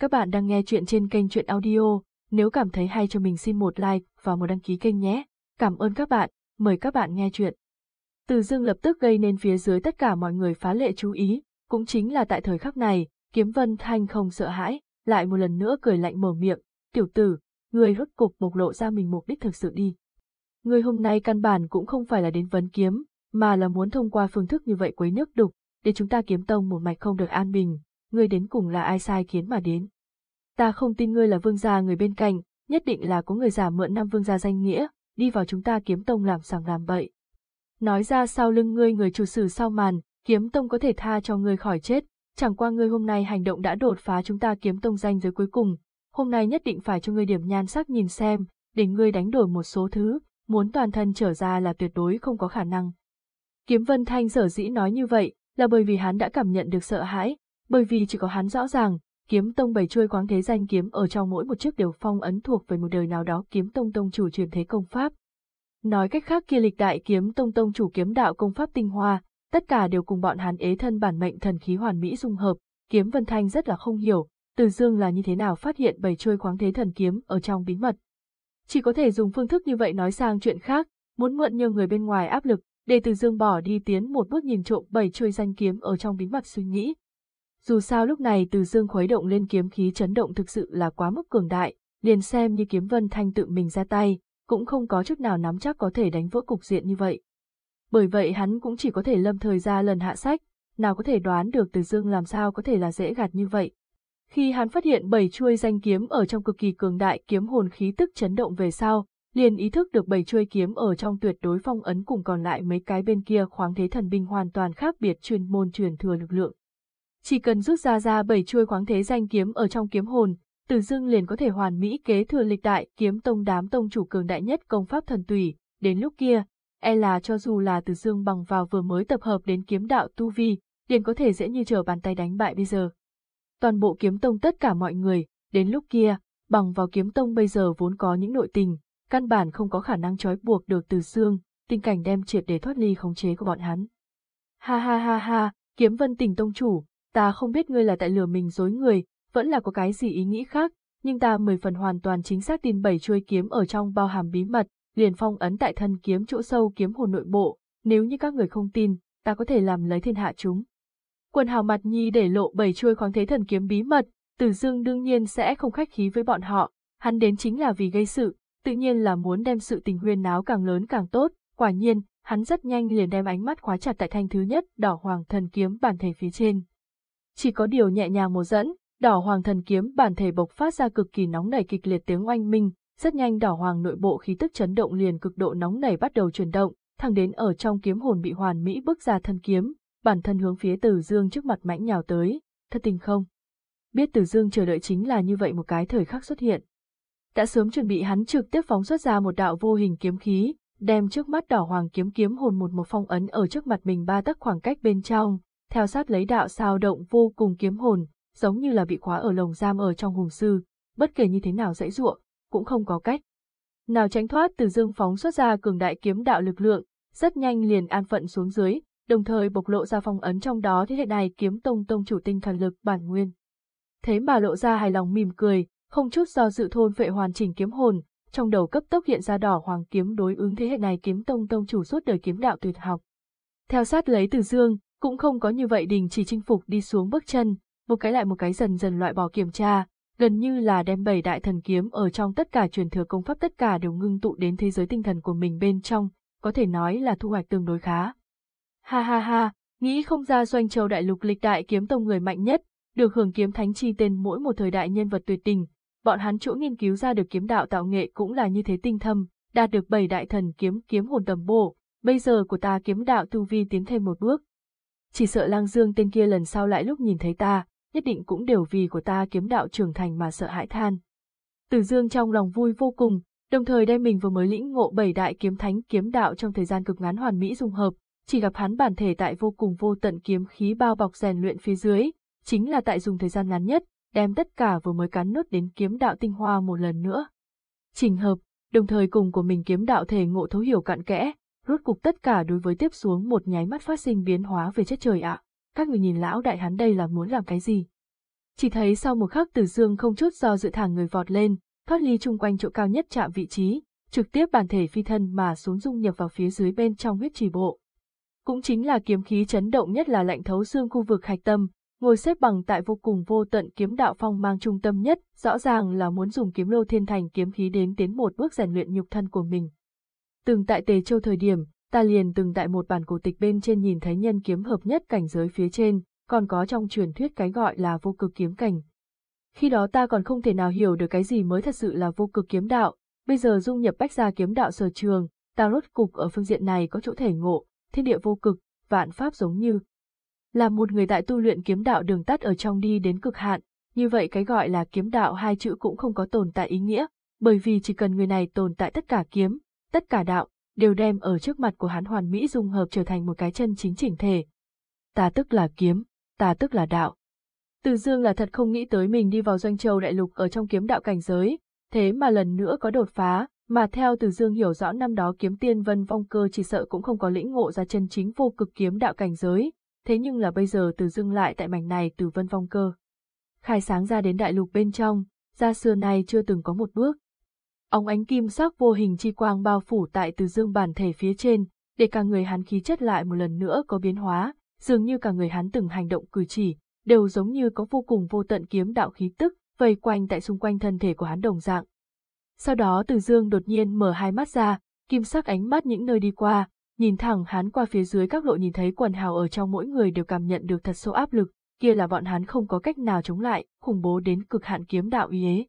Các bạn đang nghe chuyện trên kênh Chuyện Audio, nếu cảm thấy hay cho mình xin một like và một đăng ký kênh nhé. Cảm ơn các bạn, mời các bạn nghe chuyện. Từ dương lập tức gây nên phía dưới tất cả mọi người phá lệ chú ý, cũng chính là tại thời khắc này, kiếm vân thanh không sợ hãi, lại một lần nữa cười lạnh mở miệng, tiểu tử, người rốt cục bộc lộ ra mình mục đích thực sự đi. Người hôm nay căn bản cũng không phải là đến vấn kiếm, mà là muốn thông qua phương thức như vậy quấy nước đục, để chúng ta kiếm tông một mạch không được an bình, ngươi đến cùng là ai sai khiến mà đến. Ta không tin ngươi là vương gia người bên cạnh, nhất định là có người giả mượn năm vương gia danh nghĩa, đi vào chúng ta kiếm tông làm sàng làm bậy. Nói ra sau lưng ngươi người chủ sử sau màn, kiếm tông có thể tha cho ngươi khỏi chết, chẳng qua ngươi hôm nay hành động đã đột phá chúng ta kiếm tông danh giới cuối cùng, hôm nay nhất định phải cho ngươi điểm nhan sắc nhìn xem, để ngươi đánh đổi một số thứ, muốn toàn thân trở ra là tuyệt đối không có khả năng. Kiếm Vân Thanh sở dĩ nói như vậy, là bởi vì hắn đã cảm nhận được sợ hãi, bởi vì chỉ có hắn rõ ràng, kiếm tông bảy chuôi quáng thế danh kiếm ở trong mỗi một chiếc đều phong ấn thuộc về một đời nào đó kiếm tông tông chủ truyền thế công pháp. Nói cách khác kia lịch đại kiếm tông tông chủ kiếm đạo công pháp tinh hoa, tất cả đều cùng bọn hắn ế thân bản mệnh thần khí hoàn mỹ dung hợp, kiếm vân thanh rất là không hiểu, từ dương là như thế nào phát hiện bảy chuôi quáng thế thần kiếm ở trong bí mật. Chỉ có thể dùng phương thức như vậy nói sang chuyện khác, muốn mượn nhờ người bên ngoài áp lực, để từ dương bỏ đi tiến một bước nhìn trộm bảy chuôi danh kiếm ở trong bí mật suy nghĩ, dù sao lúc này từ dương khuấy động lên kiếm khí chấn động thực sự là quá mức cường đại, liền xem như kiếm vân thanh tự mình ra tay, cũng không có chút nào nắm chắc có thể đánh vỡ cục diện như vậy. Bởi vậy hắn cũng chỉ có thể lâm thời ra lần hạ sách, nào có thể đoán được từ dương làm sao có thể là dễ gạt như vậy. Khi hắn phát hiện bảy chuôi danh kiếm ở trong cực kỳ cường đại kiếm hồn khí tức chấn động về sau, liền ý thức được bảy chuôi kiếm ở trong tuyệt đối phong ấn cùng còn lại mấy cái bên kia khoáng thế thần binh hoàn toàn khác biệt chuyên môn truyền thừa lực lượng. Chỉ cần rút ra ra bảy chuôi khoáng thế danh kiếm ở trong kiếm hồn, Từ Dương liền có thể hoàn mỹ kế thừa lịch đại kiếm tông đám tông chủ cường đại nhất công pháp thần tùy, đến lúc kia, e là cho dù là Từ Dương bằng vào vừa mới tập hợp đến kiếm đạo tu vi, liền có thể dễ như trở bàn tay đánh bại bây giờ. Toàn bộ kiếm tông tất cả mọi người, đến lúc kia, bằng vào kiếm tông bây giờ vốn có những nội tình, căn bản không có khả năng trói buộc được Từ Dương, tình cảnh đem triệt để thoát ly khống chế của bọn hắn. Ha ha ha ha, kiếm vân tình tông chủ, ta không biết ngươi là tại lừa mình dối người, vẫn là có cái gì ý nghĩ khác, nhưng ta mười phần hoàn toàn chính xác tin bảy chuôi kiếm ở trong bao hàm bí mật, liền phong ấn tại thân kiếm chỗ sâu kiếm hồn nội bộ, nếu như các người không tin, ta có thể làm lấy thiên hạ chúng. Quần hào mặt nhi để lộ bảy chuôi khoáng thế thần kiếm bí mật, Tử Dương đương nhiên sẽ không khách khí với bọn họ, hắn đến chính là vì gây sự, tự nhiên là muốn đem sự tình huyên náo càng lớn càng tốt, quả nhiên, hắn rất nhanh liền đem ánh mắt khóa chặt tại thanh thứ nhất, đỏ hoàng thần kiếm bản thể phía trên. Chỉ có điều nhẹ nhàng một dẫn, đỏ hoàng thần kiếm bản thể bộc phát ra cực kỳ nóng nảy kịch liệt tiếng oanh minh, rất nhanh đỏ hoàng nội bộ khí tức chấn động liền cực độ nóng nảy bắt đầu chuyển động, thẳng đến ở trong kiếm hồn bị hoàn mỹ bước ra thân kiếm, bản thân hướng phía Tử Dương trước mặt mãnh nhào tới, thật tình không? Biết Tử Dương chờ đợi chính là như vậy một cái thời khắc xuất hiện. Đã sớm chuẩn bị hắn trực tiếp phóng xuất ra một đạo vô hình kiếm khí, đem trước mắt đỏ hoàng kiếm kiếm hồn một một phong ấn ở trước mặt mình ba tấc khoảng cách bên trong, theo sát lấy đạo sao động vô cùng kiếm hồn, giống như là bị khóa ở lồng giam ở trong hùng sư, bất kể như thế nào dãy ruộng, cũng không có cách. Nào tránh thoát từ dương phóng xuất ra cường đại kiếm đạo lực lượng, rất nhanh liền an phận xuống dưới, đồng thời bộc lộ ra phong ấn trong đó thế hệ này kiếm tông tông chủ tinh thần lực bản nguyên. Thế mà lộ ra hài lòng mỉm cười, không chút do dự thôn vệ hoàn chỉnh kiếm hồn, trong đầu cấp tốc hiện ra đỏ hoàng kiếm đối ứng thế hệ này kiếm tông tông chủ suốt đời kiếm đạo tuyệt học. Theo sát lấy từ dương, cũng không có như vậy đình chỉ chinh phục đi xuống bước chân, một cái lại một cái dần dần loại bỏ kiểm tra, gần như là đem bảy đại thần kiếm ở trong tất cả truyền thừa công pháp tất cả đều ngưng tụ đến thế giới tinh thần của mình bên trong, có thể nói là thu hoạch tương đối khá. Ha ha ha, nghĩ không ra doanh châu đại lục lịch đại kiếm tông người mạnh nhất, được hưởng kiếm thánh chi tên mỗi một thời đại nhân vật tuyệt tình, bọn hắn chỗ nghiên cứu ra được kiếm đạo tạo nghệ cũng là như thế tinh thâm, đạt được bảy đại thần kiếm kiếm hồn tầm bổ, bây giờ của ta kiếm đạo tu vi tiến thêm một bước, chỉ sợ lang dương tên kia lần sau lại lúc nhìn thấy ta, nhất định cũng đều vì của ta kiếm đạo trưởng thành mà sợ hãi than. Tử dương trong lòng vui vô cùng, đồng thời đem mình vừa mới lĩnh ngộ bảy đại kiếm thánh kiếm đạo trong thời gian cực ngắn hoàn mỹ dung hợp, chỉ gặp hắn bản thể tại vô cùng vô tận kiếm khí bao bọc rèn luyện phía dưới, chính là tại dùng thời gian ngắn nhất, đem tất cả vừa mới cắn nốt đến kiếm đạo tinh hoa một lần nữa. Trình hợp, đồng thời cùng của mình kiếm đạo thể ngộ thấu hiểu cạn kẽ, rốt cục tất cả đối với tiếp xuống một nháy mắt phát sinh biến hóa về chất trời ạ. Các người nhìn lão đại hắn đây là muốn làm cái gì? Chỉ thấy sau một khắc Từ Dương không chút do dự thẳng người vọt lên, thoát ly chung quanh chỗ cao nhất chạm vị trí, trực tiếp bản thể phi thân mà xuống dung nhập vào phía dưới bên trong huyết trì bộ. Cũng chính là kiếm khí chấn động nhất là lạnh thấu xương khu vực hạch tâm, ngồi xếp bằng tại vô cùng vô tận kiếm đạo phong mang trung tâm nhất, rõ ràng là muốn dùng kiếm lô thiên thành kiếm khí đến tiến một bước rèn luyện nhục thân của mình. Từng tại Tề Châu thời điểm, ta liền từng tại một bản cổ tịch bên trên nhìn thấy nhân kiếm hợp nhất cảnh giới phía trên, còn có trong truyền thuyết cái gọi là vô cực kiếm cảnh. Khi đó ta còn không thể nào hiểu được cái gì mới thật sự là vô cực kiếm đạo, bây giờ dung nhập bách gia kiếm đạo sở trường, ta rốt cục ở phương diện này có chỗ thể ngộ, thiên địa vô cực, vạn pháp giống như. Là một người tại tu luyện kiếm đạo đường tắt ở trong đi đến cực hạn, như vậy cái gọi là kiếm đạo hai chữ cũng không có tồn tại ý nghĩa, bởi vì chỉ cần người này tồn tại tất cả kiếm, tất cả đạo, đều đem ở trước mặt của hắn hoàn mỹ dung hợp trở thành một cái chân chính chỉnh thể. Ta tức là kiếm, ta tức là đạo. Từ dương là thật không nghĩ tới mình đi vào doanh châu đại lục ở trong kiếm đạo cảnh giới, thế mà lần nữa có đột phá, mà theo từ dương hiểu rõ năm đó kiếm tiên vân vong cơ chỉ sợ cũng không có lĩnh ngộ ra chân chính vô cực kiếm đạo cảnh giới, thế nhưng là bây giờ từ dương lại tại mảnh này từ vân vong cơ. Khai sáng ra đến đại lục bên trong, ra xưa này chưa từng có một bước. Ông ánh kim sắc vô hình chi quang bao phủ tại từ dương bản thể phía trên, để cả người hắn khí chất lại một lần nữa có biến hóa, dường như cả người hắn từng hành động cử chỉ, đều giống như có vô cùng vô tận kiếm đạo khí tức, vây quanh tại xung quanh thân thể của hắn đồng dạng. Sau đó Từ Dương đột nhiên mở hai mắt ra, kim sắc ánh mắt những nơi đi qua, nhìn thẳng hắn qua phía dưới các lộ nhìn thấy quần hào ở trong mỗi người đều cảm nhận được thật sâu áp lực, kia là bọn hắn không có cách nào chống lại, khủng bố đến cực hạn kiếm đạo ý ấy.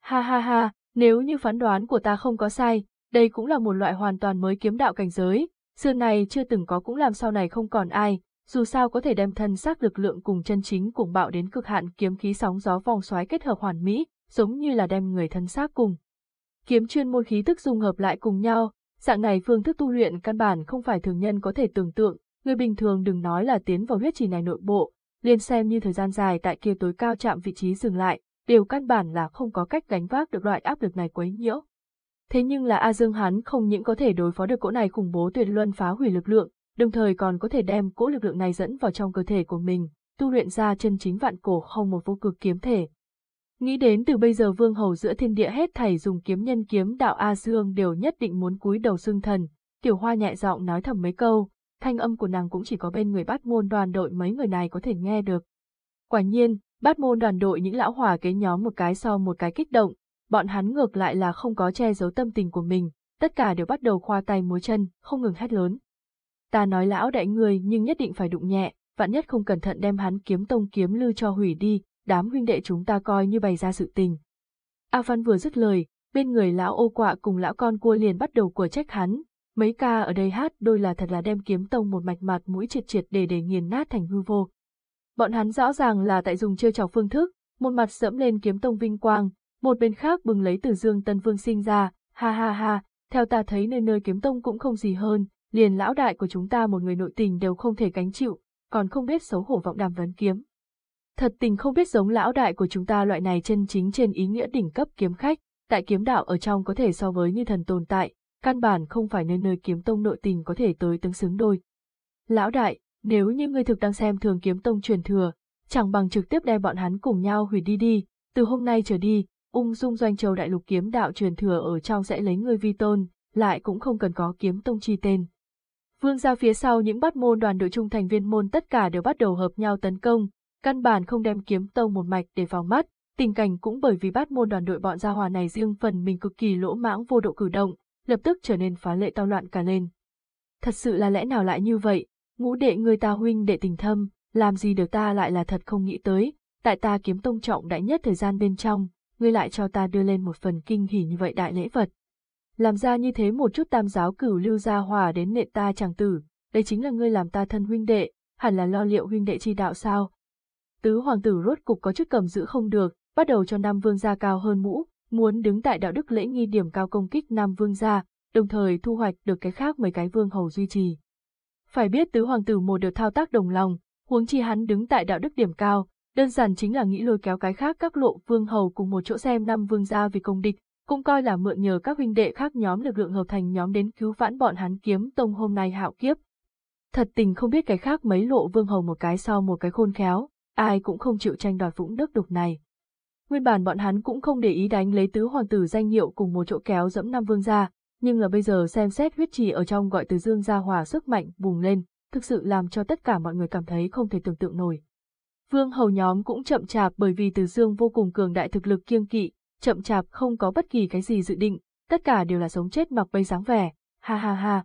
Ha ha ha, nếu như phán đoán của ta không có sai, đây cũng là một loại hoàn toàn mới kiếm đạo cảnh giới, xưa này chưa từng có cũng làm sau này không còn ai, dù sao có thể đem thân xác lực lượng cùng chân chính cùng bạo đến cực hạn kiếm khí sóng gió vòng xoáy kết hợp hoàn mỹ, giống như là đem người thân xác cùng. Kiếm chuyên môn khí tức dung hợp lại cùng nhau, dạng này phương thức tu luyện căn bản không phải thường nhân có thể tưởng tượng, người bình thường đừng nói là tiến vào huyết trì này nội bộ, liền xem như thời gian dài tại kia tối cao chạm vị trí dừng lại, đều căn bản là không có cách gánh vác được loại áp lực này quấy nhiễu. Thế nhưng là A Dương hắn không những có thể đối phó được cỗ này khủng bố tuyệt luân phá hủy lực lượng, đồng thời còn có thể đem cỗ lực lượng này dẫn vào trong cơ thể của mình, tu luyện ra chân chính vạn cổ không một vô cực kiếm thể. Nghĩ đến từ bây giờ vương hầu giữa thiên địa hết thảy dùng kiếm nhân kiếm đạo A Dương đều nhất định muốn cúi đầu xưng thần, tiểu hoa nhẹ giọng nói thầm mấy câu, thanh âm của nàng cũng chỉ có bên người bắt môn đoàn đội mấy người này có thể nghe được. Quả nhiên, bát môn đoàn đội những lão hòa kế nhóm một cái so một cái kích động, bọn hắn ngược lại là không có che giấu tâm tình của mình, tất cả đều bắt đầu khoa tay múa chân, không ngừng hét lớn. Ta nói lão đại người nhưng nhất định phải đụng nhẹ, vạn nhất không cẩn thận đem hắn kiếm tông kiếm lư cho hủy đi, đám huynh đệ chúng ta coi như bày ra sự tình. A Văn vừa dứt lời, bên người lão ô quạ cùng lão con cua liền bắt đầu của trách hắn, mấy ca ở đây hát đôi là thật là đem kiếm tông một mạch mặt mũi triệt triệt để để nghiền nát thành hư vô. Bọn hắn rõ ràng là tại dùng chơi trò phương thức, một mặt dẫm lên kiếm tông vinh quang, một bên khác bừng lấy từ dương tân vương sinh ra, ha ha ha, theo ta thấy nơi nơi kiếm tông cũng không gì hơn, liền lão đại của chúng ta một người nội tình đều không thể gánh chịu, còn không biết xấu hổ vọng đàm vấn kiếm. Thật tình không biết giống lão đại của chúng ta loại này chân chính trên ý nghĩa đỉnh cấp kiếm khách, tại kiếm đạo ở trong có thể so với như thần tồn tại, căn bản không phải nơi nơi kiếm tông nội tình có thể tới tương xứng đôi. Lão đại, nếu như ngươi thực đang xem thường kiếm tông truyền thừa, chẳng bằng trực tiếp đem bọn hắn cùng nhau hủy đi đi, từ hôm nay trở đi, ung dung doanh châu đại lục kiếm đạo truyền thừa ở trong sẽ lấy ngươi vi tôn, lại cũng không cần có kiếm tông chi tên. Vương ra phía sau những bắt môn đoàn đội trung thành viên môn tất cả đều bắt đầu hợp nhau tấn công, căn bản không đem kiếm tông một mạch để vào mắt, tình cảnh cũng bởi vì bắt môn đoàn đội bọn gia hòa này riêng phần mình cực kỳ lỗ mãng vô độ cử động, lập tức trở nên phá lệ tao loạn cả lên. Thật sự là lẽ nào lại như vậy, ngũ đệ người ta huynh đệ tình thâm, làm gì được ta lại là thật không nghĩ tới, tại ta kiếm tông trọng đại nhất thời gian bên trong, ngươi lại cho ta đưa lên một phần kinh hỉ như vậy đại lễ vật. Làm ra như thế một chút tam giáo cửu lưu gia hòa đến nệ ta chẳng tử, đây chính là ngươi làm ta thân huynh đệ, hẳn là lo liệu huynh đệ chi đạo sao. Tứ hoàng tử rốt cục có chút cầm giữ không được, bắt đầu cho Nam Vương gia cao hơn mũ, muốn đứng tại đạo đức lễ nghi điểm cao công kích Nam Vương gia, đồng thời thu hoạch được cái khác mấy cái vương hầu duy trì. Phải biết tứ hoàng tử một đều thao tác đồng lòng, huống chi hắn đứng tại đạo đức điểm cao, đơn giản chính là nghĩ lôi kéo cái khác các lộ vương hầu cùng một chỗ xem năm vương gia vì công địch, cũng coi là mượn nhờ các huynh đệ khác nhóm lực lượng hợp thành nhóm đến cứu vãn bọn hắn kiếm tông hôm nay hạo kiếp. Thật tình không biết cái khác mấy lộ vương hầu một cái sau một cái khôn khéo, ai cũng không chịu tranh đoạt vũng nước đục này. Nguyên bản bọn hắn cũng không để ý đánh lấy tứ hoàng tử danh hiệu cùng một chỗ kéo dẫm Nam Vương ra, nhưng là bây giờ xem xét huyết trì ở trong gọi từ dương ra hòa sức mạnh bùng lên, thực sự làm cho tất cả mọi người cảm thấy không thể tưởng tượng nổi. Vương hầu nhóm cũng chậm chạp bởi vì từ dương vô cùng cường đại thực lực kiêng kỵ, chậm chạp không có bất kỳ cái gì dự định, tất cả đều là sống chết mặc bay dáng vẻ, ha ha ha.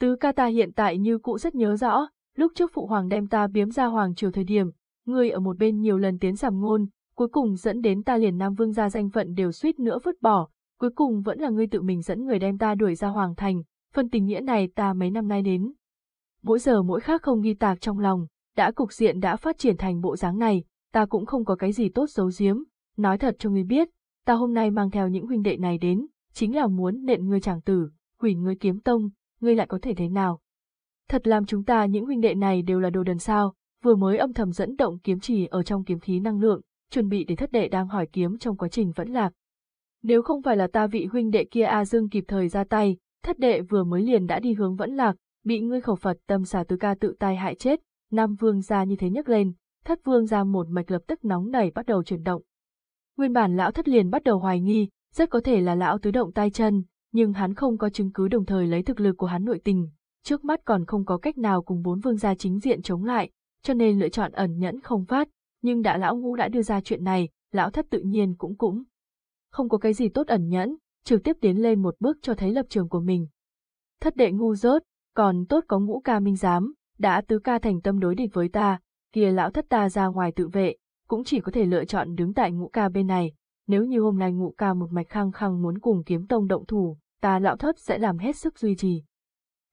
Tứ ca ta hiện tại như cũ rất nhớ rõ, lúc trước phụ hoàng đem ta biếm ra hoàng triều thời điểm, người ở một bên nhiều lần tiến giảm ngôn, cuối cùng dẫn đến ta liền Nam Vương gia danh phận đều suýt nữa vứt bỏ, cuối cùng vẫn là ngươi tự mình dẫn người đem ta đuổi ra hoàng thành, phần tình nghĩa này ta mấy năm nay đến. Mỗi giờ mỗi khác không ghi tạc trong lòng, đã cục diện đã phát triển thành bộ dáng này, ta cũng không có cái gì tốt giấu giếm, nói thật cho ngươi biết, ta hôm nay mang theo những huynh đệ này đến, chính là muốn nện ngươi chàng tử, hủy ngươi kiếm tông, ngươi lại có thể thế nào. Thật làm chúng ta những huynh đệ này đều là đồ đần sao, vừa mới âm thầm dẫn động kiếm chỉ ở trong kiếm khí năng lượng, chuẩn bị để thất đệ đang hỏi kiếm trong quá trình vẫn lạc. Nếu không phải là ta vị huynh đệ kia A Dương kịp thời ra tay, thất đệ vừa mới liền đã đi hướng vẫn lạc, bị ngươi khẩu Phật tâm xà tứ ca tự tai hại chết, Nam Vương gia như thế nhấc lên, thất vương gia một mạch lập tức nóng nảy bắt đầu chuyển động. Nguyên bản lão thất liền bắt đầu hoài nghi, rất có thể là lão tứ động tay chân, nhưng hắn không có chứng cứ đồng thời lấy thực lực của hắn nội tình, trước mắt còn không có cách nào cùng bốn vương gia chính diện chống lại, cho nên lựa chọn ẩn nhẫn không phát, nhưng đã lão ngũ đã đưa ra chuyện này, lão thất tự nhiên cũng cũng. Không có cái gì tốt ẩn nhẫn, trực tiếp tiến lên một bước cho thấy lập trường của mình. Thất đệ ngu dốt, còn tốt có ngũ ca minh giám, đã tứ ca thành tâm đối địch với ta, kia lão thất ta ra ngoài tự vệ, cũng chỉ có thể lựa chọn đứng tại ngũ ca bên này, nếu như hôm nay ngũ ca một mạch khăng khăng muốn cùng kiếm tông động thủ, ta lão thất sẽ làm hết sức duy trì.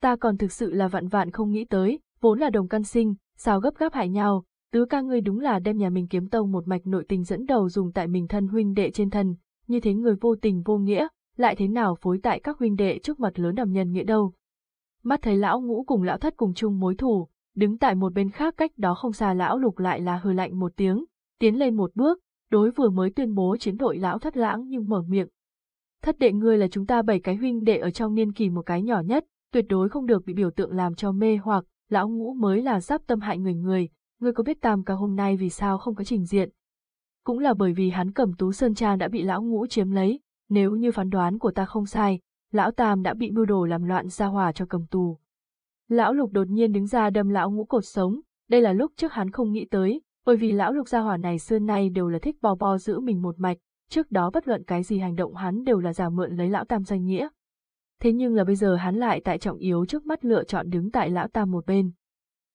Ta còn thực sự là vạn vạn không nghĩ tới, vốn là đồng căn sinh, sao gấp gáp hại nhau, tứ ca ngươi đúng là đem nhà mình kiếm tông một mạch nội tình dẫn đầu dùng tại mình thân huynh đệ trên thân, như thế người vô tình vô nghĩa, lại thế nào phối tại các huynh đệ trước mặt lớn đầm nhân nghĩa đâu. Mắt thấy lão ngũ cùng lão thất cùng chung mối thù, đứng tại một bên khác cách đó không xa lão lục lại là hừ lạnh một tiếng, tiến lên một bước, đối vừa mới tuyên bố chiến đội lão thất lãng nhưng mở miệng. Thất đệ ngươi là chúng ta bảy cái huynh đệ ở trong niên kỳ một cái nhỏ nhất, tuyệt đối không được bị biểu tượng làm cho mê hoặc, lão ngũ mới là giáp tâm hại người người, ngươi có biết tam ca hôm nay vì sao không có trình diện? Cũng là bởi vì hắn cầm tú sơn trang đã bị lão ngũ chiếm lấy, nếu như phán đoán của ta không sai, lão tam đã bị mưu đồ làm loạn ra hòa cho cầm tù. Lão lục đột nhiên đứng ra đâm lão ngũ cột sống, đây là lúc trước hắn không nghĩ tới, bởi vì lão lục gia hỏa này xưa nay đều là thích bò bò giữ mình một mạch, trước đó bất luận cái gì hành động hắn đều là giả mượn lấy lão tam danh nghĩa. Thế nhưng là bây giờ hắn lại tại trọng yếu trước mắt lựa chọn đứng tại lão tam một bên.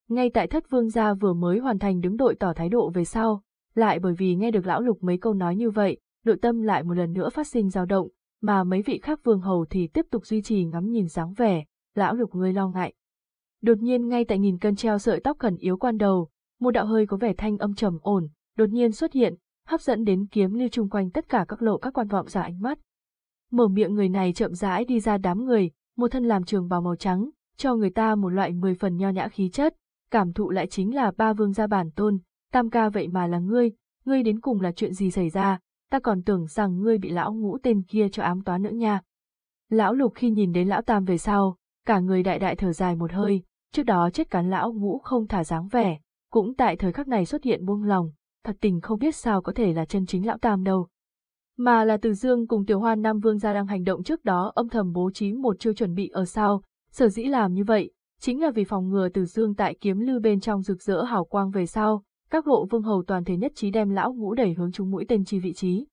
Ngay tại thất vương gia vừa mới hoàn thành đứng đội tỏ thái độ về sau, lại bởi vì nghe được lão lục mấy câu nói như vậy, nội tâm lại một lần nữa phát sinh dao động, mà mấy vị khác vương hầu thì tiếp tục duy trì ngắm nhìn dáng vẻ, lão lục ngươi lo ngại. Đột nhiên ngay tại nghìn cân treo sợi tóc khẩn yếu quan đầu, một đạo hơi có vẻ thanh âm trầm ổn, đột nhiên xuất hiện, hấp dẫn đến kiếm lưu chung quanh tất cả các lộ các quan vọng giả ánh mắt. Mở miệng người này chậm rãi đi ra đám người, một thân làm trường bào màu trắng, cho người ta một loại mười phần nho nhã khí chất, cảm thụ lại chính là ba vương gia bản tôn, tam ca vậy mà là ngươi, ngươi đến cùng là chuyện gì xảy ra, ta còn tưởng rằng ngươi bị lão ngũ tên kia cho ám toán nữa nha. Lão lục khi nhìn đến lão tam về sau, cả người đại đại thở dài một hơi, trước đó chết cắn lão ngũ không thả dáng vẻ, cũng tại thời khắc này xuất hiện buông lòng, thật tình không biết sao có thể là chân chính lão tam đâu. Mà là từ dương cùng tiểu hoan Nam Vương gia đang hành động trước đó âm thầm bố trí một chiêu chuẩn bị ở sau, sở dĩ làm như vậy, chính là vì phòng ngừa từ dương tại kiếm lưu bên trong rực rỡ hào quang về sau, các lộ vương hầu toàn thể nhất trí đem lão ngũ đẩy hướng chúng mũi tên chi vị trí.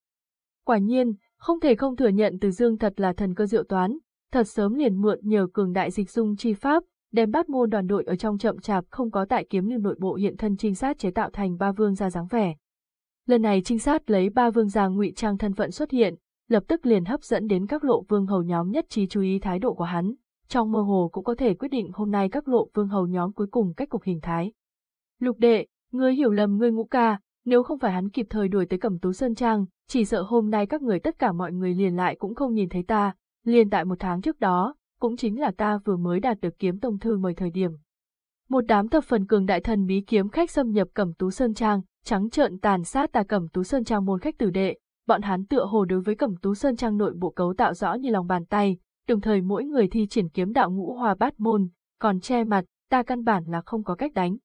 Quả nhiên, không thể không thừa nhận từ dương thật là thần cơ diệu toán, thật sớm liền mượn nhờ cường đại dịch dung chi pháp, đem bát môn đoàn đội ở trong chậm chạp không có tại kiếm lưu nội bộ hiện thân trinh sát chế tạo thành ba vương gia dáng vẻ. Lần này trinh sát lấy ba vương gia ngụy trang thân phận xuất hiện, lập tức liền hấp dẫn đến các lộ vương hầu nhóm nhất trí chú ý thái độ của hắn, trong mơ hồ cũng có thể quyết định hôm nay các lộ vương hầu nhóm cuối cùng cách cục hình thái. Lục đệ, ngươi hiểu lầm ngươi ngũ ca, nếu không phải hắn kịp thời đuổi tới cẩm tú sơn trang, chỉ sợ hôm nay các người tất cả mọi người liền lại cũng không nhìn thấy ta, liền tại một tháng trước đó, cũng chính là ta vừa mới đạt được kiếm tông thư mời thời điểm. Một đám thập phần cường đại thần bí kiếm khách xâm nhập cẩm tú sơn trang, trắng trợn tàn sát ta cẩm tú sơn trang môn khách tử đệ, bọn hắn tựa hồ đối với cẩm tú sơn trang nội bộ cấu tạo rõ như lòng bàn tay, đồng thời mỗi người thi triển kiếm đạo ngũ hòa bát môn, còn che mặt, ta căn bản là không có cách đánh.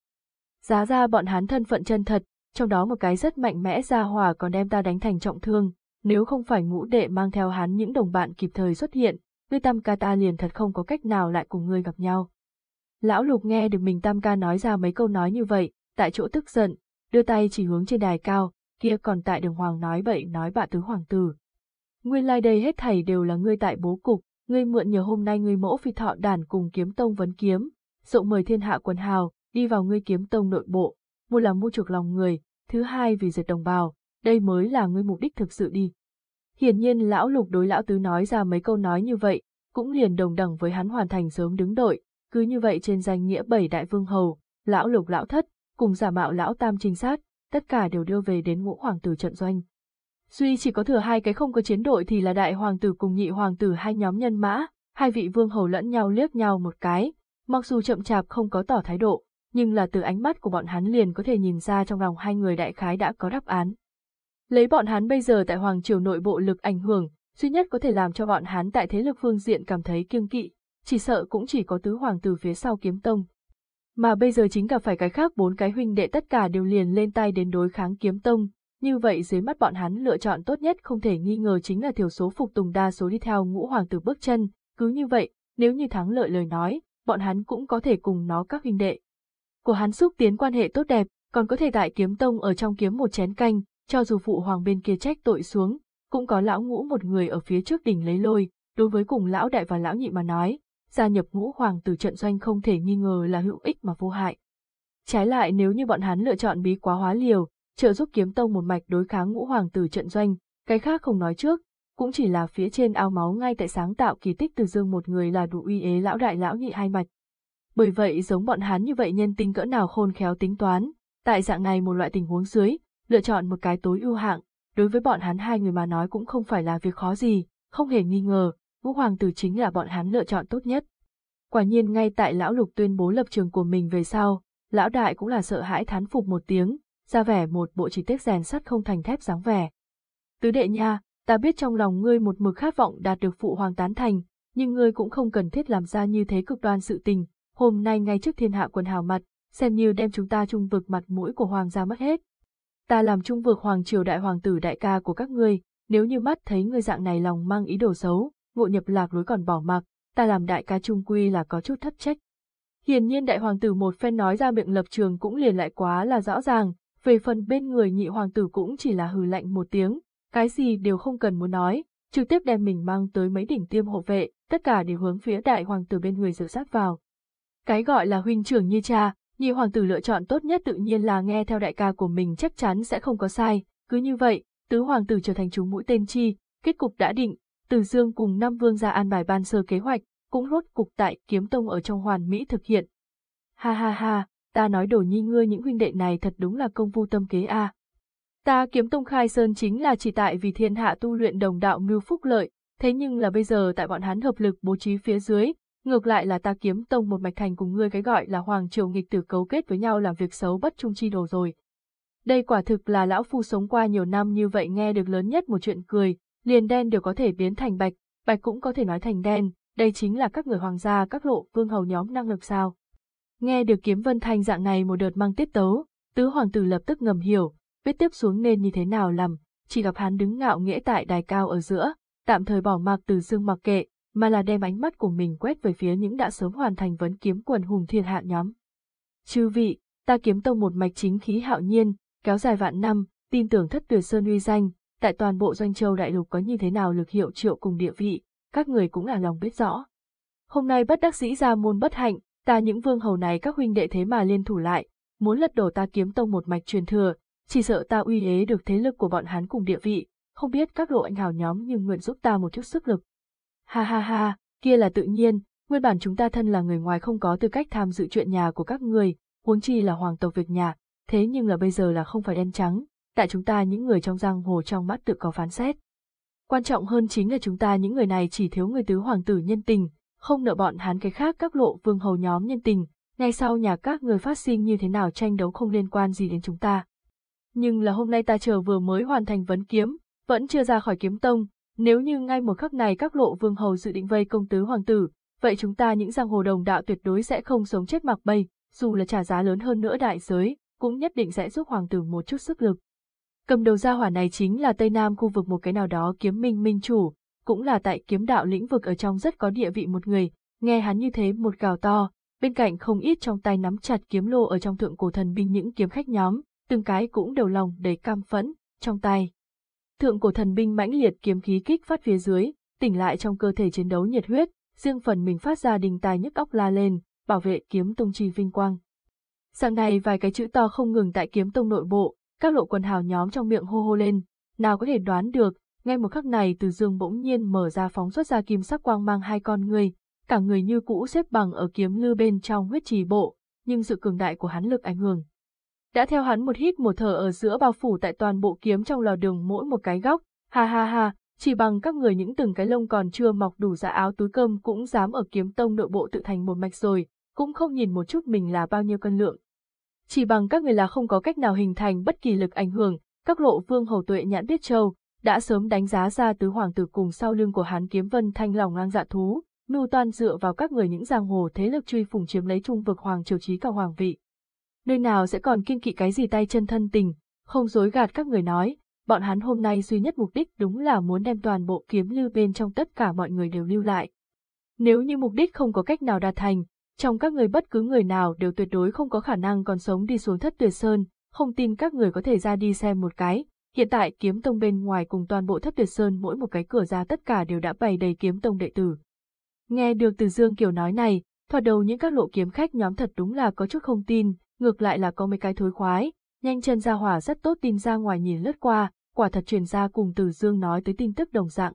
Giá ra bọn hắn thân phận chân thật, trong đó một cái rất mạnh mẽ ra hỏa còn đem ta đánh thành trọng thương, nếu không phải ngũ đệ mang theo hắn những đồng bạn kịp thời xuất hiện, ngươi tam ca ta liền thật không có cách nào lại cùng ngươi gặp nhau. Lão lục nghe được mình tam ca nói ra mấy câu nói như vậy, tại chỗ tức giận, đưa tay chỉ hướng trên đài cao, kia còn tại đường hoàng nói bậy nói bạ tứ hoàng tử. Nguyên lai like đây hết thảy đều là ngươi tại bố cục, ngươi mượn nhờ hôm nay ngươi mẫu phi thọ đàn cùng kiếm tông vấn kiếm, rộng mời thiên hạ quần hào, đi vào ngươi kiếm tông nội bộ, một là mua chuộc lòng người, thứ hai vì diệt đồng bào, đây mới là ngươi mục đích thực sự đi. Hiển nhiên lão lục đối lão tứ nói ra mấy câu nói như vậy, cũng liền đồng đẳng với hắn hoàn thành sớm đứng đội, cứ như vậy trên danh nghĩa bảy đại vương hầu, lão lục lão thất, cùng giả mạo lão tam trinh sát, tất cả đều đưa về đến ngũ hoàng tử trận doanh. Duy chỉ có thừa hai cái không có chiến đội thì là đại hoàng tử cùng nhị hoàng tử hai nhóm nhân mã, hai vị vương hầu lẫn nhau liếc nhau một cái, mặc dù chậm chạp không có tỏ thái độ, nhưng là từ ánh mắt của bọn hắn liền có thể nhìn ra trong lòng hai người đại khái đã có đáp án. Lấy bọn hắn bây giờ tại Hoàng Triều nội bộ lực ảnh hưởng, duy nhất có thể làm cho bọn hắn tại thế lực phương diện cảm thấy kiêng kỵ, chỉ sợ cũng chỉ có tứ hoàng tử phía sau kiếm tông. Mà bây giờ chính cả phải cái khác bốn cái huynh đệ tất cả đều liền lên tay đến đối kháng kiếm tông, như vậy dưới mắt bọn hắn lựa chọn tốt nhất không thể nghi ngờ chính là thiểu số phục tùng đa số đi theo ngũ hoàng tử bước chân, cứ như vậy, nếu như thắng lợi lời nói, bọn hắn cũng có thể cùng nó các huynh đệ. Của hắn xúc tiến quan hệ tốt đẹp, còn có thể tại kiếm tông ở trong kiếm một chén canh, cho dù phụ hoàng bên kia trách tội xuống, cũng có lão ngũ một người ở phía trước đỉnh lấy lôi, đối với cùng lão đại và lão nhị mà nói, gia nhập ngũ hoàng từ trận doanh không thể nghi ngờ là hữu ích mà vô hại. Trái lại nếu như bọn hắn lựa chọn bí quá hóa liều, trợ giúp kiếm tông một mạch đối kháng ngũ hoàng tử trận doanh, cái khác không nói trước, cũng chỉ là phía trên ao máu ngay tại sáng tạo kỳ tích từ dương một người là đủ uy ế lão đại lão nhị hai mạch. Bởi vậy giống bọn hắn như vậy nhân tinh cỡ nào khôn khéo tính toán, tại dạng này một loại tình huống dưới, lựa chọn một cái tối ưu hạng, đối với bọn hắn hai người mà nói cũng không phải là việc khó gì, không hề nghi ngờ, ngũ hoàng tử chính là bọn hắn lựa chọn tốt nhất. Quả nhiên ngay tại lão lục tuyên bố lập trường của mình về sau, lão đại cũng là sợ hãi thán phục một tiếng, ra vẻ một bộ chỉ tiết rèn sắt không thành thép dáng vẻ. Tứ đệ nha, ta biết trong lòng ngươi một mực khát vọng đạt được phụ hoàng tán thành, nhưng ngươi cũng không cần thiết làm ra như thế cực đoan sự tình, hôm nay ngay trước thiên hạ quần hào mặt, xem như đem chúng ta trung vực mặt mũi của hoàng gia mất hết. Ta làm trung vực hoàng triều đại hoàng tử đại ca của các ngươi, nếu như mắt thấy ngươi dạng này lòng mang ý đồ xấu, ngộ nhập lạc lối còn bỏ mặc, ta làm đại ca trung quy là có chút thất trách. Hiển nhiên đại hoàng tử một phen nói ra miệng lập trường cũng liền lại quá là rõ ràng, về phần bên người nhị hoàng tử cũng chỉ là hừ lạnh một tiếng, cái gì đều không cần muốn nói, trực tiếp đem mình mang tới mấy đỉnh tiêm hộ vệ, tất cả đều hướng phía đại hoàng tử bên người dựa sát vào. Cái gọi là huynh trưởng như cha, nhị hoàng tử lựa chọn tốt nhất tự nhiên là nghe theo đại ca của mình chắc chắn sẽ không có sai, cứ như vậy, tứ hoàng tử trở thành chúng mũi tên chi, kết cục đã định, từ dương cùng năm vương gia an bài ban sơ kế hoạch, cũng rốt cục tại kiếm tông ở trong hoàn mỹ thực hiện. Ha ha ha, ta nói đồ nhi ngươi những huynh đệ này thật đúng là công vu tâm kế a. Ta kiếm tông khai sơn chính là chỉ tại vì thiên hạ tu luyện đồng đạo mưu phúc lợi, thế nhưng là bây giờ tại bọn hắn hợp lực bố trí phía dưới, ngược lại là ta kiếm tông một mạch thành cùng ngươi cái gọi là hoàng triều nghịch tử cấu kết với nhau làm việc xấu bất trung chi đồ rồi. Đây quả thực là lão phu sống qua nhiều năm như vậy nghe được lớn nhất một chuyện cười, liền đen đều có thể biến thành bạch, bạch cũng có thể nói thành đen, đây chính là các người hoàng gia các lộ vương hầu nhóm năng lực sao. Nghe được kiếm vân thanh dạng này một đợt mang tiết tấu, tứ hoàng tử lập tức ngầm hiểu, biết tiếp xuống nên như thế nào làm, chỉ gặp hắn đứng ngạo nghễ tại đài cao ở giữa, tạm thời bỏ mặc từ dương mặc kệ, mà là đem ánh mắt của mình quét về phía những đã sớm hoàn thành vấn kiếm quần hùng thiên hạ nhóm. Chư vị, ta kiếm tông một mạch chính khí hạo nhiên, kéo dài vạn năm, tin tưởng thất tuyệt sơn uy danh, tại toàn bộ doanh châu đại lục có như thế nào lực hiệu triệu cùng địa vị, các người cũng là lòng biết rõ. Hôm nay bất đắc dĩ ra môn bất hạnh, ta những vương hầu này các huynh đệ thế mà liên thủ lại, muốn lật đổ ta kiếm tông một mạch truyền thừa, chỉ sợ ta uy ế được thế lực của bọn hắn cùng địa vị, không biết các lộ anh hào nhóm nhưng nguyện giúp ta một chút sức lực. Ha ha ha, kia là tự nhiên, nguyên bản chúng ta thân là người ngoài không có tư cách tham dự chuyện nhà của các người, huống chi là hoàng tộc việc nhà, thế nhưng là bây giờ là không phải đen trắng, tại chúng ta những người trong giang hồ trong mắt tự có phán xét. Quan trọng hơn chính là chúng ta những người này chỉ thiếu người tứ hoàng tử nhân tình, không nợ bọn hắn cái khác các lộ vương hầu nhóm nhân tình, ngay sau nhà các người phát sinh như thế nào tranh đấu không liên quan gì đến chúng ta. Nhưng là hôm nay ta chờ vừa mới hoàn thành vấn kiếm, vẫn chưa ra khỏi kiếm tông, nếu như ngay một khắc này các lộ vương hầu dự định vây công tứ hoàng tử, vậy chúng ta những giang hồ đồng đạo tuyệt đối sẽ không sống chết mặc bay, dù là trả giá lớn hơn nữa đại giới, cũng nhất định sẽ giúp hoàng tử một chút sức lực. Cầm đầu gia hỏa này chính là Tây Nam khu vực một cái nào đó kiếm minh minh chủ, cũng là tại kiếm đạo lĩnh vực ở trong rất có địa vị một người, nghe hắn như thế một gào to, bên cạnh không ít trong tay nắm chặt kiếm lô ở trong thượng cổ thần binh những kiếm khách nhóm, từng cái cũng đầu lòng đầy cam phẫn, trong tay. Thượng cổ thần binh mãnh liệt kiếm khí kích phát phía dưới, tỉnh lại trong cơ thể chiến đấu nhiệt huyết, riêng phần mình phát ra đình tài nhức óc la lên, bảo vệ kiếm tông chi vinh quang. Sáng nay vài cái chữ to không ngừng tại kiếm tông nội bộ, các lộ quần hào nhóm trong miệng hô hô lên, nào có thể đoán được, ngay một khắc này từ dương bỗng nhiên mở ra phóng xuất ra kim sắc quang mang hai con người, cả người như cũ xếp bằng ở kiếm lư bên trong huyết trì bộ, nhưng sự cường đại của hắn lực ảnh hưởng. Đã theo hắn một hít một thở ở giữa bao phủ tại toàn bộ kiếm trong lò đường mỗi một cái góc, ha ha ha, chỉ bằng các người những từng cái lông còn chưa mọc đủ dạ áo túi cơm cũng dám ở kiếm tông nội bộ tự thành một mạch rồi, cũng không nhìn một chút mình là bao nhiêu cân lượng. Chỉ bằng các người là không có cách nào hình thành bất kỳ lực ảnh hưởng, các lộ vương hầu tuệ nhãn biết châu, đã sớm đánh giá ra tứ hoàng tử cùng sau lưng của hắn kiếm vân thanh lòng ngang dạ thú, mưu toan dựa vào các người những giang hồ thế lực truy phủng chiếm lấy trung vực hoàng triều trí cả hoàng vị. Nơi nào sẽ còn kiên kỵ cái gì tay chân thân tình, không dối gạt các người nói, bọn hắn hôm nay duy nhất mục đích đúng là muốn đem toàn bộ kiếm lưu bên trong tất cả mọi người đều lưu lại. Nếu như mục đích không có cách nào đạt thành, trong các người bất cứ người nào đều tuyệt đối không có khả năng còn sống đi xuống thất tuyệt sơn, không tin các người có thể ra đi xem một cái. Hiện tại kiếm tông bên ngoài cùng toàn bộ thất tuyệt sơn mỗi một cái cửa ra tất cả đều đã bày đầy kiếm tông đệ tử. Nghe được từ Dương Kiều nói này, thoạt đầu những các lộ kiếm khách nhóm thật đúng là có chút không tin, ngược lại là có mấy cái thối khoái, nhanh chân ra hỏa rất tốt tin ra ngoài nhìn lướt qua, quả thật truyền ra cùng từ Dương nói tới tin tức đồng dạng.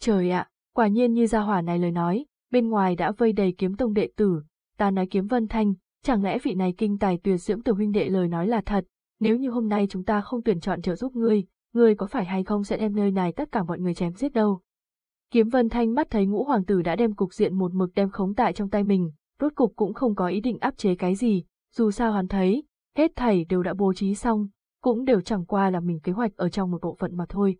Trời ạ, quả nhiên như gia hỏa này lời nói, bên ngoài đã vây đầy kiếm tông đệ tử, ta nói kiếm vân thanh, chẳng lẽ vị này kinh tài tuyệt diễm từ huynh đệ lời nói là thật, nếu như hôm nay chúng ta không tuyển chọn trợ giúp ngươi, ngươi có phải hay không sẽ đem nơi này tất cả mọi người chém giết đâu. Kiếm vân thanh mắt thấy ngũ hoàng tử đã đem cục diện một mực đem khống tại trong tay mình, rốt cục cũng không có ý định áp chế cái gì, dù sao hắn thấy, hết thảy đều đã bố trí xong, cũng đều chẳng qua là mình kế hoạch ở trong một bộ phận mà thôi.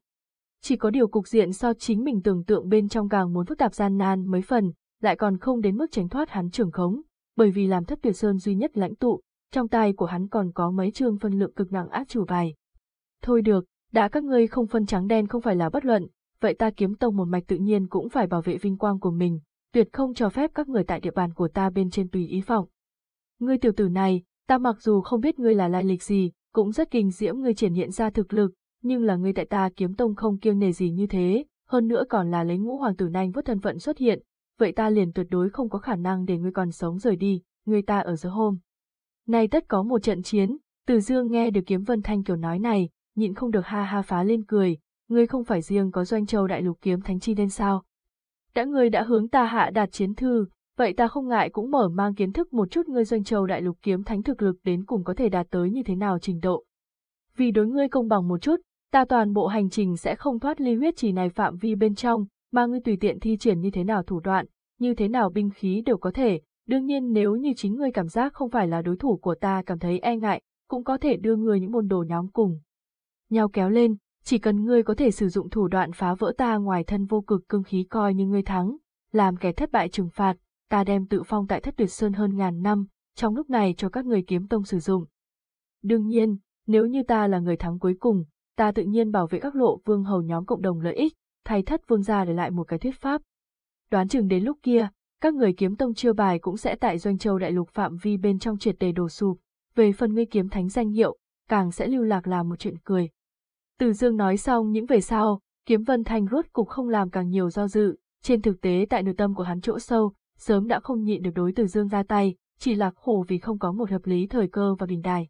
Chỉ có điều cục diện so chính mình tưởng tượng bên trong càng muốn phức tạp gian nan mấy phần, lại còn không đến mức tránh thoát hắn trưởng khống, bởi vì làm thất tuyệt sơn duy nhất lãnh tụ, trong tay của hắn còn có mấy chương phân lượng cực nặng át chủ bài. Thôi được, đã các ngươi không phân trắng đen không phải là bất luận, vậy ta kiếm tông một mạch tự nhiên cũng phải bảo vệ vinh quang của mình, tuyệt không cho phép các người tại địa bàn của ta bên trên tùy ý vọng. Ngươi tiểu tử này, ta mặc dù không biết ngươi là lai lịch gì, cũng rất kinh diễm ngươi triển hiện ra thực lực, nhưng là ngươi tại ta kiếm tông không kiêng nề gì như thế, hơn nữa còn là lấy ngũ hoàng tử nanh vút thân phận xuất hiện, vậy ta liền tuyệt đối không có khả năng để ngươi còn sống rời đi, ngươi ta ở giữa hôm. Nay tất có một trận chiến, từ dương nghe được kiếm vân thanh kiểu nói này, nhịn không được ha ha phá lên cười, ngươi không phải riêng có doanh châu đại lục kiếm thánh chi nên sao? Đã ngươi đã hướng ta hạ đạt chiến thư, vậy ta không ngại cũng mở mang kiến thức một chút ngươi doanh châu đại lục kiếm thánh thực lực đến cùng có thể đạt tới như thế nào trình độ. Vì đối ngươi công bằng một chút, ta toàn bộ hành trình sẽ không thoát ly huyết chỉ này phạm vi bên trong, mà ngươi tùy tiện thi triển như thế nào thủ đoạn, như thế nào binh khí đều có thể, đương nhiên nếu như chính ngươi cảm giác không phải là đối thủ của ta cảm thấy e ngại, cũng có thể đưa ngươi những môn đồ nhóm cùng. Nhau kéo lên, chỉ cần ngươi có thể sử dụng thủ đoạn phá vỡ ta ngoài thân vô cực cương khí coi như ngươi thắng, làm kẻ thất bại trừng phạt, ta đem tự phong tại thất tuyệt sơn hơn ngàn năm, trong lúc này cho các người kiếm tông sử dụng. Đương nhiên, nếu như ta là người thắng cuối cùng, ta tự nhiên bảo vệ các lộ vương hầu nhóm cộng đồng lợi ích, thay thất vương gia để lại một cái thuyết pháp. Đoán chừng đến lúc kia, các người kiếm tông chưa bài cũng sẽ tại doanh châu đại lục phạm vi bên trong triệt đề đổ sụp, về phần ngươi kiếm thánh danh hiệu, càng sẽ lưu lạc là một chuyện cười. Từ dương nói xong những về sau, kiếm vân thanh rốt cục không làm càng nhiều do dự, trên thực tế tại nội tâm của hắn chỗ sâu, sớm đã không nhịn được đối từ dương ra tay, chỉ lạc khổ vì không có một hợp lý thời cơ và bình đài.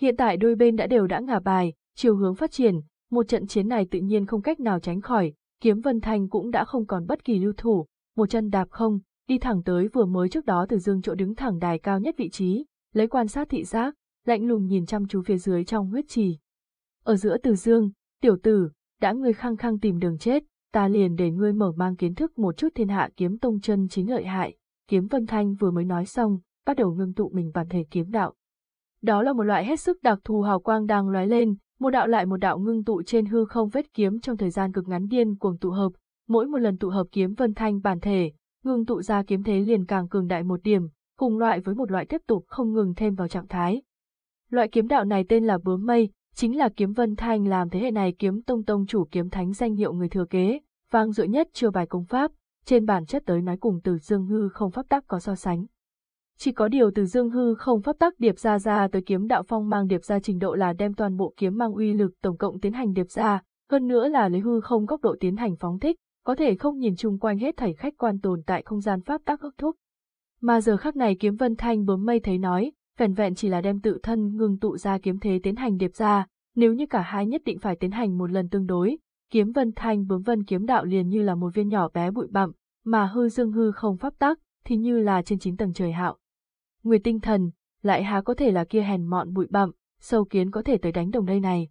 Hiện tại đôi bên đã đều đã ngả bài, chiều hướng phát triển, một trận chiến này tự nhiên không cách nào tránh khỏi, kiếm vân thanh cũng đã không còn bất kỳ lưu thủ, một chân đạp không, đi thẳng tới vừa mới trước đó từ dương chỗ đứng thẳng đài cao nhất vị trí, lấy quan sát thị giác, lạnh lùng nhìn chăm chú phía dưới trong huyết trì. Ở giữa từ dương, tiểu tử, đã người khăng khăng tìm đường chết, ta liền để ngươi mở mang kiến thức một chút thiên hạ kiếm tông chân chính lợi hại. Kiếm Vân Thanh vừa mới nói xong, bắt đầu ngưng tụ mình bản thể kiếm đạo. Đó là một loại hết sức đặc thù hào quang đang lóe lên, một đạo lại một đạo ngưng tụ trên hư không vết kiếm trong thời gian cực ngắn điên cuồng tụ hợp, mỗi một lần tụ hợp kiếm Vân Thanh bản thể, ngưng tụ ra kiếm thế liền càng cường đại một điểm, cùng loại với một loại tiếp tục không ngừng thêm vào trạng thái. Loại kiếm đạo này tên là bướm mây, chính là kiếm vân thanh làm thế hệ này kiếm tông tông chủ kiếm thánh danh hiệu người thừa kế, vang dội nhất chưa bài công pháp, trên bản chất tới nói cùng từ dương hư không pháp tắc có so sánh. Chỉ có điều từ dương hư không pháp tắc điệp ra ra tới kiếm đạo phong mang điệp ra trình độ là đem toàn bộ kiếm mang uy lực tổng cộng tiến hành điệp ra, hơn nữa là lấy hư không góc độ tiến hành phóng thích, có thể không nhìn chung quanh hết thảy khách quan tồn tại không gian pháp tắc ước thúc. Mà giờ khắc này kiếm vân thanh bướm mây thấy nói, vẻn vẹn chỉ là đem tự thân ngưng tụ ra kiếm thế tiến hành điệp ra, nếu như cả hai nhất định phải tiến hành một lần tương đối, kiếm vân thanh bướm vân kiếm đạo liền như là một viên nhỏ bé bụi bặm, mà hư dương hư không pháp tắc, thì như là trên chín tầng trời hạo. Người tinh thần, lại há có thể là kia hèn mọn bụi bặm, sâu kiến có thể tới đánh đồng đây này.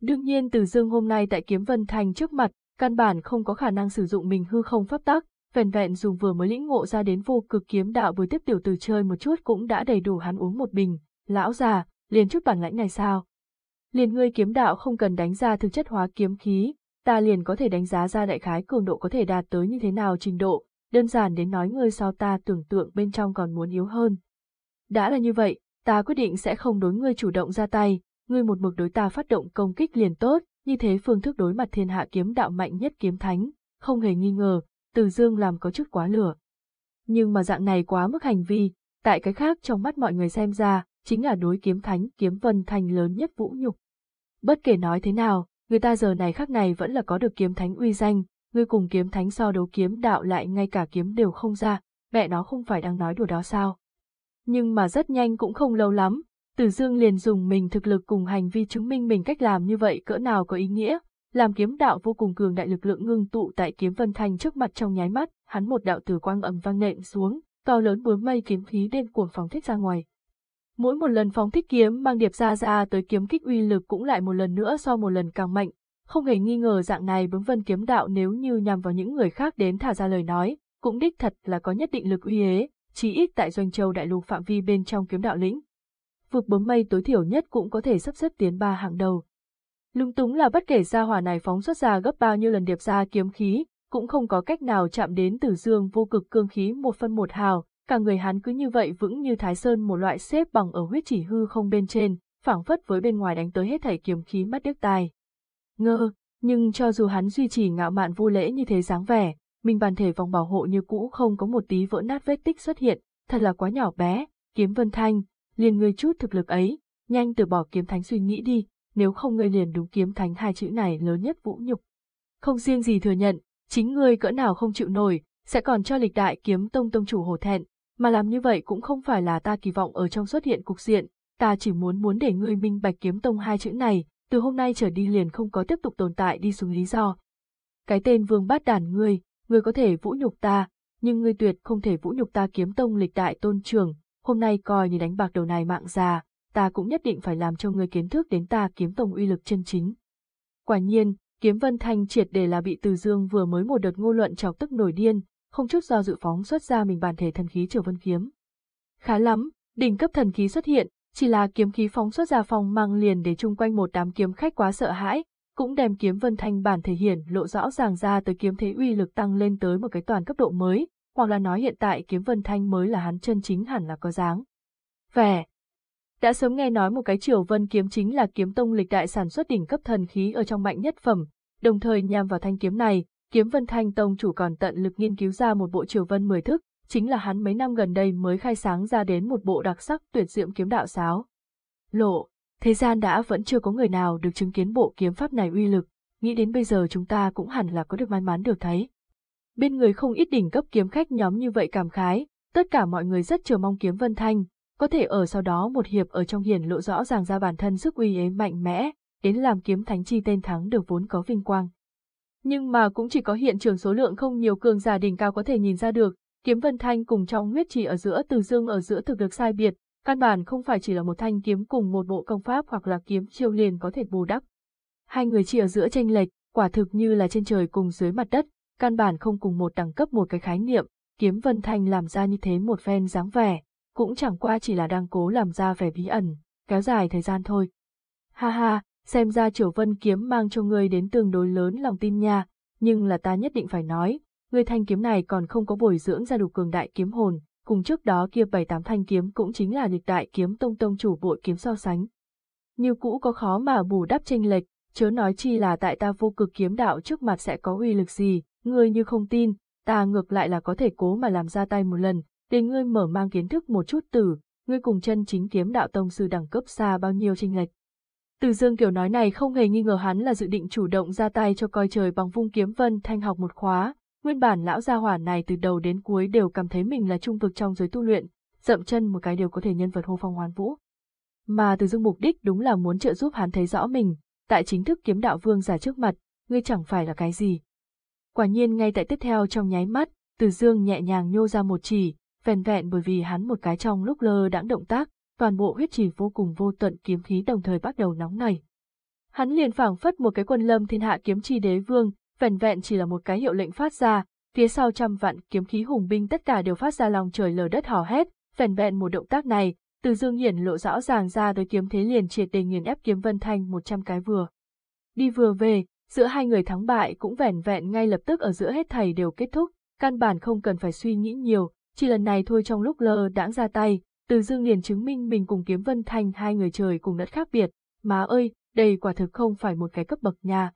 Đương nhiên từ dương hôm nay tại kiếm vân thanh trước mặt, căn bản không có khả năng sử dụng mình hư không pháp tắc, vẻn vẹn dùng vừa mới lĩnh ngộ ra đến vô cực kiếm đạo với tiếp tiểu từ chơi một chút cũng đã đầy đủ hắn uống một bình, lão già, liền chút bản lãnh này sao? Liền ngươi kiếm đạo không cần đánh ra thực chất hóa kiếm khí, ta liền có thể đánh giá ra đại khái cường độ có thể đạt tới như thế nào trình độ, đơn giản đến nói ngươi so ta tưởng tượng bên trong còn muốn yếu hơn. Đã là như vậy, ta quyết định sẽ không đối ngươi chủ động ra tay, ngươi một mực đối ta phát động công kích liền tốt, như thế phương thức đối mặt thiên hạ kiếm đạo mạnh nhất kiếm thánh, không hề nghi ngờ, từ dương làm có chút quá lửa. Nhưng mà dạng này quá mức hành vi, tại cái khác trong mắt mọi người xem ra, chính là đối kiếm thánh kiếm vân thành lớn nhất vũ nhục. Bất kể nói thế nào, người ta giờ này khác này vẫn là có được kiếm thánh uy danh, ngươi cùng kiếm thánh so đấu kiếm đạo lại ngay cả kiếm đều không ra, mẹ nó không phải đang nói đùa đó sao. Nhưng mà rất nhanh cũng không lâu lắm, Tử Dương liền dùng mình thực lực cùng hành vi chứng minh mình cách làm như vậy cỡ nào có ý nghĩa, làm kiếm đạo vô cùng cường đại lực lượng ngưng tụ tại kiếm vân thành trước mặt trong nháy mắt, hắn một đạo tử quang ầm vang nện xuống, to lớn bướm mây kiếm khí đen cuồng phóng thích ra ngoài. Mỗi một lần phóng thích kiếm mang điệp ra ra tới kiếm kích uy lực cũng lại một lần nữa so một lần càng mạnh, không hề nghi ngờ dạng này bướng vân kiếm đạo nếu như nhằm vào những người khác đến thả ra lời nói, cũng đích thật là có nhất định lực uy ế, chỉ ít tại doanh châu đại lục phạm vi bên trong kiếm đạo lĩnh. Vực bướm mây tối thiểu nhất cũng có thể sắp xếp tiến ba hàng đầu. Lung túng là bất kể gia hỏa này phóng xuất ra gấp bao nhiêu lần điệp ra kiếm khí, cũng không có cách nào chạm đến tử dương vô cực cương khí một phân một hào, cả người hắn cứ như vậy vững như thái sơn một loại xếp bằng ở huyết chỉ hư không bên trên, phảng phất với bên ngoài đánh tới hết thảy kiếm khí mắt điếc tai. Ngơ, nhưng cho dù hắn duy trì ngạo mạn vô lễ như thế dáng vẻ, minh bàn thể vòng bảo hộ như cũ không có một tí vỡ nát vết tích xuất hiện, thật là quá nhỏ bé, kiếm vân thanh, liền ngươi chút thực lực ấy, nhanh từ bỏ kiếm thánh suy nghĩ đi, nếu không ngươi liền đúng kiếm thánh hai chữ này lớn nhất vũ nhục. Không riêng gì thừa nhận, chính ngươi cỡ nào không chịu nổi, sẽ còn cho lịch đại kiếm tông tông chủ hổ thẹn, mà làm như vậy cũng không phải là ta kỳ vọng ở trong xuất hiện cục diện, ta chỉ muốn muốn để ngươi minh bạch kiếm tông hai chữ này, từ hôm nay trở đi liền không có tiếp tục tồn tại đi xuống lý do. Cái tên vương bát đàn ngươi, ngươi có thể vũ nhục ta, nhưng ngươi tuyệt không thể vũ nhục ta kiếm tông lịch đại tôn trưởng, hôm nay coi như đánh bạc đầu này mạng già, ta cũng nhất định phải làm cho ngươi kiến thức đến ta kiếm tông uy lực chân chính. Quả nhiên, kiếm vân thanh triệt để là bị từ dương vừa mới một đợt ngô luận chọc tức nổi điên, không chút do dự phóng xuất ra mình bản thể thần khí triều vân kiếm. Khá lắm, đỉnh cấp thần khí xuất hiện, chỉ là kiếm khí phóng xuất ra phong mang liền để chung quanh một đám kiếm khách quá sợ hãi, cũng đem kiếm vân thanh bản thể hiển lộ rõ ràng ra tới kiếm thế uy lực tăng lên tới một cái toàn cấp độ mới, hoặc là nói hiện tại kiếm vân thanh mới là hắn chân chính hẳn là có dáng. Vẻ Đã sớm nghe nói một cái triều vân kiếm chính là kiếm tông lịch đại sản xuất đỉnh cấp thần khí ở trong mạnh nhất phẩm, đồng thời nhằm vào thanh kiếm này, kiếm vân thanh tông chủ còn tận lực nghiên cứu ra một bộ triều vân mười thức, chính là hắn mấy năm gần đây mới khai sáng ra đến một bộ đặc sắc tuyệt diệu kiếm đạo sáo. Lộ, thế gian đã vẫn chưa có người nào được chứng kiến bộ kiếm pháp này uy lực, nghĩ đến bây giờ chúng ta cũng hẳn là có được may mắn được thấy. Bên người không ít đỉnh cấp kiếm khách nhóm như vậy cảm khái, tất cả mọi người rất chờ mong kiếm Vân Thanh, có thể ở sau đó một hiệp ở trong hiển lộ rõ ràng ra bản thân sức uy ấy mạnh mẽ, đến làm kiếm thánh chi tên thắng được vốn có vinh quang. Nhưng mà cũng chỉ có hiện trường số lượng không nhiều cường giả đỉnh cao có thể nhìn ra được, kiếm Vân Thanh cùng trong huyết trì ở giữa từ dương ở giữa thực lực sai biệt, căn bản không phải chỉ là một thanh kiếm cùng một bộ công pháp hoặc là kiếm chiêu liền có thể bù đắp. Hai người chỉ ở giữa tranh lệch, quả thực như là trên trời cùng dưới mặt đất, căn bản không cùng một đẳng cấp một cái khái niệm, kiếm Vân Thanh làm ra như thế một phen dáng vẻ, cũng chẳng qua chỉ là đang cố làm ra vẻ bí ẩn, kéo dài thời gian thôi. Ha ha, xem ra Triều Vân kiếm mang cho ngươi đến tương đối lớn lòng tin nha, nhưng là ta nhất định phải nói, ngươi thanh kiếm này còn không có bồi dưỡng ra đủ cường đại kiếm hồn, cùng trước đó kia bảy tám thanh kiếm cũng chính là lịch đại kiếm tông tông chủ bội kiếm so sánh. Như cũ có khó mà bù đắp tranh lệch, chớ nói chi là tại ta vô cực kiếm đạo trước mặt sẽ có uy lực gì, ngươi như không tin, ta ngược lại là có thể cố mà làm ra tay một lần, để ngươi mở mang kiến thức một chút tử, ngươi cùng chân chính kiếm đạo tông sư đẳng cấp xa bao nhiêu tranh lệch. Từ dương kiểu nói này không hề nghi ngờ hắn là dự định chủ động ra tay cho coi trời bằng vung kiếm vân thanh học một khóa, nguyên bản lão gia hỏa này từ đầu đến cuối đều cảm thấy mình là trung vực trong giới tu luyện, dậm chân một cái đều có thể nhân vật hô phong hoán vũ. Mà từ dương mục đích đúng là muốn trợ giúp hắn thấy rõ mình, tại chính thức kiếm đạo vương giả trước mặt, ngươi chẳng phải là cái gì. Quả nhiên ngay tại tiếp theo trong nháy mắt, từ dương nhẹ nhàng nhô ra một chỉ, vẹn vẹn bởi vì hắn một cái trong lúc lơ đãng động tác, toàn bộ huyết trì vô cùng vô tận kiếm khí đồng thời bắt đầu nóng nảy. Hắn liền phảng phất một cái quân lâm thiên hạ kiếm chi đế vương, vẻn vẹn chỉ là một cái hiệu lệnh phát ra, phía sau trăm vạn kiếm khí hùng binh tất cả đều phát ra lòng trời lở đất hò hét, vẻn vẹn một động tác này, từ dương hiển lộ rõ ràng ra tới kiếm thế liền triệt đề nghiền ép kiếm vân thanh một trăm cái vừa. Đi vừa về, giữa hai người thắng bại cũng vẻn vẹn ngay lập tức ở giữa hết thầy đều kết thúc, căn bản không cần phải suy nghĩ nhiều, chỉ lần này thôi trong lúc lơ đãng ra tay, từ dương liền chứng minh mình cùng kiếm vân thanh hai người trời cùng đất khác biệt, má ơi, đây quả thực không phải một cái cấp bậc nha.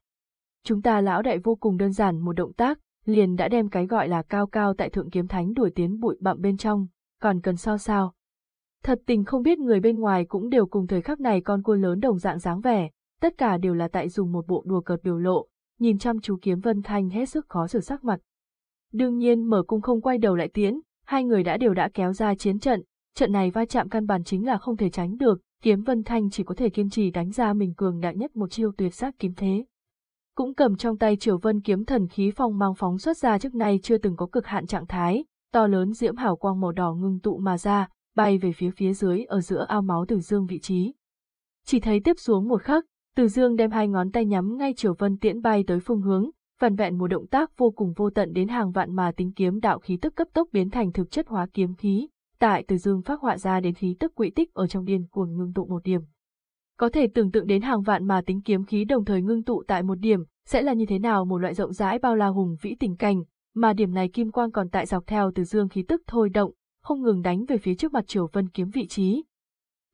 Chúng ta lão đại vô cùng đơn giản một động tác, liền đã đem cái gọi là cao cao tại thượng kiếm thánh đuổi tiến bụi bặm bên trong, còn cần so sao. Thật tình không biết người bên ngoài cũng đều cùng thời khắc này con cua lớn đồng dạng dáng vẻ, tất cả đều là tại dùng một bộ đùa cợt biểu lộ, nhìn chăm chú kiếm vân thanh hết sức khó xử sắc mặt. Đương nhiên mở cung không quay đầu lại tiến, hai người đã đều đã kéo ra chiến trận, trận này va chạm căn bản chính là không thể tránh được, kiếm vân thanh chỉ có thể kiên trì đánh ra mình cường đại nhất một chiêu tuyệt sắc kiếm thế. Cũng cầm trong tay triều vân kiếm thần khí phong mang phóng xuất ra trước nay chưa từng có cực hạn trạng thái, to lớn diễm hảo quang màu đỏ ngưng tụ mà ra, bay về phía phía dưới ở giữa ao máu Từ Dương vị trí. Chỉ thấy tiếp xuống một khắc, Từ Dương đem hai ngón tay nhắm ngay Triều Vân tiễn bay tới phương hướng, vần vẹn một động tác vô cùng vô tận đến hàng vạn mà tính kiếm đạo khí tức cấp tốc biến thành thực chất hóa kiếm khí, tại Từ Dương phát họa ra đến khí tức quỹ tích ở trong điên cuồng ngưng tụ một điểm. Có thể tưởng tượng đến hàng vạn mà tính kiếm khí đồng thời ngưng tụ tại một điểm, sẽ là như thế nào một loại rộng rãi bao la hùng vĩ tình cảnh, mà điểm này kim quang còn tại dọc theo Từ Dương khí tức thôi động, không ngừng đánh về phía trước mặt Triều Vân kiếm vị trí.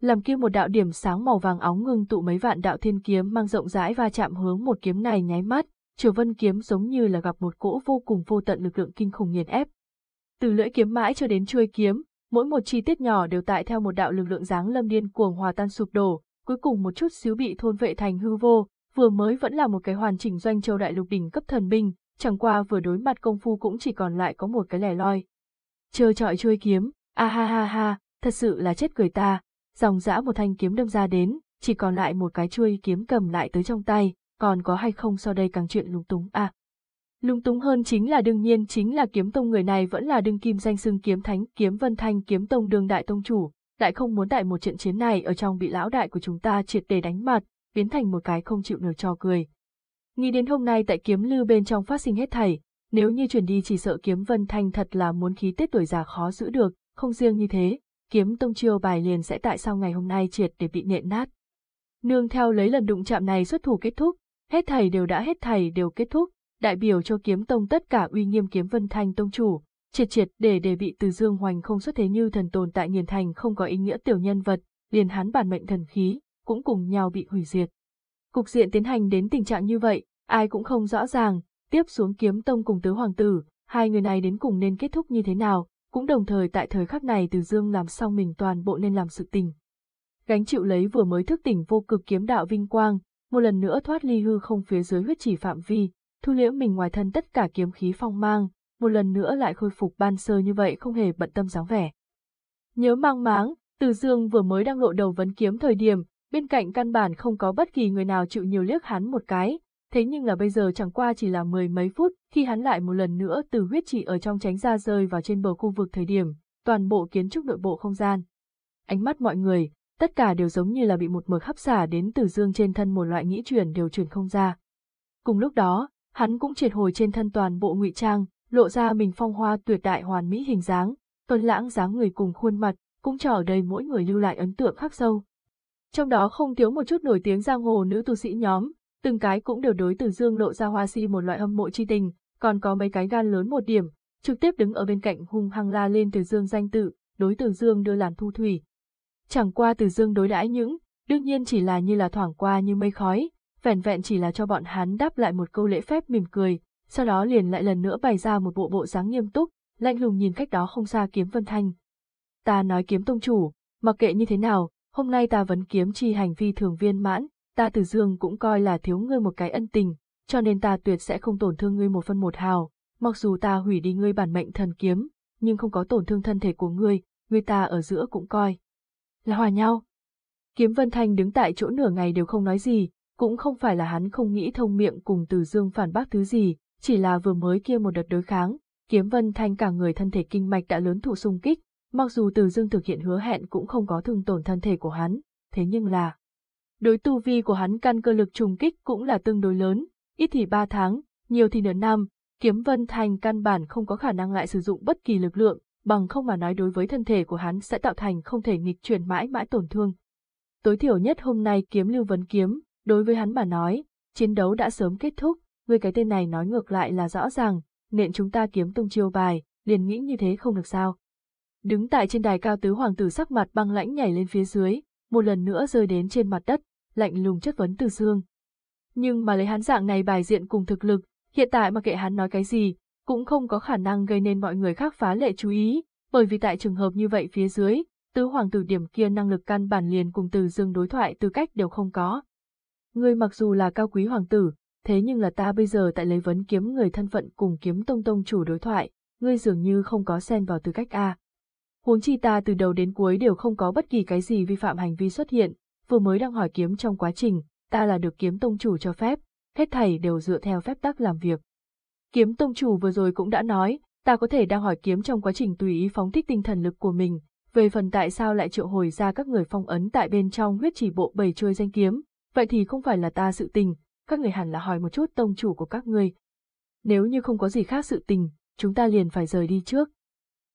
Làm kia một đạo điểm sáng màu vàng óng ngưng tụ mấy vạn đạo thiên kiếm mang rộng rãi va chạm hướng một kiếm này nháy mắt, Triều Vân kiếm giống như là gặp một cỗ vô cùng vô tận lực lượng kinh khủng nghiền ép. Từ lưỡi kiếm mãi cho đến chuôi kiếm, mỗi một chi tiết nhỏ đều tại theo một đạo lực lượng dáng lâm điên cuồng hòa tan sụp đổ, cuối cùng một chút xíu bị thôn vệ thành hư vô, vừa mới vẫn là một cái hoàn chỉnh doanh châu đại lục đỉnh cấp thần binh, chẳng qua vừa đối mặt công phu cũng chỉ còn lại có một cái lẻ loi, Chờ trọi chui kiếm, a ha ha ha, thật sự là chết cười ta, dòng dã một thanh kiếm đâm ra đến, chỉ còn lại một cái chuôi kiếm cầm lại tới trong tay, còn có hay không sau đây càng chuyện lúng túng à. Lung túng hơn chính là đương nhiên chính là kiếm tông người này vẫn là đương kim danh xưng kiếm thánh kiếm vân thanh kiếm tông đương đại tông chủ, lại không muốn tại một trận chiến này ở trong bị lão đại của chúng ta triệt để đánh mặt, biến thành một cái không chịu nổi trò cười. Nghĩ đến hôm nay tại kiếm lư bên trong phát sinh hết thảy, nếu như chuyển đi chỉ sợ kiếm Vân Thanh thật là muốn khí tết tuổi già khó giữ được, không riêng như thế, kiếm tông chiêu bài liền sẽ tại sao ngày hôm nay triệt để bị nện nát. Nương theo lấy lần đụng chạm này xuất thủ kết thúc, hết thảy đều đã hết thảy đều kết thúc, đại biểu cho kiếm tông tất cả uy nghiêm kiếm Vân Thanh tông chủ, triệt triệt để để bị từ dương hoành không xuất thế như thần tồn tại nghiền thành không có ý nghĩa tiểu nhân vật, liền hắn bản mệnh thần khí, cũng cùng nhau bị hủy diệt. Cục diện tiến hành đến tình trạng như vậy, ai cũng không rõ ràng, tiếp xuống kiếm tông cùng tứ hoàng tử, hai người này đến cùng nên kết thúc như thế nào, cũng đồng thời tại thời khắc này từ dương làm xong mình toàn bộ nên làm sự tình. Gánh chịu lấy vừa mới thức tỉnh vô cực kiếm đạo vinh quang, một lần nữa thoát ly hư không phía dưới huyết chỉ phạm vi, thu liễm mình ngoài thân tất cả kiếm khí phong mang, một lần nữa lại khôi phục ban sơ như vậy không hề bận tâm dáng vẻ. Nhớ mang máng, từ dương vừa mới đang lộ đầu vấn kiếm thời điểm, bên cạnh căn bản không có bất kỳ người nào chịu nhiều liếc hắn một cái, thế nhưng là bây giờ chẳng qua chỉ là mười mấy phút khi hắn lại một lần nữa từ huyết chỉ ở trong tránh ra rơi vào trên bờ khu vực thời điểm, toàn bộ kiến trúc nội bộ không gian. Ánh mắt mọi người, tất cả đều giống như là bị một mực hấp xả đến từ dương trên thân một loại nghĩ chuyển đều chuyển không ra. Cùng lúc đó, hắn cũng triệt hồi trên thân toàn bộ ngụy trang, lộ ra mình phong hoa tuyệt đại hoàn mỹ hình dáng, tuấn lãng dáng người cùng khuôn mặt, cũng cho ở đây mỗi người lưu lại ấn tượng khắc sâu. Trong đó không thiếu một chút nổi tiếng giang hồ nữ tu sĩ nhóm, từng cái cũng đều đối từ dương lộ ra hoa si một loại hâm mộ chi tình, còn có mấy cái gan lớn một điểm, trực tiếp đứng ở bên cạnh hung hăng la lên Từ Dương danh tự, đối Từ Dương đưa làn thu thủy. Chẳng qua Từ Dương đối đãi những, đương nhiên chỉ là như là thoảng qua như mây khói, vẻn vẹn chỉ là cho bọn hắn đáp lại một câu lễ phép mỉm cười, sau đó liền lại lần nữa bày ra một bộ bộ dáng nghiêm túc, lạnh lùng nhìn cách đó không xa kiếm Vân Thanh. Ta nói kiếm tông chủ, mặc kệ như thế nào, hôm nay ta vẫn kiếm chi hành vi thường viên mãn, ta Từ Dương cũng coi là thiếu ngươi một cái ân tình, cho nên ta tuyệt sẽ không tổn thương ngươi một phân một hào, mặc dù ta hủy đi ngươi bản mệnh thần kiếm, nhưng không có tổn thương thân thể của ngươi, ngươi ta ở giữa cũng coi. Là hòa nhau. Kiếm Vân Thanh đứng tại chỗ nửa ngày đều không nói gì, cũng không phải là hắn không nghĩ thông miệng cùng Từ Dương phản bác thứ gì, chỉ là vừa mới kia một đợt đối kháng, Kiếm Vân Thanh cả người thân thể kinh mạch đã lớn thụ xung kích, mặc dù Từ Dương thực hiện hứa hẹn cũng không có thương tổn thân thể của hắn, thế nhưng là đối tu vi của hắn căn cơ lực trùng kích cũng là tương đối lớn, ít thì ba tháng, nhiều thì nửa năm, Kiếm Vân Thanh căn bản không có khả năng lại sử dụng bất kỳ lực lượng, bằng không mà nói đối với thân thể của hắn sẽ tạo thành không thể nghịch chuyển mãi mãi tổn thương. Tối thiểu nhất hôm nay kiếm Lưu Vấn Kiếm, đối với hắn mà nói, chiến đấu đã sớm kết thúc, người cái tên này nói ngược lại là rõ ràng, nện chúng ta kiếm tung chiêu bài, liền nghĩ như thế không được sao. Đứng tại trên đài cao tứ hoàng tử sắc mặt băng lãnh nhảy lên phía dưới, một lần nữa rơi đến trên mặt đất, lạnh lùng chất vấn từ dương. Nhưng mà lấy hắn dạng này bài diện cùng thực lực, hiện tại mà kệ hắn nói cái gì, cũng không có khả năng gây nên mọi người khác phá lệ chú ý, bởi vì tại trường hợp như vậy phía dưới, tứ hoàng tử điểm kia năng lực căn bản liền cùng từ dương đối thoại tư cách đều không có. Ngươi mặc dù là cao quý hoàng tử, thế nhưng là ta bây giờ tại lấy vấn kiếm người thân phận cùng kiếm tông tông chủ đối thoại, ngươi dường như không có xen vào tư cách A. Huống chi ta từ đầu đến cuối đều không có bất kỳ cái gì vi phạm hành vi xuất hiện, vừa mới đang hỏi kiếm trong quá trình, ta là được kiếm tông chủ cho phép, hết thảy đều dựa theo phép tắc làm việc. Kiếm tông chủ vừa rồi cũng đã nói, ta có thể đang hỏi kiếm trong quá trình tùy ý phóng thích tinh thần lực của mình, về phần tại sao lại triệu hồi ra các người phong ấn tại bên trong huyết chỉ bộ bầy trôi danh kiếm, vậy thì không phải là ta sự tình, các người hẳn là hỏi một chút tông chủ của các người Nếu như không có gì khác sự tình, chúng ta liền phải rời đi trước.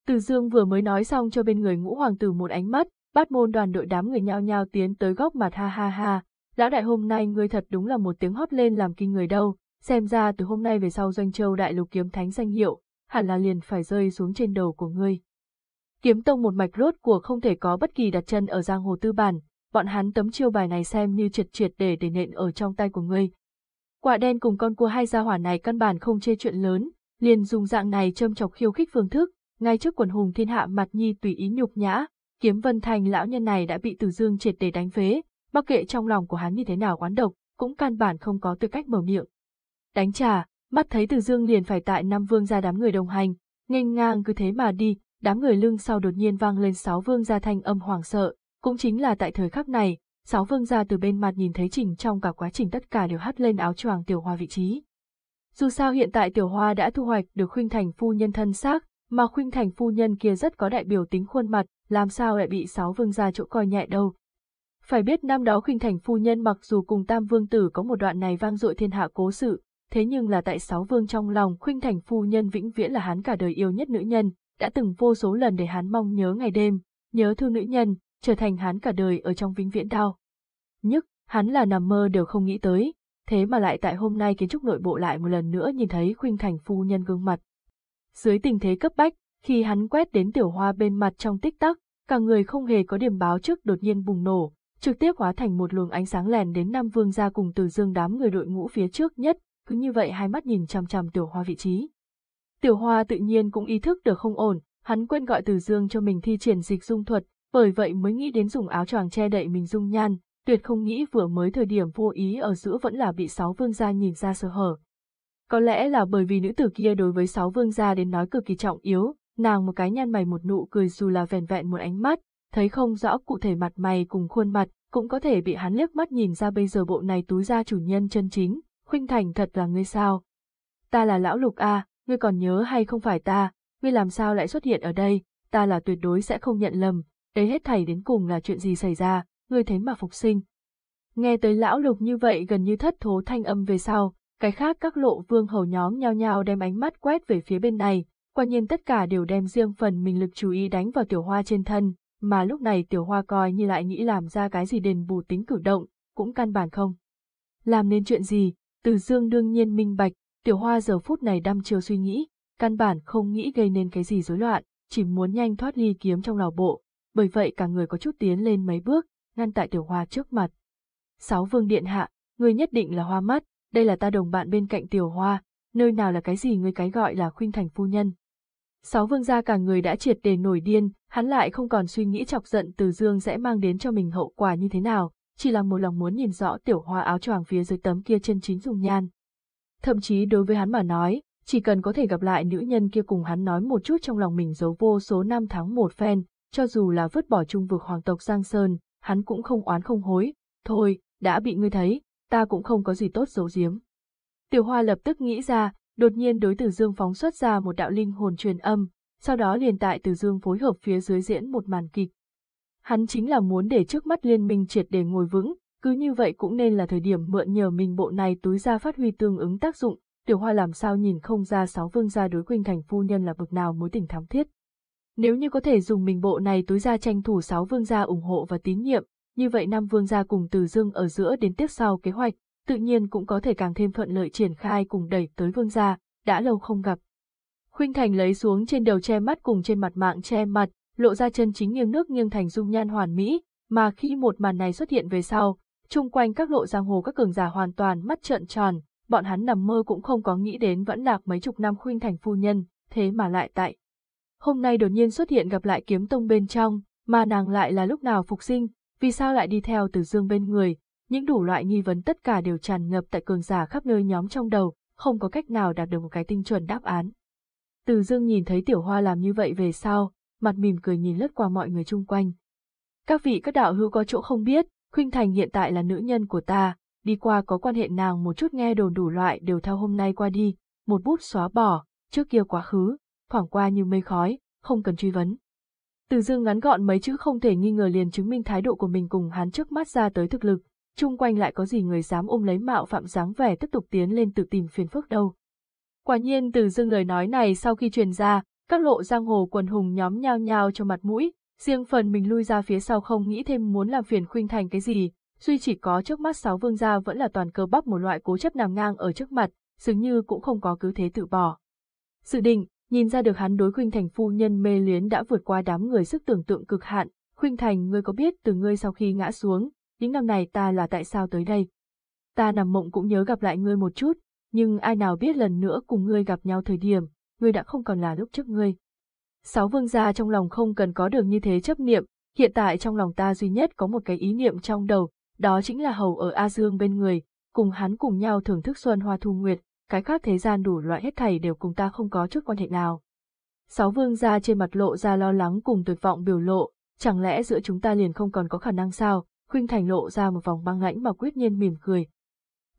Từ Dương vừa mới nói xong cho bên người ngũ hoàng tử một ánh mắt, bát môn đoàn đội đám người nhao nhao tiến tới góc mặt ha ha ha, lão đại hôm nay ngươi thật đúng là một tiếng hót lên làm kinh người đâu, xem ra từ hôm nay về sau doanh châu đại lục kiếm thánh danh hiệu, hẳn là liền phải rơi xuống trên đầu của ngươi. Kiếm tông một mạch rốt của không thể có bất kỳ đặt chân ở giang hồ tư bản, bọn hắn tấm chiêu bài này xem như triệt triệt để để nện ở trong tay của ngươi. Quả đen cùng con cua hai gia hỏa này căn bản không chê chuyện lớn, liền dùng dạng này châm chọc khiêu khích phương thức, ngay trước quần hùng thiên hạ mặt nhi tùy ý nhục nhã, kiếm vân thành lão nhân này đã bị Từ Dương triệt để đánh phế, mặc kệ trong lòng của hắn như thế nào oán độc, cũng căn bản không có tư cách mở miệng. Đánh trả, mắt thấy Từ Dương liền phải tại năm vương gia đám người đồng hành, nghênh ngang cứ thế mà đi, đám người lưng sau đột nhiên vang lên sáu vương gia thanh âm hoảng sợ, cũng chính là tại thời khắc này, sáu vương gia từ bên mặt nhìn thấy Trình trong cả quá trình tất cả đều hắt lên áo choàng tiểu hoa vị trí. Dù sao hiện tại tiểu hoa đã thu hoạch được khuynh thành phu nhân thân xác, mà khuynh thành phu nhân kia rất có đại biểu tính khuôn mặt, làm sao lại bị sáu vương gia chỗ coi nhẹ đâu. Phải biết năm đó khuynh thành phu nhân mặc dù cùng tam vương tử có một đoạn này vang dội thiên hạ cố sự, thế nhưng là tại sáu vương trong lòng khuynh thành phu nhân vĩnh viễn là hắn cả đời yêu nhất nữ nhân, đã từng vô số lần để hắn mong nhớ ngày đêm, nhớ thương nữ nhân, trở thành hắn cả đời ở trong vĩnh viễn đau. Nhức, hắn là nằm mơ đều không nghĩ tới, thế mà lại tại hôm nay kiến trúc nội bộ lại một lần nữa nhìn thấy khuynh thành phu nhân gương mặt. Dưới tình thế cấp bách, khi hắn quét đến tiểu hoa bên mặt trong tích tắc, cả người không hề có điểm báo trước đột nhiên bùng nổ, trực tiếp hóa thành một luồng ánh sáng lèn đến Nam Vương gia cùng từ dương đám người đội ngũ phía trước nhất, cứ như vậy hai mắt nhìn chằm chằm tiểu hoa vị trí. Tiểu hoa tự nhiên cũng ý thức được không ổn, hắn quên gọi từ dương cho mình thi triển dịch dung thuật, bởi vậy mới nghĩ đến dùng áo choàng che đậy mình dung nhan, tuyệt không nghĩ vừa mới thời điểm vô ý ở giữa vẫn là bị sáu vương gia nhìn ra sơ hở. Có lẽ là bởi vì nữ tử kia đối với sáu vương gia đến nói cực kỳ trọng yếu, nàng một cái nhăn mày một nụ cười dù là vẻn vẹn một ánh mắt, thấy không rõ cụ thể mặt mày cùng khuôn mặt, cũng có thể bị hắn liếc mắt nhìn ra bây giờ bộ này túi ra chủ nhân chân chính, khuynh thành thật là ngươi sao. Ta là lão lục A, ngươi còn nhớ hay không phải ta, ngươi làm sao lại xuất hiện ở đây, ta là tuyệt đối sẽ không nhận lầm, đấy hết thảy đến cùng là chuyện gì xảy ra, ngươi thế mà phục sinh. Nghe tới lão lục như vậy gần như thất thố thanh âm về sau, cái khác các lộ vương hầu nhóm nhao nhao đem ánh mắt quét về phía bên này, quả nhiên tất cả đều đem riêng phần mình lực chú ý đánh vào tiểu hoa trên thân, mà lúc này tiểu hoa coi như lại nghĩ làm ra cái gì đền bù tính cử động, cũng căn bản không. Làm nên chuyện gì, từ dương đương nhiên minh bạch, tiểu hoa giờ phút này đăm chiều suy nghĩ, căn bản không nghĩ gây nên cái gì rối loạn, chỉ muốn nhanh thoát ly kiếm trong lò bộ, bởi vậy cả người có chút tiến lên mấy bước, ngăn tại tiểu hoa trước mặt. Sáu vương điện hạ, người nhất định là hoa mắt, đây là ta đồng bạn bên cạnh tiểu hoa, nơi nào là cái gì người cái gọi là khuynh thành phu nhân. Sáu vương gia cả người đã triệt để nổi điên, hắn lại không còn suy nghĩ chọc giận từ dương sẽ mang đến cho mình hậu quả như thế nào, chỉ là một lòng muốn nhìn rõ tiểu hoa áo choàng phía dưới tấm kia chân chính dùng nhan. Thậm chí đối với hắn mà nói, chỉ cần có thể gặp lại nữ nhân kia cùng hắn nói một chút trong lòng mình giấu vô số năm tháng một phen, cho dù là vứt bỏ trung vực hoàng tộc Giang Sơn, hắn cũng không oán không hối, thôi, đã bị ngươi thấy, ta cũng không có gì tốt giấu giếm. Tiểu Hoa lập tức nghĩ ra, đột nhiên đối Từ Dương phóng xuất ra một đạo linh hồn truyền âm, sau đó liền tại Từ Dương phối hợp phía dưới diễn một màn kịch. Hắn chính là muốn để trước mắt liên minh triệt để ngồi vững, cứ như vậy cũng nên là thời điểm mượn nhờ mình bộ này túi ra phát huy tương ứng tác dụng, Tiểu Hoa làm sao nhìn không ra sáu vương gia đối Quỳnh Thành phu nhân là bực nào mối tình thắm thiết. Nếu như có thể dùng mình bộ này túi ra tranh thủ sáu vương gia ủng hộ và tín nhiệm, như vậy năm vương gia cùng Từ Dương ở giữa đến tiếp sau kế hoạch, tự nhiên cũng có thể càng thêm thuận lợi triển khai cùng đẩy tới vương gia, đã lâu không gặp. Khuynh Thành lấy xuống trên đầu che mắt cùng trên mặt mạng che mặt, lộ ra chân chính nghiêng nước nghiêng thành dung nhan hoàn mỹ, mà khi một màn này xuất hiện về sau, chung quanh các lộ giang hồ các cường giả hoàn toàn mắt trợn tròn, bọn hắn nằm mơ cũng không có nghĩ đến vẫn lạc mấy chục năm Khuynh Thành phu nhân, thế mà lại tại. Hôm nay đột nhiên xuất hiện gặp lại kiếm tông bên trong, mà nàng lại là lúc nào phục sinh, vì sao lại đi theo từ dương bên người, những đủ loại nghi vấn tất cả đều tràn ngập tại cường giả khắp nơi nhóm trong đầu, không có cách nào đạt được một cái tinh chuẩn đáp án. Từ dương nhìn thấy tiểu hoa làm như vậy về sau, mặt mỉm cười nhìn lướt qua mọi người chung quanh. Các vị các đạo hữu có chỗ không biết, Khuynh Thành hiện tại là nữ nhân của ta, đi qua có quan hệ nàng một chút nghe đồn đủ loại đều theo hôm nay qua đi, một bút xóa bỏ, trước kia quá khứ, thoảng qua như mây khói, không cần truy vấn. Từ dương ngắn gọn mấy chữ không thể nghi ngờ liền chứng minh thái độ của mình cùng hắn trước mắt ra tới thực lực, chung quanh lại có gì người dám ôm lấy mạo phạm dáng vẻ tiếp tục tiến lên tự tìm phiền phức đâu. Quả nhiên từ dương lời nói này sau khi truyền ra, các lộ giang hồ quần hùng nhóm nhao nhao cho mặt mũi, riêng phần mình lui ra phía sau không nghĩ thêm muốn làm phiền khuynh thành cái gì, duy chỉ có trước mắt sáu vương gia vẫn là toàn cơ bắp một loại cố chấp nằm ngang ở trước mặt, dường như cũng không có cứ thế tự bỏ. Sự định, nhìn ra được hắn đối khuynh thành phu nhân mê luyến đã vượt qua đám người sức tưởng tượng cực hạn, khuynh thành ngươi có biết từ ngươi sau khi ngã xuống, những năm này ta là tại sao tới đây. Ta nằm mộng cũng nhớ gặp lại ngươi một chút, nhưng ai nào biết lần nữa cùng ngươi gặp nhau thời điểm, ngươi đã không còn là lúc trước ngươi. Sáu vương gia trong lòng không cần có được như thế chấp niệm, hiện tại trong lòng ta duy nhất có một cái ý niệm trong đầu, đó chính là hầu ở A Dương bên người, cùng hắn cùng nhau thưởng thức xuân hoa thu nguyệt, cái khác thế gian đủ loại hết thảy đều cùng ta không có chút quan hệ nào. Sáu vương gia trên mặt lộ ra lo lắng cùng tuyệt vọng biểu lộ, chẳng lẽ giữa chúng ta liền không còn có khả năng sao, Khuynh Thành lộ ra một vòng băng lãnh mà quyết nhiên mỉm cười.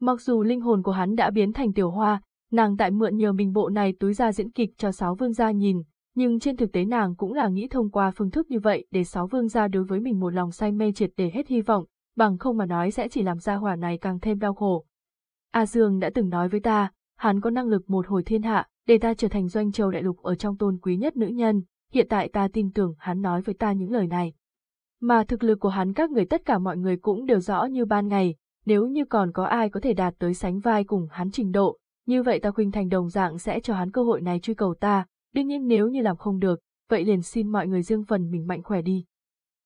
Mặc dù linh hồn của hắn đã biến thành tiểu hoa, nàng tại mượn nhờ mình bộ này túi ra diễn kịch cho sáu vương gia nhìn, nhưng trên thực tế nàng cũng là nghĩ thông qua phương thức như vậy để sáu vương gia đối với mình một lòng say mê triệt để hết hy vọng, bằng không mà nói sẽ chỉ làm gia hỏa này càng thêm đau khổ. A Dương đã từng nói với ta, hắn có năng lực một hồi thiên hạ, để ta trở thành doanh châu đại lục ở trong tôn quý nhất nữ nhân, hiện tại ta tin tưởng hắn nói với ta những lời này. Mà thực lực của hắn các người tất cả mọi người cũng đều rõ như ban ngày, nếu như còn có ai có thể đạt tới sánh vai cùng hắn trình độ, như vậy ta khuynh thành đồng dạng sẽ cho hắn cơ hội này truy cầu ta, đương nhiên nếu như làm không được, vậy liền xin mọi người riêng phần mình mạnh khỏe đi.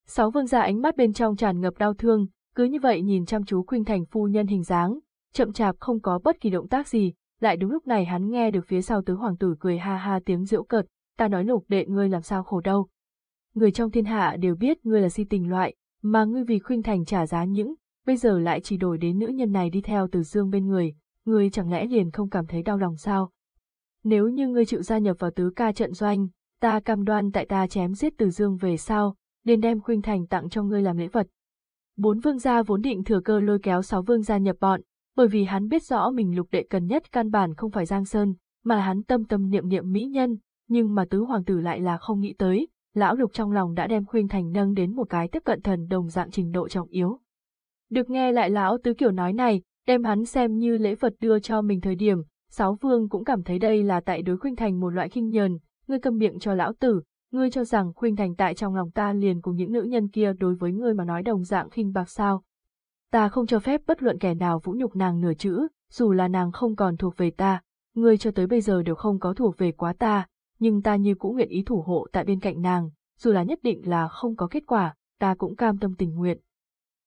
Sáu vương gia ánh mắt bên trong tràn ngập đau thương, cứ như vậy nhìn chăm chú khuynh thành phu nhân hình dáng, chậm chạp không có bất kỳ động tác gì, lại đúng lúc này hắn nghe được phía sau tứ hoàng tử cười ha ha tiếng giễu cợt, ta nói lục đệ ngươi làm sao khổ đâu. Người trong thiên hạ đều biết ngươi là si tình loại, mà ngươi vì khuynh thành trả giá những, bây giờ lại chỉ đổi đến nữ nhân này đi theo từ dương bên người, ngươi chẳng lẽ liền không cảm thấy đau lòng sao? Nếu như ngươi chịu gia nhập vào tứ ca trận doanh, ta cam đoan tại ta chém giết từ dương về sau, liền đem khuynh thành tặng cho ngươi làm lễ vật. Bốn vương gia vốn định thừa cơ lôi kéo sáu vương gia nhập bọn, bởi vì hắn biết rõ mình lục đệ cần nhất căn bản không phải Giang Sơn, mà hắn tâm tâm niệm niệm mỹ nhân, nhưng mà tứ hoàng tử lại là không nghĩ tới, lão lục trong lòng đã đem khuyên thành nâng đến một cái tiếp cận thần đồng dạng trình độ trọng yếu. Được nghe lại lão tứ kiểu nói này, đem hắn xem như lễ vật đưa cho mình thời điểm, sáu vương cũng cảm thấy đây là tại đối khuynh thành một loại khinh nhờn, ngươi câm miệng cho lão tử, ngươi cho rằng khuynh thành tại trong lòng ta liền cùng những nữ nhân kia đối với ngươi mà nói đồng dạng khinh bạc sao. Ta không cho phép bất luận kẻ nào vũ nhục nàng nửa chữ, dù là nàng không còn thuộc về ta, ngươi cho tới bây giờ đều không có thuộc về quá ta, nhưng ta như cũng nguyện ý thủ hộ tại bên cạnh nàng, dù là nhất định là không có kết quả, ta cũng cam tâm tình nguyện.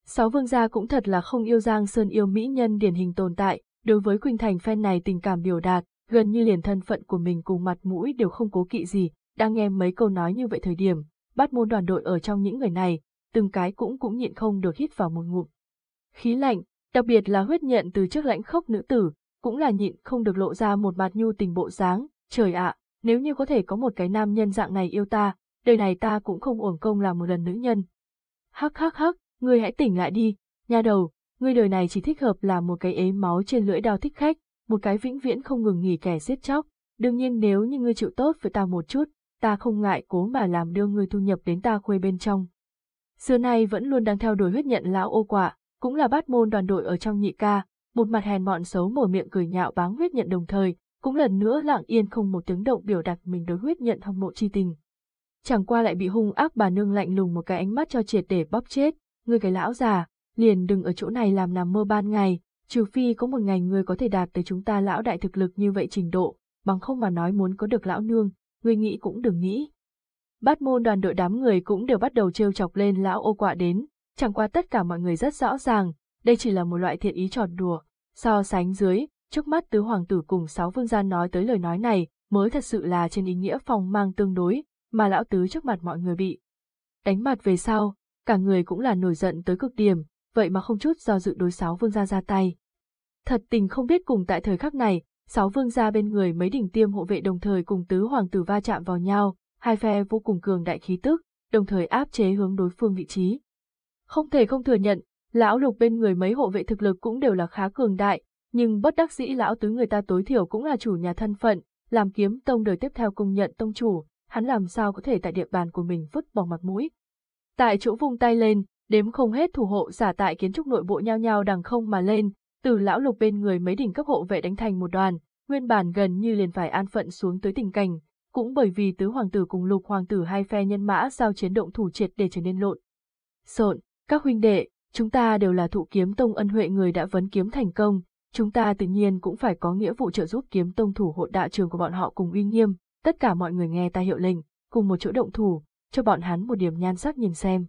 Sáu vương gia cũng thật là không yêu Giang Sơn yêu mỹ nhân điển hình tồn tại, đối với quỳnh Thành phen này tình cảm biểu đạt, gần như liền thân phận của mình cùng mặt mũi đều không cố kỵ gì, đang nghe mấy câu nói như vậy thời điểm, bắt môn đoàn đội ở trong những người này, từng cái cũng cũng nhịn không được hít vào một ngụm. Khí lạnh, đặc biệt là huyết nhận từ trước lãnh khốc nữ tử, cũng là nhịn không được lộ ra một mặt nhu tình bộ dáng, trời ạ, nếu như có thể có một cái nam nhân dạng này yêu ta, đời này ta cũng không uổng công làm một lần nữ nhân. Hắc hắc hắc, ngươi hãy tỉnh lại đi, nha đầu, ngươi đời này chỉ thích hợp là một cái ế máu trên lưỡi đao thích khách, một cái vĩnh viễn không ngừng nghỉ kẻ giết chóc, đương nhiên nếu như ngươi chịu tốt với ta một chút, ta không ngại cố mà làm đưa ngươi thu nhập đến ta khuê bên trong. Xưa nay vẫn luôn đang theo đuổi huyết nhận lão ô quả, cũng là bát môn đoàn đội ở trong nhị ca, một mặt hèn mọn xấu mở miệng cười nhạo báng huyết nhận đồng thời, cũng lần nữa lặng yên không một tiếng động biểu đạt mình đối huyết nhận hâm mộ chi tình. Chẳng qua lại bị hung ác bà nương lạnh lùng một cái ánh mắt cho triệt để bóp chết, ngươi cái lão già, liền đừng ở chỗ này làm nằm mơ ban ngày, trừ phi có một ngày ngươi có thể đạt tới chúng ta lão đại thực lực như vậy trình độ, bằng không mà nói muốn có được lão nương, ngươi nghĩ cũng đừng nghĩ. Bát môn đoàn đội đám người cũng đều bắt đầu trêu chọc lên lão ô quạ đến, chẳng qua tất cả mọi người rất rõ ràng, đây chỉ là một loại thiện ý trò đùa. So sánh dưới, trước mắt tứ hoàng tử cùng sáu vương gia nói tới lời nói này, mới thật sự là trên ý nghĩa phòng mang tương đối, mà lão tứ trước mặt mọi người bị. Đánh mặt về sau, cả người cũng là nổi giận tới cực điểm, vậy mà không chút do dự đối sáu vương gia ra tay. Thật tình không biết cùng tại thời khắc này, sáu vương gia bên người mấy đỉnh tiêm hộ vệ đồng thời cùng tứ hoàng tử va chạm vào nhau, hai phe vô cùng cường đại khí tức, đồng thời áp chế hướng đối phương vị trí. Không thể không thừa nhận, lão lục bên người mấy hộ vệ thực lực cũng đều là khá cường đại, nhưng bất đắc dĩ lão tứ người ta tối thiểu cũng là chủ nhà thân phận, làm kiếm tông đời tiếp theo công nhận tông chủ, hắn làm sao có thể tại địa bàn của mình vứt bỏ mặt mũi. Tại chỗ vung tay lên, đếm không hết thủ hộ giả tại kiến trúc nội bộ nhao nhao đằng không mà lên, từ lão lục bên người mấy đỉnh cấp hộ vệ đánh thành một đoàn, nguyên bản gần như liền phải an phận xuống tới tình cảnh, cũng bởi vì tứ hoàng tử cùng lục hoàng tử hai phe nhân mã giao chiến động thủ triệt để trở nên lộn. Sộn, các huynh đệ, chúng ta đều là thụ kiếm tông ân huệ người đã vấn kiếm thành công, chúng ta tự nhiên cũng phải có nghĩa vụ trợ giúp kiếm tông thủ hộ đạo trường của bọn họ cùng uy nghiêm, tất cả mọi người nghe ta hiệu lệnh, cùng một chỗ động thủ, cho bọn hắn một điểm nhan sắc nhìn xem.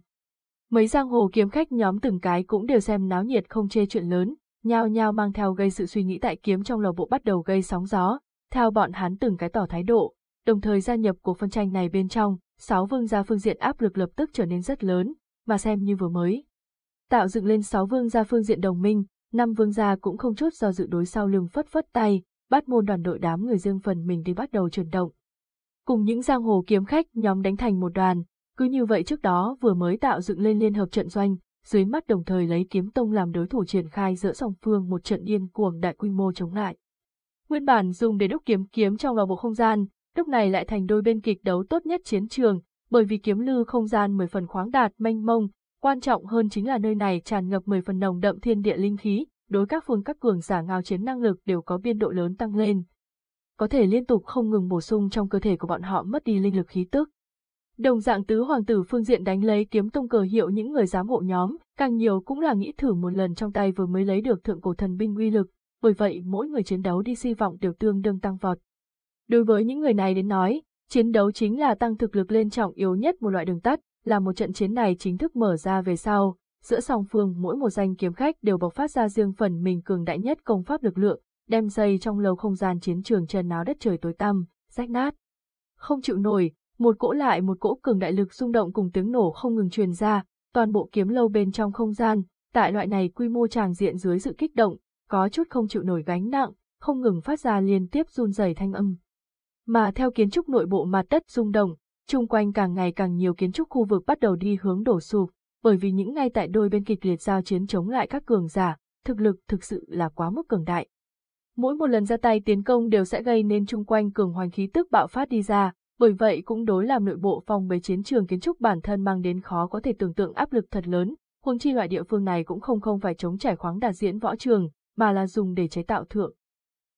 Mấy giang hồ kiếm khách nhóm từng cái cũng đều xem náo nhiệt không chê chuyện lớn, nhao nhao mang theo gây sự suy nghĩ tại kiếm trong lầu bộ bắt đầu gây sóng gió, theo bọn hắn từng cái tỏ thái độ, đồng thời gia nhập cuộc phân tranh này bên trong, sáu vương gia phương diện áp lực lập tức trở nên rất lớn, mà xem như vừa mới. Tạo dựng lên sáu vương gia phương diện đồng minh, năm vương gia cũng không chút do dự đối sau lưng phất phất tay, bắt môn đoàn đội đám người riêng phần mình đi bắt đầu chuyển động. Cùng những giang hồ kiếm khách nhóm đánh thành một đoàn, cứ như vậy trước đó vừa mới tạo dựng lên liên hợp trận doanh, dưới mắt đồng thời lấy kiếm tông làm đối thủ triển khai giữa song phương một trận điên cuồng đại quy mô chống lại. Nguyên bản dùng để đúc kiếm kiếm trong vào bộ không gian, lúc này lại thành đôi bên kịch đấu tốt nhất chiến trường, bởi vì kiếm lư không gian mười phần khoáng đạt mênh mông, quan trọng hơn chính là nơi này tràn ngập mười phần nồng đậm thiên địa linh khí, đối các phương các cường giả ngao chiến năng lực đều có biên độ lớn tăng lên. Có thể liên tục không ngừng bổ sung trong cơ thể của bọn họ mất đi linh lực khí tức. Đồng dạng tứ hoàng tử phương diện đánh lấy kiếm tông cờ hiệu những người giám hộ nhóm, càng nhiều cũng là nghĩ thử một lần trong tay vừa mới lấy được thượng cổ thần binh uy lực, bởi vậy mỗi người chiến đấu đi si vọng đều tương đương tăng vọt. Đối với những người này đến nói, chiến đấu chính là tăng thực lực lên trọng yếu nhất một loại đường tắt, là một trận chiến này chính thức mở ra về sau, giữa song phương mỗi một danh kiếm khách đều bộc phát ra riêng phần mình cường đại nhất công pháp lực lượng, đem dây trong lầu không gian chiến trường chân náo đất trời tối tăm, rách nát. Không chịu nổi, một cỗ lại một cỗ cường đại lực rung động cùng tiếng nổ không ngừng truyền ra, toàn bộ kiếm lâu bên trong không gian, tại loại này quy mô tràng diện dưới sự kích động, có chút không chịu nổi gánh nặng, không ngừng phát ra liên tiếp run rẩy thanh âm. Mà theo kiến trúc nội bộ mặt đất rung động, chung quanh càng ngày càng nhiều kiến trúc khu vực bắt đầu đi hướng đổ sụp, bởi vì những ngay tại đôi bên kịch liệt giao chiến chống lại các cường giả, thực lực thực sự là quá mức cường đại. Mỗi một lần ra tay tiến công đều sẽ gây nên chung quanh cường hoành khí tức bạo phát đi ra, bởi vậy cũng đối làm nội bộ phong bế chiến trường kiến trúc bản thân mang đến khó có thể tưởng tượng áp lực thật lớn, huống chi loại địa phương này cũng không không phải chống trải khoáng đạt diễn võ trường, mà là dùng để chế tạo thượng.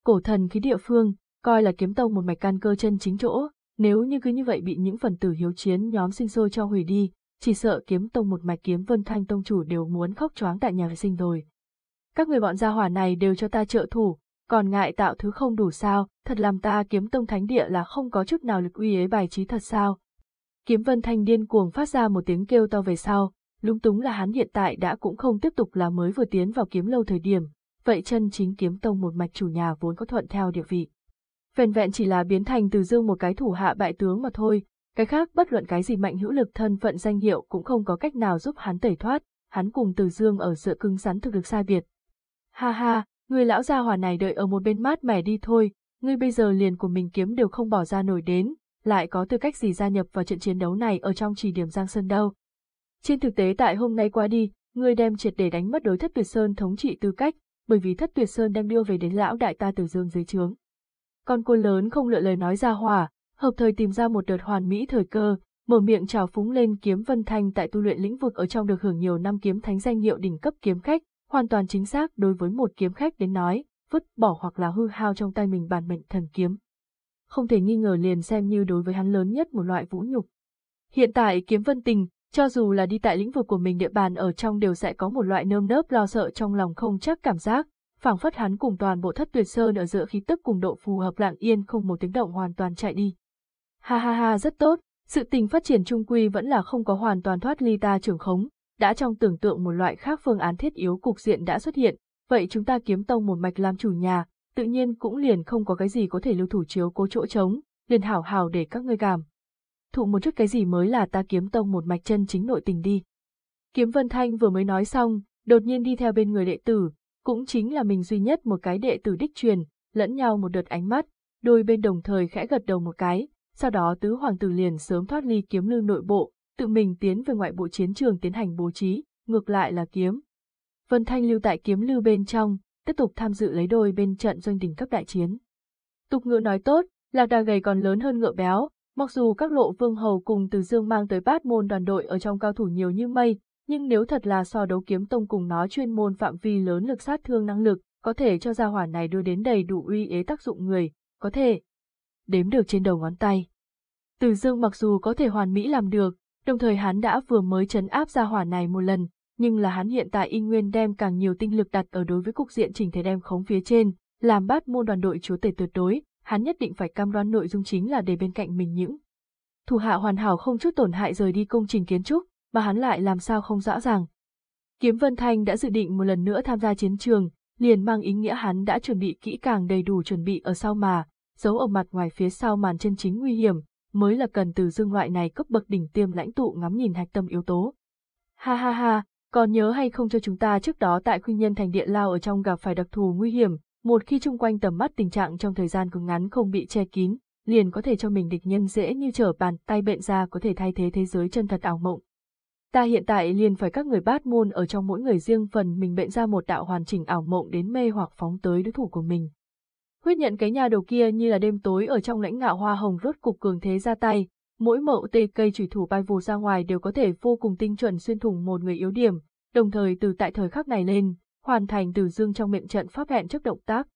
Cổ thần khí địa phương, coi là kiếm tông một mạch căn cơ chân chính chỗ, nếu như cứ như vậy bị những phần tử hiếu chiến nhóm sinh sôi cho hủy đi, chỉ sợ kiếm tông một mạch kiếm vân thanh tông chủ đều muốn khóc choáng tại nhà vệ sinh rồi. Các người bọn gia hỏa này đều cho ta trợ thủ, còn ngại tạo thứ không đủ sao, thật làm ta kiếm tông thánh địa là không có chút nào lực uy ấy bài trí thật sao. Kiếm vân thanh điên cuồng phát ra một tiếng kêu to về sau, lung túng là hắn hiện tại đã cũng không tiếp tục là mới vừa tiến vào kiếm lâu thời điểm, vậy chân chính kiếm tông một mạch chủ nhà vốn có thuận theo địa vị. Vẹn vẹn chỉ là biến thành từ dương một cái thủ hạ bại tướng mà thôi, cái khác bất luận cái gì mạnh hữu lực thân phận danh hiệu cũng không có cách nào giúp hắn tẩy thoát, hắn cùng từ dương ở giữa cứng rắn thực lực sai biệt. Ha ha, người lão gia hỏa này đợi ở một bên mát mẻ đi thôi, ngươi bây giờ liền của mình kiếm đều không bỏ ra nổi đến, lại có tư cách gì gia nhập vào trận chiến đấu này ở trong chỉ điểm Giang Sơn đâu. Trên thực tế tại hôm nay qua đi, ngươi đem triệt để đánh mất đối thất tuyệt sơn thống trị tư cách, bởi vì thất tuyệt sơn đem đưa về đến lão đại ta Từ dương dưới trướng. Con côn lớn không lựa lời nói ra hỏa, hợp thời tìm ra một đợt hoàn mỹ thời cơ, mở miệng trào phúng lên kiếm vân thanh tại tu luyện lĩnh vực ở trong được hưởng nhiều năm kiếm thánh danh hiệu đỉnh cấp kiếm khách, hoàn toàn chính xác đối với một kiếm khách đến nói, vứt bỏ hoặc là hư hao trong tay mình bản mệnh thần kiếm. Không thể nghi ngờ liền xem như đối với hắn lớn nhất một loại vũ nhục. Hiện tại kiếm vân tình, cho dù là đi tại lĩnh vực của mình địa bàn ở trong đều sẽ có một loại nơm nớp lo sợ trong lòng không chắc cảm giác, phảng phất hắn cùng toàn bộ thất tuyệt sơn ở giữa khí tức cùng độ phù hợp lặng yên không một tiếng động hoàn toàn chạy đi. Ha ha ha rất tốt, sự tình phát triển trung quy vẫn là không có hoàn toàn thoát ly ta trưởng khống, đã trong tưởng tượng một loại khác phương án thiết yếu cục diện đã xuất hiện, vậy chúng ta kiếm tông một mạch làm chủ nhà, tự nhiên cũng liền không có cái gì có thể lưu thủ chiếu cố chỗ trống, liền hảo hảo để các ngươi cảm. Thụ một chút cái gì mới là ta kiếm tông một mạch chân chính nội tình đi. Kiếm Vân Thanh vừa mới nói xong, đột nhiên đi theo bên người đệ tử, cũng chính là mình duy nhất một cái đệ tử đích truyền, lẫn nhau một đợt ánh mắt, đôi bên đồng thời khẽ gật đầu một cái, sau đó tứ hoàng tử liền sớm thoát ly kiếm lưu nội bộ, tự mình tiến về ngoại bộ chiến trường tiến hành bố trí, ngược lại là kiếm. Vân Thanh lưu tại kiếm lưu bên trong, tiếp tục tham dự lấy đôi bên trận doanh đỉnh cấp đại chiến. Tục ngựa nói tốt, lạc đà gầy còn lớn hơn ngựa béo, mặc dù các lộ vương hầu cùng từ dương mang tới bát môn đoàn đội ở trong cao thủ nhiều như mây, nhưng nếu thật là so đấu kiếm tông cùng nó chuyên môn phạm vi lớn lực sát thương năng lực, có thể cho gia hỏa này đưa đến đầy đủ uy ế tác dụng người, có thể đếm được trên đầu ngón tay. Từ dương mặc dù có thể hoàn mỹ làm được, đồng thời hắn đã vừa mới chấn áp gia hỏa này một lần, nhưng là hắn hiện tại y nguyên đem càng nhiều tinh lực đặt ở đối với cục diện chỉnh thể đem khống phía trên, làm bát môn đoàn đội chúa tể tuyệt đối, hắn nhất định phải cam đoan nội dung chính là để bên cạnh mình những thủ hạ hoàn hảo không chút tổn hại rời đi công trình kiến trúc, mà hắn lại làm sao không rõ ràng. Kiếm Vân Thanh đã dự định một lần nữa tham gia chiến trường, liền mang ý nghĩa hắn đã chuẩn bị kỹ càng đầy đủ chuẩn bị ở sau mà, giấu ở mặt ngoài phía sau màn chân chính nguy hiểm, mới là cần từ dương loại này cấp bậc đỉnh tiêm lãnh tụ ngắm nhìn hạch tâm yếu tố. Ha ha ha, còn nhớ hay không cho chúng ta trước đó tại khuyên nhân thành địa lao ở trong gặp phải đặc thù nguy hiểm, một khi chung quanh tầm mắt tình trạng trong thời gian cực ngắn không bị che kín, liền có thể cho mình địch nhân dễ như trở bàn tay bệnh ra có thể thay thế thế giới chân thật ảo mộng. Ta hiện tại liền phải các người bát môn ở trong mỗi người riêng phần mình bệnh ra một đạo hoàn chỉnh ảo mộng đến mê hoặc phóng tới đối thủ của mình. Huyết nhận cái nhà đầu kia như là đêm tối ở trong lãnh ngạo hoa hồng rốt cục cường thế ra tay, mỗi mậu tê cây chủy thủ bay vù ra ngoài đều có thể vô cùng tinh chuẩn xuyên thủng một người yếu điểm, đồng thời từ tại thời khắc này lên, hoàn thành từ dương trong miệng trận pháp hẹn trước động tác.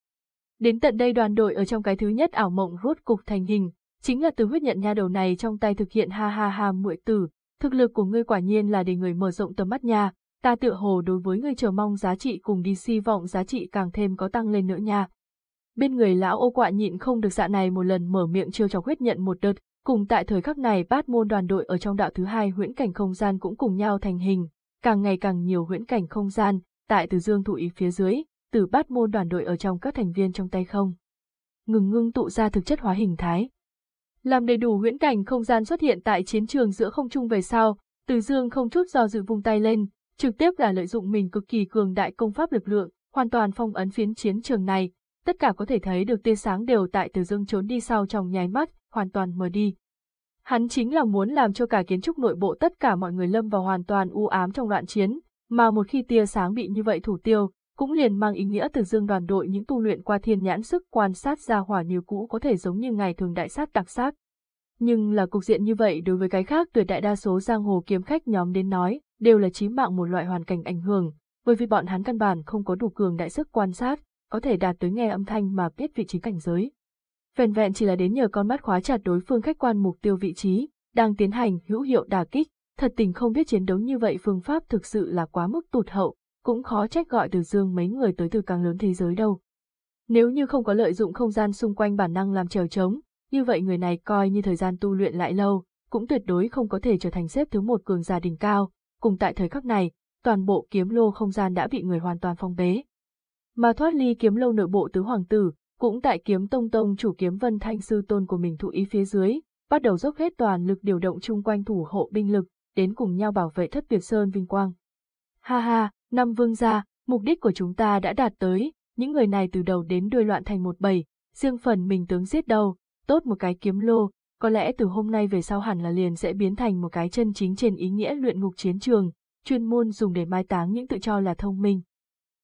Đến tận đây đoàn đội ở trong cái thứ nhất ảo mộng rốt cục thành hình, chính là từ huyết nhận nha đầu này trong tay thực hiện ha ha ha muội tử, thực lực của ngươi quả nhiên là để người mở rộng tầm mắt nha, ta tựa hồ đối với ngươi chờ mong giá trị cùng đi si vọng giá trị càng thêm có tăng lên nữa nha. Bên người lão ô quạ nhịn không được dạ này một lần mở miệng chiêu chọc huyết nhận một đợt, cùng tại thời khắc này bát môn đoàn đội ở trong đạo thứ hai huyễn cảnh không gian cũng cùng nhau thành hình, càng ngày càng nhiều huyễn cảnh không gian, tại từ dương thụ ý phía dưới, từ bát môn đoàn đội ở trong các thành viên trong tay không. Ngừng ngưng tụ ra thực chất hóa hình thái. Làm đầy đủ huyễn cảnh không gian xuất hiện tại chiến trường giữa không trung về sau, từ dương không chút do dự vung tay lên, trực tiếp là lợi dụng mình cực kỳ cường đại công pháp lực lượng, hoàn toàn phong ấn phiến chiến trường này, tất cả có thể thấy được tia sáng đều tại từ dương trốn đi sau trong nháy mắt, hoàn toàn mờ đi. Hắn chính là muốn làm cho cả kiến trúc nội bộ tất cả mọi người lâm vào hoàn toàn u ám trong loạn chiến, mà một khi tia sáng bị như vậy thủ tiêu, cũng liền mang ý nghĩa từ dương đoàn đội những tu luyện qua thiên nhãn sức quan sát ra hỏa như cũ có thể giống như ngày thường đại sát đặc sát. Nhưng là cục diện như vậy đối với cái khác tuyệt đại đa số giang hồ kiếm khách nhóm đến nói, đều là chí mạng một loại hoàn cảnh ảnh hưởng, bởi vì bọn hắn căn bản không có đủ cường đại sức quan sát, có thể đạt tới nghe âm thanh mà biết vị trí cảnh giới. Vẹn vẹn chỉ là đến nhờ con mắt khóa chặt đối phương khách quan mục tiêu vị trí, đang tiến hành hữu hiệu đả kích, thật tình không biết chiến đấu như vậy phương pháp thực sự là quá mức tụt hậu, cũng khó trách gọi từ dương mấy người tới từ càng lớn thế giới đâu. Nếu như không có lợi dụng không gian xung quanh bản năng làm trèo trống, như vậy người này coi như thời gian tu luyện lại lâu, cũng tuyệt đối không có thể trở thành xếp thứ một cường giả đỉnh cao, cùng tại thời khắc này, toàn bộ kiếm lô không gian đã bị người hoàn toàn phong bế. Mà thoát ly kiếm lô nội bộ tứ hoàng tử, cũng tại kiếm tông tông chủ kiếm vân thanh sư tôn của mình thụ ý phía dưới, bắt đầu dốc hết toàn lực điều động chung quanh thủ hộ binh lực, đến cùng nhau bảo vệ thất tuyệt sơn vinh quang. Ha ha, năm vương gia, mục đích của chúng ta đã đạt tới, những người này từ đầu đến đuôi loạn thành một bầy, riêng phần mình tướng giết đâu, tốt một cái kiếm lô, có lẽ từ hôm nay về sau hẳn là liền sẽ biến thành một cái chân chính trên ý nghĩa luyện ngục chiến trường, chuyên môn dùng để mai táng những tự cho là thông minh.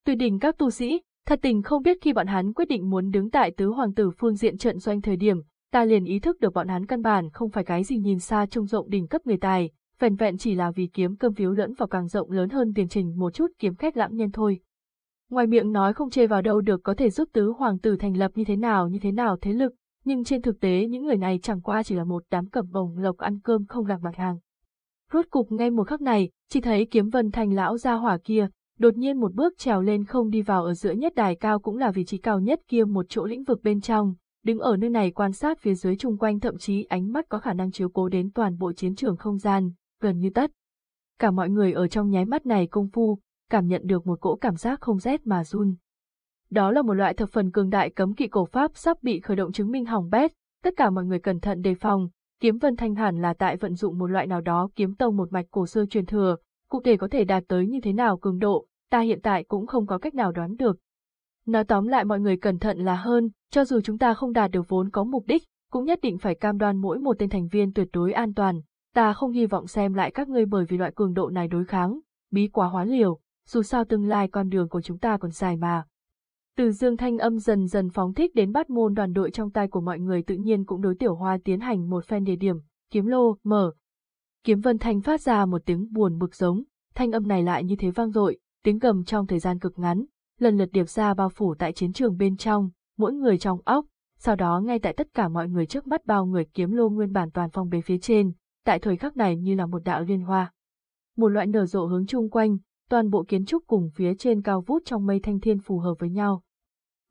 tùy đỉnh các tu sĩ, thật tình không biết khi bọn hắn quyết định muốn đứng tại tứ hoàng tử phương diện trận doanh thời điểm, ta liền ý thức được bọn hắn căn bản không phải cái gì nhìn xa trông rộng đỉnh cấp người tài, vẻn vẹn chỉ là vì kiếm cơm phiếu lẫn vào càng rộng lớn hơn tiền trình một chút kiếm khách lãng nhân thôi. Ngoài miệng nói không chê vào đâu được có thể giúp tứ hoàng tử thành lập như thế nào như thế nào thế lực, nhưng trên thực tế những người này chẳng qua chỉ là một đám cẩm bồng lộc ăn cơm không làm mặt hàng. Rốt cục ngay một khắc này, chỉ thấy kiếm vân thành lão gia hỏa kia, đột nhiên một bước trèo lên không đi vào ở giữa nhất đài cao cũng là vị trí cao nhất kia một chỗ lĩnh vực bên trong, đứng ở nơi này quan sát phía dưới chung quanh thậm chí ánh mắt có khả năng chiếu cố đến toàn bộ chiến trường không gian, gần như tất. Cả mọi người ở trong nháy mắt này công phu, cảm nhận được một cỗ cảm giác không rét mà run. Đó là một loại thập phần cường đại cấm kỵ cổ pháp sắp bị khởi động chứng minh hỏng bét, tất cả mọi người cẩn thận đề phòng, kiếm vân thanh hẳn là tại vận dụng một loại nào đó kiếm tông một mạch cổ xưa truyền thừa, cụ thể có thể đạt tới như thế nào cường độ, ta hiện tại cũng không có cách nào đoán được. Nói tóm lại mọi người cẩn thận là hơn, cho dù chúng ta không đạt được vốn có mục đích, cũng nhất định phải cam đoan mỗi một tên thành viên tuyệt đối an toàn. Ta không hy vọng xem lại các ngươi bởi vì loại cường độ này đối kháng, bí quá hóa liều, dù sao tương lai con đường của chúng ta còn dài mà. Từ dương thanh âm dần dần phóng thích đến bắt môn đoàn đội trong tay của mọi người tự nhiên cũng đối tiểu hoa tiến hành một phen địa điểm, kiếm lô, mở. Kiếm vân thanh phát ra một tiếng buồn bực giống, thanh âm này lại như thế vang dội, tiếng gầm trong thời gian cực ngắn, lần lượt điệp ra bao phủ tại chiến trường bên trong, mỗi người trong óc, sau đó ngay tại tất cả mọi người trước mắt bao người kiếm lô nguyên bản toàn phong bế phía trên, tại thời khắc này như là một đạo liên hoa. Một loại nở rộ hướng chung quanh, toàn bộ kiến trúc cùng phía trên cao vút trong mây thanh thiên phù hợp với nhau.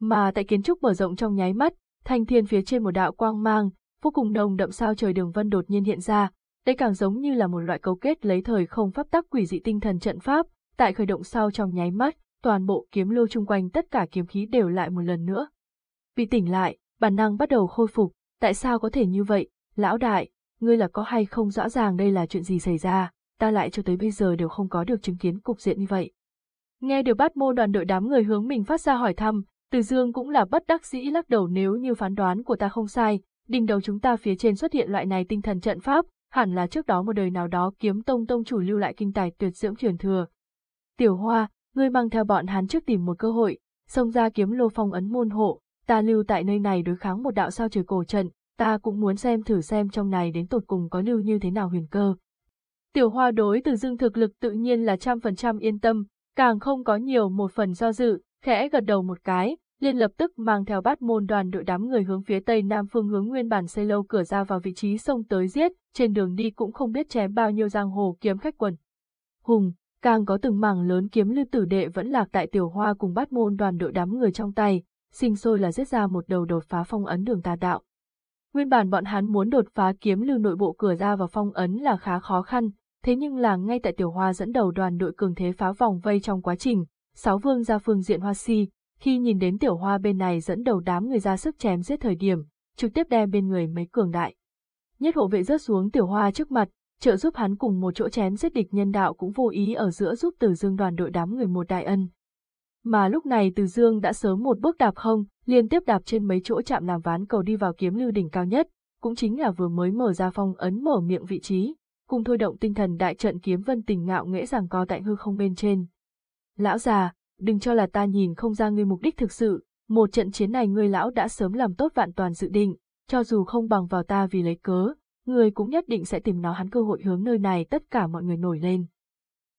Mà tại kiến trúc mở rộng trong nháy mắt, thanh thiên phía trên một đạo quang mang, vô cùng nồng đậm sao trời đường vân đột nhiên hiện ra, đây càng giống như là một loại cấu kết lấy thời không pháp tắc quỷ dị tinh thần trận pháp, tại khởi động sau trong nháy mắt, toàn bộ kiếm lưu chung quanh tất cả kiếm khí đều lại một lần nữa. Vì tỉnh lại, bản năng bắt đầu khôi phục, tại sao có thể như vậy, lão đại, ngươi là có hay không rõ ràng đây là chuyện gì xảy ra, ta lại cho tới bây giờ đều không có được chứng kiến cục diện như vậy. Nghe được bắt môn đoàn đội đám người hướng mình phát ra hỏi thăm, Từ Dương cũng là bất đắc dĩ lắc đầu nếu như phán đoán của ta không sai, đỉnh đầu chúng ta phía trên xuất hiện loại này tinh thần trận pháp, hẳn là trước đó một đời nào đó kiếm tông tông chủ lưu lại kinh tài tuyệt dưỡng truyền thừa. Tiểu Hoa, ngươi mang theo bọn hắn trước tìm một cơ hội, xông ra kiếm lô phong ấn môn hộ, ta lưu tại nơi này đối kháng một đạo sao trời cổ trận, ta cũng muốn xem thử xem trong này đến tột cùng có lưu như thế nào huyền cơ. Tiểu Hoa đối từ dương thực lực tự nhiên là trăm phần trăm yên tâm, càng không có nhiều một phần do dự, khẽ gật đầu một cái, liền lập tức mang theo bát môn đoàn đội đám người hướng phía tây nam phương hướng nguyên bản xây lâu cửa ra vào vị trí sông tới giết, trên đường đi cũng không biết chém bao nhiêu giang hồ kiếm khách quần. Hùng, càng có từng mảng lớn kiếm lưu tử đệ vẫn lạc tại tiểu hoa cùng bát môn đoàn đội đám người trong tay, sinh sôi là giết ra một đầu đột phá phong ấn đường tà đạo. Nguyên bản bọn hắn muốn đột phá kiếm lưu nội bộ cửa ra vào phong ấn là khá khó khăn, thế nhưng là ngay tại tiểu hoa dẫn đầu đoàn đội cường thế phá vòng vây trong quá trình, sáu vương ra phương diện hoa si, khi nhìn đến tiểu hoa bên này dẫn đầu đám người ra sức chém giết thời điểm, trực tiếp đem bên người mấy cường đại. Nhất hộ vệ rớt xuống tiểu hoa trước mặt, trợ giúp hắn cùng một chỗ chém giết địch nhân đạo cũng vô ý ở giữa giúp Từ Dương đoàn đội đám người một đại ân. Mà lúc này Từ Dương đã sớm một bước đạp không, liên tiếp đạp trên mấy chỗ chạm làm ván cầu đi vào kiếm lưu đỉnh cao nhất, cũng chính là vừa mới mở ra phong ấn mở miệng vị trí, cùng thôi động tinh thần đại trận kiếm vân tình ngạo nghễ rằng co tại hư không bên trên. Lão già, đừng cho là ta nhìn không ra ngươi mục đích thực sự, một trận chiến này ngươi lão đã sớm làm tốt vạn toàn dự định, cho dù không bằng vào ta vì lấy cớ, người cũng nhất định sẽ tìm nó hắn cơ hội hướng nơi này tất cả mọi người nổi lên.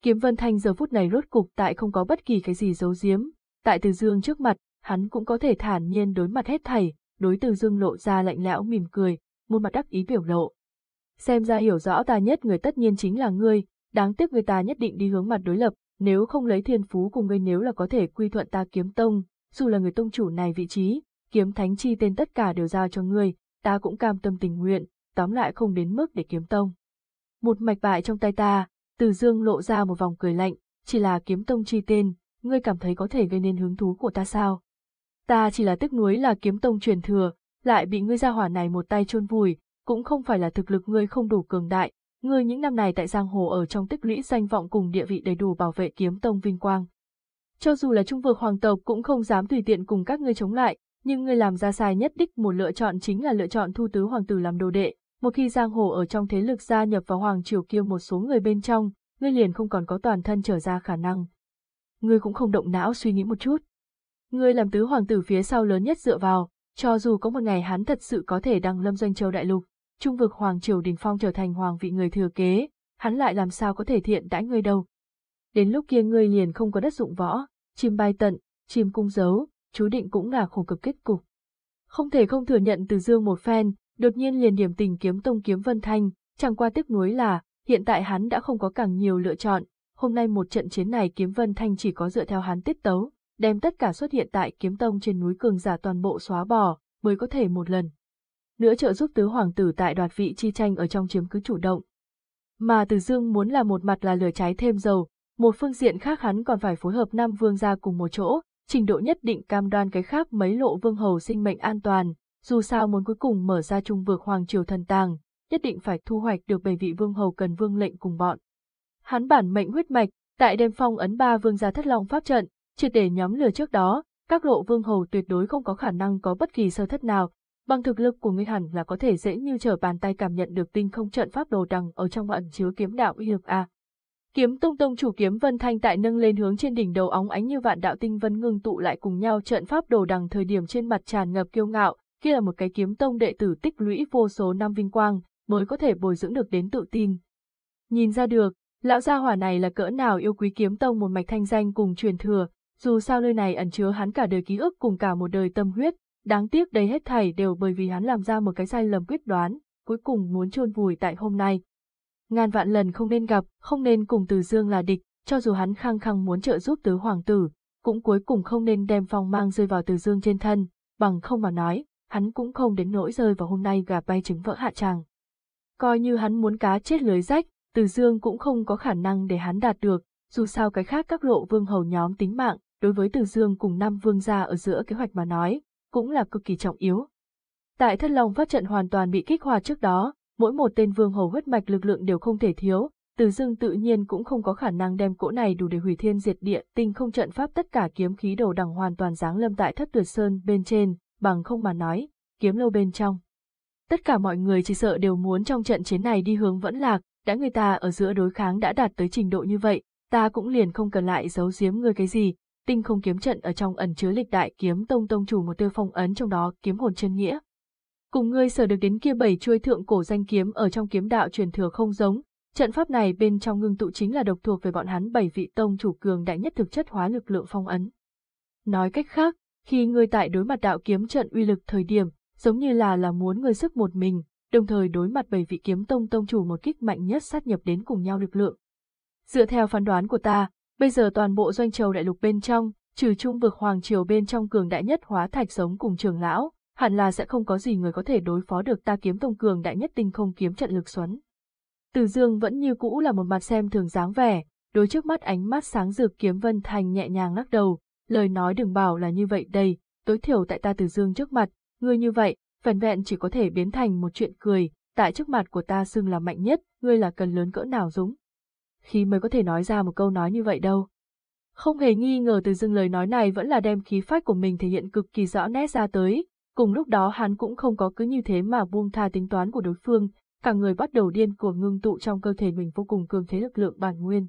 Kiếm Vân Thanh giờ phút này rốt cục tại không có bất kỳ cái gì giấu giếm, tại Từ Dương trước mặt, hắn cũng có thể thản nhiên đối mặt hết thảy, đối Từ Dương lộ ra lạnh lẽo mỉm cười, một mặt đắc ý biểu lộ. Xem ra hiểu rõ ta nhất người tất nhiên chính là ngươi, đáng tiếc người ta nhất định đi hướng mặt đối lập, nếu không lấy thiên phú cùng ngươi nếu là có thể quy thuận ta kiếm tông, dù là người tông chủ này vị trí, kiếm thánh chi tên tất cả đều giao cho ngươi, ta cũng cam tâm tình nguyện, tóm lại không đến mức để kiếm tông. Một mạch bại trong tay ta, từ dương lộ ra một vòng cười lạnh, chỉ là kiếm tông chi tên, ngươi cảm thấy có thể gây nên hứng thú của ta sao? Ta chỉ là tức nuối là kiếm tông truyền thừa, lại bị ngươi gia hỏa này một tay chôn vùi, cũng không phải là thực lực ngươi không đủ cường đại, ngươi những năm này tại giang hồ ở trong tích lũy danh vọng cùng địa vị đầy đủ bảo vệ kiếm tông vinh quang. Cho dù là trung vực hoàng tộc cũng không dám tùy tiện cùng các ngươi chống lại, nhưng ngươi làm ra sai nhất đích một lựa chọn chính là lựa chọn thu tứ hoàng tử làm đồ đệ, một khi giang hồ ở trong thế lực gia nhập vào hoàng triều kia một số người bên trong, ngươi liền không còn có toàn thân trở ra khả năng. Ngươi cũng không động não suy nghĩ một chút. Ngươi làm tứ hoàng tử phía sau lớn nhất dựa vào, cho dù có một ngày hắn thật sự có thể đăng lâm doanh châu đại lục, trung vực hoàng triều đình phong trở thành hoàng vị người thừa kế, hắn lại làm sao có thể thiện đãi ngươi đâu. Đến lúc kia ngươi liền không có đất dụng võ, chim bay tận, chim cung giấu, chú định cũng là khổ cực kết cục. Không thể không thừa nhận từ dương một phen, đột nhiên liền điểm tình kiếm tông kiếm vân thanh, chẳng qua tiếc nuối là, hiện tại hắn đã không có càng nhiều lựa chọn, hôm nay một trận chiến này kiếm vân thanh chỉ có dựa theo hắn tiết tấu, đem tất cả xuất hiện tại kiếm tông trên núi cường giả toàn bộ xóa bỏ, mới có thể một lần. Nữa trợ giúp tứ hoàng tử tại đoạt vị chi tranh ở trong chiếm cứ chủ động. Mà Từ Dương muốn là một mặt là lửa cháy thêm dầu, một phương diện khác hắn còn phải phối hợp Nam Vương ra cùng một chỗ, trình độ nhất định cam đoan cái khác mấy lộ vương hầu sinh mệnh an toàn, dù sao muốn cuối cùng mở ra trung vực hoàng triều thần tàng, nhất định phải thu hoạch được bảy vị vương hầu cần vương lệnh cùng bọn. Hắn bản mệnh huyết mạch, tại đêm phong ấn ba vương gia thất long pháp trận, triệt để nhóm lửa trước đó, các lộ vương hầu tuyệt đối không có khả năng có bất kỳ sơ thất nào, bằng thực lực của ngươi hẳn là có thể dễ như trở bàn tay cảm nhận được tinh không trận pháp đồ đằng ở trong ẩn chứa kiếm đạo uy lực a. Kiếm Tông Tông chủ kiếm Vân Thanh tại nâng lên hướng trên đỉnh đầu óng ánh như vạn đạo tinh vân ngưng tụ lại cùng nhau trận pháp đồ đằng thời điểm trên mặt tràn ngập kiêu ngạo, kia là một cái kiếm tông đệ tử tích lũy vô số năm vinh quang, mới có thể bồi dưỡng được đến tự tin. Nhìn ra được, lão gia hỏa này là cỡ nào yêu quý kiếm tông một mạch thanh danh cùng truyền thừa, dù sao nơi này ẩn chứa hắn cả đời ký ức cùng cả một đời tâm huyết, đáng tiếc đây hết thảy đều bởi vì hắn làm ra một cái sai lầm quyết đoán, cuối cùng muốn chôn vùi tại hôm nay. Ngàn vạn lần không nên gặp, không nên cùng Từ Dương là địch, cho dù hắn khăng khăng muốn trợ giúp tứ hoàng tử, cũng cuối cùng không nên đem phong mang rơi vào Từ Dương trên thân, bằng không mà nói, hắn cũng không đến nỗi rơi vào hôm nay gà bay trứng vỡ hạ tràng. Coi như hắn muốn cá chết lưới rách, Từ Dương cũng không có khả năng để hắn đạt được, dù sao cái khác các lộ vương hầu nhóm tính mạng, đối với Từ Dương cùng năm vương gia ở giữa kế hoạch mà nói, cũng là cực kỳ trọng yếu. Tại thất long phát trận hoàn toàn bị kích hoạt trước đó, mỗi một tên vương hầu huyết mạch lực lượng đều không thể thiếu, từ dương tự nhiên cũng không có khả năng đem cỗ này đủ để hủy thiên diệt địa, tinh không trận pháp tất cả kiếm khí đầu đẳng hoàn toàn giáng lâm tại thất tuyệt sơn bên trên, bằng không mà nói, kiếm lâu bên trong. Tất cả mọi người chỉ sợ đều muốn trong trận chiến này đi hướng vẫn lạc, đã người ta ở giữa đối kháng đã đạt tới trình độ như vậy, ta cũng liền không cần lại giấu giếm người cái gì, tinh không kiếm trận ở trong ẩn chứa lịch đại kiếm tông tông chủ một tiêu phong ấn trong đó kiếm hồn chân nghĩa. Cùng ngươi sở được đến kia bảy chuôi thượng cổ danh kiếm ở trong kiếm đạo truyền thừa không giống, trận pháp này bên trong ngưng tụ chính là độc thuộc về bọn hắn bảy vị tông chủ cường đại nhất thực chất hóa lực lượng phong ấn. Nói cách khác, khi ngươi tại đối mặt đạo kiếm trận uy lực thời điểm, giống như là là muốn ngươi sức một mình, đồng thời đối mặt bảy vị kiếm tông tông chủ một kích mạnh nhất sát nhập đến cùng nhau lực lượng. Dựa theo phán đoán của ta, Bây giờ toàn bộ doanh châu đại lục bên trong, trừ trung vực hoàng triều bên trong cường đại nhất hóa thạch sống cùng trường lão, hẳn là sẽ không có gì người có thể đối phó được ta kiếm tông cường đại nhất tinh không kiếm trận lực xoắn. Từ dương vẫn như cũ là một mặt xem thường dáng vẻ, đối trước mắt ánh mắt sáng rực kiếm vân thành nhẹ nhàng lắc đầu, lời nói đừng bảo là như vậy đây, tối thiểu tại ta từ dương trước mặt, ngươi như vậy, vẻn vẹn chỉ có thể biến thành một chuyện cười, tại trước mặt của ta xưng là mạnh nhất, ngươi là cần lớn cỡ nào dũng khi mới có thể nói ra một câu nói như vậy đâu. Không hề nghi ngờ từ dưng lời nói này vẫn là đem khí phách của mình thể hiện cực kỳ rõ nét ra tới, cùng lúc đó hắn cũng không có cứ như thế mà buông tha tính toán của đối phương, cả người bắt đầu điên cuồng ngưng tụ trong cơ thể mình vô cùng cường thế lực lượng bản nguyên.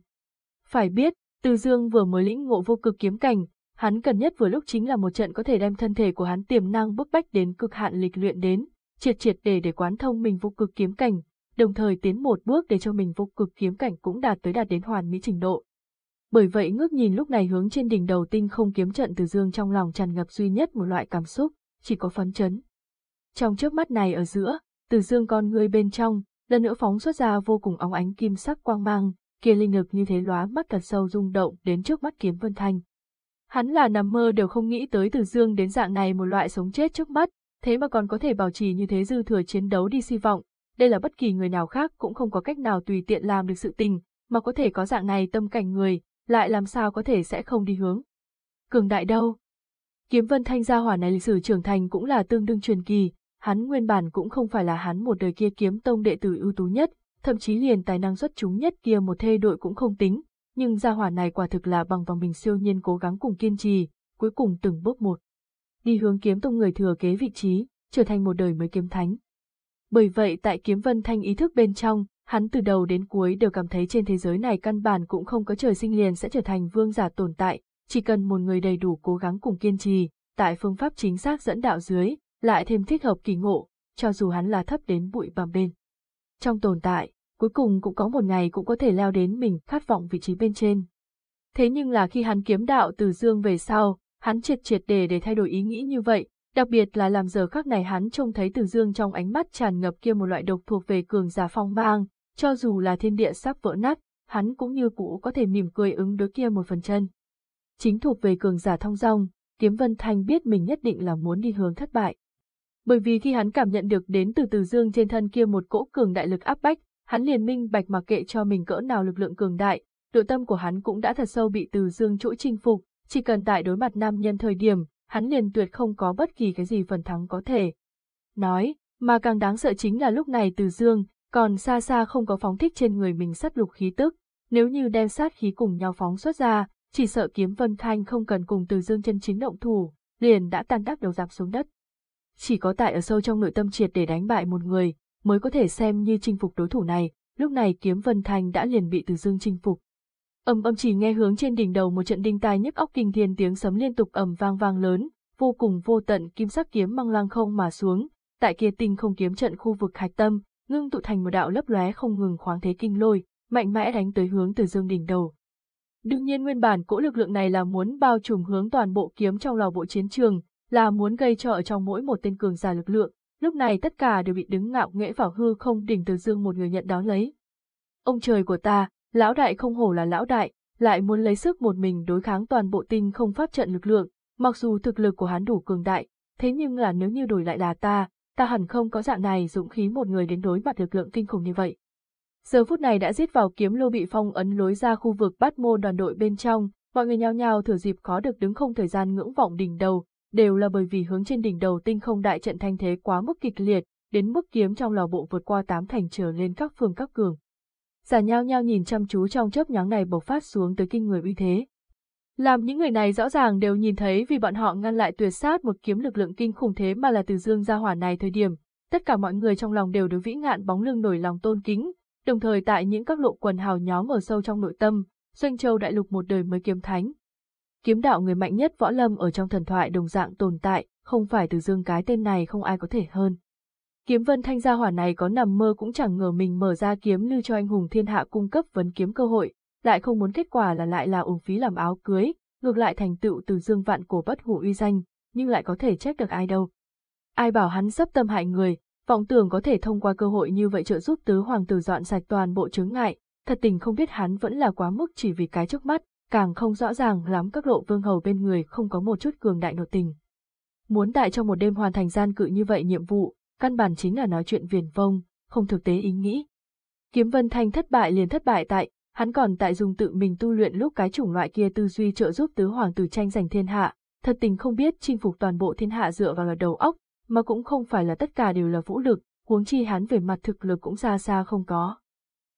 Phải biết, từ dương vừa mới lĩnh ngộ vô cực kiếm cảnh, hắn cần nhất vừa lúc chính là một trận có thể đem thân thể của hắn tiềm năng bức bách đến cực hạn lịch luyện đến, triệt triệt để để quán thông mình vô cực kiếm cảnh, đồng thời tiến một bước để cho mình vô cực kiếm cảnh cũng đạt tới đạt đến hoàn mỹ trình độ. Bởi vậy ngước nhìn lúc này hướng trên đỉnh đầu tinh không kiếm trận từ dương trong lòng tràn ngập duy nhất một loại cảm xúc, chỉ có phấn chấn. Trong chớp mắt này ở giữa, từ dương con người bên trong, lần nữa phóng xuất ra vô cùng óng ánh kim sắc quang mang, kia linh lực như thế lóa mắt thật sâu rung động đến trước mắt kiếm vân thanh. Hắn là nằm mơ đều không nghĩ tới Từ Dương đến dạng này một loại sống chết trước mắt, thế mà còn có thể bảo trì như thế dư thừa chiến đấu đi si vọng, đây là bất kỳ người nào khác cũng không có cách nào tùy tiện làm được sự tình, mà có thể có dạng này tâm cảnh người, lại làm sao có thể sẽ không đi hướng. Cường đại đâu? Kiếm vân thanh gia hỏa này lịch sử trưởng thành cũng là tương đương truyền kỳ, hắn nguyên bản cũng không phải là hắn một đời kia kiếm tông đệ tử ưu tú nhất, thậm chí liền tài năng xuất chúng nhất kia một thê đội cũng không tính, nhưng gia hỏa này quả thực là bằng vào mình siêu nhiên cố gắng cùng kiên trì, cuối cùng từng bước một. Đi hướng kiếm tông người thừa kế vị trí, trở thành một đời mới kiếm thánh. Bởi vậy tại kiếm vân thanh ý thức bên trong, hắn từ đầu đến cuối đều cảm thấy trên thế giới này căn bản cũng không có trời sinh liền sẽ trở thành vương giả tồn tại, chỉ cần một người đầy đủ cố gắng cùng kiên trì, tại phương pháp chính xác dẫn đạo dưới, lại thêm thích hợp kỳ ngộ, cho dù hắn là thấp đến bụi bằm bên. Trong tồn tại, cuối cùng cũng có một ngày cũng có thể leo đến mình khát vọng vị trí bên trên. Thế nhưng là khi hắn kiếm đạo từ dương về sau, hắn triệt triệt để để thay đổi ý nghĩ như vậy, đặc biệt là làm giờ khắc này hắn trông thấy từ dương trong ánh mắt tràn ngập kia một loại độc thuộc về cường giả phong mang, cho dù là thiên địa sắp vỡ nát, hắn cũng như cũ có thể mỉm cười ứng đối kia một phần chân. Chính thuộc về cường giả thong dong, Kiếm Vân Thanh biết mình nhất định là muốn đi hướng thất bại. Bởi vì khi hắn cảm nhận được đến từ từ dương trên thân kia một cỗ cường đại lực áp bách, hắn liền minh bạch mặc kệ cho mình cỡ nào lực lượng cường đại, nội tâm của hắn cũng đã thật sâu bị từ dương chỗ chinh phục, chỉ cần tại đối mặt nam nhân thời điểm, hắn liền tuyệt không có bất kỳ cái gì phần thắng có thể. Nói, mà càng đáng sợ chính là lúc này từ dương, còn xa xa không có phóng thích trên người mình sát lục khí tức, nếu như đem sát khí cùng nhau phóng xuất ra, chỉ sợ kiếm vân thanh không cần cùng từ dương chân chính động thủ, liền đã tan tác đầu dạp xuống đất. Chỉ có tại ở sâu trong nội tâm triệt để đánh bại một người, mới có thể xem như chinh phục đối thủ này, lúc này kiếm vân thanh đã liền bị từ dương chinh phục. Ầm ầm chỉ nghe hướng trên đỉnh đầu một trận đinh tai nhức óc kinh thiên tiếng sấm liên tục ầm vang vang lớn, vô cùng vô tận kim sắc kiếm mang lăng không mà xuống, tại kia tinh không kiếm trận khu vực hạch tâm, ngưng tụ thành một đạo lấp lóe không ngừng khoáng thế kinh lôi, mạnh mẽ đánh tới hướng từ dương đỉnh đầu. Đương nhiên nguyên bản cỗ lực lượng này là muốn bao trùm hướng toàn bộ kiếm trong lò bộ chiến trường, là muốn gây cho ở trong mỗi một tên cường giả lực lượng, lúc này tất cả đều bị đứng ngạo nghễ vào hư không đỉnh từ dương một người nhận đó lấy. Ông trời của ta, lão đại không hổ là lão đại, lại muốn lấy sức một mình đối kháng toàn bộ tinh không pháp trận lực lượng, mặc dù thực lực của hắn đủ cường đại, thế nhưng là nếu như đổi lại là ta, ta hẳn không có dạng này dũng khí một người đến đối mặt lực lượng kinh khủng như vậy. Giờ phút này đã giết vào kiếm lô bị phong ấn lối ra khu vực bắt môn đoàn đội bên trong, mọi người nhao nhao thừa dịp khó được đứng không thời gian ngưỡng vọng đỉnh đầu, đều là bởi vì hướng trên đỉnh đầu tinh không đại trận thanh thế quá mức kịch liệt, đến mức kiếm trong lò bộ vượt qua tám thành trở lên các phương các cường. Giả nhao nhao nhìn chăm chú trong chớp nhoáng này bộc phát xuống tới kinh người uy thế. Làm những người này rõ ràng đều nhìn thấy vì bọn họ ngăn lại tuyệt sát một kiếm lực lượng kinh khủng thế mà là từ dương gia hỏa này thời điểm, tất cả mọi người trong lòng đều đối vĩ ngạn bóng lưng nổi lòng tôn kính, đồng thời tại những các lộ quần hào nhóm ở sâu trong nội tâm, doanh châu đại lục một đời mới kiếm thánh. Kiếm đạo người mạnh nhất võ lâm ở trong thần thoại đồng dạng tồn tại, không phải từ dương cái tên này không ai có thể hơn. Kiếm vân thanh gia hỏa này có nằm mơ cũng chẳng ngờ mình mở ra kiếm lưu cho anh hùng thiên hạ cung cấp vấn kiếm cơ hội, lại không muốn kết quả là lại là uổng phí làm áo cưới, ngược lại thành tựu từ dương vạn cổ bất hủ uy danh, nhưng lại có thể trách được ai đâu. Ai bảo hắn sắp tâm hại người, vọng tưởng có thể thông qua cơ hội như vậy trợ giúp tứ hoàng tử dọn sạch toàn bộ chứng ngại, thật tình không biết hắn vẫn là quá mức chỉ vì cái trước mắt, càng không rõ ràng lắm các lộ vương hầu bên người không có một chút cường đại nội tình. Muốn đại trong một đêm hoàn thành gian cự như vậy nhiệm vụ, căn bản chính là nói chuyện viền vông, không thực tế ý nghĩ. Kiếm Vân Thanh thất bại liền thất bại tại, hắn còn tại dùng tự mình tu luyện lúc cái chủng loại kia tư duy trợ giúp tứ hoàng tử tranh giành thiên hạ, thật tình không biết chinh phục toàn bộ thiên hạ dựa vào là đầu óc, mà cũng không phải là tất cả đều là vũ lực, huống chi hắn về mặt thực lực cũng xa xa không có.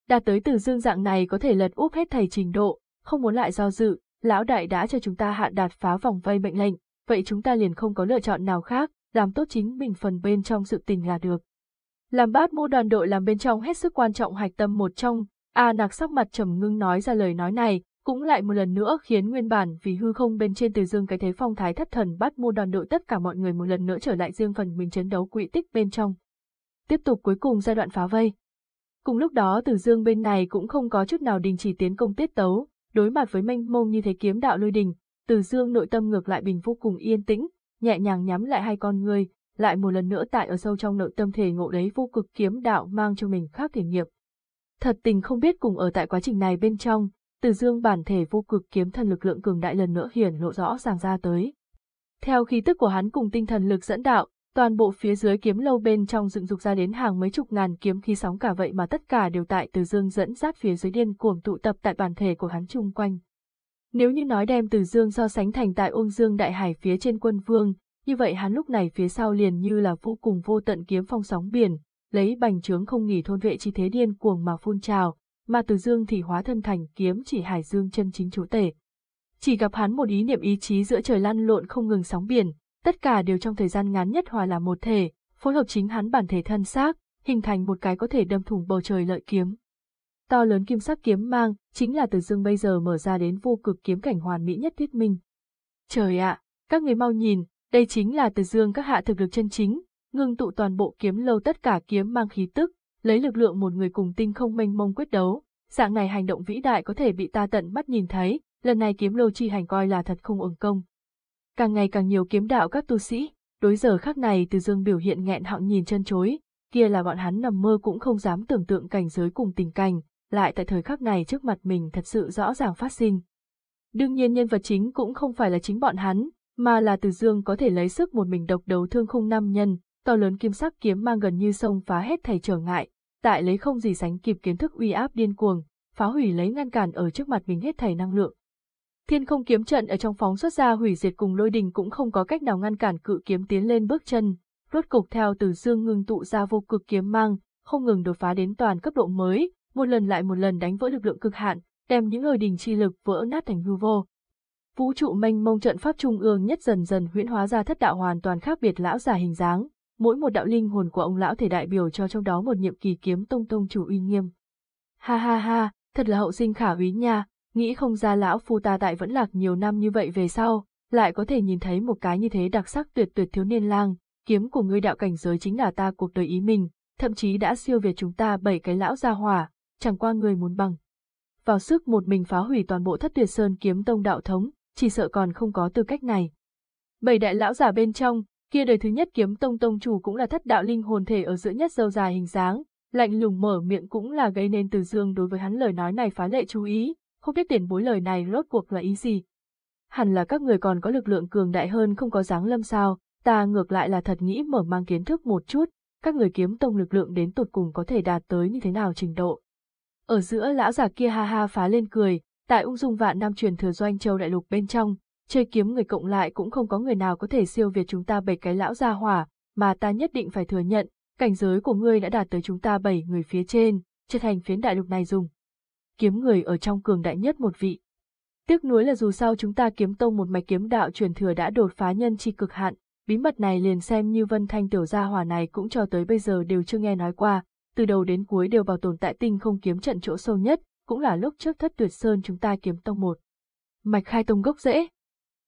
Đạt tới từ dương dạng này có thể lật úp hết thầy trình độ, không muốn lại do dự, lão đại đã cho chúng ta hạ đạt phá vòng vây mệnh lệnh, vậy chúng ta liền không có lựa chọn nào khác, làm tốt chính mình phần bên trong sự tình là được. Làm bát mô đoàn đội làm bên trong hết sức quan trọng hạch tâm một trong, A nạc sắc mặt trầm ngưng nói ra lời nói này, cũng lại một lần nữa khiến nguyên bản vì hư không bên trên từ dương cái thế phong thái thất thần bắt mô đoàn đội tất cả mọi người một lần nữa trở lại riêng phần mình chiến đấu quỹ tích bên trong. Tiếp tục cuối cùng giai đoạn phá vây. Cùng lúc đó từ dương bên này cũng không có chút nào đình chỉ tiến công tiết tấu, đối mặt với mênh mông như thế kiếm đạo lôi đình, từ dương nội tâm ngược lại bình vô cùng yên tĩnh, nhẹ nhàng nhắm lại hai con người, lại một lần nữa tại ở sâu trong nội tâm thể ngộ đấy vô cực kiếm đạo mang cho mình khác thể nghiệp. Thật tình không biết cùng ở tại quá trình này bên trong, Từ Dương bản thể vô cực kiếm thần lực lượng cường đại lần nữa hiển lộ rõ ràng ra tới. Theo khí tức của hắn cùng tinh thần lực dẫn đạo, toàn bộ phía dưới kiếm lâu bên trong dựng dục ra đến hàng mấy chục ngàn kiếm khí sóng cả vậy mà tất cả đều tại Từ Dương dẫn dắt phía dưới điên cuồng tụ tập tại bản thể của hắn chung quanh. Nếu như nói đem Từ Dương so sánh thành tại Ung Dương Đại Hải phía trên quân vương, như vậy hắn lúc này phía sau liền như là vô cùng vô tận kiếm phong sóng biển, lấy bành trướng không nghỉ thôn vệ chi thế điên cuồng mà phun trào, mà Từ Dương thì hóa thân thành kiếm chỉ Hải Dương chân chính chủ tể. Chỉ gặp hắn một ý niệm ý chí giữa trời lăn lộn không ngừng sóng biển, tất cả đều trong thời gian ngắn nhất hòa là một thể, phối hợp chính hắn bản thể thân xác, hình thành một cái có thể đâm thủng bầu trời lợi kiếm. To lớn kim sắc kiếm mang, chính là từ dương bây giờ mở ra đến vô cực kiếm cảnh hoàn mỹ nhất thiết minh. Trời ạ, các người mau nhìn, đây chính là từ dương các hạ thực lực chân chính, ngưng tụ toàn bộ kiếm lâu tất cả kiếm mang khí tức, lấy lực lượng một người cùng tinh không mênh mông quyết đấu, dạng này hành động vĩ đại có thể bị ta tận mắt nhìn thấy, lần này kiếm lâu chi hành coi là thật không ứng công. Càng ngày càng nhiều kiếm đạo các tu sĩ, đối giờ khắc này từ dương biểu hiện nghẹn họng nhìn chân chối, kia là bọn hắn nằm mơ cũng không dám tưởng tượng cảnh giới cùng tình cảnh, lại tại thời khắc này trước mặt mình thật sự rõ ràng phát sinh. Đương nhiên nhân vật chính cũng không phải là chính bọn hắn, mà là từ dương có thể lấy sức một mình độc đấu thương khung năm nhân, to lớn kim sắc kiếm mang gần như sông phá hết thầy trở ngại, tại lấy không gì sánh kịp kiến thức uy áp điên cuồng, phá hủy lấy ngăn cản ở trước mặt mình hết thầy năng lượng. Thiên không kiếm trận ở trong phóng xuất ra hủy diệt cùng lôi đình cũng không có cách nào ngăn cản cự kiếm tiến lên bước chân, rốt cục theo từ dương ngưng tụ ra vô cực kiếm mang, không ngừng đột phá đến toàn cấp độ mới, một lần lại một lần đánh vỡ lực lượng cực hạn, đem những người đình chi lực vỡ nát thành hư vô. Vũ trụ mênh mông trận pháp trung ương nhất dần dần huyễn hóa ra thất đạo hoàn toàn khác biệt lão giả hình dáng, mỗi một đạo linh hồn của ông lão thể đại biểu cho trong đó một nhiệm kỳ kiếm tông tông chủ uy nghiêm. Ha ha ha, thật là hậu sinh khả úy nha, nghĩ không ra lão phu ta tại vẫn lạc nhiều năm như vậy về sau, lại có thể nhìn thấy một cái như thế đặc sắc tuyệt tuyệt thiếu niên lang, kiếm của ngươi đạo cảnh giới chính là ta cuộc đời ý mình, thậm chí đã siêu việt chúng ta bảy cái lão gia hỏa, chẳng qua người muốn bằng. Vào sức một mình phá hủy toàn bộ thất tuyệt sơn kiếm tông đạo thống, chỉ sợ còn không có tư cách này. Bảy đại lão giả bên trong, kia đời thứ nhất kiếm tông tông chủ cũng là thất đạo linh hồn thể ở giữa nhất dâu dài hình dáng, lạnh lùng mở miệng cũng là gây nên từ dương đối với hắn lời nói này phá lệ chú ý, không biết tiền bối lời này rốt cuộc là ý gì. Hẳn là các người còn có lực lượng cường đại hơn không có dáng lâm sao, ta ngược lại là thật nghĩ mở mang kiến thức một chút, các người kiếm tông lực lượng đến tột cùng có thể đạt tới như thế nào trình độ. Ở giữa lão già kia ha ha phá lên cười, tại ung dung vạn nam truyền thừa doanh châu đại lục bên trong, chơi kiếm người cộng lại cũng không có người nào có thể siêu việt chúng ta bảy cái lão gia hỏa, mà ta nhất định phải thừa nhận, cảnh giới của ngươi đã đạt tới chúng ta bảy người phía trên, trở thành phiến đại lục này dùng kiếm người ở trong cường đại nhất một vị. Tiếc nuối là dù sao chúng ta kiếm tông một mạch kiếm đạo truyền thừa đã đột phá nhân chi cực hạn, bí mật này liền xem như vân thanh tiểu gia hỏa này cũng cho tới bây giờ đều chưa nghe nói qua, từ đầu đến cuối đều bảo tồn tại tinh không kiếm trận chỗ sâu nhất, cũng là lúc trước thất tuyệt sơn chúng ta kiếm tông một. Mạch khai tông gốc rễ.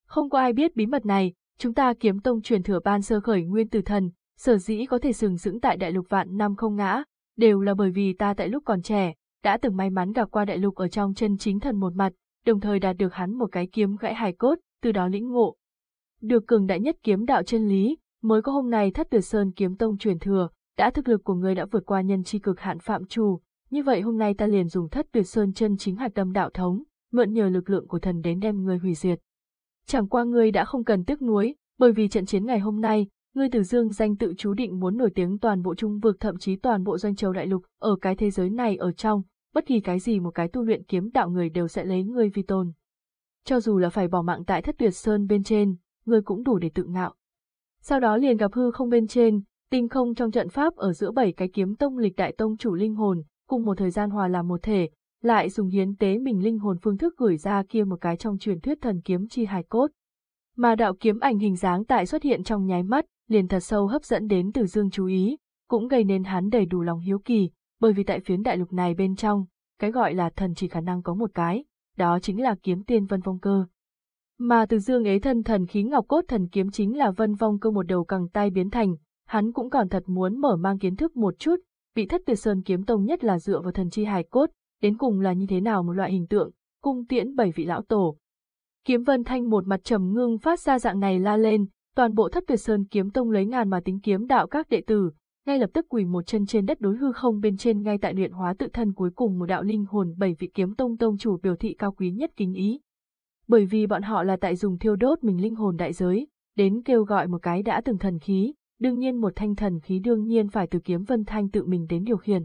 Không có ai biết bí mật này, chúng ta kiếm tông truyền thừa ban sơ khởi nguyên từ thần, sở dĩ có thể sừng sững tại đại lục vạn năm không ngã, đều là bởi vì ta tại lúc còn trẻ, đã từng may mắn gặp qua đại lục ở trong chân chính thần một mặt, đồng thời đạt được hắn một cái kiếm gãy hài cốt, từ đó lĩnh ngộ. Được cường đại nhất kiếm đạo chân lý, mới có hôm nay thất tuyệt sơn kiếm tông truyền thừa, đã thực lực của ngươi đã vượt qua nhân chi cực hạn phạm trù, như vậy hôm nay ta liền dùng thất tuyệt sơn chân chính hạt tâm đạo thống, mượn nhờ lực lượng của thần đến đem người hủy diệt. Chẳng qua ngươi đã không cần tiếc nuối, bởi vì trận chiến ngày hôm nay, ngươi từ dương danh tự chú định muốn nổi tiếng toàn bộ trung vực thậm chí toàn bộ doanh châu đại lục, ở cái thế giới này ở trong, bất kỳ cái gì một cái tu luyện kiếm đạo người đều sẽ lấy ngươi vi tôn. Cho dù là phải bỏ mạng tại thất tuyệt sơn bên trên, ngươi cũng đủ để tự ngạo. Sau đó liền gặp hư không bên trên, tinh không trong trận pháp ở giữa bảy cái kiếm tông lịch đại tông chủ linh hồn, cùng một thời gian hòa làm một thể, lại dùng hiến tế mình linh hồn phương thức gửi ra kia một cái trong truyền thuyết thần kiếm chi hài cốt. Mà đạo kiếm ảnh hình dáng tại xuất hiện trong nháy mắt, liền thật sâu hấp dẫn đến từ dương chú ý, cũng gây nên hắn đầy đủ lòng hiếu kỳ, bởi vì tại phiến đại lục này bên trong, cái gọi là thần chỉ khả năng có một cái, đó chính là kiếm tiên vân vong cơ. Mà từ dương ấy thân thần khí ngọc cốt thần kiếm chính là vân vong cơ một đầu cẳng tay biến thành, hắn cũng còn thật muốn mở mang kiến thức một chút, vị thất tuyệt sơn kiếm tông nhất là dựa vào thần chi hài cốt, đến cùng là như thế nào một loại hình tượng, cung tiễn bảy vị lão tổ. Kiếm vân thanh một mặt trầm ngưng phát ra dạng này la lên, toàn bộ thất tuyệt sơn kiếm tông lấy ngàn mà tính kiếm đạo các đệ tử, ngay lập tức quỳ một chân trên đất đối hư không bên trên ngay tại luyện hóa tự thân cuối cùng một đạo linh hồn bảy vị kiếm tông tông chủ biểu thị cao quý nhất kính ý. Bởi vì bọn họ là tại dùng thiêu đốt mình linh hồn đại giới, đến kêu gọi một cái đã từng thần khí, đương nhiên một thanh thần khí đương nhiên phải từ kiếm vân thanh tự mình đến điều khiển.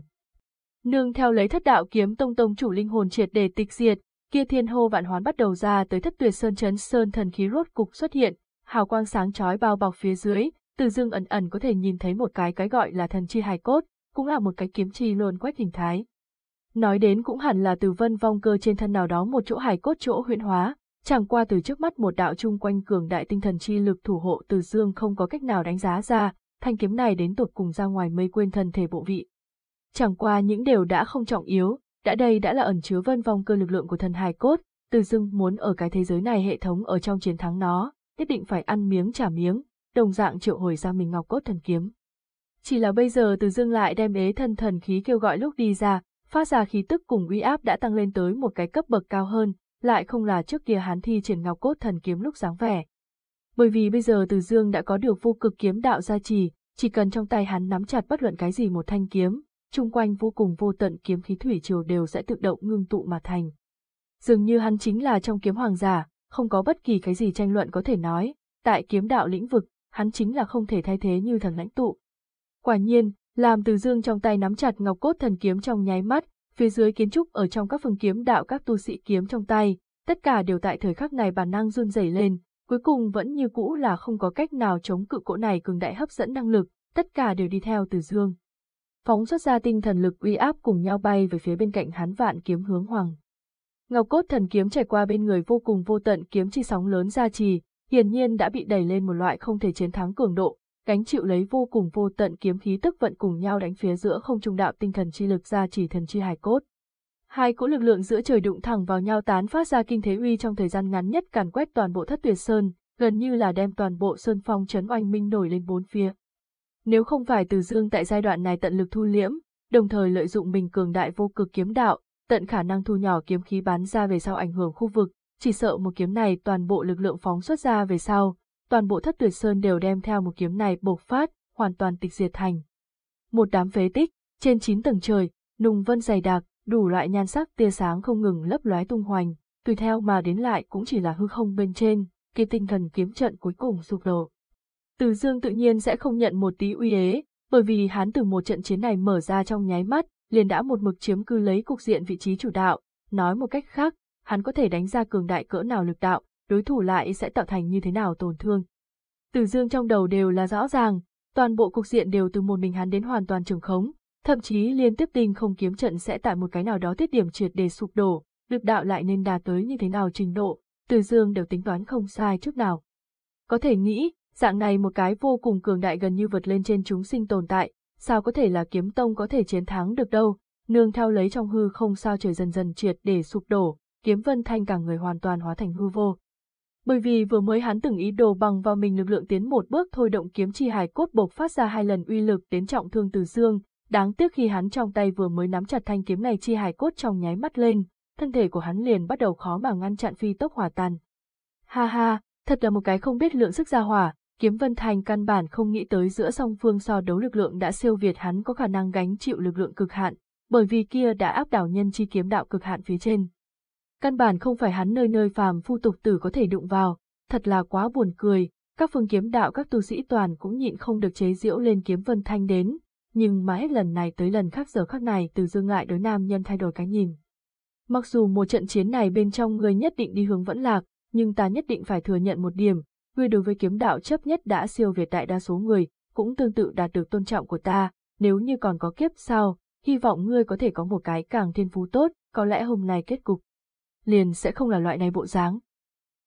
Nương theo lấy thất đạo kiếm tông tông chủ linh hồn triệt để tịch diệt, kia thiên hô vạn hoán bắt đầu ra tới thất tuyệt sơn chấn sơn thần khí rốt cục xuất hiện, hào quang sáng chói bao bọc phía dưới, từ dương ẩn ẩn có thể nhìn thấy một cái cái gọi là thần chi hài cốt, cũng là một cái kiếm chi luôn quét hình thái. Nói đến cũng hẳn là từ vân vong cơ trên thân nào đó một chỗ hài cốt chỗ huyễn hóa, chẳng qua từ trước mắt một đạo chung quanh cường đại tinh thần chi lực thủ hộ từ dương không có cách nào đánh giá ra, thanh kiếm này đến tột cùng ra ngoài mây quên thân thể bộ vị. Chẳng qua những điều đã không trọng yếu, đã đây đã là ẩn chứa vân vong cơ lực lượng của thần hài cốt, từ dương muốn ở cái thế giới này hệ thống ở trong chiến thắng nó, nhất định phải ăn miếng trả miếng, đồng dạng triệu hồi ra mình ngọc cốt thần kiếm. Chỉ là bây giờ từ dương lại đem ế thân thần khí kêu gọi lúc đi ra, phát ra khí tức cùng uy áp đã tăng lên tới một cái cấp bậc cao hơn, lại không là trước kia hắn thi triển ngọc cốt thần kiếm lúc dáng vẻ. Bởi vì bây giờ từ dương đã có được vô cực kiếm đạo gia trì, chỉ cần trong tay hắn nắm chặt bất luận cái gì một thanh kiếm, chung quanh vô cùng vô tận kiếm khí thủy triều đều sẽ tự động ngưng tụ mà thành. Dường như hắn chính là trong kiếm hoàng giả, không có bất kỳ cái gì tranh luận có thể nói, tại kiếm đạo lĩnh vực, hắn chính là không thể thay thế như thần lãnh tụ. Quả nhiên, làm từ dương trong tay nắm chặt ngọc cốt thần kiếm trong nháy mắt, phía dưới kiến trúc ở trong các phương kiếm đạo các tu sĩ kiếm trong tay, tất cả đều tại thời khắc này bản năng run rẩy lên, cuối cùng vẫn như cũ là không có cách nào chống cự cỗ này cường đại hấp dẫn năng lực, tất cả đều đi theo từ dương. Phóng xuất ra tinh thần lực uy áp cùng nhau bay về phía bên cạnh hắn vạn kiếm hướng hoàng. Ngọc cốt thần kiếm trải qua bên người vô cùng vô tận kiếm chi sóng lớn ra trì, hiển nhiên đã bị đẩy lên một loại không thể chiến thắng cường độ, gánh chịu lấy vô cùng vô tận kiếm khí tức vận cùng nhau đánh phía giữa không trung đạo tinh thần chi lực ra chỉ thần chi hài cốt. Hai cỗ lực lượng giữa trời đụng thẳng vào nhau tán phát ra kinh thế uy trong thời gian ngắn nhất càn quét toàn bộ thất tuyệt sơn, gần như là đem toàn bộ sơn phong chấn oanh minh nổi lên bốn phía. Nếu không phải từ dương tại giai đoạn này tận lực thu liễm, đồng thời lợi dụng mình cường đại vô cực kiếm đạo, tận khả năng thu nhỏ kiếm khí bắn ra về sau ảnh hưởng khu vực, chỉ sợ một kiếm này toàn bộ lực lượng phóng xuất ra về sau, toàn bộ thất tuyệt sơn đều đem theo một kiếm này bộc phát, hoàn toàn tịch diệt thành. Một đám phế tích, trên chín tầng trời, nùng vân dày đặc, đủ loại nhan sắc tia sáng không ngừng lấp lóe tung hoành, tùy theo mà đến lại cũng chỉ là hư không bên trên, kia tinh thần kiếm trận cuối cùng sụp đổ. Từ dương tự nhiên sẽ không nhận một tí uy ế, bởi vì hắn từ một trận chiến này mở ra trong nháy mắt, liền đã một mực chiếm cư lấy cục diện vị trí chủ đạo, nói một cách khác, hắn có thể đánh ra cường đại cỡ nào lực đạo, đối thủ lại sẽ tạo thành như thế nào tổn thương. Từ dương trong đầu đều là rõ ràng, toàn bộ cục diện đều từ một mình hắn đến hoàn toàn trường khống, thậm chí liên tiếp tinh không kiếm trận sẽ tại một cái nào đó tiết điểm triệt để sụp đổ, lực đạo lại nên đạt tới như thế nào trình độ, từ dương đều tính toán không sai chút nào. Có thể nghĩ, dạng này một cái vô cùng cường đại gần như vượt lên trên chúng sinh tồn tại, sao có thể là kiếm tông có thể chiến thắng được đâu, nương theo lấy trong hư không sao trời dần dần triệt để sụp đổ, kiếm vân thanh cả người hoàn toàn hóa thành hư vô. Bởi vì vừa mới hắn từng ý đồ bằng vào mình lực lượng tiến một bước thôi động kiếm chi hải cốt bộc phát ra hai lần uy lực đến trọng thương từ dương, đáng tiếc khi hắn trong tay vừa mới nắm chặt thanh kiếm này chi hải cốt trong nháy mắt lên, thân thể của hắn liền bắt đầu khó mà ngăn chặn phi tốc hỏa tàn. Ha ha, thật là một cái không biết lượng sức ra hỏa, kiếm vân thành căn bản không nghĩ tới giữa song phương so đấu lực lượng đã siêu việt hắn có khả năng gánh chịu lực lượng cực hạn, bởi vì kia đã áp đảo nhân chi kiếm đạo cực hạn phía trên. Căn bản không phải hắn nơi nơi phàm phu tục tử có thể đụng vào, thật là quá buồn cười, các phương kiếm đạo các tu sĩ toàn cũng nhịn không được chế giễu lên kiếm vân thanh đến, nhưng mà hết lần này tới lần khác giờ khác này từ dương lại đối nam nhân thay đổi cái nhìn. Mặc dù một trận chiến này bên trong người nhất định đi hướng vẫn lạc, nhưng ta nhất định phải thừa nhận một điểm, ngươi đối với kiếm đạo chấp nhất đã siêu việt đại đa số người, cũng tương tự đạt được tôn trọng của ta, nếu như còn có kiếp sau, hy vọng ngươi có thể có một cái càng thiên phú tốt, có lẽ hôm nay kết cục liền sẽ không là loại này bộ dáng.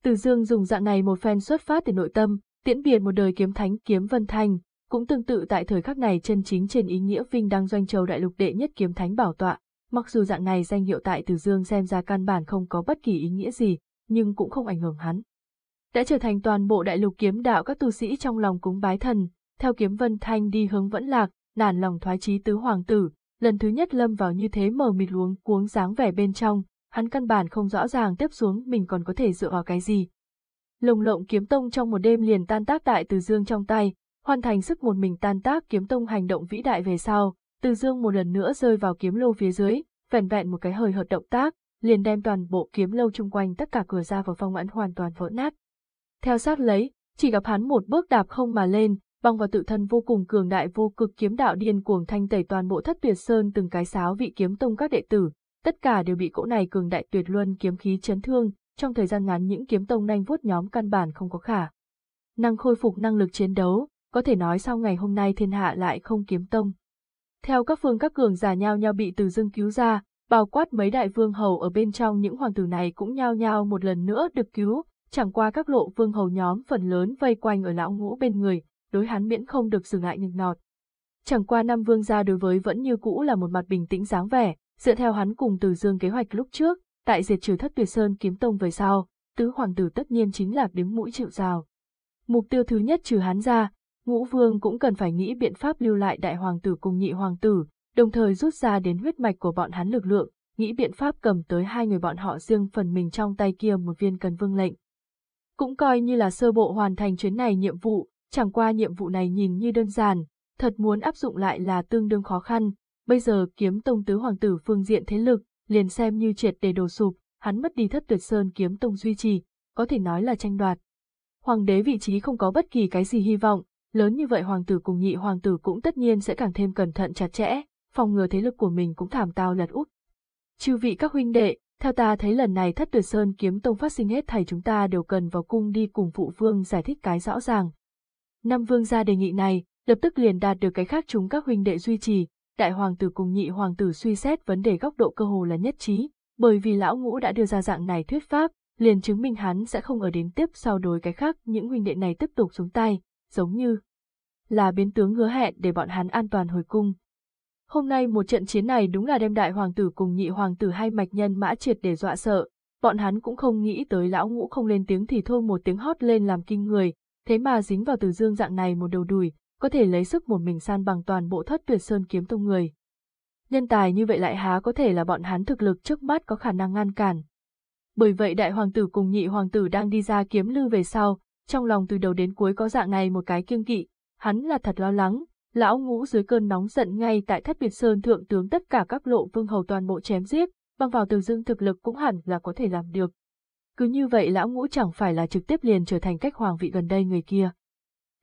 Từ Dương dùng dạng này một phen xuất phát từ nội tâm, tiễn biệt một đời kiếm thánh kiếm vân thanh, cũng tương tự tại thời khắc này chân chính trên ý nghĩa Vinh đang doanh châu đại lục đệ nhất kiếm thánh bảo tọa, mặc dù dạng này danh hiệu tại Từ Dương xem ra căn bản không có bất kỳ ý nghĩa gì, nhưng cũng không ảnh hưởng hắn. Đã trở thành toàn bộ đại lục kiếm đạo các tu sĩ trong lòng cúng bái thần, theo kiếm vân thanh đi hướng vẫn lạc, nản lòng thoái chí tứ hoàng tử, lần thứ nhất lâm vào như thế mờ mịt luống cuống dáng vẻ bên trong, hắn căn bản không rõ ràng tiếp xuống mình còn có thể dựa vào cái gì. Lồng lộng kiếm tông trong một đêm liền tan tác tại từ dương trong tay, Hoàn thành sức một mình tan tác kiếm tông hành động vĩ đại về sau, Từ Dương một lần nữa rơi vào kiếm lâu phía dưới, vẻn vẹn một cái hơi hợt động tác, liền đem toàn bộ kiếm lâu chung quanh tất cả cửa ra vào phong ấn hoàn toàn vỡ nát. Theo sát lấy, chỉ gặp hắn một bước đạp không mà lên, băng vào tự thân vô cùng cường đại vô cực kiếm đạo điên cuồng thanh tẩy toàn bộ thất tuyệt sơn từng cái sáo vị kiếm tông các đệ tử, tất cả đều bị cỗ này cường đại tuyệt luân kiếm khí chấn thương, trong thời gian ngắn những kiếm tông nhanh vuốt nhóm căn bản không có khả. Năng khôi phục năng lực chiến đấu, có thể nói sau ngày hôm nay thiên hạ lại không kiếm tông. Theo các phương các cường giả nhau nhau bị từ dưng cứu ra, bao quát mấy đại vương hầu ở bên trong những hoàng tử này cũng nhao nhao một lần nữa được cứu, chẳng qua các lộ vương hầu nhóm phần lớn vây quanh ở lão ngũ bên người, đối hắn miễn không được dừng lại nhừng nọt. Chẳng qua năm vương gia đối với vẫn như cũ là một mặt bình tĩnh dáng vẻ, dựa theo hắn cùng từ dương kế hoạch lúc trước, tại diệt trừ thất tuyệt sơn kiếm tông về sau, tứ hoàng tử tất nhiên chính là đứng mũi chịu rào. Mục tiêu thứ nhất trừ hắn ra, ngũ vương cũng cần phải nghĩ biện pháp lưu lại đại hoàng tử cùng nhị hoàng tử, đồng thời rút ra đến huyết mạch của bọn hắn lực lượng, nghĩ biện pháp cầm tới hai người bọn họ riêng phần mình trong tay kia một viên cần vương lệnh. Cũng coi như là sơ bộ hoàn thành chuyến này nhiệm vụ, chẳng qua nhiệm vụ này nhìn như đơn giản, thật muốn áp dụng lại là tương đương khó khăn, bây giờ kiếm tông tứ hoàng tử phương diện thế lực, liền xem như triệt để đổ sụp, hắn mất đi thất tuyệt sơn kiếm tông duy trì, có thể nói là tranh đoạt. Hoàng đế vị trí không có bất kỳ cái gì hy vọng, lớn như vậy hoàng tử cùng nhị hoàng tử cũng tất nhiên sẽ càng thêm cẩn thận chặt chẽ, phòng ngừa thế lực của mình cũng thảm tao lật út. Chư vị các huynh đệ, theo ta thấy lần này thất tuyệt sơn kiếm tông phát sinh hết thầy chúng ta đều cần vào cung đi cùng phụ vương giải thích cái rõ ràng. Năm vương gia đề nghị này, lập tức liền đạt được cái khác chúng các huynh đệ duy trì, đại hoàng tử cùng nhị hoàng tử suy xét vấn đề góc độ cơ hồ là nhất trí, bởi vì lão ngũ đã đưa ra dạng này thuyết pháp, liền chứng minh hắn sẽ không ở đến tiếp sau đối cái khác những huynh đệ này tiếp tục xuống tay, giống như là biến tướng hứa hẹn để bọn hắn an toàn hồi cung. Hôm nay một trận chiến này đúng là đem đại hoàng tử cùng nhị hoàng tử hai mạch nhân mã triệt để dọa sợ, bọn hắn cũng không nghĩ tới lão ngũ không lên tiếng thì thôi một tiếng hót lên làm kinh người, thế mà dính vào từ dương dạng này một đầu đùi, có thể lấy sức một mình san bằng toàn bộ thất tuyệt sơn kiếm tông người. Nhân tài như vậy lại há có thể là bọn hắn thực lực trước mắt có khả năng ngăn cản. Bởi vậy đại hoàng tử cùng nhị hoàng tử đang đi ra kiếm lưu về sau, trong lòng từ đầu đến cuối có dạng này một cái kiêng kỵ, hắn là thật lo lắng, lão ngũ dưới cơn nóng giận ngay tại thất biệt sơn thượng tướng tất cả các lộ vương hầu toàn bộ chém giết, bằng vào từ dương thực lực cũng hẳn là có thể làm được. Cứ như vậy lão ngũ chẳng phải là trực tiếp liền trở thành cách hoàng vị gần đây người kia.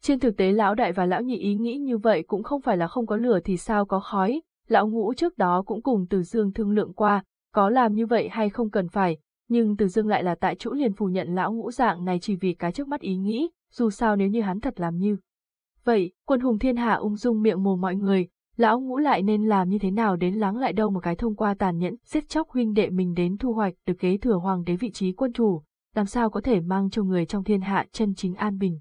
Trên thực tế lão đại và lão nhị ý nghĩ như vậy cũng không phải là không có lửa thì sao có khói, lão ngũ trước đó cũng cùng từ dương thương lượng qua, có làm như vậy hay không cần phải, nhưng từ dương lại là tại chỗ liền phủ nhận lão ngũ dạng này chỉ vì cái trước mắt ý nghĩ, dù sao nếu như hắn thật làm như. Vậy, quân hùng thiên hạ ung dung miệng mồm mọi người, lão ngũ lại nên làm như thế nào đến lắng lại đâu một cái thông qua tàn nhẫn, giết chóc huynh đệ mình đến thu hoạch được kế thừa hoàng đế vị trí quân chủ, làm sao có thể mang cho người trong thiên hạ chân chính an bình.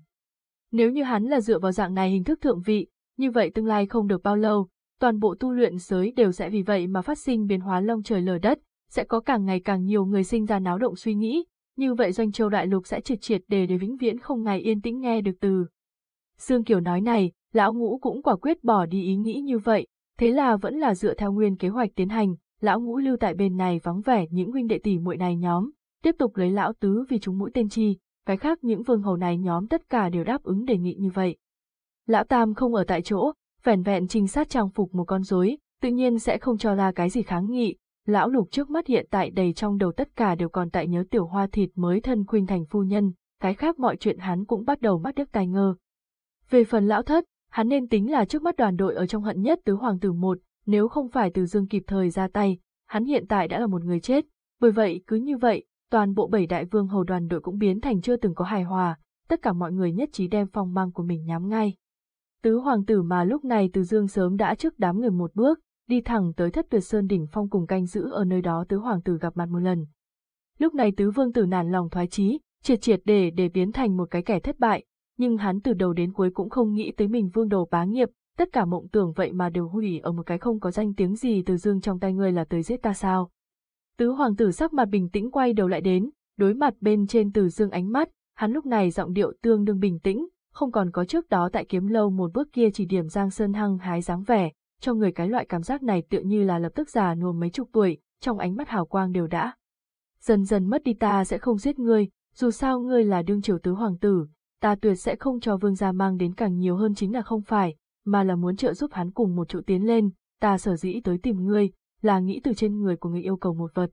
Nếu như hắn là dựa vào dạng này hình thức thượng vị, như vậy tương lai không được bao lâu, toàn bộ tu luyện giới đều sẽ vì vậy mà phát sinh biến hóa long trời lở đất, sẽ có càng ngày càng nhiều người sinh ra náo động suy nghĩ, như vậy doanh châu đại lục sẽ triệt triệt để để vĩnh viễn không ngày yên tĩnh nghe được từ. Dương Kiều nói này, lão ngũ cũng quả quyết bỏ đi ý nghĩ như vậy, thế là vẫn là dựa theo nguyên kế hoạch tiến hành, lão ngũ lưu tại bên này vắng vẻ những huynh đệ tỷ muội này nhóm, tiếp tục lấy lão tứ vì chúng mũi tên chi, cái khác những vương hầu này nhóm tất cả đều đáp ứng đề nghị như vậy. Lão Tam không ở tại chỗ, vẻn vẹn trinh sát trang phục một con rối, tự nhiên sẽ không cho ra cái gì kháng nghị. Lão Lục trước mắt hiện tại đầy trong đầu tất cả đều còn tại nhớ tiểu hoa thịt mới thân khuynh thành phu nhân, cái khác mọi chuyện hắn cũng bắt đầu mắt đức tài ngơ. Về phần lão thất, hắn nên tính là trước mắt đoàn đội ở trong hận nhất tứ hoàng tử một, nếu không phải từ dương kịp thời ra tay, hắn hiện tại đã là một người chết, bởi vậy cứ như vậy, toàn bộ bảy đại vương hầu đoàn đội cũng biến thành chưa từng có hài hòa, tất cả mọi người nhất trí đem phong mang của mình nhắm ngay. Tứ hoàng tử mà lúc này từ dương sớm đã trước đám người một bước, đi thẳng tới thất tuyệt sơn đỉnh phong cùng canh giữ ở nơi đó tứ hoàng tử gặp mặt một lần. Lúc này tứ vương tử nản lòng thoái chí, triệt triệt để để biến thành một cái kẻ thất bại, nhưng hắn từ đầu đến cuối cũng không nghĩ tới mình vương đồ bá nghiệp, tất cả mộng tưởng vậy mà đều hủy ở một cái không có danh tiếng gì từ dương trong tay ngươi là tới giết ta sao. Tứ hoàng tử sắc mặt bình tĩnh quay đầu lại đến, đối mặt bên trên từ dương ánh mắt, hắn lúc này giọng điệu tương đương bình tĩnh, không còn có trước đó tại kiếm lâu một bước kia chỉ điểm Giang Sơn hăng hái dáng vẻ, cho người cái loại cảm giác này tựa như là lập tức già nua mấy chục tuổi, trong ánh mắt hào quang đều đã. Dần dần mất đi ta sẽ không giết ngươi, dù sao ngươi là đương triều tứ hoàng tử, ta tuyệt sẽ không cho vương gia mang đến càng nhiều hơn chính là không phải, mà là muốn trợ giúp hắn cùng một chỗ tiến lên, ta sở dĩ tới tìm ngươi, là nghĩ từ trên người của người yêu cầu một vật.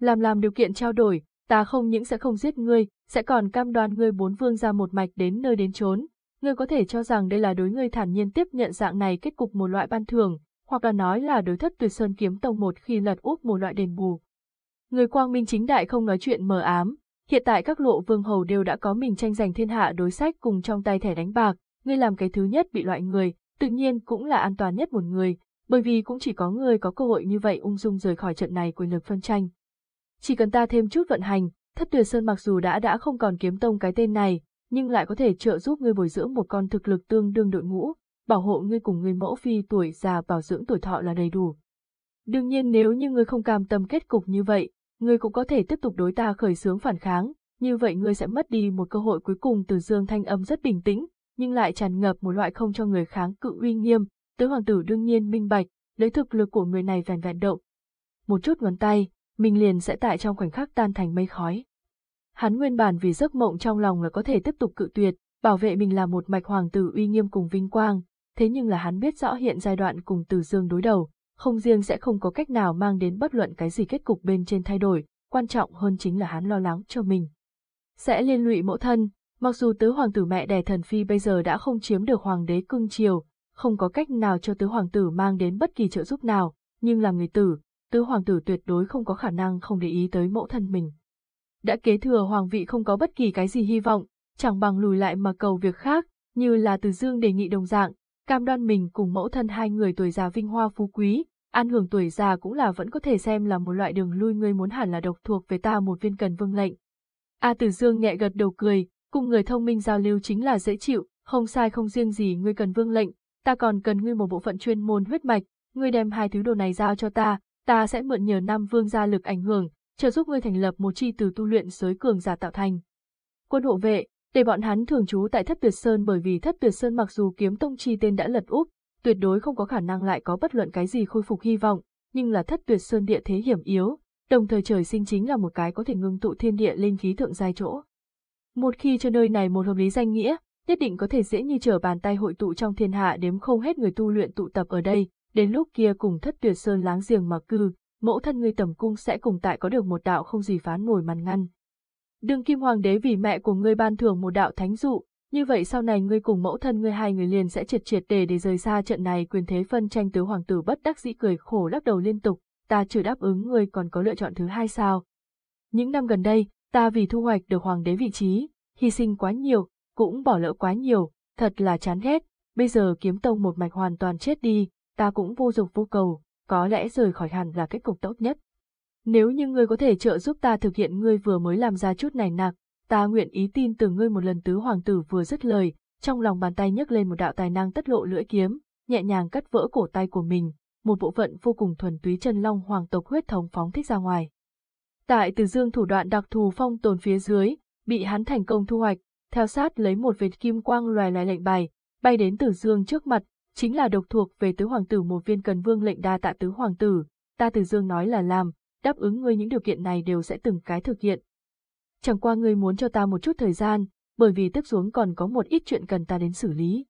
Làm làm điều kiện trao đổi, ta không những sẽ không giết ngươi, sẽ còn cam đoan ngươi bốn vương ra một mạch đến nơi đến chốn. Ngươi có thể cho rằng đây là đối ngươi thản nhiên tiếp nhận dạng này kết cục một loại ban thường, hoặc là nói là đối thất tuyệt sơn kiếm tông một khi lật úp một loại đền bù. Người quang minh chính đại không nói chuyện mờ ám, hiện tại các lộ vương hầu đều đã có mình tranh giành thiên hạ đối sách cùng trong tay thẻ đánh bạc, ngươi làm cái thứ nhất bị loại người, tự nhiên cũng là an toàn nhất một người, bởi vì cũng chỉ có người có cơ hội như vậy ung dung rời khỏi trận này quyền lực phân tranh. Chỉ cần ta thêm chút vận hành, thất tuyệt sơn mặc dù đã đã không còn kiếm tông cái tên này, nhưng lại có thể trợ giúp ngươi bồi dưỡng một con thực lực tương đương đội ngũ, bảo hộ ngươi cùng ngươi mẫu phi tuổi già bảo dưỡng tuổi thọ là đầy đủ. Đương nhiên nếu như ngươi không cam tâm kết cục như vậy, ngươi cũng có thể tiếp tục đối ta khởi xướng phản kháng, như vậy ngươi sẽ mất đi một cơ hội cuối cùng từ dương thanh âm rất bình tĩnh, nhưng lại tràn ngập một loại không cho người kháng cự uy nghiêm, tứ hoàng tử đương nhiên minh bạch, lấy thực lực của người này vẹn vẹn động. Một chút ngón tay, mình liền sẽ tại trong khoảnh khắc tan thành mây khói. Hắn nguyên bản vì giấc mộng trong lòng là có thể tiếp tục cự tuyệt, bảo vệ mình là một mạch hoàng tử uy nghiêm cùng vinh quang, thế nhưng là hắn biết rõ hiện giai đoạn cùng Từ Dương đối đầu, không riêng sẽ không có cách nào mang đến bất luận cái gì kết cục bên trên thay đổi, quan trọng hơn chính là hắn lo lắng cho mình. Sẽ liên lụy mẫu thân, mặc dù tứ hoàng tử mẹ đẻ thần phi bây giờ đã không chiếm được hoàng đế cưng chiều, không có cách nào cho tứ hoàng tử mang đến bất kỳ trợ giúp nào, nhưng làm người tử, tứ hoàng tử tuyệt đối không có khả năng không để ý tới mẫu thân mình. Đã kế thừa hoàng vị không có bất kỳ cái gì hy vọng, chẳng bằng lùi lại mà cầu việc khác, như là từ dương đề nghị đồng dạng, cam đoan mình cùng mẫu thân hai người tuổi già vinh hoa phú quý, an hưởng tuổi già cũng là vẫn có thể xem là một loại đường lui ngươi muốn hẳn là độc thuộc về ta một viên cần vương lệnh. A Tử Dương nhẹ gật đầu cười, cùng người thông minh giao lưu chính là dễ chịu, không sai không riêng gì ngươi cần vương lệnh, ta còn cần ngươi một bộ phận chuyên môn huyết mạch, ngươi đem hai thứ đồ này giao cho ta, ta sẽ mượn nhờ năm vương gia lực ảnh hưởng, trợ giúp ngươi thành lập một chi từ tu luyện giới cường giả tạo thành. Quân hộ vệ, để bọn hắn thường trú tại Thất Tuyệt Sơn bởi vì Thất Tuyệt Sơn mặc dù kiếm tông chi tên đã lật úp, tuyệt đối không có khả năng lại có bất luận cái gì khôi phục hy vọng, nhưng là Thất Tuyệt Sơn địa thế hiểm yếu, đồng thời trời sinh chính là một cái có thể ngưng tụ thiên địa linh khí thượng giai chỗ. Một khi cho nơi này một hợp lý danh nghĩa, nhất định có thể dễ như trở bàn tay hội tụ trong thiên hạ đếm không hết người tu luyện tụ tập ở đây, đến lúc kia cùng thất tuyệt sơn láng giềng mà cư, mẫu thân ngươi tầm cung sẽ cùng tại có được một đạo không gì phán nổi màn ngăn. Đương kim hoàng đế vì mẹ của ngươi ban thưởng một đạo thánh dụ, như vậy sau này ngươi cùng mẫu thân ngươi hai người liền sẽ triệt triệt để để rời xa trận này quyền thế phân tranh tứ hoàng tử bất đắc dĩ cười khổ lắc đầu liên tục, ta chưa đáp ứng ngươi còn có lựa chọn thứ hai sao. Những năm gần đây, ta vì thu hoạch được hoàng đế vị trí, hy sinh quá nhiều, cũng bỏ lỡ quá nhiều, thật là chán ghét, bây giờ kiếm tông một mạch hoàn toàn chết đi, ta cũng vô dục vô cầu, có lẽ rời khỏi hẳn là kết cục tốt nhất. Nếu như ngươi có thể trợ giúp ta thực hiện ngươi vừa mới làm ra chút này nạc, ta nguyện ý tin từ ngươi một lần tứ hoàng tử vừa dứt lời, trong lòng bàn tay nhấc lên một đạo tài năng tất lộ lưỡi kiếm, nhẹ nhàng cắt vỡ cổ tay của mình, một bộ phận vô cùng thuần túy chân long hoàng tộc huyết thống phóng thích ra ngoài. Tại từ dương thủ đoạn đặc thù phong tồn phía dưới, bị hắn thành công thu hoạch, theo sát lấy một vệt kim quang loài loài lệnh bài, bay đến Tử Dương trước mặt, chính là độc thuộc về tứ hoàng tử một viên cần vương lệnh đa tạ tứ hoàng tử, ta Tử Dương nói là làm, đáp ứng ngươi những điều kiện này đều sẽ từng cái thực hiện. Chẳng qua ngươi muốn cho ta một chút thời gian, bởi vì tiếp xuống còn có một ít chuyện cần ta đến xử lý.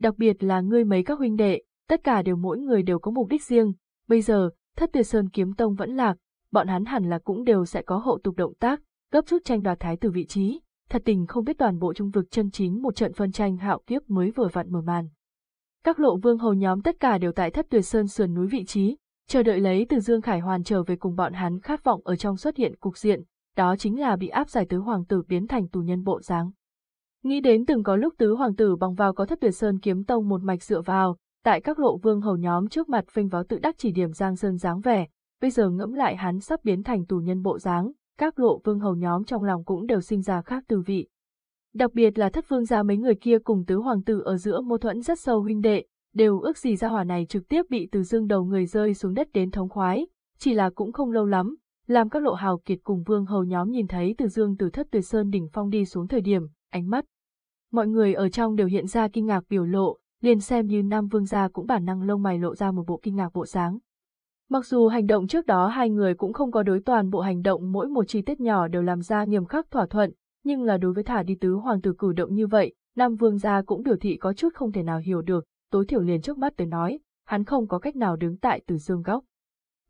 Đặc biệt là ngươi mấy các huynh đệ, tất cả đều mỗi người đều có mục đích riêng, bây giờ, thất tuyệt sơn kiếm tông vẫn lạc, bọn hắn hẳn là cũng đều sẽ có hậu tục động tác, gấp rút tranh đoạt thái tử vị trí, thật tình không biết toàn bộ trung vực chân chính một trận phân tranh hạo kiếp mới vừa vặn mở màn. Các lộ vương hầu nhóm tất cả đều tại thất tuyệt sơn sườn núi vị trí, chờ đợi lấy từ Dương Khải Hoàn trở về cùng bọn hắn khát vọng ở trong xuất hiện cục diện, đó chính là bị áp giải tứ hoàng tử biến thành tù nhân bộ dáng. Nghĩ đến từng có lúc tứ hoàng tử bằng vào có thất tuyệt sơn kiếm tông một mạch dựa vào, tại các lộ vương hầu nhóm trước mặt phênh váo tự đắc chỉ điểm giang sơn dáng vẻ, bây giờ ngẫm lại hắn sắp biến thành tù nhân bộ dáng, các lộ vương hầu nhóm trong lòng cũng đều sinh ra khác tư vị. Đặc biệt là thất vương gia mấy người kia cùng tứ hoàng tử ở giữa mâu thuẫn rất sâu huynh đệ, đều ước gì ra hỏa này trực tiếp bị từ dương đầu người rơi xuống đất đến thống khoái, chỉ là cũng không lâu lắm, làm các lộ hào kiệt cùng vương hầu nhóm nhìn thấy từ dương từ thất tuyệt sơn đỉnh phong đi xuống thời điểm, ánh mắt. Mọi người ở trong đều hiện ra kinh ngạc biểu lộ, liền xem như nam vương gia cũng bản năng lông mày lộ ra một bộ kinh ngạc bộ sáng. Mặc dù hành động trước đó hai người cũng không có đối toàn bộ hành động mỗi một chi tiết nhỏ đều làm ra nghiêm khắc thỏa thuận, nhưng là đối với thả đi tứ hoàng tử cử động như vậy, Nam Vương gia cũng biểu thị có chút không thể nào hiểu được, tối thiểu liền trước mắt tới nói, hắn không có cách nào đứng tại Từ Dương góc.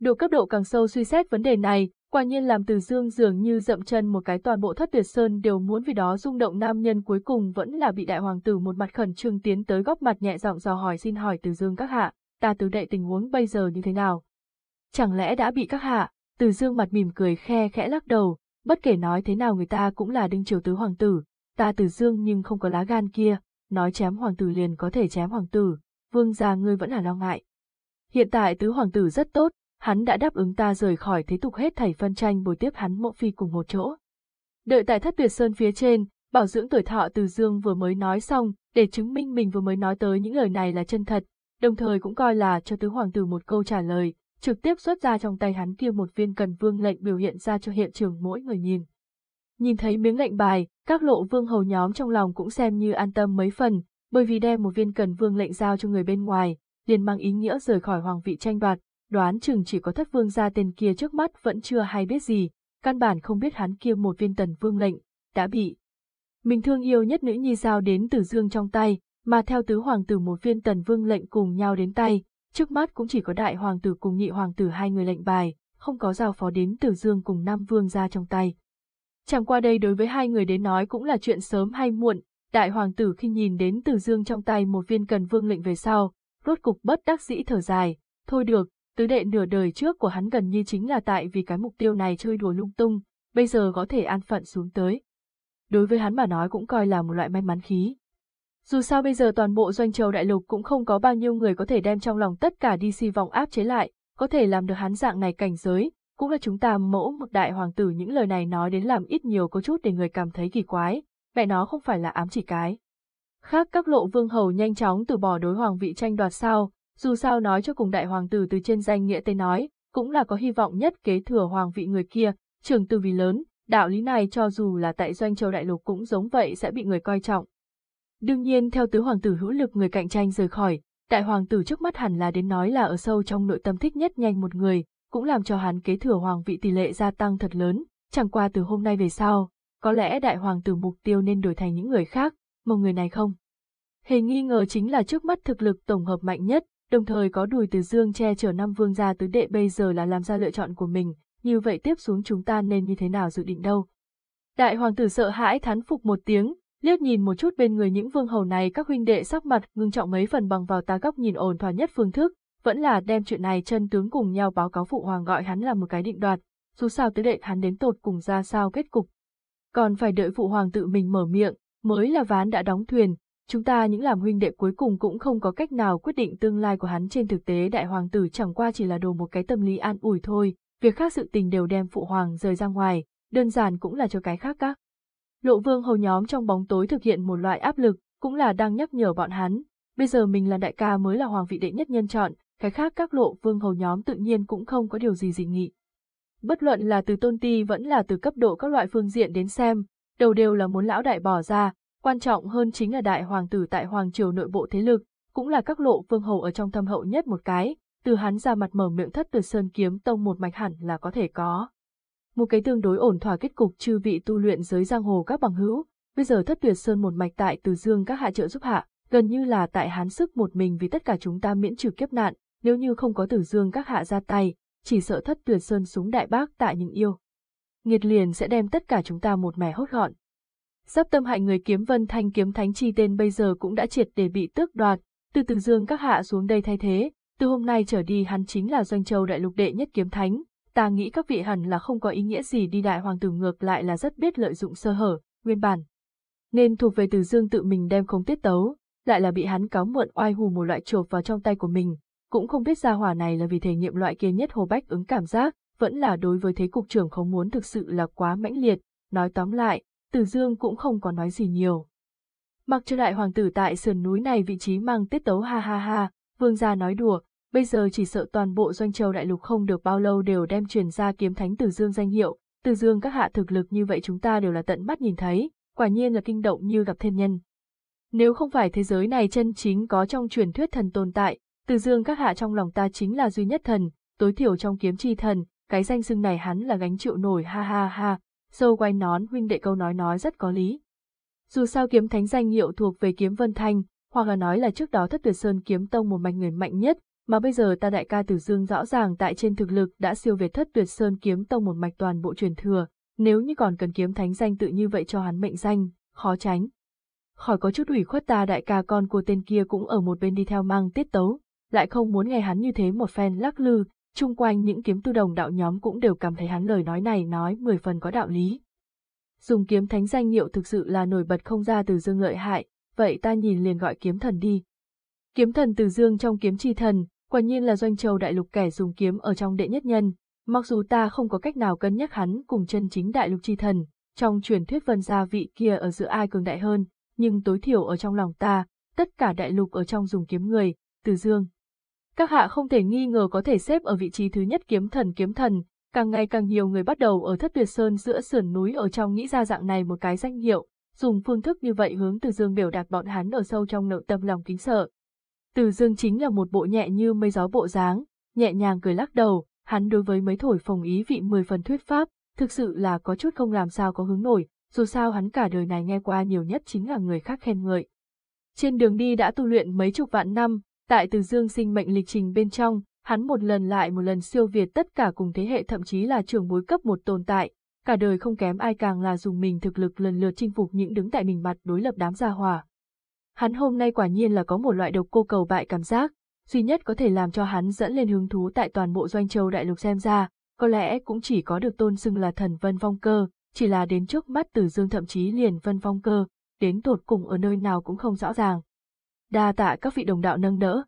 Độ cấp độ càng sâu suy xét vấn đề này, quả nhiên làm Từ Dương dường như dậm chân một cái toàn bộ thất tuyệt sơn đều muốn vì đó rung động nam nhân cuối cùng vẫn là bị đại hoàng tử một mặt khẩn trương tiến tới góc mặt nhẹ giọng dò hỏi xin hỏi Từ Dương các hạ, ta tứ đệ tình huống bây giờ như thế nào? Chẳng lẽ đã bị các hạ? Từ Dương mặt mỉm cười khe khẽ lắc đầu, bất kể nói thế nào người ta cũng là đinh triều tứ hoàng tử, ta Từ Dương nhưng không có lá gan kia, nói chém hoàng tử liền có thể chém hoàng tử, vương gia ngươi vẫn là lo ngại. Hiện tại tứ hoàng tử rất tốt, hắn đã đáp ứng ta rời khỏi thế tục hết thảy phân tranh bồi tiếp hắn mộ phi cùng một chỗ. Đợi tại thất tuyệt sơn phía trên, bảo dưỡng tuổi thọ từ dương vừa mới nói xong, để chứng minh mình vừa mới nói tới những lời này là chân thật, đồng thời cũng coi là cho tứ hoàng tử một câu trả lời, trực tiếp xuất ra trong tay hắn kia một viên cần vương lệnh biểu hiện ra cho hiện trường mỗi người nhìn. Nhìn thấy miếng lệnh bài, các lộ vương hầu nhóm trong lòng cũng xem như an tâm mấy phần, bởi vì đem một viên cần vương lệnh giao cho người bên ngoài, liền mang ý nghĩa rời khỏi hoàng vị tranh đoạt, đoán chừng chỉ có thất vương gia tên kia trước mắt vẫn chưa hay biết gì, căn bản không biết hắn kia một viên tần vương lệnh, đã bị. Mình thương yêu nhất nữ nhi giao đến từ dương trong tay, mà theo tứ hoàng tử một viên tần vương lệnh cùng nhau đến tay, trước mắt cũng chỉ có đại hoàng tử cùng nhị hoàng tử hai người lệnh bài, không có giao phó đến từ dương cùng nam vương ra trong tay. Chẳng qua đây đối với hai người đến nói cũng là chuyện sớm hay muộn, đại hoàng tử khi nhìn đến từ dương trong tay một viên cần vương lệnh về sau, rốt cục bất đắc dĩ thở dài, thôi được, tứ đệ nửa đời trước của hắn gần như chính là tại vì cái mục tiêu này chơi đùa lung tung, bây giờ có thể an phận xuống tới. Đối với hắn mà nói cũng coi là một loại may mắn khí. Dù sao bây giờ toàn bộ doanh châu đại lục cũng không có bao nhiêu người có thể đem trong lòng tất cả DC vòng áp chế lại, có thể làm được hắn dạng này cảnh giới, cũng là chúng ta mẫu mực đại hoàng tử những lời này nói đến làm ít nhiều có chút để người cảm thấy kỳ quái, mẹ nó không phải là ám chỉ cái. Khác các lộ vương hầu nhanh chóng từ bỏ đối hoàng vị tranh đoạt sao, dù sao nói cho cùng đại hoàng tử từ trên danh nghĩa tây nói, cũng là có hy vọng nhất kế thừa hoàng vị người kia, trường tư vì lớn, đạo lý này cho dù là tại doanh châu đại lục cũng giống vậy sẽ bị người coi trọng. Đương nhiên theo tứ hoàng tử hữu lực người cạnh tranh rời khỏi, đại hoàng tử trước mắt hẳn là đến nói là ở sâu trong nội tâm thích nhất nhanh một người, cũng làm cho hắn kế thừa hoàng vị tỷ lệ gia tăng thật lớn, chẳng qua từ hôm nay về sau, có lẽ đại hoàng tử mục tiêu nên đổi thành những người khác, một người này không. Hề nghi ngờ chính là trước mắt thực lực tổng hợp mạnh nhất, đồng thời có đùi từ dương che chở năm vương gia tứ đệ bây giờ là làm ra lựa chọn của mình, như vậy tiếp xuống chúng ta nên như thế nào dự định đâu. Đại hoàng tử sợ hãi thán phục một tiếng, liếc nhìn một chút bên người những vương hầu này các huynh đệ sắc mặt ngưng trọng mấy phần bằng vào tá góc nhìn ổn thỏa nhất phương thức, vẫn là đem chuyện này chân tướng cùng nhau báo cáo phụ hoàng gọi hắn là một cái định đoạt, dù sao tứ đệ hắn đến tột cùng ra sao kết cục. Còn phải đợi phụ hoàng tự mình mở miệng, mới là ván đã đóng thuyền, chúng ta những làm huynh đệ cuối cùng cũng không có cách nào quyết định tương lai của hắn trên thực tế đại hoàng tử chẳng qua chỉ là đồ một cái tâm lý an ủi thôi, việc khác sự tình đều đem phụ hoàng rời ra ngoài, đơn giản cũng là cho cái khác các. Lộ vương hầu nhóm trong bóng tối thực hiện một loại áp lực, cũng là đang nhắc nhở bọn hắn, bây giờ mình là đại ca mới là hoàng vị đệ nhất nhân chọn, cái khác các lộ vương hầu nhóm tự nhiên cũng không có điều gì dị nghị. Bất luận là từ tôn ti vẫn là từ cấp độ các loại phương diện đến xem, đầu đều là muốn lão đại bỏ ra, quan trọng hơn chính là đại hoàng tử tại hoàng triều nội bộ thế lực, cũng là các lộ vương hầu ở trong thâm hậu nhất một cái, từ hắn ra mặt mở miệng thất từ sơn kiếm tông một mạch hẳn là có thể có. Một cái tương đối ổn thỏa kết cục chư vị tu luyện giới giang hồ các bằng hữu, bây giờ thất tuyệt sơn một mạch tại từ dương các hạ trợ giúp hạ, gần như là tại hán sức một mình vì tất cả chúng ta miễn trừ kiếp nạn, nếu như không có từ dương các hạ ra tay, chỉ sợ thất tuyệt sơn súng đại bác tại những yêu. Nghiệt liền sẽ đem tất cả chúng ta một mẻ hốt gọn. Sắp tâm hại người kiếm vân thanh kiếm thánh chi tên bây giờ cũng đã triệt để bị tước đoạt, từ từ dương các hạ xuống đây thay thế, từ hôm nay trở đi hắn chính là doanh châu đại lục đệ nhất kiếm thánh, ta nghĩ các vị hẳn là không có ý nghĩa gì đi đại hoàng tử ngược lại là rất biết lợi dụng sơ hở, nguyên bản. Nên thuộc về từ dương tự mình đem không tiết tấu, lại là bị hắn cáo mượn oai hù một loại chộp vào trong tay của mình, cũng không biết ra hỏa này là vì thể nghiệm loại kia nhất hồ bách ứng cảm giác, vẫn là đối với thế cục trưởng không muốn thực sự là quá mãnh liệt, nói tóm lại, Từ Dương cũng không có nói gì nhiều. Mặc cho đại hoàng tử tại sườn núi này vị trí mang tiết tấu ha ha ha, vương gia nói đùa, bây giờ chỉ sợ toàn bộ doanh châu đại lục không được bao lâu đều đem truyền ra kiếm thánh Từ Dương danh hiệu, Từ Dương các hạ thực lực như vậy chúng ta đều là tận mắt nhìn thấy, quả nhiên là kinh động như gặp thiên nhân. Nếu không phải thế giới này chân chính có trong truyền thuyết thần tồn tại, từ dương các hạ trong lòng ta chính là duy nhất thần, tối thiểu trong kiếm chi thần, cái danh xưng này hắn là gánh chịu nổi ha ha ha, sâu quay nón huynh đệ câu nói nói rất có lý. Dù sao kiếm thánh danh hiệu thuộc về kiếm Vân Thanh, hoặc là nói là trước đó thất tuyệt sơn kiếm tông một mạch người mạnh nhất, mà bây giờ ta đại ca Tử Dương rõ ràng tại trên thực lực đã siêu việt thất tuyệt sơn kiếm tông một mạch toàn bộ truyền thừa, nếu như còn cần kiếm thánh danh tự như vậy cho hắn mệnh danh, khó tránh. Khỏi có chút ủy khuất ta đại ca con của tên kia cũng ở một bên đi theo mang tiết tấu, lại không muốn nghe hắn như thế một phen lắc lư, chung quanh những kiếm tu đồng đạo nhóm cũng đều cảm thấy hắn lời nói này nói mười phần có đạo lý. Dùng kiếm thánh danh hiệu thực sự là nổi bật không ra từ dương lợi hại, vậy ta nhìn liền gọi kiếm thần đi. Kiếm thần từ dương trong kiếm chi thần, quả nhiên là doanh châu đại lục kẻ dùng kiếm ở trong đệ nhất nhân, mặc dù ta không có cách nào cân nhắc hắn cùng chân chính đại lục chi thần, trong truyền thuyết vân gia vị kia ở giữa ai cường đại hơn, nhưng tối thiểu ở trong lòng ta, tất cả đại lục ở trong dùng kiếm người, từ dương. Các hạ không thể nghi ngờ có thể xếp ở vị trí thứ nhất kiếm thần kiếm thần, càng ngày càng nhiều người bắt đầu ở thất tuyệt sơn giữa sườn núi ở trong nghĩ ra dạng này một cái danh hiệu, dùng phương thức như vậy hướng từ dương biểu đạt bọn hắn ở sâu trong nội tâm lòng kính sợ. Từ dương chính là một bộ nhẹ như mây gió bộ dáng, nhẹ nhàng cười lắc đầu, hắn đối với mấy thổi phồng ý vị mười phần thuyết pháp, thực sự là có chút không làm sao có hướng nổi, dù sao hắn cả đời này nghe qua nhiều nhất chính là người khác khen ngợi. Trên đường đi đã tu luyện mấy chục vạn năm, tại từ dương sinh mệnh lịch trình bên trong, hắn một lần lại một lần siêu việt tất cả cùng thế hệ thậm chí là trường bối cấp một tồn tại, cả đời không kém ai càng là dùng mình thực lực lần lượt chinh phục những đứng tại mình mặt đối lập đám gia hòa. Hắn hôm nay quả nhiên là có một loại độc cô cầu bại cảm giác, duy nhất có thể làm cho hắn dẫn lên hứng thú tại toàn bộ doanh châu đại lục xem ra, có lẽ cũng chỉ có được tôn xưng là thần vân vong cơ, chỉ là đến trước mắt Từ Dương thậm chí liền vân vong cơ, đến tột cùng ở nơi nào cũng không rõ ràng. Đa tạ các vị đồng đạo nâng đỡ.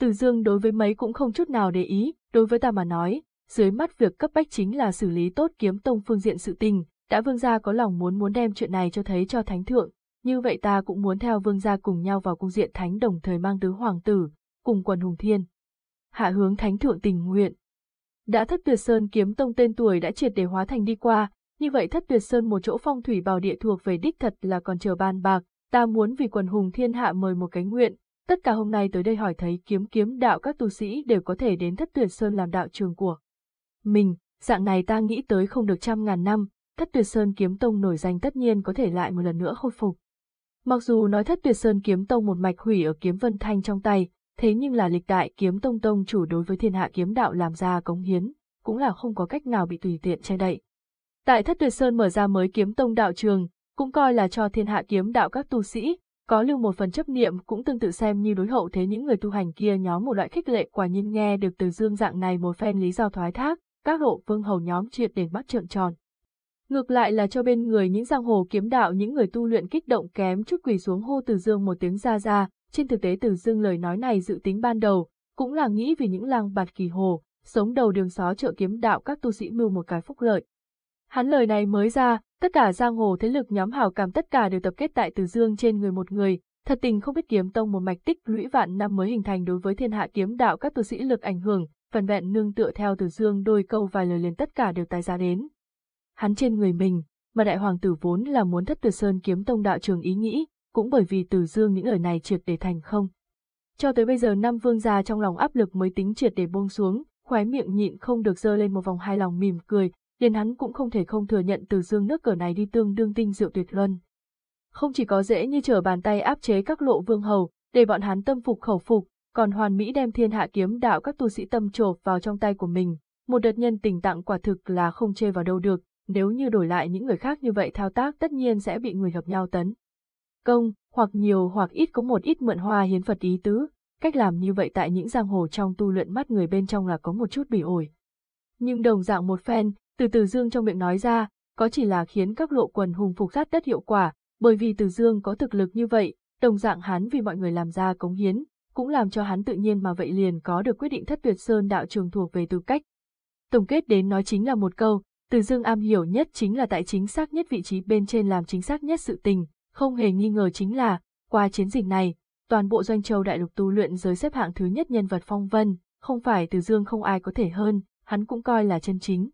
Từ Dương đối với mấy cũng không chút nào để ý, đối với ta mà nói, dưới mắt việc cấp bách chính là xử lý tốt kiếm tông phương diện sự tình, đã vương gia có lòng muốn muốn đem chuyện này cho thấy cho thánh thượng, như vậy ta cũng muốn theo vương gia cùng nhau vào cung diện thánh đồng thời mang tứ hoàng tử, cùng quần hùng thiên. Hạ hướng thánh thượng tình nguyện. Đã thất tuyệt sơn kiếm tông tên tuổi đã triệt để hóa thành đi qua, như vậy thất tuyệt sơn một chỗ phong thủy bảo địa thuộc về đích thật là còn chờ ban bạc, ta muốn vì quần hùng thiên hạ mời một cái nguyện, tất cả hôm nay tới đây hỏi thấy kiếm kiếm đạo các tu sĩ đều có thể đến thất tuyệt sơn làm đạo trường của. Mình, dạng này ta nghĩ tới không được trăm ngàn năm, thất tuyệt sơn kiếm tông nổi danh tất nhiên có thể lại một lần nữa khôi phục. Mặc dù nói thất tuyệt sơn kiếm tông một mạch hủy ở kiếm vân thanh trong tay, thế nhưng là lịch đại kiếm tông tông chủ đối với thiên hạ kiếm đạo làm ra cống hiến, cũng là không có cách nào bị tùy tiện che đậy. Tại thất tuyệt sơn mở ra mới kiếm tông đạo trường, cũng coi là cho thiên hạ kiếm đạo các tu sĩ, có lưu một phần chấp niệm cũng tương tự xem như đối hậu thế những người tu hành kia nhóm một loại khích lệ quả nhiên nghe được từ dương dạng này một phen lý do thoái thác, các hộ vương hầu nhóm triệt để mắt trợn tròn. Ngược lại là cho bên người những giang hồ kiếm đạo những người tu luyện kích động kém chút quỳ xuống hô từ dương một tiếng ra ra, trên thực tế từ dương lời nói này dự tính ban đầu, cũng là nghĩ vì những lang bạt kỳ hồ, sống đầu đường xó chợ kiếm đạo các tu sĩ mưu một cái phúc lợi. Hắn lời này mới ra, tất cả giang hồ thế lực nhóm hảo cảm tất cả đều tập kết tại Từ Dương trên người một người, thật tình không biết kiếm tông một mạch tích lũy vạn năm mới hình thành đối với thiên hạ kiếm đạo các tu sĩ lực ảnh hưởng, phần vẹn nương tựa theo Từ Dương đôi câu vài lời liền tất cả đều tài ra đến. Hắn trên người mình, mà đại hoàng tử vốn là muốn thất tuyệt sơn kiếm tông đạo trường ý nghĩ, cũng bởi vì Từ Dương những lời này triệt để thành không. Cho tới bây giờ năm vương gia trong lòng áp lực mới tính triệt để buông xuống, khóe miệng nhịn không được dơ lên một vòng hai lòng mỉm cười, liền hắn cũng không thể không thừa nhận từ dương nước cờ này đi tương đương tinh diệu tuyệt luân. Không chỉ có dễ như trở bàn tay áp chế các lộ vương hầu, để bọn hắn tâm phục khẩu phục, còn hoàn mỹ đem thiên hạ kiếm đạo các tu sĩ tâm trộp vào trong tay của mình. Một đợt nhân tình tặng quả thực là không chê vào đâu được, nếu như đổi lại những người khác như vậy thao tác tất nhiên sẽ bị người hợp nhau tấn. Công, hoặc nhiều hoặc ít có một ít mượn hoa hiến Phật ý tứ, cách làm như vậy tại những giang hồ trong tu luyện mắt người bên trong là có một chút bị ổi. Nhưng đồng dạng một phen, từ từ dương trong miệng nói ra, có chỉ là khiến các lộ quần hùng phục sát đất hiệu quả, bởi vì từ dương có thực lực như vậy, đồng dạng hắn vì mọi người làm ra cống hiến, cũng làm cho hắn tự nhiên mà vậy liền có được quyết định thất tuyệt sơn đạo trường thuộc về tư cách. Tổng kết đến nói chính là một câu, từ dương am hiểu nhất chính là tại chính xác nhất vị trí bên trên làm chính xác nhất sự tình, không hề nghi ngờ chính là, qua chiến dịch này, toàn bộ doanh châu đại lục tu luyện giới xếp hạng thứ nhất nhân vật phong vân, không phải từ dương không ai có thể hơn, hắn cũng coi là chân chính.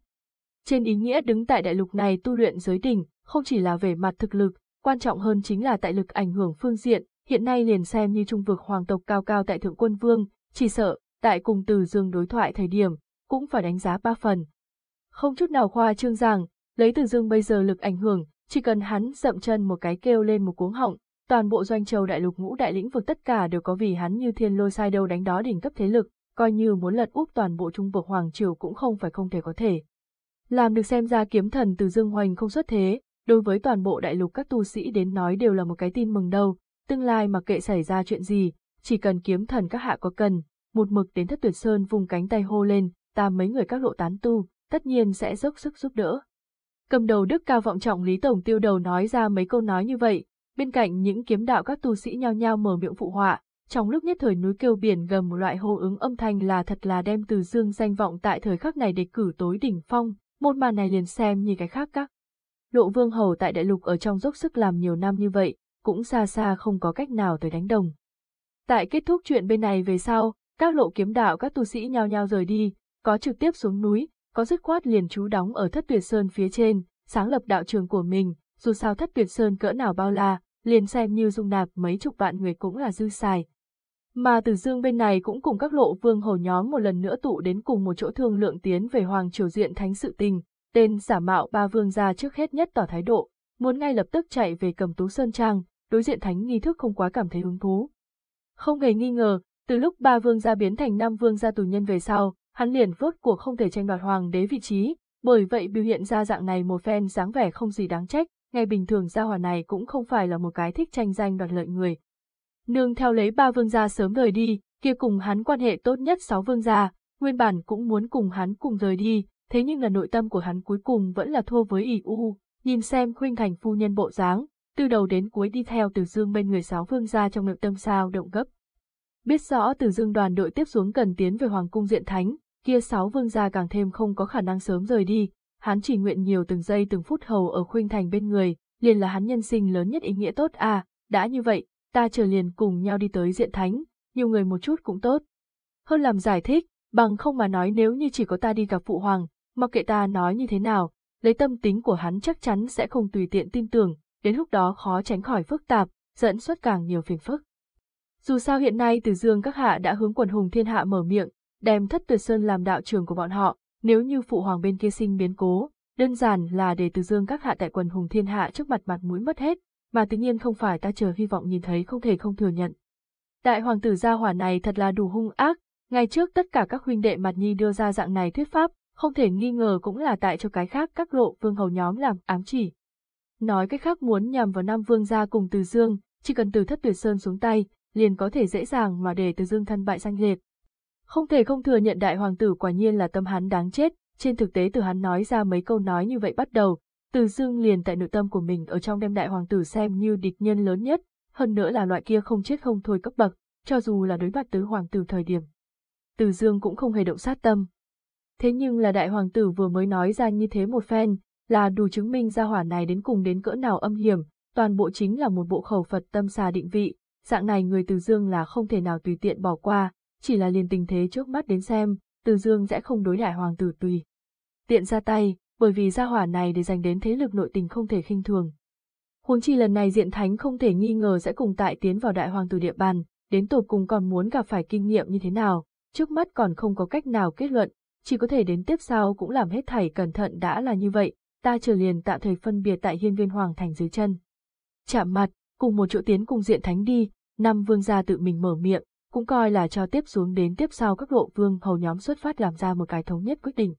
Trên ý nghĩa đứng tại đại lục này tu luyện giới đỉnh, không chỉ là về mặt thực lực, quan trọng hơn chính là tại lực ảnh hưởng phương diện, hiện nay liền xem như trung vực hoàng tộc cao cao tại thượng quân vương, chỉ sợ, tại cùng từ dương đối thoại thời điểm, cũng phải đánh giá ba phần. Không chút nào khoa trương rằng, Lấy Từ Dương bây giờ lực ảnh hưởng, chỉ cần hắn dậm chân một cái kêu lên một cuống họng, toàn bộ doanh châu đại lục ngũ đại lĩnh vực tất cả đều có vì hắn như thiên lôi sai đâu đánh đó đỉnh cấp thế lực, coi như muốn lật úp toàn bộ trung vực hoàng triều cũng không phải không thể có thể. Làm được xem ra kiếm thần từ Dương Hoành không xuất thế, đối với toàn bộ đại lục các tu sĩ đến nói đều là một cái tin mừng đâu, tương lai mặc kệ xảy ra chuyện gì, chỉ cần kiếm thần các hạ có cần, một mực đến thất tuyệt sơn vùng cánh tay hô lên, ta mấy người các lộ tán tu, tất nhiên sẽ dốc sức giúp đỡ. Cầm đầu đức cao vọng trọng Lý Tổng tiêu đầu nói ra mấy câu nói như vậy, bên cạnh những kiếm đạo các tu sĩ nhao nhao mở miệng phụ họa, trong lúc nhất thời núi kêu biển gầm một loại hô ứng âm thanh là thật là đem từ dương danh vọng tại thời khắc này để cử tối đỉnh phong, một màn này liền xem như cái khác các. Lộ vương hầu tại đại lục ở trong dốc sức làm nhiều năm như vậy, cũng xa xa không có cách nào tới đánh đồng. Tại kết thúc chuyện bên này về sau, các lộ kiếm đạo các tu sĩ nhao nhao rời đi, có trực tiếp xuống núi, có dứt khoát liền trú đóng ở thất tuyệt sơn phía trên, sáng lập đạo trường của mình, dù sao thất tuyệt sơn cỡ nào bao la, liền xem như dung nạp mấy chục vạn người cũng là dư xài. Mà từ dương bên này cũng cùng các lộ vương hầu nhóm một lần nữa tụ đến cùng một chỗ thương lượng tiến về Hoàng Triều Diện Thánh sự tình, tên giả mạo ba vương gia trước hết nhất tỏ thái độ, muốn ngay lập tức chạy về cầm tú Sơn Trang, đối diện thánh nghi thức không quá cảm thấy hứng thú. Không hề nghi ngờ, từ lúc ba vương gia biến thành năm vương gia tù nhân về sau, hắn liền vốt cuộc không thể tranh đoạt hoàng đế vị trí, bởi vậy biểu hiện ra dạng này một phen dáng vẻ không gì đáng trách, ngày bình thường gia hòa này cũng không phải là một cái thích tranh danh đoạt lợi người. Nương theo lấy ba vương gia sớm rời đi, kia cùng hắn quan hệ tốt nhất sáu vương gia, nguyên bản cũng muốn cùng hắn cùng rời đi, thế nhưng là nội tâm của hắn cuối cùng vẫn là thua với ỷ u, nhìn xem khuynh thành phu nhân bộ dáng, từ đầu đến cuối đi theo từ dương bên người sáu vương gia trong nội tâm sao động gấp. Biết rõ từ dương đoàn đội tiếp xuống cần tiến về Hoàng cung diện thánh, kia sáu vương gia càng thêm không có khả năng sớm rời đi, hắn chỉ nguyện nhiều từng giây từng phút hầu ở khuynh thành bên người, liền là hắn nhân sinh lớn nhất ý nghĩa tốt à, đã như vậy, ta chờ liền cùng nhau đi tới diện thánh, nhiều người một chút cũng tốt. Hơn làm giải thích, bằng không mà nói nếu như chỉ có ta đi gặp phụ hoàng, mặc kệ ta nói như thế nào, lấy tâm tính của hắn chắc chắn sẽ không tùy tiện tin tưởng, đến lúc đó khó tránh khỏi phức tạp, dẫn xuất càng nhiều phiền phức. Dù sao hiện nay Từ Dương các hạ đã hướng quần hùng thiên hạ mở miệng, đem thất tuyệt sơn làm đạo trường của bọn họ, nếu như phụ hoàng bên kia sinh biến cố, đơn giản là để Từ Dương các hạ tại quần hùng thiên hạ trước mặt mặt mũi mất hết, mà tự nhiên không phải ta chờ hy vọng nhìn thấy không thể không thừa nhận. Đại hoàng tử gia hỏa này thật là đủ hung ác, ngày trước tất cả các huynh đệ mặt nhi đưa ra dạng này thuyết pháp, không thể nghi ngờ cũng là tại cho cái khác các lộ vương hầu nhóm làm ám chỉ. Nói cách khác muốn nhằm vào Nam Vương gia cùng Từ Dương, chỉ cần từ thất tuyệt sơn xuống tay, liền có thể dễ dàng mà để Từ Dương thân bại danh liệt. Không thể không thừa nhận đại hoàng tử quả nhiên là tâm hắn đáng chết, trên thực tế từ hắn nói ra mấy câu nói như vậy bắt đầu, Từ Dương liền tại nội tâm của mình ở trong đem đại hoàng tử xem như địch nhân lớn nhất, hơn nữa là loại kia không chết không thôi cấp bậc, cho dù là đối mặt tứ hoàng tử thời điểm. Từ Dương cũng không hề động sát tâm. Thế nhưng là đại hoàng tử vừa mới nói ra như thế một phen, là đủ chứng minh ra hỏa này đến cùng đến cỡ nào âm hiểm, toàn bộ chính là một bộ khẩu Phật tâm xà định vị, dạng này người Từ Dương là không thể nào tùy tiện bỏ qua, chỉ là liền tình thế trước mắt đến xem, Từ Dương sẽ không đối đại hoàng tử tùy. Tiện ra tay, bởi vì gia hỏa này để dành đến thế lực nội tình không thể khinh thường. Huống chi lần này diện thánh không thể nghi ngờ sẽ cùng tại tiến vào đại hoàng tử địa bàn, đến tột cùng còn muốn gặp phải kinh nghiệm như thế nào, trước mắt còn không có cách nào kết luận, chỉ có thể đến tiếp sau cũng làm hết thảy cẩn thận đã là như vậy, ta chờ liền tạm thời phân biệt tại hiên viên hoàng thành dưới chân. Chạm mặt, cùng một chỗ tiến cùng diện thánh đi, năm vương gia tự mình mở miệng, cũng coi là cho tiếp xuống đến tiếp sau các lộ vương hầu nhóm xuất phát làm ra một cái thống nhất quyết định.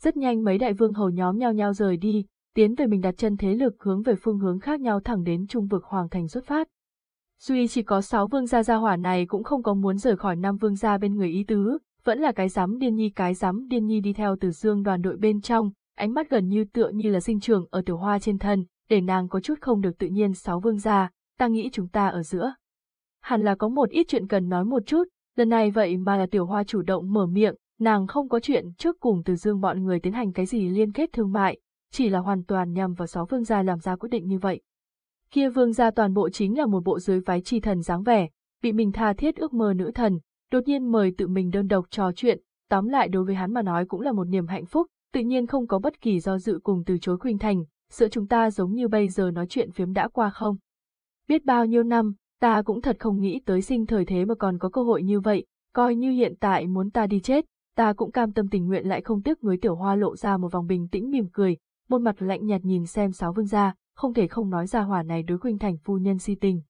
Rất nhanh mấy đại vương hầu nhóm nhau nhau rời đi, tiến về mình đặt chân thế lực hướng về phương hướng khác nhau thẳng đến trung vực hoàng thành xuất phát. Duy chỉ có sáu vương gia gia hỏa này cũng không có muốn rời khỏi năm vương gia bên người ý tứ, vẫn là cái giám điên nhi cái giám điên nhi đi theo từ dương đoàn đội bên trong, ánh mắt gần như tựa như là sinh trường ở tiểu hoa trên thân, để nàng có chút không được tự nhiên sáu vương gia, ta nghĩ chúng ta ở giữa. Hẳn là có một ít chuyện cần nói một chút, lần này vậy mà là tiểu hoa chủ động mở miệng, nàng không có chuyện trước cùng từ dương bọn người tiến hành cái gì liên kết thương mại, chỉ là hoàn toàn nhằm vào sáu vương gia làm ra quyết định như vậy. Kia vương gia toàn bộ chính là một bộ dưới váy chi thần dáng vẻ, bị mình tha thiết ước mơ nữ thần, đột nhiên mời tự mình đơn độc trò chuyện, tóm lại đối với hắn mà nói cũng là một niềm hạnh phúc, tự nhiên không có bất kỳ do dự cùng từ chối khuynh thành, giữa chúng ta giống như bây giờ nói chuyện phiếm đã qua không. Biết bao nhiêu năm, ta cũng thật không nghĩ tới sinh thời thế mà còn có cơ hội như vậy, coi như hiện tại muốn ta đi chết, ta cũng cam tâm tình nguyện lại không tiếc người tiểu hoa lộ ra một vòng bình tĩnh mỉm cười, một mặt lạnh nhạt nhìn xem sáu vương gia, không thể không nói ra hỏa này đối khuynh thành phu nhân si tình.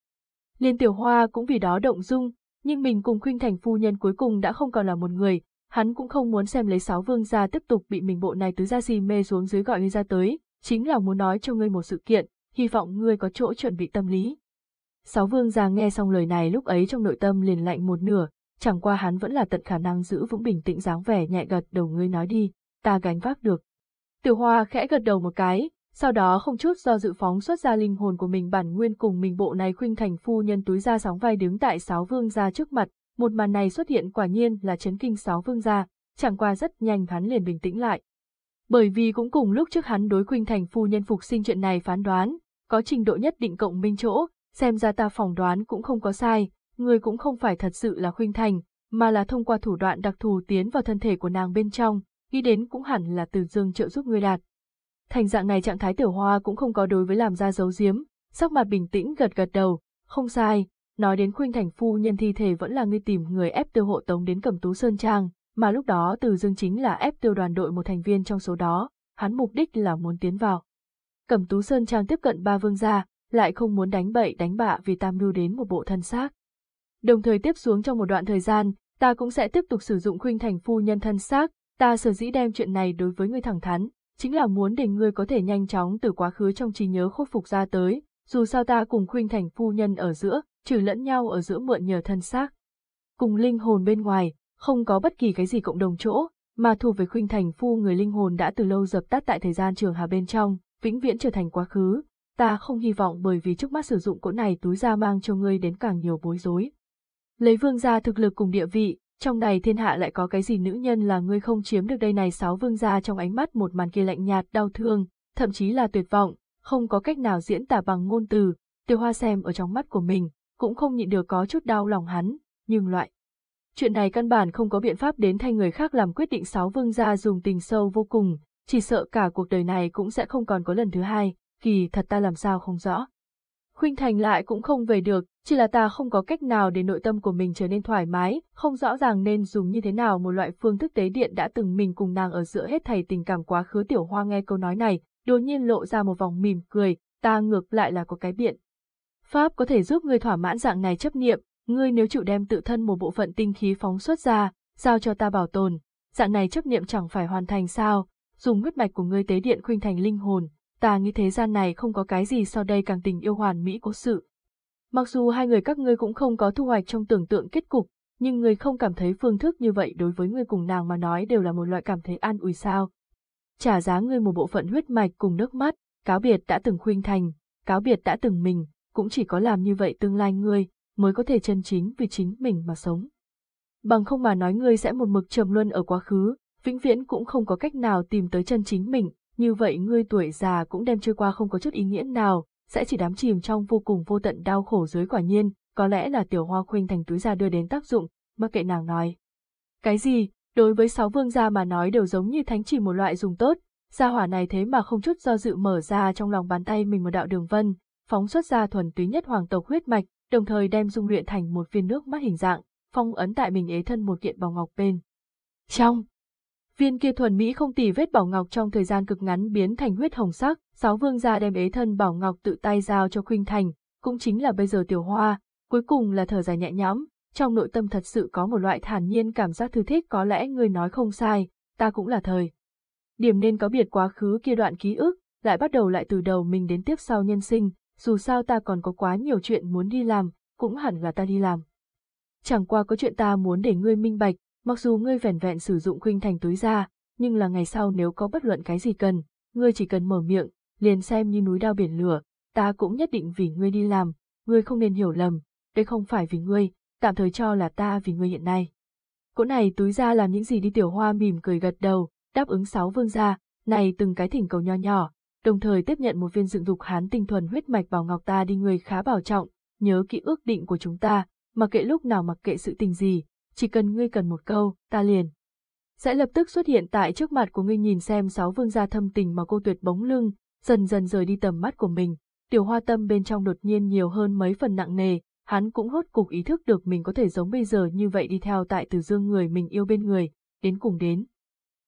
Liên tiểu hoa cũng vì đó động dung, nhưng mình cùng khuynh thành phu nhân cuối cùng đã không còn là một người, hắn cũng không muốn xem lấy sáu vương gia tiếp tục bị mình bộ này tứ gia si mê xuống dưới gọi ngươi ra tới, chính là muốn nói cho ngươi một sự kiện, hy vọng ngươi có chỗ chuẩn bị tâm lý. Sáu vương gia nghe xong lời này lúc ấy trong nội tâm liền lạnh một nửa, chẳng qua hắn vẫn là tận khả năng giữ vững bình tĩnh dáng vẻ nhẹ gật đầu ngươi nói đi, ta gánh vác được. Tiểu Hoa khẽ gật đầu một cái, sau đó không chút do dự phóng xuất ra linh hồn của mình bản nguyên cùng mình bộ này khuynh thành phu nhân túi ra sóng vai đứng tại sáu vương gia trước mặt, một màn này xuất hiện quả nhiên là chấn kinh sáu vương gia, chẳng qua rất nhanh hắn liền bình tĩnh lại. Bởi vì cũng cùng lúc trước hắn đối khuynh thành phu nhân phục sinh chuyện này phán đoán, có trình độ nhất định cộng minh chỗ, xem ra ta phỏng đoán cũng không có sai, người cũng không phải thật sự là khuynh thành, mà là thông qua thủ đoạn đặc thù tiến vào thân thể của nàng bên trong, nghĩ đến cũng hẳn là từ dương trợ giúp người đạt. Thành dạng này trạng thái tiểu hoa cũng không có đối với làm ra dấu giếm sắc mặt bình tĩnh gật gật đầu, không sai, nói đến khuynh thành phu nhân thi thể vẫn là ngươi tìm người ép tiêu hộ tống đến cầm tú sơn trang, mà lúc đó từ dương chính là ép tiêu đoàn đội một thành viên trong số đó, hắn mục đích là muốn tiến vào. Cẩm tú sơn trang tiếp cận ba vương gia, lại không muốn đánh bậy đánh bạ vì tam lưu đến một bộ thân xác. Đồng thời tiếp xuống trong một đoạn thời gian, ta cũng sẽ tiếp tục sử dụng khuynh thành phu nhân thân xác, ta sở dĩ đem chuyện này đối với ngươi thẳng thắn, chính là muốn để ngươi có thể nhanh chóng từ quá khứ trong trí nhớ khôi phục ra tới, dù sao ta cùng khuynh thành phu nhân ở giữa, trừ lẫn nhau ở giữa mượn nhờ thân xác. Cùng linh hồn bên ngoài, không có bất kỳ cái gì cộng đồng chỗ, mà thuộc về khuynh thành phu người linh hồn đã từ lâu dập tắt tại thời gian trường hà bên trong, vĩnh viễn trở thành quá khứ. Ta không hy vọng bởi vì trước mắt sử dụng cỗ này túi ra mang cho ngươi đến càng nhiều bối rối. Lấy vương gia thực lực cùng địa vị, trong này thiên hạ lại có cái gì nữ nhân là ngươi không chiếm được đây này sáu vương gia trong ánh mắt một màn kia lạnh nhạt đau thương, thậm chí là tuyệt vọng, không có cách nào diễn tả bằng ngôn từ, tiêu hoa xem ở trong mắt của mình, cũng không nhịn được có chút đau lòng hắn, nhưng loại. Chuyện này căn bản không có biện pháp đến thay người khác làm quyết định sáu vương gia dùng tình sâu vô cùng, chỉ sợ cả cuộc đời này cũng sẽ không còn có lần thứ hai, kỳ thật ta làm sao không rõ. Khuynh Thành lại cũng không về được, chỉ là ta không có cách nào để nội tâm của mình trở nên thoải mái, không rõ ràng nên dùng như thế nào một loại phương thức tế điện đã từng mình cùng nàng ở giữa hết thầy tình cảm quá khứ tiểu hoa nghe câu nói này, đột nhiên lộ ra một vòng mỉm cười, ta ngược lại là có cái biện. Pháp có thể giúp người thỏa mãn dạng này chấp niệm, ngươi nếu chịu đem tự thân một bộ phận tinh khí phóng xuất ra, giao cho ta bảo tồn, dạng này chấp niệm chẳng phải hoàn thành sao, dùng huyết mạch của ngươi tế điện khuynh thành linh hồn, ta nghĩ thế gian này không có cái gì sau đây càng tình yêu hoàn mỹ cố sự. Mặc dù hai người các ngươi cũng không có thu hoạch trong tưởng tượng kết cục, nhưng ngươi không cảm thấy phương thức như vậy đối với ngươi cùng nàng mà nói đều là một loại cảm thấy an ủi sao. Trả giá ngươi một bộ phận huyết mạch cùng nước mắt, cáo biệt đã từng khuynh thành, cáo biệt đã từng mình, cũng chỉ có làm như vậy tương lai ngươi, mới có thể chân chính vì chính mình mà sống. Bằng không mà nói ngươi sẽ một mực trầm luân ở quá khứ, vĩnh viễn cũng không có cách nào tìm tới chân chính mình, như vậy ngươi tuổi già cũng đem trôi qua không có chút ý nghĩa nào, sẽ chỉ đắm chìm trong vô cùng vô tận đau khổ dưới quả nhiên, có lẽ là tiểu hoa khuynh thành túi ra đưa đến tác dụng, mà kệ nàng nói. Cái gì, đối với sáu vương gia mà nói đều giống như thánh chỉ một loại dùng tốt, gia hỏa này thế mà không chút do dự mở ra trong lòng bàn tay mình một đạo đường vân, phóng xuất ra thuần túy nhất hoàng tộc huyết mạch, đồng thời đem dung luyện thành một viên nước mắt hình dạng, phong ấn tại mình ế thân một kiện bảo ngọc bên. Trong Viên kia thuần mỹ không tỉ vết bảo ngọc trong thời gian cực ngắn biến thành huyết hồng sắc, sáu vương gia đem ế thân bảo ngọc tự tay giao cho khuynh thành, cũng chính là bây giờ tiểu hoa, cuối cùng là thở dài nhẹ nhõm, trong nội tâm thật sự có một loại thản nhiên cảm giác thư thích có lẽ người nói không sai, ta cũng là thời. Điểm nên có biệt quá khứ kia đoạn ký ức, lại bắt đầu lại từ đầu mình đến tiếp sau nhân sinh, dù sao ta còn có quá nhiều chuyện muốn đi làm, cũng hẳn là ta đi làm. Chẳng qua có chuyện ta muốn để ngươi minh bạch, Mặc dù ngươi vẻn vẹn sử dụng khuynh thành túi ra, nhưng là ngày sau nếu có bất luận cái gì cần, ngươi chỉ cần mở miệng, liền xem như núi đao biển lửa, ta cũng nhất định vì ngươi đi làm, ngươi không nên hiểu lầm, đây không phải vì ngươi, tạm thời cho là ta vì ngươi hiện nay. Cỗ này túi ra làm những gì đi tiểu hoa mỉm cười gật đầu, đáp ứng sáu vương gia, này từng cái thỉnh cầu nho nhỏ, đồng thời tiếp nhận một viên dựng dục hán tinh thuần huyết mạch bảo ngọc ta đi người khá bảo trọng, nhớ kỹ ước định của chúng ta, mặc kệ lúc nào mặc kệ sự tình gì, chỉ cần ngươi cần một câu, ta liền. Sẽ lập tức xuất hiện tại trước mặt của ngươi nhìn xem sáu vương gia thâm tình mà cô tuyệt bóng lưng, dần dần rời đi tầm mắt của mình. Tiểu hoa tâm bên trong đột nhiên nhiều hơn mấy phần nặng nề, hắn cũng hốt cục ý thức được mình có thể giống bây giờ như vậy đi theo tại từ dương người mình yêu bên người, đến cùng đến.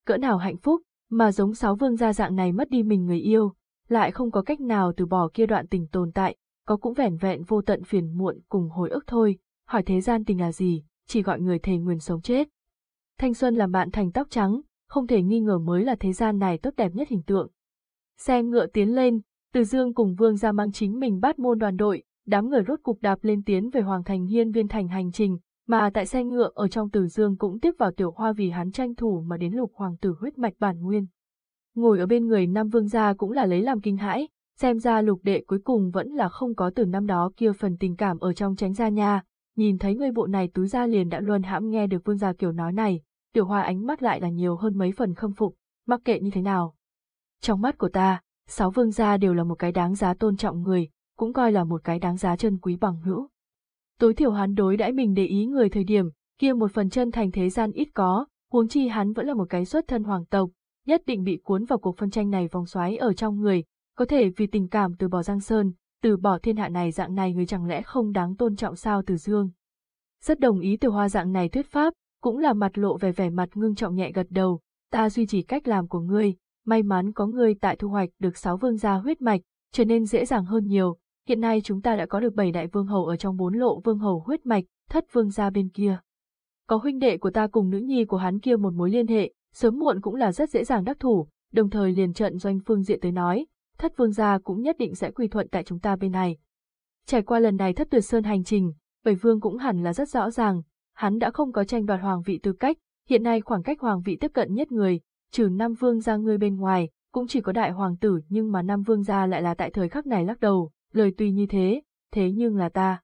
Cỡ nào hạnh phúc, mà giống sáu vương gia dạng này mất đi mình người yêu, lại không có cách nào từ bỏ kia đoạn tình tồn tại, có cũng vẻn vẹn vô tận phiền muộn cùng hồi ức thôi, hỏi thế gian tình là gì, chỉ gọi người thề nguyền sống chết. Thanh xuân làm bạn thành tóc trắng, không thể nghi ngờ mới là thế gian này tốt đẹp nhất hình tượng. Xe ngựa tiến lên, Từ Dương cùng Vương gia mang chính mình bắt môn đoàn đội, đám người rốt cục đạp lên tiến về Hoàng Thành Hiên Viên Thành hành trình, mà tại xe ngựa ở trong Tử Dương cũng tiếp vào tiểu hoa vì hắn tranh thủ mà đến lục hoàng tử huyết mạch bản nguyên. Ngồi ở bên người Nam Vương gia cũng là lấy làm kinh hãi, xem ra lục đệ cuối cùng vẫn là không có từ năm đó kia phần tình cảm ở trong tránh gia nha, nhìn thấy người bộ này túi gia liền đã luôn hãm nghe được Vương gia kiểu nói này, tiểu hoa ánh mắt lại là nhiều hơn mấy phần khâm phục, mặc kệ như thế nào. Trong mắt của ta, sáu vương gia đều là một cái đáng giá tôn trọng người, cũng coi là một cái đáng giá chân quý bằng hữu. Tối thiểu hắn đối đãi mình để ý người thời điểm, kia một phần chân thành thế gian ít có, huống chi hắn vẫn là một cái xuất thân hoàng tộc, nhất định bị cuốn vào cuộc phân tranh này vòng xoáy ở trong người, có thể vì tình cảm từ bỏ Giang Sơn, từ bỏ thiên hạ này dạng này người chẳng lẽ không đáng tôn trọng sao từ dương. Rất đồng ý từ hoa dạng này thuyết pháp, cũng là mặt lộ về vẻ mặt ngưng trọng nhẹ gật đầu, ta duy trì cách làm của ngươi, may mắn có ngươi tại thu hoạch được sáu vương gia huyết mạch, trở nên dễ dàng hơn nhiều, hiện nay chúng ta đã có được bảy đại vương hầu ở trong bốn lộ vương hầu huyết mạch, thất vương gia bên kia. Có huynh đệ của ta cùng nữ nhi của hắn kia một mối liên hệ, sớm muộn cũng là rất dễ dàng đắc thủ, đồng thời liền trận doanh phương diện tới nói, thất vương gia cũng nhất định sẽ quy thuận tại chúng ta bên này. Trải qua lần này thất tuyệt sơn hành trình, bảy vương cũng hẳn là rất rõ ràng, hắn đã không có tranh đoạt hoàng vị tư cách, hiện nay khoảng cách hoàng vị tiếp cận nhất người, trừ năm vương gia ngươi bên ngoài, cũng chỉ có đại hoàng tử nhưng mà năm vương gia lại là tại thời khắc này lắc đầu, lời tuy như thế, thế nhưng là ta.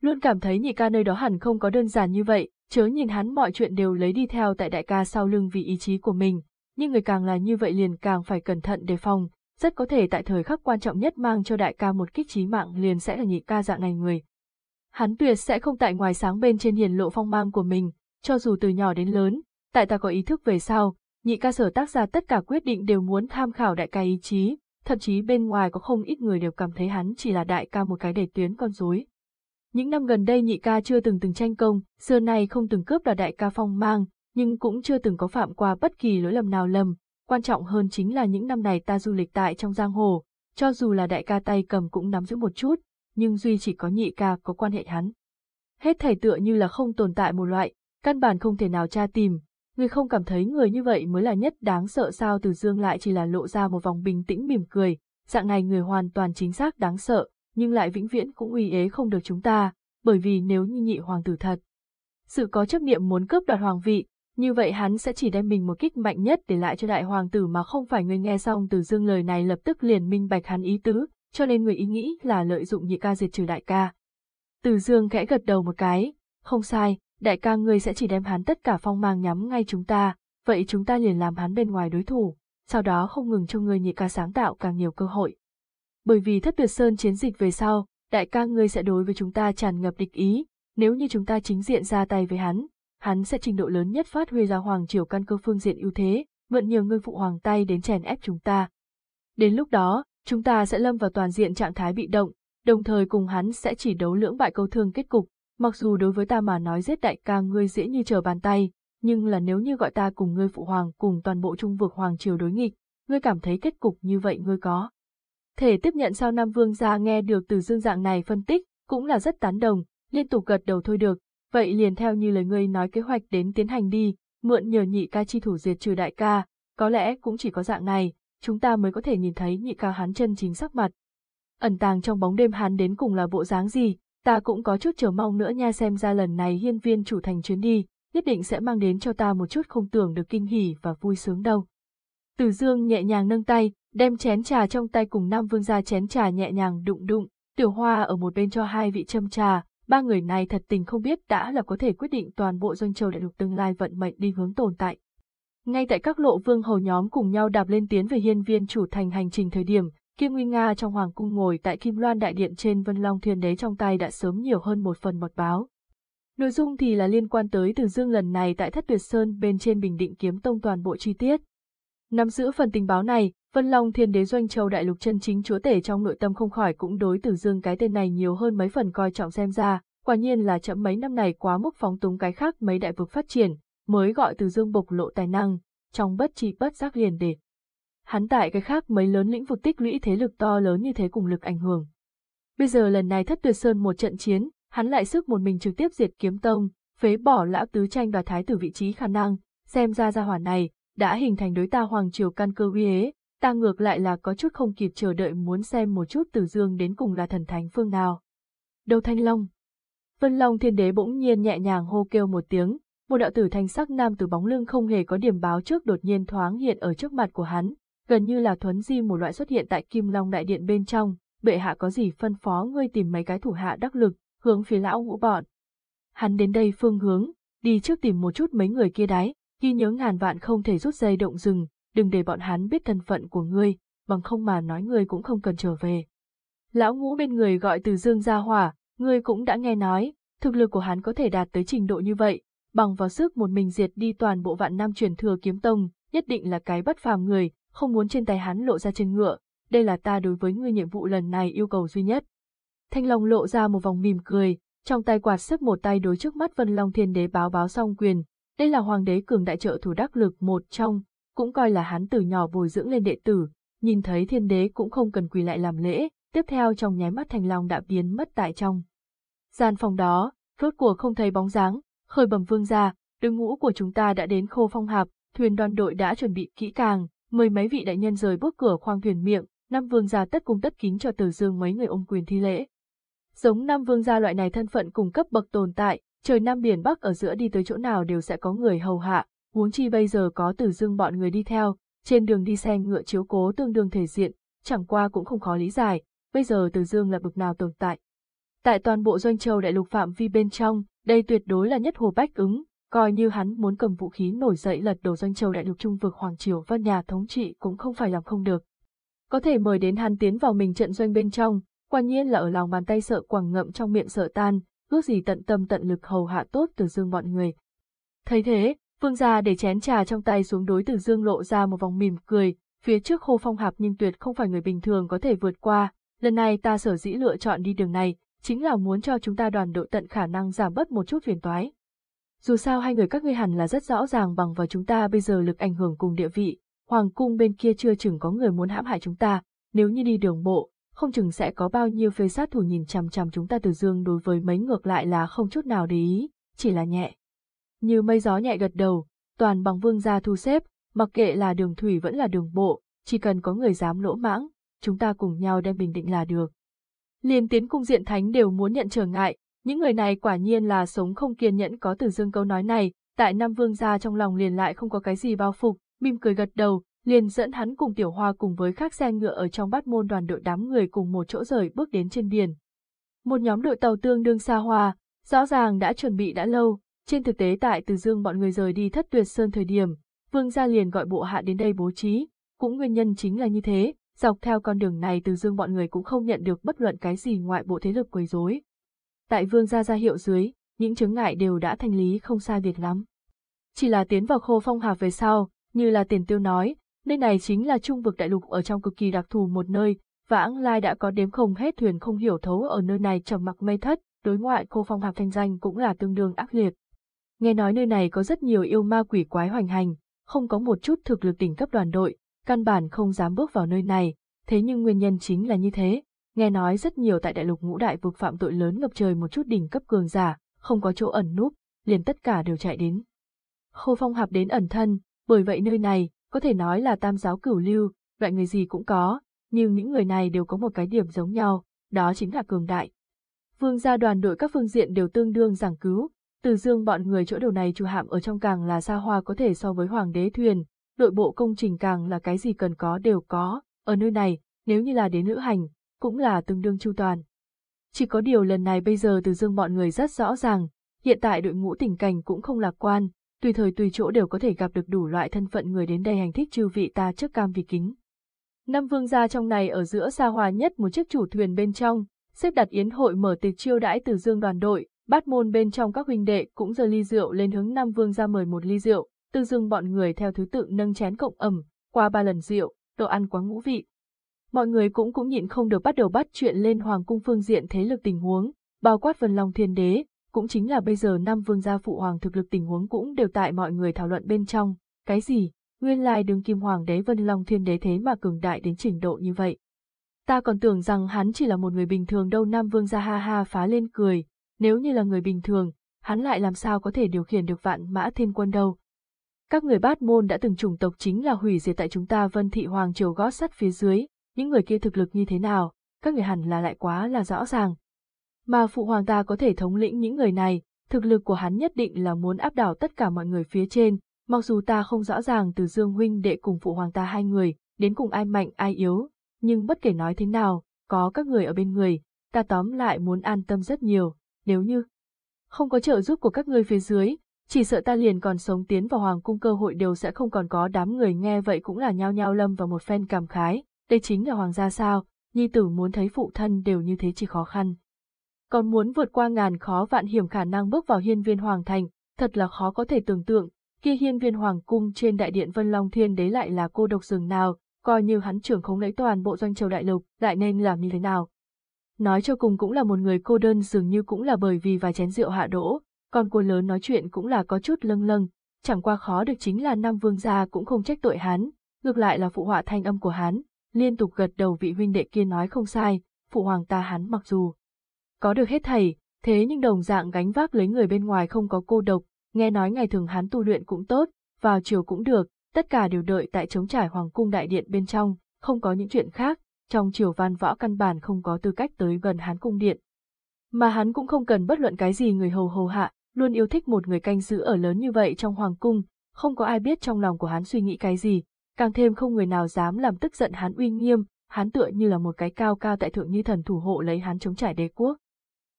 Luôn cảm thấy nhị ca nơi đó hẳn không có đơn giản như vậy, chớ nhìn hắn mọi chuyện đều lấy đi theo tại đại ca sau lưng vì ý chí của mình, nhưng người càng là như vậy liền càng phải cẩn thận đề phòng, rất có thể tại thời khắc quan trọng nhất mang cho đại ca một kích trí mạng liền sẽ là nhị ca dạng này người. Hắn tuyệt sẽ không tại ngoài sáng bên trên hiền lộ phong mang của mình, cho dù từ nhỏ đến lớn, tại ta có ý thức về sau, nhị ca sở tác ra tất cả quyết định đều muốn tham khảo đại ca ý chí, thậm chí bên ngoài có không ít người đều cảm thấy hắn chỉ là đại ca một cái để tuyến con rối. Những năm gần đây nhị ca chưa từng từng tranh công, xưa nay không từng cướp đoạt đại ca phong mang, nhưng cũng chưa từng có phạm qua bất kỳ lỗi lầm nào lầm, quan trọng hơn chính là những năm này ta du lịch tại trong giang hồ, cho dù là đại ca tay cầm cũng nắm giữ một chút, nhưng duy chỉ có nhị ca có quan hệ hắn. Hết thảy tựa như là không tồn tại một loại, căn bản không thể nào tra tìm, người không cảm thấy người như vậy mới là nhất đáng sợ sao từ dương lại chỉ là lộ ra một vòng bình tĩnh mỉm cười, dạng này người hoàn toàn chính xác đáng sợ, nhưng lại vĩnh viễn cũng uy ế không được chúng ta, bởi vì nếu như nhị hoàng tử thật. Sự có chấp niệm muốn cướp đoạt hoàng vị, như vậy hắn sẽ chỉ đem mình một kích mạnh nhất để lại cho đại hoàng tử mà không phải người nghe xong từ dương lời này lập tức liền minh bạch hắn ý tứ, cho nên người ý nghĩ là lợi dụng nhị ca diệt trừ đại ca. Từ dương khẽ gật đầu một cái, không sai, đại ca ngươi sẽ chỉ đem hắn tất cả phong mang nhắm ngay chúng ta, vậy chúng ta liền làm hắn bên ngoài đối thủ, sau đó không ngừng cho ngươi nhị ca sáng tạo càng nhiều cơ hội. Bởi vì thất tuyệt sơn chiến dịch về sau, đại ca ngươi sẽ đối với chúng ta tràn ngập địch ý, nếu như chúng ta chính diện ra tay với hắn, hắn sẽ trình độ lớn nhất phát huy ra hoàng triều căn cơ phương diện ưu thế, mượn nhiều ngươi phụ hoàng tay đến chèn ép chúng ta. Đến lúc đó, chúng ta sẽ lâm vào toàn diện trạng thái bị động, đồng thời cùng hắn sẽ chỉ đấu lưỡng bại câu thương kết cục, mặc dù đối với ta mà nói giết đại ca ngươi dễ như trở bàn tay, nhưng là nếu như gọi ta cùng ngươi phụ hoàng cùng toàn bộ trung vực hoàng triều đối nghịch, ngươi cảm thấy kết cục như vậy ngươi có. Thể tiếp nhận sao Nam Vương gia nghe được từ dương dạng này phân tích, cũng là rất tán đồng, liên tục gật đầu thôi được, vậy liền theo như lời ngươi nói kế hoạch đến tiến hành đi, mượn nhờ nhị ca chi thủ diệt trừ đại ca, có lẽ cũng chỉ có dạng này, chúng ta mới có thể nhìn thấy nhị ca hắn chân chính sắc mặt. Ẩn tàng trong bóng đêm hắn đến cùng là bộ dáng gì, ta cũng có chút chờ mong nữa nha xem ra lần này hiên viên chủ thành chuyến đi, nhất định sẽ mang đến cho ta một chút không tưởng được kinh hỉ và vui sướng đâu. Từ dương nhẹ nhàng nâng tay, đem chén trà trong tay cùng Nam Vương ra chén trà nhẹ nhàng đụng đụng, tiểu hoa ở một bên cho hai vị châm trà, ba người này thật tình không biết đã là có thể quyết định toàn bộ doanh châu đại lục tương lai vận mệnh đi hướng tồn tại. Ngay tại các lộ vương hầu nhóm cùng nhau đạp lên tiến về hiên viên chủ thành hành trình thời điểm, Kim Nguyên Nga trong hoàng cung ngồi tại Kim Loan đại điện trên Vân Long Thiên Đế trong tay đã sớm nhiều hơn một phần mật báo. Nội dung thì là liên quan tới Từ Dương lần này tại Thất Tuyệt Sơn bên trên Bình Định Kiếm Tông toàn bộ chi tiết. Nắm giữ phần tình báo này, Vân Long Thiên Đế Doanh Châu Đại Lục chân chính chúa tể trong nội tâm không khỏi cũng đối Từ Dương cái tên này nhiều hơn mấy phần coi trọng xem ra, quả nhiên là chậm mấy năm này quá mức phóng túng cái khác mấy đại vực phát triển, mới gọi Từ Dương bộc lộ tài năng, trong bất chi bất giác liền để. Hắn tại cái khác mấy lớn lĩnh vực tích lũy thế lực to lớn như thế cùng lực ảnh hưởng. Bây giờ lần này thất tuyệt sơn một trận chiến, hắn lại sức một mình trực tiếp diệt kiếm tông, phế bỏ lão tứ tranh đoạt thái tử vị trí khả năng, xem ra gia hỏa này, đã hình thành đối ta hoàng triều căn cơ uy ế, ta ngược lại là có chút không kịp chờ đợi muốn xem một chút từ Dương đến cùng là thần thánh phương nào. Đầu Thanh Long Vân Long Thiên Đế bỗng nhiên nhẹ nhàng hô kêu một tiếng, một đạo tử thanh sắc nam từ bóng lưng không hề có điểm báo trước đột nhiên thoáng hiện ở trước mặt của hắn, gần như là thuấn di một loại xuất hiện tại Kim Long Đại Điện bên trong, bệ hạ có gì phân phó ngươi tìm mấy cái thủ hạ đắc lực, hướng phía lão ngũ bọn. Hắn đến đây phương hướng, đi trước tìm một chút mấy người kia đáy, ghi nhớ ngàn vạn không thể rút dây động rừng, đừng để bọn hắn biết thân phận của ngươi, bằng không mà nói ngươi cũng không cần trở về. Lão ngũ bên người gọi từ dương ra hỏa, ngươi cũng đã nghe nói, thực lực của hắn có thể đạt tới trình độ như vậy, bằng vào sức một mình diệt đi toàn bộ vạn nam truyền thừa kiếm tông, nhất định là cái bất phàm người, không muốn trên tay hắn lộ ra chân ngựa, đây là ta đối với ngươi nhiệm vụ lần này yêu cầu duy nhất. Thanh Long lộ ra một vòng mỉm cười, trong tay quạt xếp một tay đối trước mắt Vân Long Thiên Đế báo báo xong quyền, đây là hoàng đế cường đại trợ thủ đắc lực một trong, cũng coi là hắn từ nhỏ bồi dưỡng lên đệ tử, nhìn thấy thiên đế cũng không cần quỳ lại làm lễ, tiếp theo trong nháy mắt Thanh Long đã biến mất tại trong. Gian phòng đó, rốt cuộc không thấy bóng dáng, khởi bẩm vương gia, đường ngũ của chúng ta đã đến khô phong hạp, thuyền đoàn đội đã chuẩn bị kỹ càng, mười mấy vị đại nhân rời bước cửa khoang thuyền miệng, năm vương gia tất cung tất kính cho Từ Dương mấy người ôm quyền thi lễ. Giống năm vương gia loại này thân phận cùng cấp bậc tồn tại, trời Nam biển Bắc ở giữa đi tới chỗ nào đều sẽ có người hầu hạ, huống chi bây giờ có Từ Dương bọn người đi theo, trên đường đi xe ngựa chiếu cố tương đương thể diện, chẳng qua cũng không khó lý giải, bây giờ Từ Dương là bực nào tồn tại. Tại toàn bộ doanh châu đại lục phạm vi bên trong, đây tuyệt đối là nhất hồ bách ứng, coi như hắn muốn cầm vũ khí nổi dậy lật đổ doanh châu đại lục trung vực Hoàng Triều Vân nhà thống trị cũng không phải làm không được. Có thể mời đến hắn tiến vào mình trận doanh bên trong, quả nhiên là ở lòng bàn tay sợ quẳng ngậm trong miệng sợ tan, ước gì tận tâm tận lực hầu hạ tốt từ dương bọn người. Thấy thế, vương gia để chén trà trong tay xuống đối từ dương lộ ra một vòng mỉm cười, phía trước khô phong hạp nhưng tuyệt không phải người bình thường có thể vượt qua, lần này ta sở dĩ lựa chọn đi đường này, chính là muốn cho chúng ta đoàn đội tận khả năng giảm bớt một chút phiền toái. Dù sao hai người các ngươi hẳn là rất rõ ràng bằng vào chúng ta bây giờ lực ảnh hưởng cùng địa vị, hoàng cung bên kia chưa chừng có người muốn hãm hại chúng ta, nếu như đi đường bộ, không chừng sẽ có bao nhiêu phê sát thủ nhìn chằm chằm chúng ta từ dương đối với mấy ngược lại là không chút nào để ý, chỉ là nhẹ. Như mây gió nhẹ gật đầu, toàn bằng vương gia thu xếp, mặc kệ là đường thủy vẫn là đường bộ, chỉ cần có người dám lỗ mãng, chúng ta cùng nhau đem bình định là được. Liên tiến cung diện thánh đều muốn nhận trở ngại, những người này quả nhiên là sống không kiên nhẫn có từ dương câu nói này, tại Nam Vương gia trong lòng liền lại không có cái gì bao phục, mỉm cười gật đầu, liền dẫn hắn cùng tiểu hoa cùng với các xe ngựa ở trong bát môn đoàn đội đám người cùng một chỗ rời bước đến trên biển. Một nhóm đội tàu tương đương xa hoa, rõ ràng đã chuẩn bị đã lâu, trên thực tế tại Từ Dương bọn người rời đi thất tuyệt sơn thời điểm, vương gia liền gọi bộ hạ đến đây bố trí, cũng nguyên nhân chính là như thế, dọc theo con đường này Từ Dương bọn người cũng không nhận được bất luận cái gì ngoại bộ thế lực quấy rối. Tại vương gia ra hiệu dưới, những chứng ngại đều đã thanh lý không sai biệt lắm. Chỉ là tiến vào khô phong hạp về sau, như là tiền tiêu nói, Nơi này chính là trung vực đại lục ở trong cực kỳ đặc thù một nơi, vãng lai đã có đếm không hết thuyền không hiểu thấu ở nơi này trầm mặc mây thất, đối ngoại khô phong hạp thanh danh cũng là tương đương ác liệt. Nghe nói nơi này có rất nhiều yêu ma quỷ quái hoành hành, không có một chút thực lực đỉnh cấp đoàn đội, căn bản không dám bước vào nơi này, thế nhưng nguyên nhân chính là như thế. Nghe nói rất nhiều tại đại lục ngũ đại vực phạm tội lớn ngập trời một chút đỉnh cấp cường giả, không có chỗ ẩn núp, liền tất cả đều chạy đến. Khô phong hạp đến ẩn thân, bởi vậy nơi này, có thể nói là tam giáo cửu lưu, loại người gì cũng có, nhưng những người này đều có một cái điểm giống nhau, đó chính là cường đại. Vương gia đoàn đội các phương diện đều tương đương giảng cứu, từ dương bọn người chỗ đầu này chủ hạm ở trong càng là xa hoa có thể so với hoàng đế thuyền, đội bộ công trình càng là cái gì cần có đều có, ở nơi này, nếu như là đến lữ hành, cũng là tương đương chu toàn. Chỉ có điều lần này bây giờ từ dương bọn người rất rõ ràng, hiện tại đội ngũ tình cảnh cũng không lạc quan, tùy thời tùy chỗ đều có thể gặp được đủ loại thân phận người đến đây hành thích chư vị ta trước cam vì kính. Năm vương gia trong này ở giữa xa hòa nhất một chiếc chủ thuyền bên trong, xếp đặt yến hội mở tiệc chiêu đãi từ dương đoàn đội, bát môn bên trong các huynh đệ cũng giơ ly rượu lên hướng năm vương gia mời một ly rượu, từ dương bọn người theo thứ tự nâng chén cộng ẩm, qua ba lần rượu, đồ ăn quá ngũ vị. Mọi người cũng cũng nhịn không được bắt đầu bắt chuyện lên hoàng cung phương diện thế lực tình huống, bao quát vân long thiên đế, cũng chính là bây giờ năm vương gia phụ hoàng thực lực tình huống cũng đều tại mọi người thảo luận bên trong, cái gì, nguyên lai đứng kim hoàng đế Vân Long Thiên Đế thế mà cường đại đến trình độ như vậy. Ta còn tưởng rằng hắn chỉ là một người bình thường đâu Nam Vương gia ha ha phá lên cười, nếu như là người bình thường, hắn lại làm sao có thể điều khiển được vạn mã thiên quân đâu. Các người bát môn đã từng chủng tộc chính là hủy diệt tại chúng ta Vân Thị Hoàng Triều gót sắt phía dưới, những người kia thực lực như thế nào, các người hẳn là lại quá là rõ ràng. Mà phụ hoàng ta có thể thống lĩnh những người này, thực lực của hắn nhất định là muốn áp đảo tất cả mọi người phía trên, mặc dù ta không rõ ràng từ Dương huynh đệ cùng phụ hoàng ta hai người, đến cùng ai mạnh ai yếu, nhưng bất kể nói thế nào, có các người ở bên người, ta tóm lại muốn an tâm rất nhiều, nếu như không có trợ giúp của các người phía dưới, chỉ sợ ta liền còn sống tiến vào hoàng cung cơ hội đều sẽ không còn có. Đám người nghe vậy cũng là nhao nhao lâm vào một phen cảm khái, đây chính là hoàng gia sao, nhi tử muốn thấy phụ thân đều như thế chỉ khó khăn. Còn muốn vượt qua ngàn khó vạn hiểm khả năng bước vào hiên viên hoàng thành, thật là khó có thể tưởng tượng, kia hiên viên hoàng cung trên đại điện Vân Long Thiên đế lại là cô độc rừng nào, coi như hắn trưởng không lấy toàn bộ doanh châu đại lục, lại nên làm như thế nào. Nói cho cùng cũng là một người cô đơn dường như cũng là bởi vì vài chén rượu hạ đỗ, còn cô lớn nói chuyện cũng là có chút lâng lâng, chẳng qua khó được chính là năm vương gia cũng không trách tội hắn, ngược lại là phụ họa thanh âm của hắn, liên tục gật đầu vị huynh đệ kia nói không sai, phụ hoàng ta hắn mặc dù có được hết thầy, thế nhưng đồng dạng gánh vác lấy người bên ngoài không có cô độc, nghe nói ngày thường hắn tu luyện cũng tốt, vào chiều cũng được, tất cả đều đợi tại chống trải hoàng cung đại điện bên trong, không có những chuyện khác, trong triều văn võ căn bản không có tư cách tới gần hắn cung điện. Mà hắn cũng không cần bất luận cái gì người hầu hầu hạ, luôn yêu thích một người canh giữ ở lớn như vậy trong hoàng cung, không có ai biết trong lòng của hắn suy nghĩ cái gì, càng thêm không người nào dám làm tức giận hắn uy nghiêm, hắn tựa như là một cái cao cao tại thượng như thần thủ hộ lấy hắn chống trải đế quốc.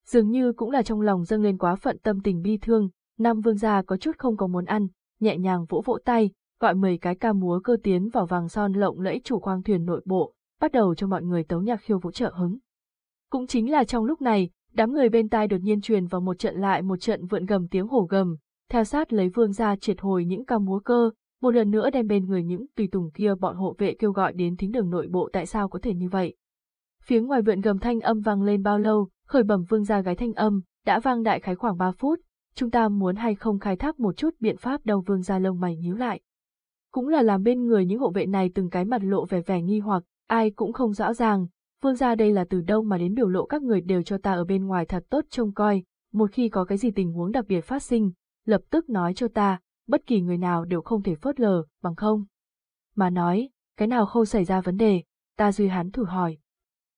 Dường như cũng là trong lòng dâng lên quá phận tâm tình bi thương, Nam Vương gia có chút không có muốn ăn, nhẹ nhàng vỗ vỗ tay, gọi mười cái ca múa cơ tiến vào vàng son lộng lẫy chủ khoang thuyền nội bộ, bắt đầu cho mọi người tấu nhạc khiêu vũ trợ hứng. Cũng chính là trong lúc này, đám người bên tai đột nhiên truyền vào một trận lại một trận vượn gầm tiếng hổ gầm, theo sát lấy vương gia triệt hồi những ca múa cơ, một lần nữa đem bên người những tùy tùng kia bọn hộ vệ kêu gọi đến thính đường nội bộ tại sao có thể như vậy. Phía ngoài vượn gầm thanh âm vang lên bao lâu, khởi bẩm vương gia gái thanh âm, đã vang đại khái khoảng 3 phút, chúng ta muốn hay không khai thác một chút biện pháp đâu vương gia lông mày nhíu lại. Cũng là làm bên người những hộ vệ này từng cái mặt lộ vẻ vẻ nghi hoặc, ai cũng không rõ ràng, vương gia đây là từ đâu mà đến biểu lộ các người đều cho ta ở bên ngoài thật tốt trông coi, một khi có cái gì tình huống đặc biệt phát sinh, lập tức nói cho ta, bất kỳ người nào đều không thể phớt lờ, bằng không. Mà nói, cái nào không xảy ra vấn đề, ta duy hắn thử hỏi.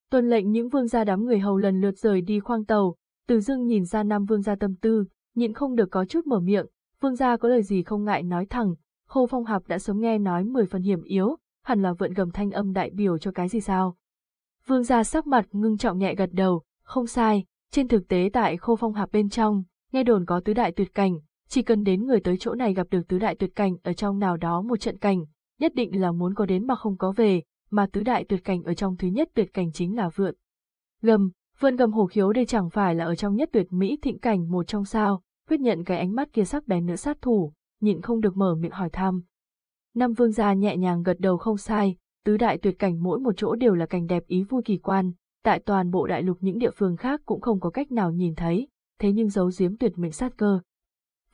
tuần lệnh những vương gia đám người hầu lần lượt rời đi khoang tàu, từ dưng nhìn ra năm vương gia tâm tư, nhịn không được có chút mở miệng, vương gia có lời gì không ngại nói thẳng, khô phong hạp đã sớm nghe nói mười phần hiểm yếu, hẳn là vượn gầm thanh âm đại biểu cho cái gì sao. Vương gia sắc mặt ngưng trọng nhẹ gật đầu, không sai, trên thực tế tại khô phong hạp bên trong, nghe đồn có tứ đại tuyệt cảnh, chỉ cần đến người tới chỗ này gặp được tứ đại tuyệt cảnh ở trong nào đó một trận cảnh, nhất định là muốn có đến mà không có về, mà tứ đại tuyệt cảnh ở trong thứ nhất tuyệt cảnh chính là vượn. Gầm, vượn gầm hổ khiếu đây chẳng phải là ở trong nhất tuyệt mỹ thịnh cảnh một trong sao, quyết nhận cái ánh mắt kia sắc bén nữa sát thủ, nhịn không được mở miệng hỏi thăm. Năm vương gia nhẹ nhàng gật đầu không sai, tứ đại tuyệt cảnh mỗi một chỗ đều là cảnh đẹp ý vui kỳ quan, tại toàn bộ đại lục những địa phương khác cũng không có cách nào nhìn thấy, thế nhưng giấu giếm tuyệt mệnh sát cơ.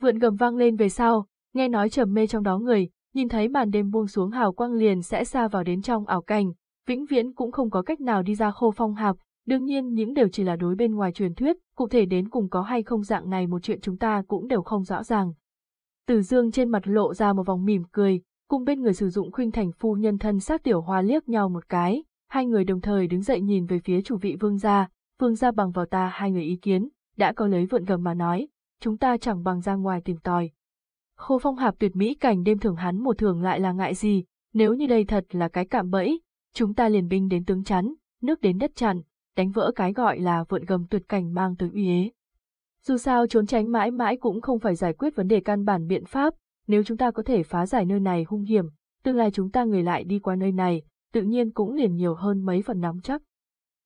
Vượn gầm vang lên về sau, nghe nói trầm mê trong đó người, nhìn thấy màn đêm buông xuống hào quang liền sẽ xa vào đến trong ảo cảnh, vĩnh viễn cũng không có cách nào đi ra khô phong hạp, đương nhiên những đều chỉ là đối bên ngoài truyền thuyết, cụ thể đến cùng có hay không dạng này một chuyện chúng ta cũng đều không rõ ràng. Từ dương trên mặt lộ ra một vòng mỉm cười, cùng bên người sử dụng khuynh thành phu nhân thân sát tiểu hoa liếc nhau một cái, hai người đồng thời đứng dậy nhìn về phía chủ vị vương gia, vương gia bằng vào ta hai người ý kiến, đã có lấy vượn gầm mà nói, chúng ta chẳng bằng ra ngoài tìm tòi. Khô phong hạp tuyệt mỹ cảnh đêm thường hắn một thường lại là ngại gì, nếu như đây thật là cái cạm bẫy, chúng ta liền binh đến tướng chắn, nước đến đất chặn, đánh vỡ cái gọi là vượn gầm tuyệt cảnh mang tới uy ế. Dù sao trốn tránh mãi mãi cũng không phải giải quyết vấn đề căn bản biện pháp, nếu chúng ta có thể phá giải nơi này hung hiểm, tương lai chúng ta người lại đi qua nơi này, tự nhiên cũng liền nhiều hơn mấy phần nắm chắc.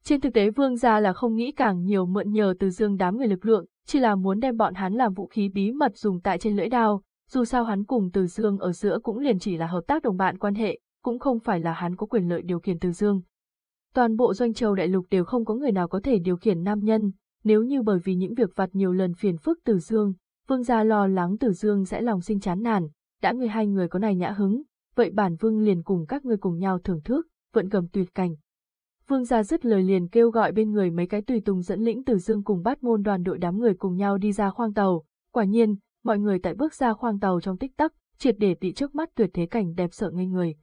Trên thực tế vương gia là không nghĩ càng nhiều mượn nhờ từ dương đám người lực lượng, chỉ là muốn đem bọn hắn làm vũ khí bí mật dùng tại trên lưỡi đao, dù sao hắn cùng từ dương ở giữa cũng liền chỉ là hợp tác đồng bạn quan hệ, cũng không phải là hắn có quyền lợi điều khiển từ dương. Toàn bộ doanh châu đại lục đều không có người nào có thể điều khiển nam nhân, nếu như bởi vì những việc vặt nhiều lần phiền phức từ dương, vương gia lo lắng từ dương sẽ lòng sinh chán nản, đã người hai người có này nhã hứng, vậy bản vương liền cùng các ngươi cùng nhau thưởng thức, vận cầm tuyệt cảnh. Vương gia dứt lời liền kêu gọi bên người mấy cái tùy tùng dẫn lĩnh Từ Dương cùng bát môn đoàn đội đám người cùng nhau đi ra khoang tàu. Quả nhiên, mọi người tại bước ra khoang tàu trong tích tắc, triệt để bị trước mắt tuyệt thế cảnh đẹp sợ ngây người.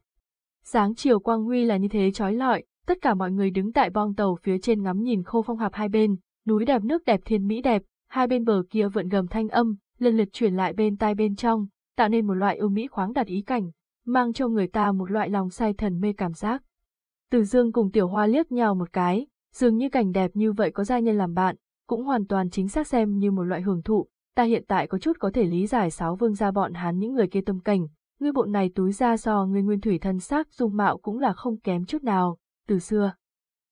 Sáng chiều quang huy là như thế chói lọi, tất cả mọi người đứng tại bong tàu phía trên ngắm nhìn khô phong hạp hai bên, núi đẹp nước đẹp thiên mỹ đẹp, hai bên bờ kia vượn gầm thanh âm, lần lượt chuyển lại bên tai bên trong, tạo nên một loại ưu mỹ khoáng đạt ý cảnh, mang cho người ta một loại lòng say thần mê cảm giác. Từ dương cùng tiểu hoa liếc nhau một cái, dường như cảnh đẹp như vậy có gia nhân làm bạn, cũng hoàn toàn chính xác xem như một loại hưởng thụ, ta hiện tại có chút có thể lý giải sáu vương gia bọn hắn những người kia tâm cảnh, ngươi bộ này túi ra do ngươi nguyên thủy thân xác dung mạo cũng là không kém chút nào, từ xưa.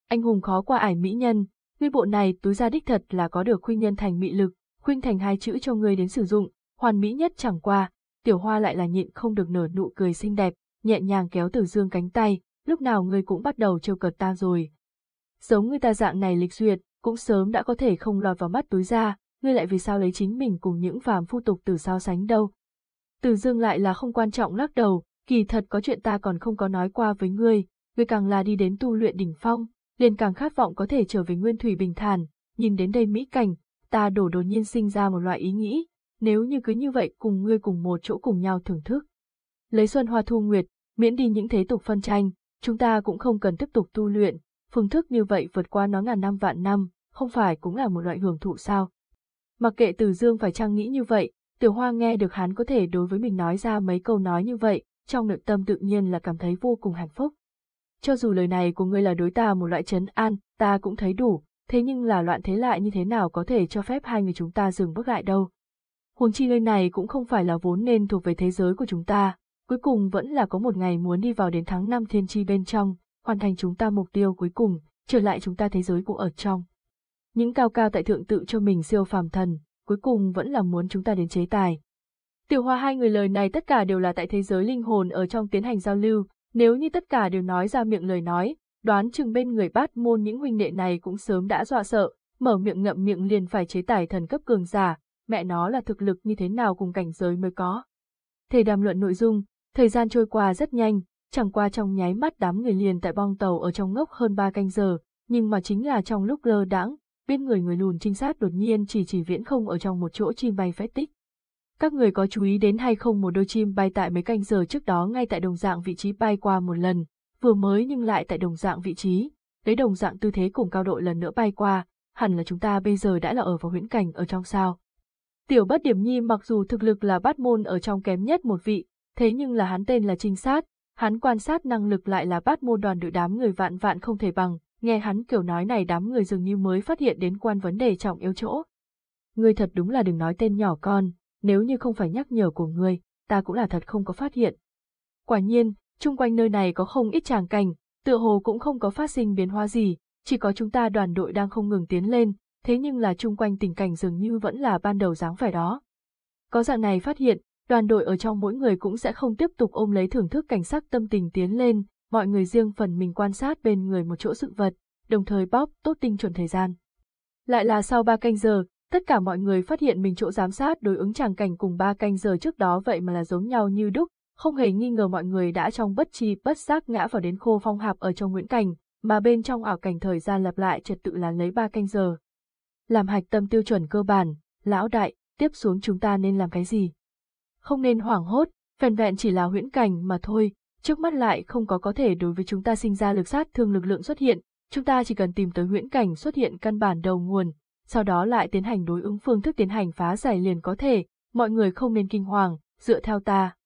Anh hùng khó qua ải mỹ nhân, ngươi bộ này túi ra đích thật là có được khuynh nhân thành mị lực, khuynh thành hai chữ cho ngươi đến sử dụng, hoàn mỹ nhất chẳng qua, tiểu hoa lại là nhịn không được nở nụ cười xinh đẹp, nhẹ nhàng kéo từ dương cánh tay, lúc nào ngươi cũng bắt đầu trêu cợt ta rồi. Giống người ta dạng này lịch duyệt, cũng sớm đã có thể không lọt vào mắt túi ra, ngươi lại vì sao lấy chính mình cùng những phàm phu tục từ sao sánh đâu. Từ dương lại là không quan trọng lắc đầu, kỳ thật có chuyện ta còn không có nói qua với ngươi, ngươi càng là đi đến tu luyện đỉnh phong, liền càng khát vọng có thể trở về nguyên thủy bình thản, nhìn đến đây mỹ cảnh, ta đổ đột nhiên sinh ra một loại ý nghĩ, nếu như cứ như vậy cùng ngươi cùng một chỗ cùng nhau thưởng thức. Lấy xuân hoa thu nguyệt, miễn đi những thế tục phân tranh, chúng ta cũng không cần tiếp tục tu luyện, phương thức như vậy vượt qua nó ngàn năm vạn năm, không phải cũng là một loại hưởng thụ sao. Mặc kệ Từ Dương phải trang nghĩ như vậy, Tiểu Hoa nghe được hắn có thể đối với mình nói ra mấy câu nói như vậy, trong nội tâm tự nhiên là cảm thấy vô cùng hạnh phúc. Cho dù lời này của ngươi là đối ta một loại trấn an, ta cũng thấy đủ, thế nhưng là loạn thế lại như thế nào có thể cho phép hai người chúng ta dừng bước lại đâu. Huống chi nơi này cũng không phải là vốn nên thuộc về thế giới của chúng ta, cuối cùng vẫn là có một ngày muốn đi vào đến tháng năm thiên tri bên trong, hoàn thành chúng ta mục tiêu cuối cùng, trở lại chúng ta thế giới của ở trong. Những cao cao tại thượng tự cho mình siêu phàm thần, cuối cùng vẫn là muốn chúng ta đến chế tài. Tiểu hoa hai người lời này tất cả đều là tại thế giới linh hồn ở trong tiến hành giao lưu, nếu như tất cả đều nói ra miệng lời nói, đoán chừng bên người bát môn những huynh đệ này cũng sớm đã dọa sợ, mở miệng ngậm miệng liền phải chế tài thần cấp cường giả, mẹ nó là thực lực như thế nào cùng cảnh giới mới có. thể đàm luận nội dung, thời gian trôi qua rất nhanh, chẳng qua trong nháy mắt đám người liền tại bong tàu ở trong ngốc hơn ba canh giờ, nhưng mà chính là trong lúc lơ đãng, bên người người lùn trinh sát đột nhiên chỉ chỉ viễn không ở trong một chỗ chim bay phép tích. Các người có chú ý đến hay không một đôi chim bay tại mấy canh giờ trước đó ngay tại đồng dạng vị trí bay qua một lần, vừa mới nhưng lại tại đồng dạng vị trí, lấy đồng dạng tư thế cùng cao độ lần nữa bay qua, hẳn là chúng ta bây giờ đã là ở vào huyễn cảnh ở trong sao. Tiểu bất điểm nhi mặc dù thực lực là bát môn ở trong kém nhất một vị, thế nhưng là hắn tên là trinh sát, hắn quan sát năng lực lại là bát môn đoàn đội đám người vạn vạn không thể bằng, nghe hắn kiểu nói này đám người dường như mới phát hiện đến quan vấn đề trọng yếu chỗ. Ngươi thật đúng là đừng nói tên nhỏ con, nếu như không phải nhắc nhở của ngươi, ta cũng là thật không có phát hiện. Quả nhiên, chung quanh nơi này có không ít tràng cảnh, tựa hồ cũng không có phát sinh biến hóa gì, chỉ có chúng ta đoàn đội đang không ngừng tiến lên, thế nhưng là chung quanh tình cảnh dường như vẫn là ban đầu dáng vẻ đó. Có dạng này phát hiện, đoàn đội ở trong mỗi người cũng sẽ không tiếp tục ôm lấy thưởng thức cảnh sắc tâm tình tiến lên, mọi người riêng phần mình quan sát bên người một chỗ sự vật, đồng thời bóp tốt tinh chuẩn thời gian. Lại là sau ba canh giờ, tất cả mọi người phát hiện mình chỗ giám sát đối ứng tràng cảnh cùng ba canh giờ trước đó vậy mà là giống nhau như đúc, không hề nghi ngờ mọi người đã trong bất chi bất giác ngã vào đến khô phong hạp ở trong nguyễn cảnh, mà bên trong ảo cảnh thời gian lặp lại trật tự là lấy ba canh giờ. Làm hạch tâm tiêu chuẩn cơ bản, lão đại, tiếp xuống chúng ta nên làm cái gì? Không nên hoảng hốt, vẹn vẹn chỉ là huyễn cảnh mà thôi, trước mắt lại không có có thể đối với chúng ta sinh ra lực sát thương lực lượng xuất hiện, chúng ta chỉ cần tìm tới huyễn cảnh xuất hiện căn bản đầu nguồn, sau đó lại tiến hành đối ứng phương thức tiến hành phá giải liền có thể, mọi người không nên kinh hoàng, dựa theo ta.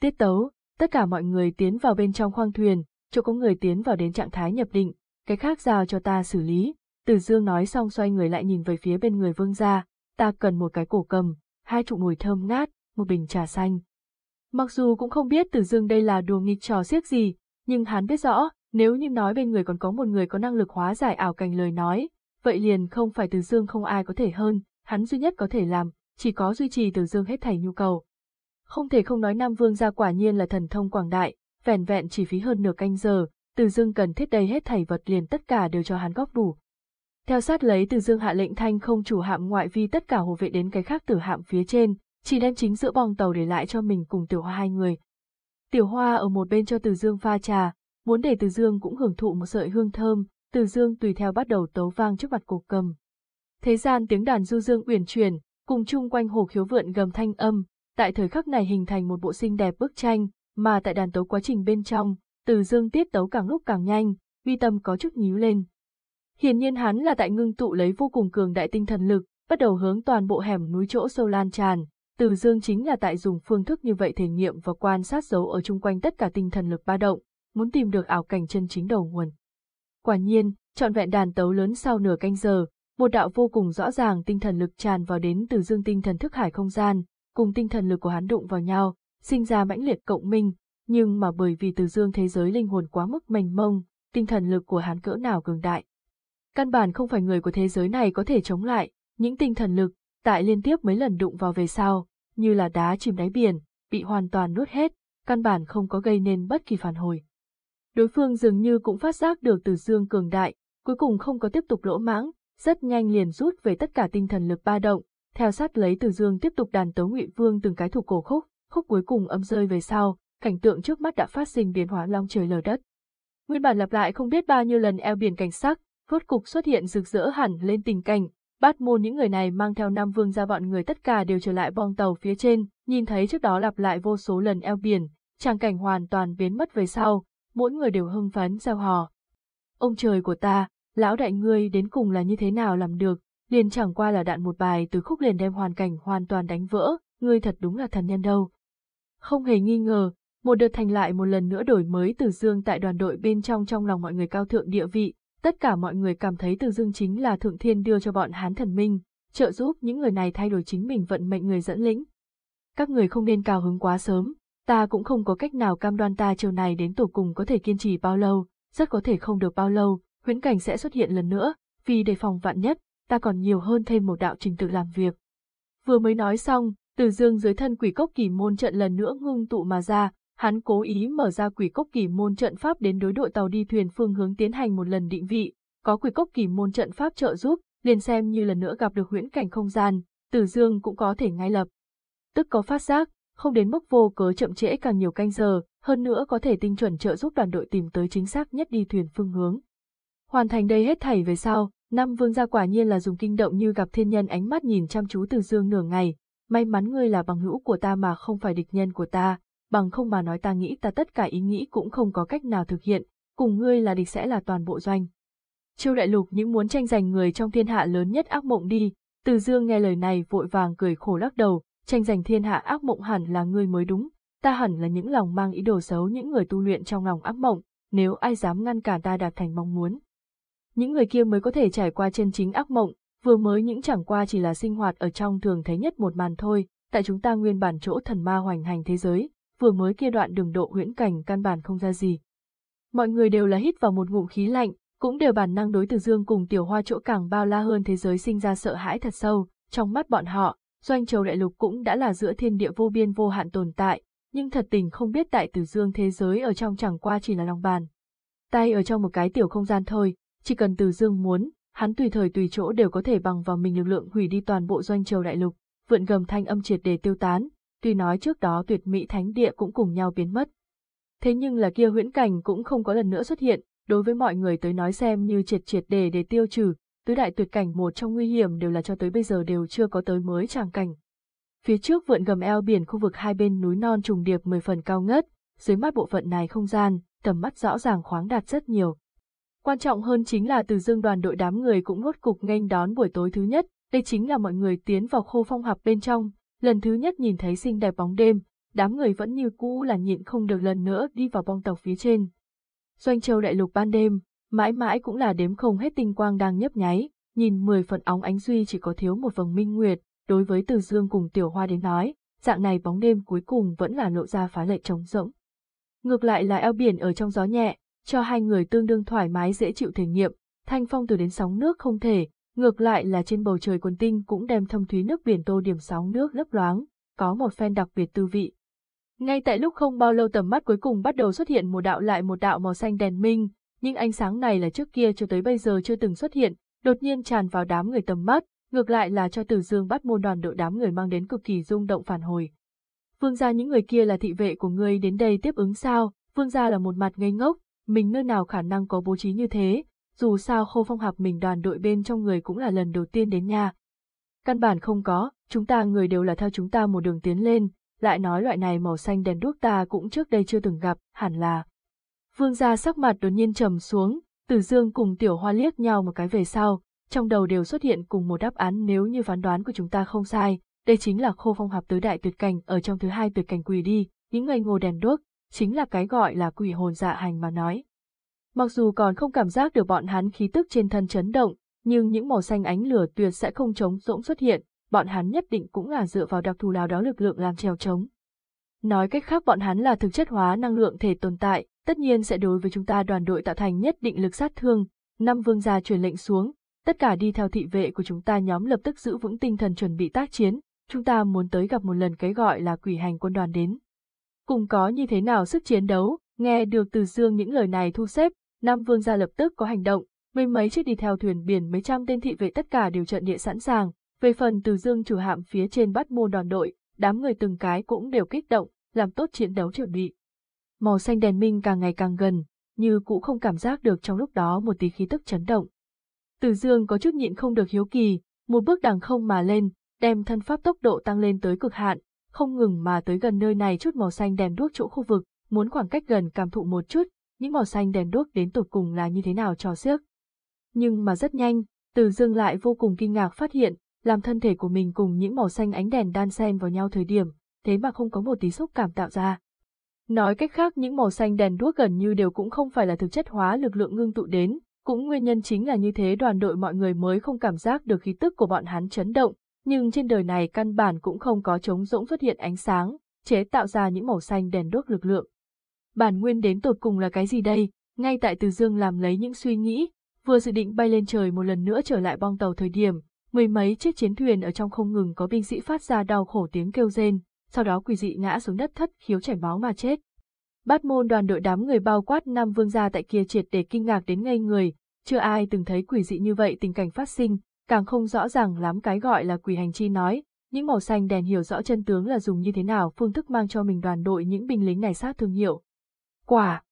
Tiết tấu, tất cả mọi người tiến vào bên trong khoang thuyền, chỗ có người tiến vào đến trạng thái nhập định, cái khác giao cho ta xử lý. Từ dương nói xong xoay người lại nhìn về phía bên người vương gia, ta cần một cái cổ cầm, hai trụ mùi thơm ngát, một bình trà xanh. Mặc dù cũng không biết Từ Dương đây là đùa nghịch trò xiếc gì, nhưng hắn biết rõ, nếu như nói bên người còn có một người có năng lực hóa giải ảo cảnh lời nói, vậy liền không phải Từ Dương không ai có thể hơn, hắn duy nhất có thể làm, chỉ có duy trì Từ Dương hết thảy nhu cầu. Không thể không nói Nam Vương gia quả nhiên là thần thông quảng đại, vẻn vẹn chỉ phí hơn nửa canh giờ, Từ Dương cần thiết đầy hết thảy vật liền tất cả đều cho hắn góp đủ. Theo sát lấy Từ Dương hạ lệnh thanh không chủ hạm ngoại vi tất cả hộ vệ đến cái khác tử hạm phía trên, chỉ đem chính giữa bong tàu để lại cho mình cùng tiểu hoa hai người. Tiểu Hoa ở một bên cho Từ Dương pha trà, muốn để Từ Dương cũng hưởng thụ một sợi hương thơm, Từ Dương tùy theo bắt đầu tấu vang trước mặt cổ cầm. Thế gian tiếng đàn du dương uyển chuyển, cùng chung quanh hồ khiếu vượn gầm thanh âm, tại thời khắc này hình thành một bộ xinh đẹp bức tranh, mà tại đàn tấu quá trình bên trong, Từ Dương tiết tấu càng lúc càng nhanh, uy tâm có chút nhíu lên. Hiển nhiên hắn là tại ngưng tụ lấy vô cùng cường đại tinh thần lực, bắt đầu hướng toàn bộ hẻm núi chỗ sâu lan tràn. Từ Dương chính là tại dùng phương thức như vậy thể nghiệm và quan sát dấu ở chung quanh tất cả tinh thần lực ba động, muốn tìm được ảo cảnh chân chính đầu nguồn. Quả nhiên, trọn vẹn đàn tấu lớn sau nửa canh giờ, một đạo vô cùng rõ ràng tinh thần lực tràn vào đến từ dương tinh thần thức hải không gian, cùng tinh thần lực của hắn đụng vào nhau, sinh ra mãnh liệt cộng minh, nhưng mà bởi vì từ dương thế giới linh hồn quá mức mênh mông, tinh thần lực của hắn cỡ nào cường đại. Căn bản không phải người của thế giới này có thể chống lại, những tinh thần lực, tại liên tiếp mấy lần đụng vào về sau, như là đá chìm đáy biển, bị hoàn toàn nuốt hết, căn bản không có gây nên bất kỳ phản hồi. Đối phương dường như cũng phát giác được từ dương cường đại, cuối cùng không có tiếp tục lỗ mãng, rất nhanh liền rút về tất cả tinh thần lực ba động, theo sát lấy từ dương tiếp tục đàn tấu ngụy vương từng cái thủ cổ khúc, khúc cuối cùng âm rơi về sau, cảnh tượng trước mắt đã phát sinh biến hóa long trời lở đất. Nguyên bản lặp lại không biết bao nhiêu lần eo biển cảnh sắc, rốt cục xuất hiện rực rỡ hẳn lên tình cảnh, bát môn những người này mang theo Nam Vương ra bọn người tất cả đều trở lại bong tàu phía trên, nhìn thấy trước đó lặp lại vô số lần eo biển, tràng cảnh hoàn toàn biến mất về sau, mỗi người đều hưng phấn gieo hò. Ông trời của ta, lão đại ngươi đến cùng là như thế nào làm được, liền chẳng qua là đạn một bài từ khúc liền đem hoàn cảnh hoàn toàn đánh vỡ, ngươi thật đúng là thần nhân đâu. Không hề nghi ngờ, một đợt thành lại một lần nữa đổi mới từ dương tại đoàn đội bên trong trong lòng mọi người cao thượng địa vị, tất cả mọi người cảm thấy từ dương chính là thượng thiên đưa cho bọn hán thần minh, trợ giúp những người này thay đổi chính mình vận mệnh người dẫn lĩnh. Các người không nên cao hứng quá sớm, ta cũng không có cách nào cam đoan ta chiều này đến tổ cùng có thể kiên trì bao lâu, rất có thể không được bao lâu, huyễn cảnh sẽ xuất hiện lần nữa, vì đề phòng vạn nhất, ta còn nhiều hơn thêm một đạo trình tự làm việc. Vừa mới nói xong, từ dương dưới thân quỷ cốc kỳ môn trận lần nữa ngưng tụ mà ra, hắn cố ý mở ra quỷ cốc kỳ môn trận pháp đến đối đội tàu đi thuyền phương hướng tiến hành một lần định vị, có quỷ cốc kỳ môn trận pháp trợ giúp, liền xem như lần nữa gặp được huyễn cảnh không gian, Từ Dương cũng có thể ngay lập. Tức có phát giác, không đến mức vô cớ chậm trễ càng nhiều canh giờ, hơn nữa có thể tinh chuẩn trợ giúp đoàn đội tìm tới chính xác nhất đi thuyền phương hướng. Hoàn thành đây hết thảy về sau, năm vương gia quả nhiên là dùng kinh động như gặp thiên nhân ánh mắt nhìn chăm chú Từ Dương nửa ngày, may mắn ngươi là bằng hữu của ta mà không phải địch nhân của ta, bằng không mà nói ta nghĩ ta tất cả ý nghĩ cũng không có cách nào thực hiện, cùng ngươi là địch sẽ là toàn bộ doanh. Chiêu đại lục những muốn tranh giành người trong thiên hạ lớn nhất ác mộng đi, từ dương nghe lời này vội vàng cười khổ lắc đầu, tranh giành thiên hạ ác mộng hẳn là ngươi mới đúng, ta hẳn là những lòng mang ý đồ xấu những người tu luyện trong lòng ác mộng, nếu ai dám ngăn cản ta đạt thành mong muốn. Những người kia mới có thể trải qua chân chính ác mộng, vừa mới những chẳng qua chỉ là sinh hoạt ở trong thường thấy nhất một màn thôi, tại chúng ta nguyên bản chỗ thần ma hoành hành thế giới, vừa mới kia đoạn đường độ huyễn cảnh căn bản không ra gì. Mọi người đều là hít vào một ngụm khí lạnh, cũng đều bản năng đối từ dương cùng tiểu hoa chỗ càng bao la hơn thế giới sinh ra sợ hãi thật sâu, trong mắt bọn họ, doanh châu đại lục cũng đã là giữa thiên địa vô biên vô hạn tồn tại, nhưng thật tình không biết tại từ dương thế giới ở trong chẳng qua chỉ là lòng bàn. Tay ở trong một cái tiểu không gian thôi, chỉ cần từ dương muốn, hắn tùy thời tùy chỗ đều có thể bằng vào mình lực lượng hủy đi toàn bộ doanh châu đại lục, vượn gầm thanh âm triệt để tiêu tán, tuy nói trước đó tuyệt mỹ thánh địa cũng cùng nhau biến mất. Thế nhưng là kia huyễn cảnh cũng không có lần nữa xuất hiện, đối với mọi người tới nói xem như triệt triệt để để tiêu trừ, tứ đại tuyệt cảnh một trong nguy hiểm đều là cho tới bây giờ đều chưa có tới mới tràng cảnh. Phía trước vượn gầm eo biển khu vực hai bên núi non trùng điệp mười phần cao ngất, dưới mắt bộ phận này không gian, tầm mắt rõ ràng khoáng đạt rất nhiều. Quan trọng hơn chính là từ dương đoàn đội đám người cũng ngốt cục nghênh đón buổi tối thứ nhất, đây chính là mọi người tiến vào khô phong hạp bên trong, lần thứ nhất nhìn thấy xinh đẹp bóng đêm, đám người vẫn như cũ là nhịn không được lần nữa đi vào bong tàu phía trên. Doanh châu đại lục ban đêm, mãi mãi cũng là đếm không hết tinh quang đang nhấp nháy, nhìn mười phần óng ánh duy chỉ có thiếu một vầng minh nguyệt, đối với Từ Dương cùng Tiểu Hoa đến nói, dạng này bóng đêm cuối cùng vẫn là lộ ra phá lệ trống rỗng. Ngược lại là eo biển ở trong gió nhẹ, cho hai người tương đương thoải mái dễ chịu thể nghiệm, thanh phong từ đến sóng nước không thể, ngược lại là trên bầu trời quần tinh cũng đem thâm thúy nước biển tô điểm sóng nước lấp loáng, có một phen đặc biệt tư vị. Ngay tại lúc không bao lâu tầm mắt cuối cùng bắt đầu xuất hiện một đạo lại một đạo màu xanh đèn minh, nhưng ánh sáng này là trước kia cho tới bây giờ chưa từng xuất hiện, đột nhiên tràn vào đám người tầm mắt, ngược lại là cho Từ Dương bắt môn đoàn đội đám người mang đến cực kỳ rung động phản hồi. Vương gia những người kia là thị vệ của ngươi đến đây tiếp ứng sao, vương gia là một mặt ngây ngốc, mình nơi nào khả năng có bố trí như thế, dù sao khô phong hạp mình đoàn đội bên trong người cũng là lần đầu tiên đến nhà. Căn bản không có, chúng ta người đều là theo chúng ta một đường tiến lên, lại nói loại này màu xanh đèn đuốc ta cũng trước đây chưa từng gặp, hẳn là. Vương gia sắc mặt đột nhiên trầm xuống, Tử Dương cùng Tiểu Hoa liếc nhau một cái về sau, trong đầu đều xuất hiện cùng một đáp án nếu như phán đoán của chúng ta không sai, đây chính là khô phong hạp tứ đại tuyệt cảnh ở trong thứ hai tuyệt cảnh quỳ đi, những ngây ngô đèn đuốc, chính là cái gọi là quỷ hồn dạ hành mà nói. Mặc dù còn không cảm giác được bọn hắn khí tức trên thân chấn động, nhưng những màu xanh ánh lửa tuyệt sẽ không chống rỗng xuất hiện, bọn hắn nhất định cũng là dựa vào đặc thù nào đó lực lượng làm trèo trống. Nói cách khác bọn hắn là thực chất hóa năng lượng thể tồn tại, tất nhiên sẽ đối với chúng ta đoàn đội tạo thành nhất định lực sát thương. Năm vương gia truyền lệnh xuống, tất cả đi theo thị vệ của chúng ta nhóm lập tức giữ vững tinh thần chuẩn bị tác chiến, chúng ta muốn tới gặp một lần cái gọi là quỷ hành quân đoàn đến. Cùng có như thế nào sức chiến đấu, nghe được từ dương những lời này thu xếp, Nam Vương gia lập tức có hành động, mấy mấy chiếc đi theo thuyền biển mấy trăm tên thị vệ tất cả đều trận địa sẵn sàng, về phần từ dương chủ hạm phía trên bắt môn đoàn đội, đám người từng cái cũng đều kích động, làm tốt chiến đấu chuẩn bị. Màu xanh đèn minh càng ngày càng gần, như cũng không cảm giác được trong lúc đó một tí khí tức chấn động. Từ dương có chút nhịn không được hiếu kỳ, một bước đằng không mà lên, đem thân pháp tốc độ tăng lên tới cực hạn, không ngừng mà tới gần nơi này chút màu xanh đèn đuốc chỗ khu vực, muốn khoảng cách gần cảm thụ một chút, những màu xanh đèn đuốc đến tột cùng là như thế nào cho xiếc. Nhưng mà rất nhanh, Từ Dương lại vô cùng kinh ngạc phát hiện, làm thân thể của mình cùng những màu xanh ánh đèn đan xen vào nhau thời điểm, thế mà không có một tí xúc cảm tạo ra. Nói cách khác những màu xanh đèn đuốc gần như đều cũng không phải là thực chất hóa lực lượng ngưng tụ đến, cũng nguyên nhân chính là như thế đoàn đội mọi người mới không cảm giác được khí tức của bọn hắn chấn động, nhưng trên đời này căn bản cũng không có trống rỗng xuất hiện ánh sáng, chế tạo ra những màu xanh đèn đuốc lực lượng. Bản nguyên đến tột cùng là cái gì đây? Ngay tại Từ Dương làm lấy những suy nghĩ, vừa dự định bay lên trời một lần nữa trở lại bong tàu thời điểm, mười mấy chiếc chiến thuyền ở trong không ngừng có binh sĩ phát ra đau khổ tiếng kêu rên, sau đó quỷ dị ngã xuống đất thất khiếu chảy máu mà chết. Bát môn đoàn đội đám người bao quát năm vương gia tại kia triệt để kinh ngạc đến ngây người, chưa ai từng thấy quỷ dị như vậy tình cảnh phát sinh, càng không rõ ràng lắm cái gọi là quỷ hành chi nói, những màu xanh đèn hiểu rõ chân tướng là dùng như thế nào phương thức mang cho mình đoàn đội những binh lính này sát thương hiệu. Quả.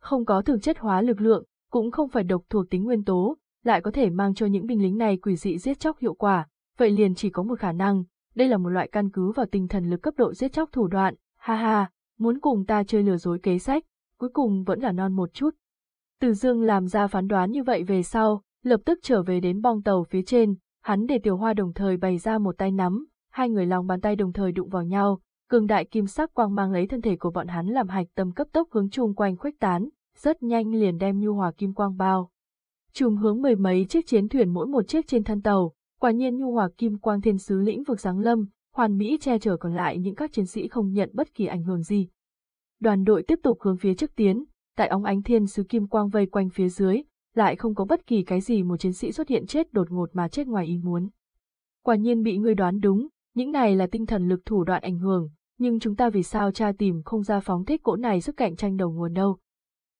Không có thực chất hóa lực lượng, cũng không phải độc thuộc tính nguyên tố, lại có thể mang cho những binh lính này quỷ dị giết chóc hiệu quả, vậy liền chỉ có một khả năng, đây là một loại căn cứ vào tinh thần lực cấp độ giết chóc thủ đoạn, ha ha, muốn cùng ta chơi lừa dối kế sách, cuối cùng vẫn là non một chút. Từ dương làm ra phán đoán như vậy về sau, lập tức trở về đến bong tàu phía trên, hắn để tiểu hoa đồng thời bày ra một tay nắm, hai người lòng bàn tay đồng thời đụng vào nhau, cường đại kim sắc quang mang lấy thân thể của bọn hắn làm hạch tâm cấp tốc hướng chung quanh khuếch tán, rất nhanh liền đem nhu hòa kim quang bao. Trùng hướng mười mấy chiếc chiến thuyền mỗi một chiếc trên thân tàu, quả nhiên nhu hòa kim quang thiên sứ lĩnh vực giáng lâm, hoàn mỹ che chở còn lại những các chiến sĩ không nhận bất kỳ ảnh hưởng gì. Đoàn đội tiếp tục hướng phía trước tiến, tại óng ánh thiên sứ kim quang vây quanh phía dưới, lại không có bất kỳ cái gì một chiến sĩ xuất hiện chết đột ngột mà chết ngoài ý muốn. Quả nhiên bị ngươi đoán đúng, những này là tinh thần lực thủ đoạn ảnh hưởng, nhưng chúng ta vì sao tra tìm không ra phóng thích cỗ này sức cạnh tranh đầu nguồn đâu.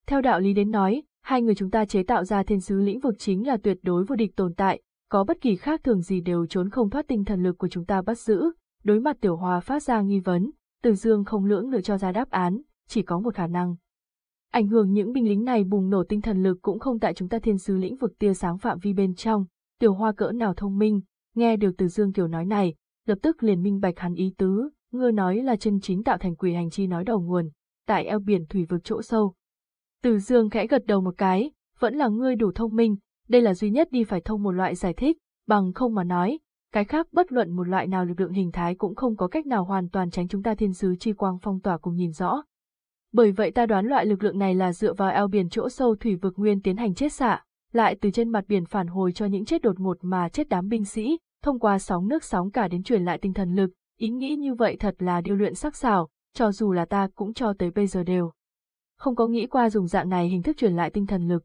Theo đạo lý đến nói, hai người chúng ta chế tạo ra thiên sứ lĩnh vực chính là tuyệt đối vô địch tồn tại, có bất kỳ khác thường gì đều trốn không thoát tinh thần lực của chúng ta bắt giữ, đối mặt tiểu hòa phát ra nghi vấn, từ dương không lưỡng lựa cho ra đáp án, chỉ có một khả năng. Ảnh hưởng những binh lính này bùng nổ tinh thần lực cũng không tại chúng ta thiên sứ lĩnh vực tia sáng phạm vi bên trong, tiểu hoa cỡ nào thông minh, nghe được từ dương kiểu nói này, lập tức liền minh bạch hắn ý tứ, ngươi nói là chân chính tạo thành quỷ hành chi nói đầu nguồn, tại eo biển thủy vực chỗ sâu. Từ dương khẽ gật đầu một cái, vẫn là ngươi đủ thông minh, đây là duy nhất đi phải thông một loại giải thích, bằng không mà nói, cái khác bất luận một loại nào lực lượng hình thái cũng không có cách nào hoàn toàn tránh chúng ta thiên sứ chi quang phong tỏa cùng nhìn rõ. Bởi vậy ta đoán loại lực lượng này là dựa vào eo biển chỗ sâu thủy vực nguyên tiến hành chết xạ, lại từ trên mặt biển phản hồi cho những chết đột ngột mà chết đám binh sĩ, thông qua sóng nước sóng cả đến truyền lại tinh thần lực, ý nghĩ như vậy thật là điêu luyện sắc sảo, cho dù là ta cũng cho tới bây giờ đều. Không có nghĩ qua dùng dạng này hình thức truyền lại tinh thần lực.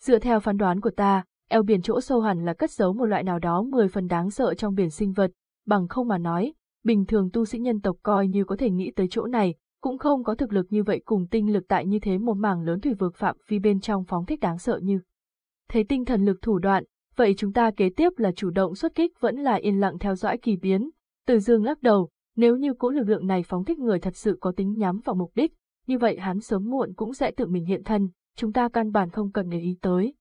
Dựa theo phán đoán của ta, eo biển chỗ sâu hẳn là cất giấu một loại nào đó mười phần đáng sợ trong biển sinh vật, bằng không mà nói, bình thường tu sĩ nhân tộc coi như có thể nghĩ tới chỗ này, cũng không có thực lực như vậy cùng tinh lực tại như thế một mảng lớn thủy vực phạm vi bên trong phóng thích đáng sợ như. Thấy tinh thần lực thủ đoạn, vậy chúng ta kế tiếp là chủ động xuất kích vẫn là yên lặng theo dõi kỳ biến. Từ dương lắc đầu, Nếu như cỗ lực lượng này phóng thích người thật sự có tính nhắm vào mục đích, như vậy hắn sớm muộn cũng sẽ tự mình hiện thân, chúng ta căn bản không cần để ý tới.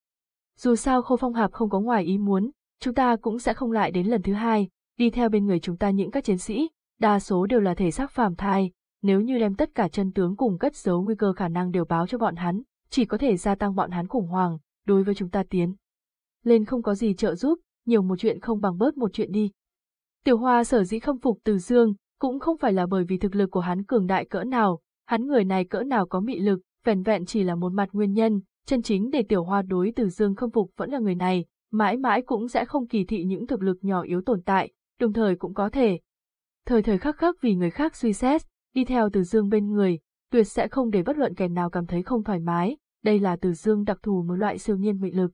Dù sao khô phong hạp không có ngoài ý muốn, chúng ta cũng sẽ không lại đến lần thứ hai, đi theo bên người chúng ta những các chiến sĩ, đa số đều là thể xác phàm thai, nếu như đem tất cả chân tướng cùng cất giấu nguy cơ khả năng đều báo cho bọn hắn, chỉ có thể gia tăng bọn hắn khủng hoảng, đối với chúng ta tiến. Lên không có gì trợ giúp, nhiều một chuyện không bằng bớt một chuyện đi. Tiểu Hoa sở dĩ không phục Từ Dương, cũng không phải là bởi vì thực lực của hắn cường đại cỡ nào, hắn người này cỡ nào có mị lực, vẻn vẹn chỉ là một mặt nguyên nhân, chân chính để Tiểu Hoa đối Từ Dương không phục vẫn là người này, mãi mãi cũng sẽ không kỳ thị những thực lực nhỏ yếu tồn tại, đồng thời cũng có thể. Thời thời khắc khắc vì người khác suy xét, đi theo Từ Dương bên người, tuyệt sẽ không để bất luận kẻ nào cảm thấy không thoải mái, đây là Từ Dương đặc thù một loại siêu nhiên mị lực.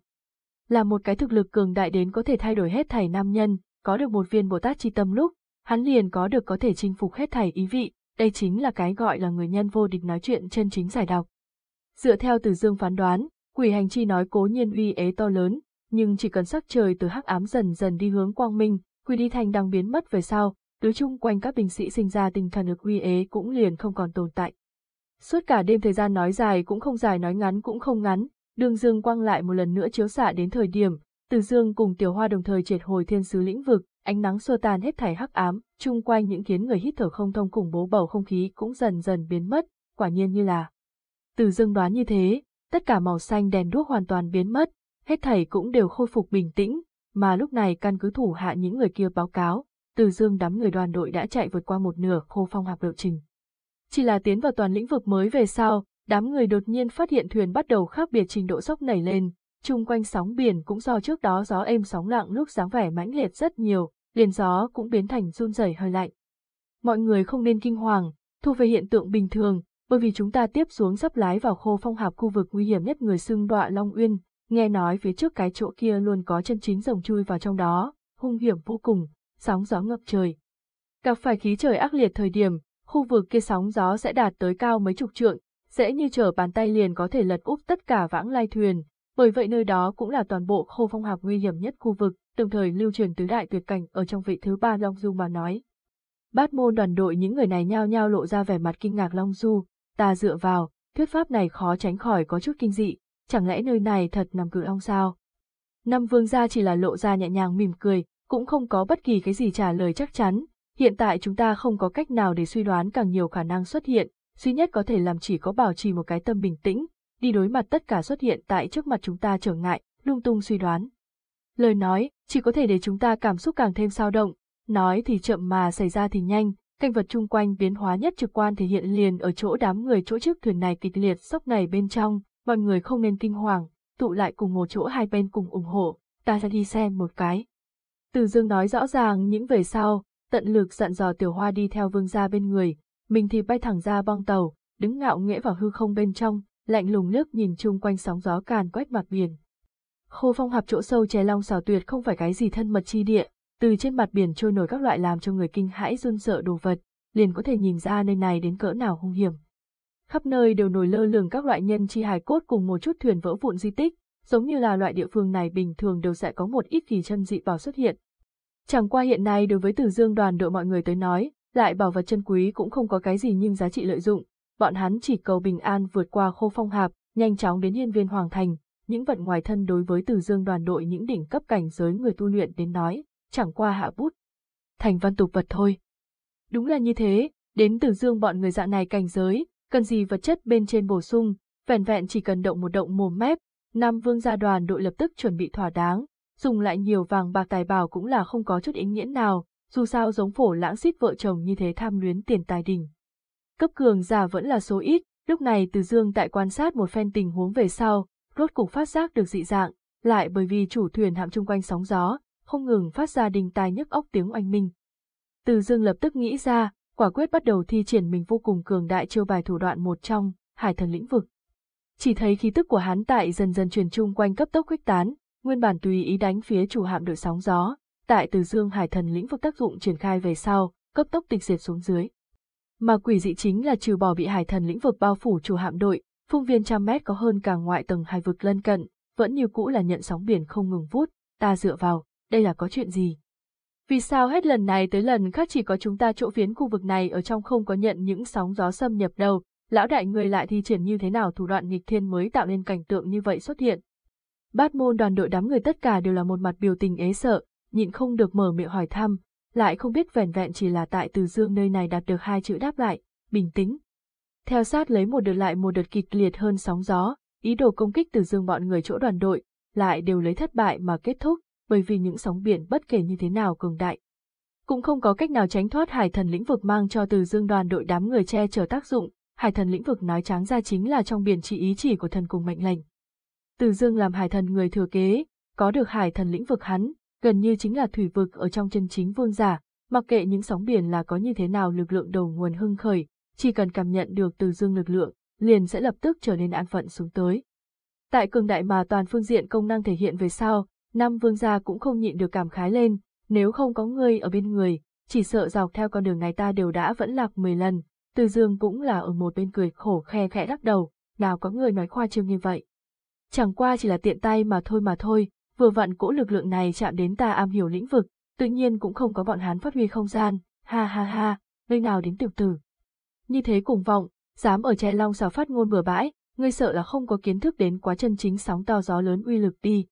Là một cái thực lực cường đại đến có thể thay đổi hết thảy nam nhân, có được một viên Bồ Tát chi tâm lúc, hắn liền có được có thể chinh phục hết thảy ý vị, đây chính là cái gọi là người nhân vô địch nói chuyện chân chính giải đọc. Dựa theo Từ Dương phán đoán, quỷ hành chi nói cố nhiên uy ế to lớn, nhưng chỉ cần sắc trời từ hắc ám dần dần đi hướng quang minh, quỷ đi thành đang biến mất về sau, đối chung quanh các binh sĩ sinh ra tình thần lực uy ế cũng liền không còn tồn tại. Suốt cả đêm thời gian nói dài cũng không dài nói ngắn cũng không ngắn, đường dương quang lại một lần nữa chiếu xạ đến thời điểm, từ dương cùng tiểu hoa đồng thời triệt hồi thiên sứ lĩnh vực, ánh nắng xua tan hết thảy hắc ám, chung quanh những khiến người hít thở không thông cùng bố bầu không khí cũng dần dần biến mất, quả nhiên như là. Từ dương đoán như thế, tất cả màu xanh đèn đuốc hoàn toàn biến mất, hết thảy cũng đều khôi phục bình tĩnh, mà lúc này căn cứ thủ hạ những người kia báo cáo, từ dương đám người đoàn đội đã chạy vượt qua một nửa khô phong hạp lộ trình. Chỉ là tiến vào toàn lĩnh vực mới về sau, đám người đột nhiên phát hiện thuyền bắt đầu khác biệt trình độ sốc nảy lên, chung quanh sóng biển cũng do trước đó gió êm sóng lặng lúc dáng vẻ mãnh liệt rất nhiều, liền gió cũng biến thành run rẩy hơi lạnh. Mọi người không nên kinh hoàng, thu về hiện tượng bình thường, bởi vì chúng ta tiếp xuống sắp lái vào khô phong hạp khu vực nguy hiểm nhất người xưng đọa Long Uyên, nghe nói phía trước cái chỗ kia luôn có chân chính rồng chui vào trong đó, hung hiểm vô cùng, sóng gió ngập trời. Gặp phải khí trời ác liệt thời điểm, khu vực kia sóng gió sẽ đạt tới cao mấy chục trượng, dễ như trở bàn tay liền có thể lật úp tất cả vãng lai thuyền, bởi vậy nơi đó cũng là toàn bộ khâu phong hạp nguy hiểm nhất khu vực, đồng thời lưu truyền tứ đại tuyệt cảnh ở trong vị thứ ba Long Du mà nói. Bát môn đoàn đội những người này nhao nhao lộ ra vẻ mặt kinh ngạc Long Du, ta dựa vào, thuyết pháp này khó tránh khỏi có chút kinh dị, chẳng lẽ nơi này thật nằm cự long sao? Năm vương gia chỉ là lộ ra nhẹ nhàng mỉm cười, cũng không có bất kỳ cái gì trả lời chắc chắn, hiện tại chúng ta không có cách nào để suy đoán càng nhiều khả năng xuất hiện, duy nhất có thể làm chỉ có bảo trì một cái tâm bình tĩnh, đi đối mặt tất cả xuất hiện tại trước mặt chúng ta trở ngại, lung tung suy đoán. Lời nói, chỉ có thể để chúng ta cảm xúc càng thêm sao động, nói thì chậm mà xảy ra thì nhanh, cảnh vật chung quanh biến hóa nhất trực quan thể hiện liền ở chỗ đám người chỗ trước thuyền này kịch liệt sốc này bên trong, mọi người không nên kinh hoàng, tụ lại cùng một chỗ hai bên cùng ủng hộ, ta sẽ đi xem một cái. Từ dương nói rõ ràng những về sau, tận lực dặn dò tiểu hoa đi theo vương gia bên người, mình thì bay thẳng ra bong tàu, đứng ngạo nghễ vào hư không bên trong, lạnh lùng nước nhìn chung quanh sóng gió càn quét mặt biển. Khô phong hạp chỗ sâu chè long xào tuyệt không phải cái gì thân mật chi địa, từ trên mặt biển trôi nổi các loại làm cho người kinh hãi run sợ đồ vật, liền có thể nhìn ra nơi này đến cỡ nào hung hiểm. Khắp nơi đều nổi lơ lửng các loại nhân chi hài cốt cùng một chút thuyền vỡ vụn di tích, giống như là loại địa phương này bình thường đều sẽ có một ít kỳ chân dị bảo xuất hiện. Chẳng qua hiện nay đối với Từ Dương đoàn đội mọi người tới nói, lại bảo vật chân quý cũng không có cái gì nhưng giá trị lợi dụng, bọn hắn chỉ cầu bình an vượt qua khô phong hạp, nhanh chóng đến hiên viên hoàng thành, những vận ngoài thân đối với Từ Dương đoàn đội những đỉnh cấp cảnh giới người tu luyện đến nói, chẳng qua hạ bút. Thành văn tục vật thôi. Đúng là như thế, đến Từ Dương bọn người dạng này cảnh giới, cần gì vật chất bên trên bổ sung, vẻn vẹn chỉ cần động một động mồm mép, Nam Vương gia đoàn đội lập tức chuẩn bị thỏa đáng, dùng lại nhiều vàng bạc tài bảo cũng là không có chút ý nghĩa nào, dù sao giống phổ lãng xít vợ chồng như thế tham luyến tiền tài đình. Cấp cường giả vẫn là số ít, lúc này Từ Dương tại quan sát một phen tình huống về sau, rốt cục phát giác được dị dạng, lại bởi vì chủ thuyền hạm chung quanh sóng gió, không ngừng phát ra đình tai nhức óc tiếng oanh minh. Từ Dương lập tức nghĩ ra, quả quyết bắt đầu thi triển mình vô cùng cường đại chiêu bài thủ đoạn một trong, hải thần lĩnh vực. Chỉ thấy khí tức của hắn tại dần dần truyền chung quanh cấp tốc khuếch tán, nguyên bản tùy ý đánh phía chủ hạm đội sóng gió, tại từ dương hải thần lĩnh vực tác dụng triển khai về sau, cấp tốc tịch diệt xuống dưới. Mà quỷ dị chính là trừ bỏ bị hải thần lĩnh vực bao phủ chủ hạm đội, phương viên trăm mét có hơn cả ngoại tầng hai vực lân cận, vẫn như cũ là nhận sóng biển không ngừng vút, ta dựa vào, đây là có chuyện gì? Vì sao hết lần này tới lần khác chỉ có chúng ta chỗ phiến khu vực này ở trong không có nhận những sóng gió xâm nhập đâu, lão đại người lại thi triển như thế nào thủ đoạn nghịch thiên mới tạo nên cảnh tượng như vậy xuất hiện. Bát môn đoàn đội đám người tất cả đều là một mặt biểu tình ế sợ, nhịn không được mở miệng hỏi thăm, lại không biết vẻn vẹn chỉ là tại từ dương nơi này đạt được hai chữ đáp lại, bình tĩnh. Theo sát lấy một đợt lại một đợt kịch liệt hơn sóng gió, ý đồ công kích từ dương bọn người chỗ đoàn đội, lại đều lấy thất bại mà kết thúc, bởi vì những sóng biển bất kể như thế nào cường đại. Cũng không có cách nào tránh thoát hải thần lĩnh vực mang cho từ dương đoàn đội đám người che chở tác dụng, hải thần lĩnh vực nói trắng ra chính là trong biển chỉ ý chỉ của thần cùng mệnh lệnh. Từ dương làm hải thần người thừa kế, có được hải thần lĩnh vực hắn, gần như chính là thủy vực ở trong chân chính vương giả, mặc kệ những sóng biển là có như thế nào lực lượng đầu nguồn hưng khởi, chỉ cần cảm nhận được từ dương lực lượng, liền sẽ lập tức trở nên an phận xuống tới. Tại cường đại mà toàn phương diện công năng thể hiện về sau, năm vương gia cũng không nhịn được cảm khái lên, nếu không có ngươi ở bên người, chỉ sợ dọc theo con đường này ta đều đã vẫn lạc 10 lần, từ dương cũng là ở một bên cười khổ khe khẽ lắc đầu, nào có người nói khoa trương như vậy. Chẳng qua chỉ là tiện tay mà thôi mà thôi, vừa vặn cỗ lực lượng này chạm đến ta am hiểu lĩnh vực, tự nhiên cũng không có bọn hắn phát huy không gian, ha ha ha, nơi nào đến tiểu tử. Như thế cùng vọng, dám ở che long xào phát ngôn bừa bãi, ngươi sợ là không có kiến thức đến quá chân chính sóng to gió lớn uy lực đi.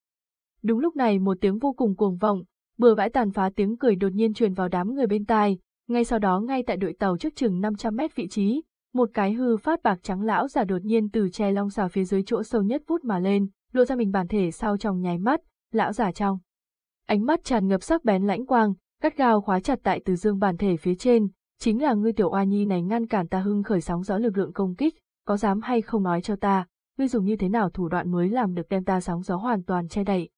Đúng lúc này một tiếng vô cùng cuồng vọng, bừa bãi tàn phá tiếng cười đột nhiên truyền vào đám người bên tai, ngay sau đó ngay tại đội tàu trước chừng 500 mét vị trí, một cái hư phát bạc trắng lão giả đột nhiên từ che long xào phía dưới chỗ sâu nhất vút mà lên, lộ ra mình bản thể sau trong nháy mắt, lão giả trong. Ánh mắt tràn ngập sắc bén lãnh quang, cắt gao khóa chặt tại từ dương bản thể phía trên, chính là ngươi tiểu oa nhi này ngăn cản ta hưng khởi sóng gió lực lượng công kích, có dám hay không nói cho ta, ngươi dùng như thế nào thủ đoạn mới làm được đem ta sóng gió hoàn toàn che đậy.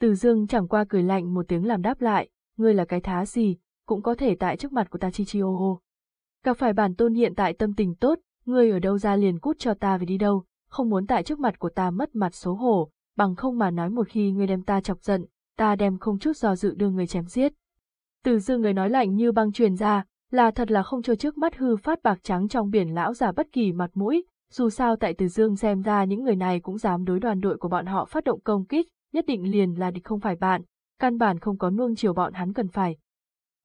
Từ dương chẳng qua cười lạnh một tiếng làm đáp lại, ngươi là cái thá gì, cũng có thể tại trước mặt của ta chi chi ô ô. Gặp phải bản tôn hiện tại tâm tình tốt, ngươi ở đâu ra liền cút cho ta về đi đâu, không muốn tại trước mặt của ta mất mặt xấu hổ, bằng không mà nói một khi ngươi đem ta chọc giận, ta đem không chút do dự đưa người chém giết. Từ dương người nói lạnh như băng truyền ra, là thật là không cho trước mắt hư phát bạc trắng trong biển lão giả bất kỳ mặt mũi, dù sao tại Từ Dương xem ra những người này cũng dám đối đoàn đội của bọn họ phát động công kích, nhất định liền là địch không phải bạn, căn bản không có nuông chiều bọn hắn cần phải.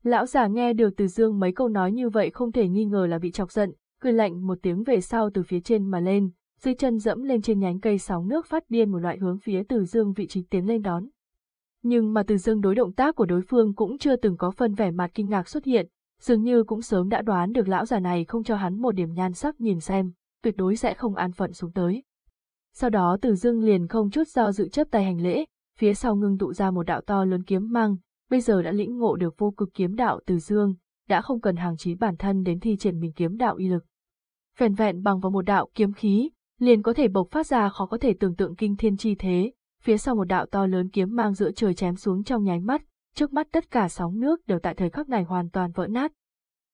Lão giả nghe được Từ Dương mấy câu nói như vậy không thể nghi ngờ là bị chọc giận, cười lạnh một tiếng về sau từ phía trên mà lên, dưới chân dẫm lên trên nhánh cây sóng nước phát điên một loại hướng phía Từ Dương vị trí tiến lên đón. Nhưng mà Từ Dương đối động tác của đối phương cũng chưa từng có phân vẻ mặt kinh ngạc xuất hiện, dường như cũng sớm đã đoán được lão già này không cho hắn một điểm nhan sắc nhìn xem, tuyệt đối sẽ không an phận xuống tới. Sau đó Từ Dương liền không chút do dự chấp tay hành lễ, phía sau ngưng tụ ra một đạo to lớn kiếm mang, bây giờ đã lĩnh ngộ được vô cực kiếm đạo Từ Dương, đã không cần hàng trí bản thân đến thi triển mình kiếm đạo y lực. Vẹn vẹn bằng vào một đạo kiếm khí, liền có thể bộc phát ra khó có thể tưởng tượng kinh thiên chi thế, phía sau một đạo to lớn kiếm mang giữa trời chém xuống trong nháy mắt, trước mắt tất cả sóng nước đều tại thời khắc này hoàn toàn vỡ nát.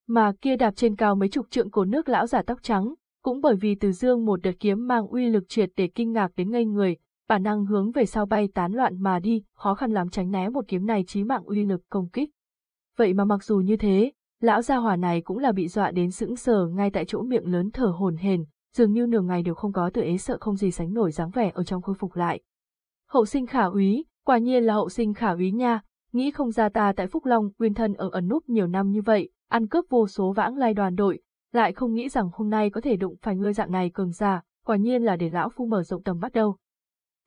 Mà kia đạp trên cao mấy chục trượng cổ nước lão giả tóc trắng, cũng bởi vì từ dương một đợt kiếm mang uy lực triệt để kinh ngạc đến ngây người, bản năng hướng về sau bay tán loạn mà đi, khó khăn lắm tránh né một kiếm này chí mạng uy lực công kích. Vậy mà mặc dù như thế, lão gia hỏa này cũng là bị dọa đến sững sờ ngay tại chỗ miệng lớn thở hổn hển, dường như nửa ngày đều không có tự ế sợ không gì sánh nổi dáng vẻ ở trong khôi phục lại. Hậu sinh khả úy, quả nhiên là hậu sinh khả úy nha, nghĩ không ra ta tại Phúc Long nguyên thân ở ẩn núp nhiều năm như vậy, ăn cướp vô số vãng lai đoàn đội, lại không nghĩ rằng hôm nay có thể đụng phải ngươi dạng này cường giả, quả nhiên là để lão phu mở rộng tầm mắt đâu.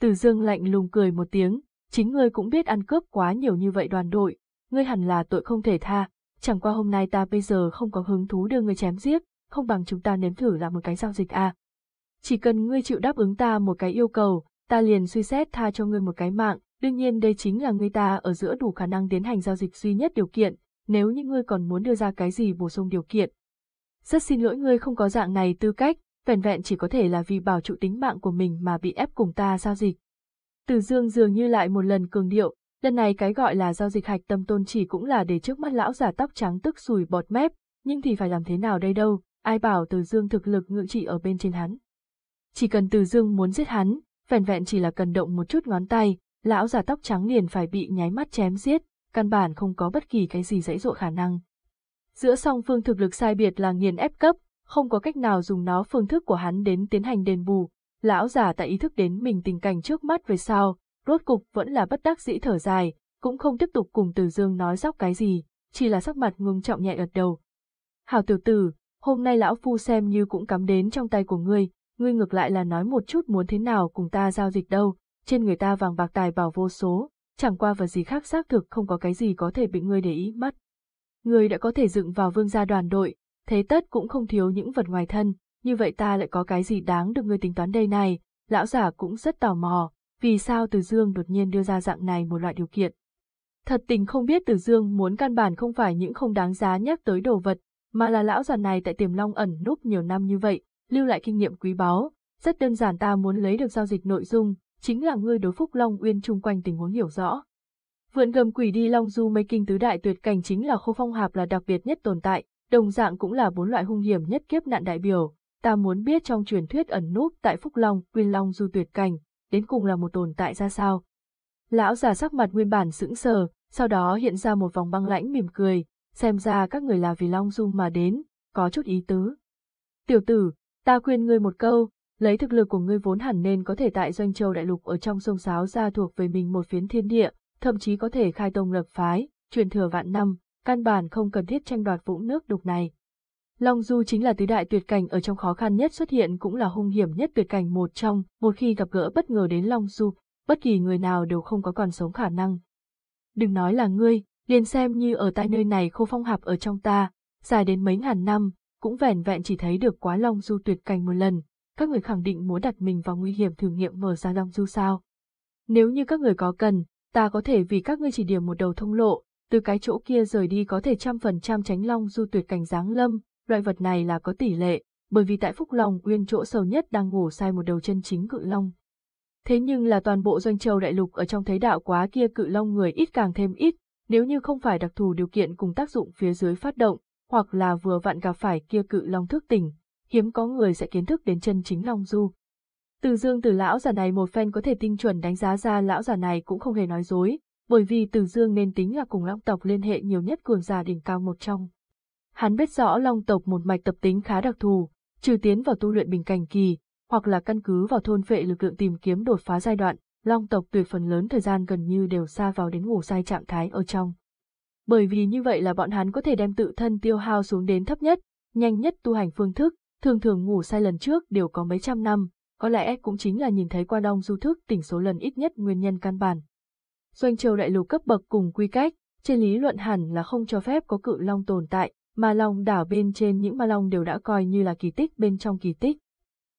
Từ dương lạnh lùng cười một tiếng, chính ngươi cũng biết ăn cướp quá nhiều như vậy đoàn đội, ngươi hẳn là tội không thể tha, chẳng qua hôm nay ta bây giờ không có hứng thú đưa ngươi chém giết, không bằng chúng ta nếm thử làm một cái giao dịch à. Chỉ cần ngươi chịu đáp ứng ta một cái yêu cầu, ta liền suy xét tha cho ngươi một cái mạng, đương nhiên đây chính là ngươi ta ở giữa đủ khả năng tiến hành giao dịch duy nhất điều kiện, nếu như ngươi còn muốn đưa ra cái gì bổ sung điều kiện. Rất xin lỗi ngươi không có dạng này tư cách, vẻn vẹn chỉ có thể là vì bảo trụ tính mạng của mình mà bị ép cùng ta giao dịch. Từ dương dường như lại một lần cường điệu, lần này cái gọi là giao dịch hạch tâm tôn chỉ cũng là để trước mắt lão giả tóc trắng tức sùi bọt mép, nhưng thì phải làm thế nào đây đâu, ai bảo từ dương thực lực ngự trị ở bên trên hắn. Chỉ cần từ dương muốn giết hắn, vẻn vẹn chỉ là cần động một chút ngón tay, lão già tóc trắng liền phải bị nháy mắt chém giết, căn bản không có bất kỳ cái gì dãy dụa khả năng. Giữa song phương thực lực sai biệt là nghiền ép cấp, không có cách nào dùng nó phương thức của hắn đến tiến hành đền bù. Lão già tại ý thức đến mình tình cảnh trước mắt về sau, rốt cục vẫn là bất đắc dĩ thở dài, cũng không tiếp tục cùng Từ Dương nói dóc cái gì, chỉ là sắc mặt ngưng trọng nhẹ gật đầu. Hảo tiểu tử, hôm nay lão phu xem như cũng cắm đến trong tay của ngươi, ngươi ngược lại là nói một chút muốn thế nào cùng ta giao dịch đâu, trên người ta vàng bạc tài bảo vô số, chẳng qua vật gì khác xác thực không có cái gì có thể bị ngươi để ý mất. Ngươi đã có thể dựng vào vương gia đoàn đội, thế tất cũng không thiếu những vật ngoài thân, như vậy ta lại có cái gì đáng được ngươi tính toán đây này, lão giả cũng rất tò mò, vì sao Từ Dương đột nhiên đưa ra dạng này một loại điều kiện. Thật tình không biết Từ Dương muốn căn bản không phải những không đáng giá nhắc tới đồ vật, mà là lão già này tại tiềm long ẩn núp nhiều năm như vậy, lưu lại kinh nghiệm quý báu. Rất đơn giản ta muốn lấy được giao dịch nội dung, chính là ngươi đối phúc Long Uyên chung quanh tình huống hiểu rõ. Vượn gầm quỷ đi Long Du mây kinh tứ đại tuyệt cảnh chính là khô phong hạp là đặc biệt nhất tồn tại, đồng dạng cũng là bốn loại hung hiểm nhất kiếp nạn đại biểu. Ta muốn biết trong truyền thuyết ẩn núp tại Phúc Long, Uyên Long Du tuyệt cảnh, đến cùng là một tồn tại ra sao. Lão già sắc mặt nguyên bản sững sờ, sau đó hiện ra một vòng băng lãnh mỉm cười, xem ra các người là vì Long Dung mà đến, có chút ý tứ. Tiểu tử, ta khuyên ngươi một câu, lấy thực lực của ngươi vốn hẳn nên có thể tại Doanh Châu Đại Lục ở trong sông sáo ra thuộc về mình một phiến thiên địa, thậm chí có thể khai tông lập phái, truyền thừa vạn năm, căn bản không cần thiết tranh đoạt vũng nước đục này. Long Du chính là tứ đại tuyệt cảnh ở trong khó khăn nhất xuất hiện cũng là hung hiểm nhất tuyệt cảnh một trong, một khi gặp gỡ bất ngờ đến Long Du, bất kỳ người nào đều không có còn sống khả năng. Đừng nói là ngươi, liền xem như ở tại nơi này khô phong hạp ở trong ta, dài đến mấy ngàn năm, cũng vẻn vẹn chỉ thấy được quá Long Du tuyệt cảnh một lần, các người khẳng định muốn đặt mình vào nguy hiểm thử nghiệm mở ra Long Du sao. Nếu như các người có cần, ta có thể vì các ngươi chỉ điểm một đầu thông lộ, từ cái chỗ kia rời đi có thể trăm phần trăm tránh Long Du tuyệt cảnh giáng lâm, loại vật này là có tỷ lệ, bởi vì tại Phúc Long Uyên chỗ sâu nhất đang ngủ sai một đầu chân chính cự long. Thế nhưng là toàn bộ doanh châu đại lục ở trong thế đạo quá kia cự long người ít càng thêm ít, nếu như không phải đặc thù điều kiện cùng tác dụng phía dưới phát động, hoặc là vừa vặn gặp phải kia cự long thức tỉnh, hiếm có người sẽ kiến thức đến chân chính long du. Từ dương từ lão già này một phen có thể tinh chuẩn đánh giá ra lão già này cũng không hề nói dối, bởi vì từ dương nên tính là cùng long tộc liên hệ nhiều nhất cường giả đỉnh cao một trong. Hắn biết rõ long tộc một mạch tập tính khá đặc thù, trừ tiến vào tu luyện bình cảnh kỳ, hoặc là căn cứ vào thôn vệ lực lượng tìm kiếm đột phá giai đoạn, long tộc tuyệt phần lớn thời gian gần như đều xa vào đến ngủ sai trạng thái ở trong. Bởi vì như vậy là bọn hắn có thể đem tự thân tiêu hao xuống đến thấp nhất, nhanh nhất tu hành phương thức, thường thường ngủ sai lần trước đều có mấy trăm năm, có lẽ cũng chính là nhìn thấy qua đông du thức tỉnh số lần ít nhất nguyên nhân căn bản. Doanh châu đại lục cấp bậc cùng quy cách, trên lý luận hẳn là không cho phép có cự long tồn tại, mà long đảo bên trên những ma long đều đã coi như là kỳ tích bên trong kỳ tích.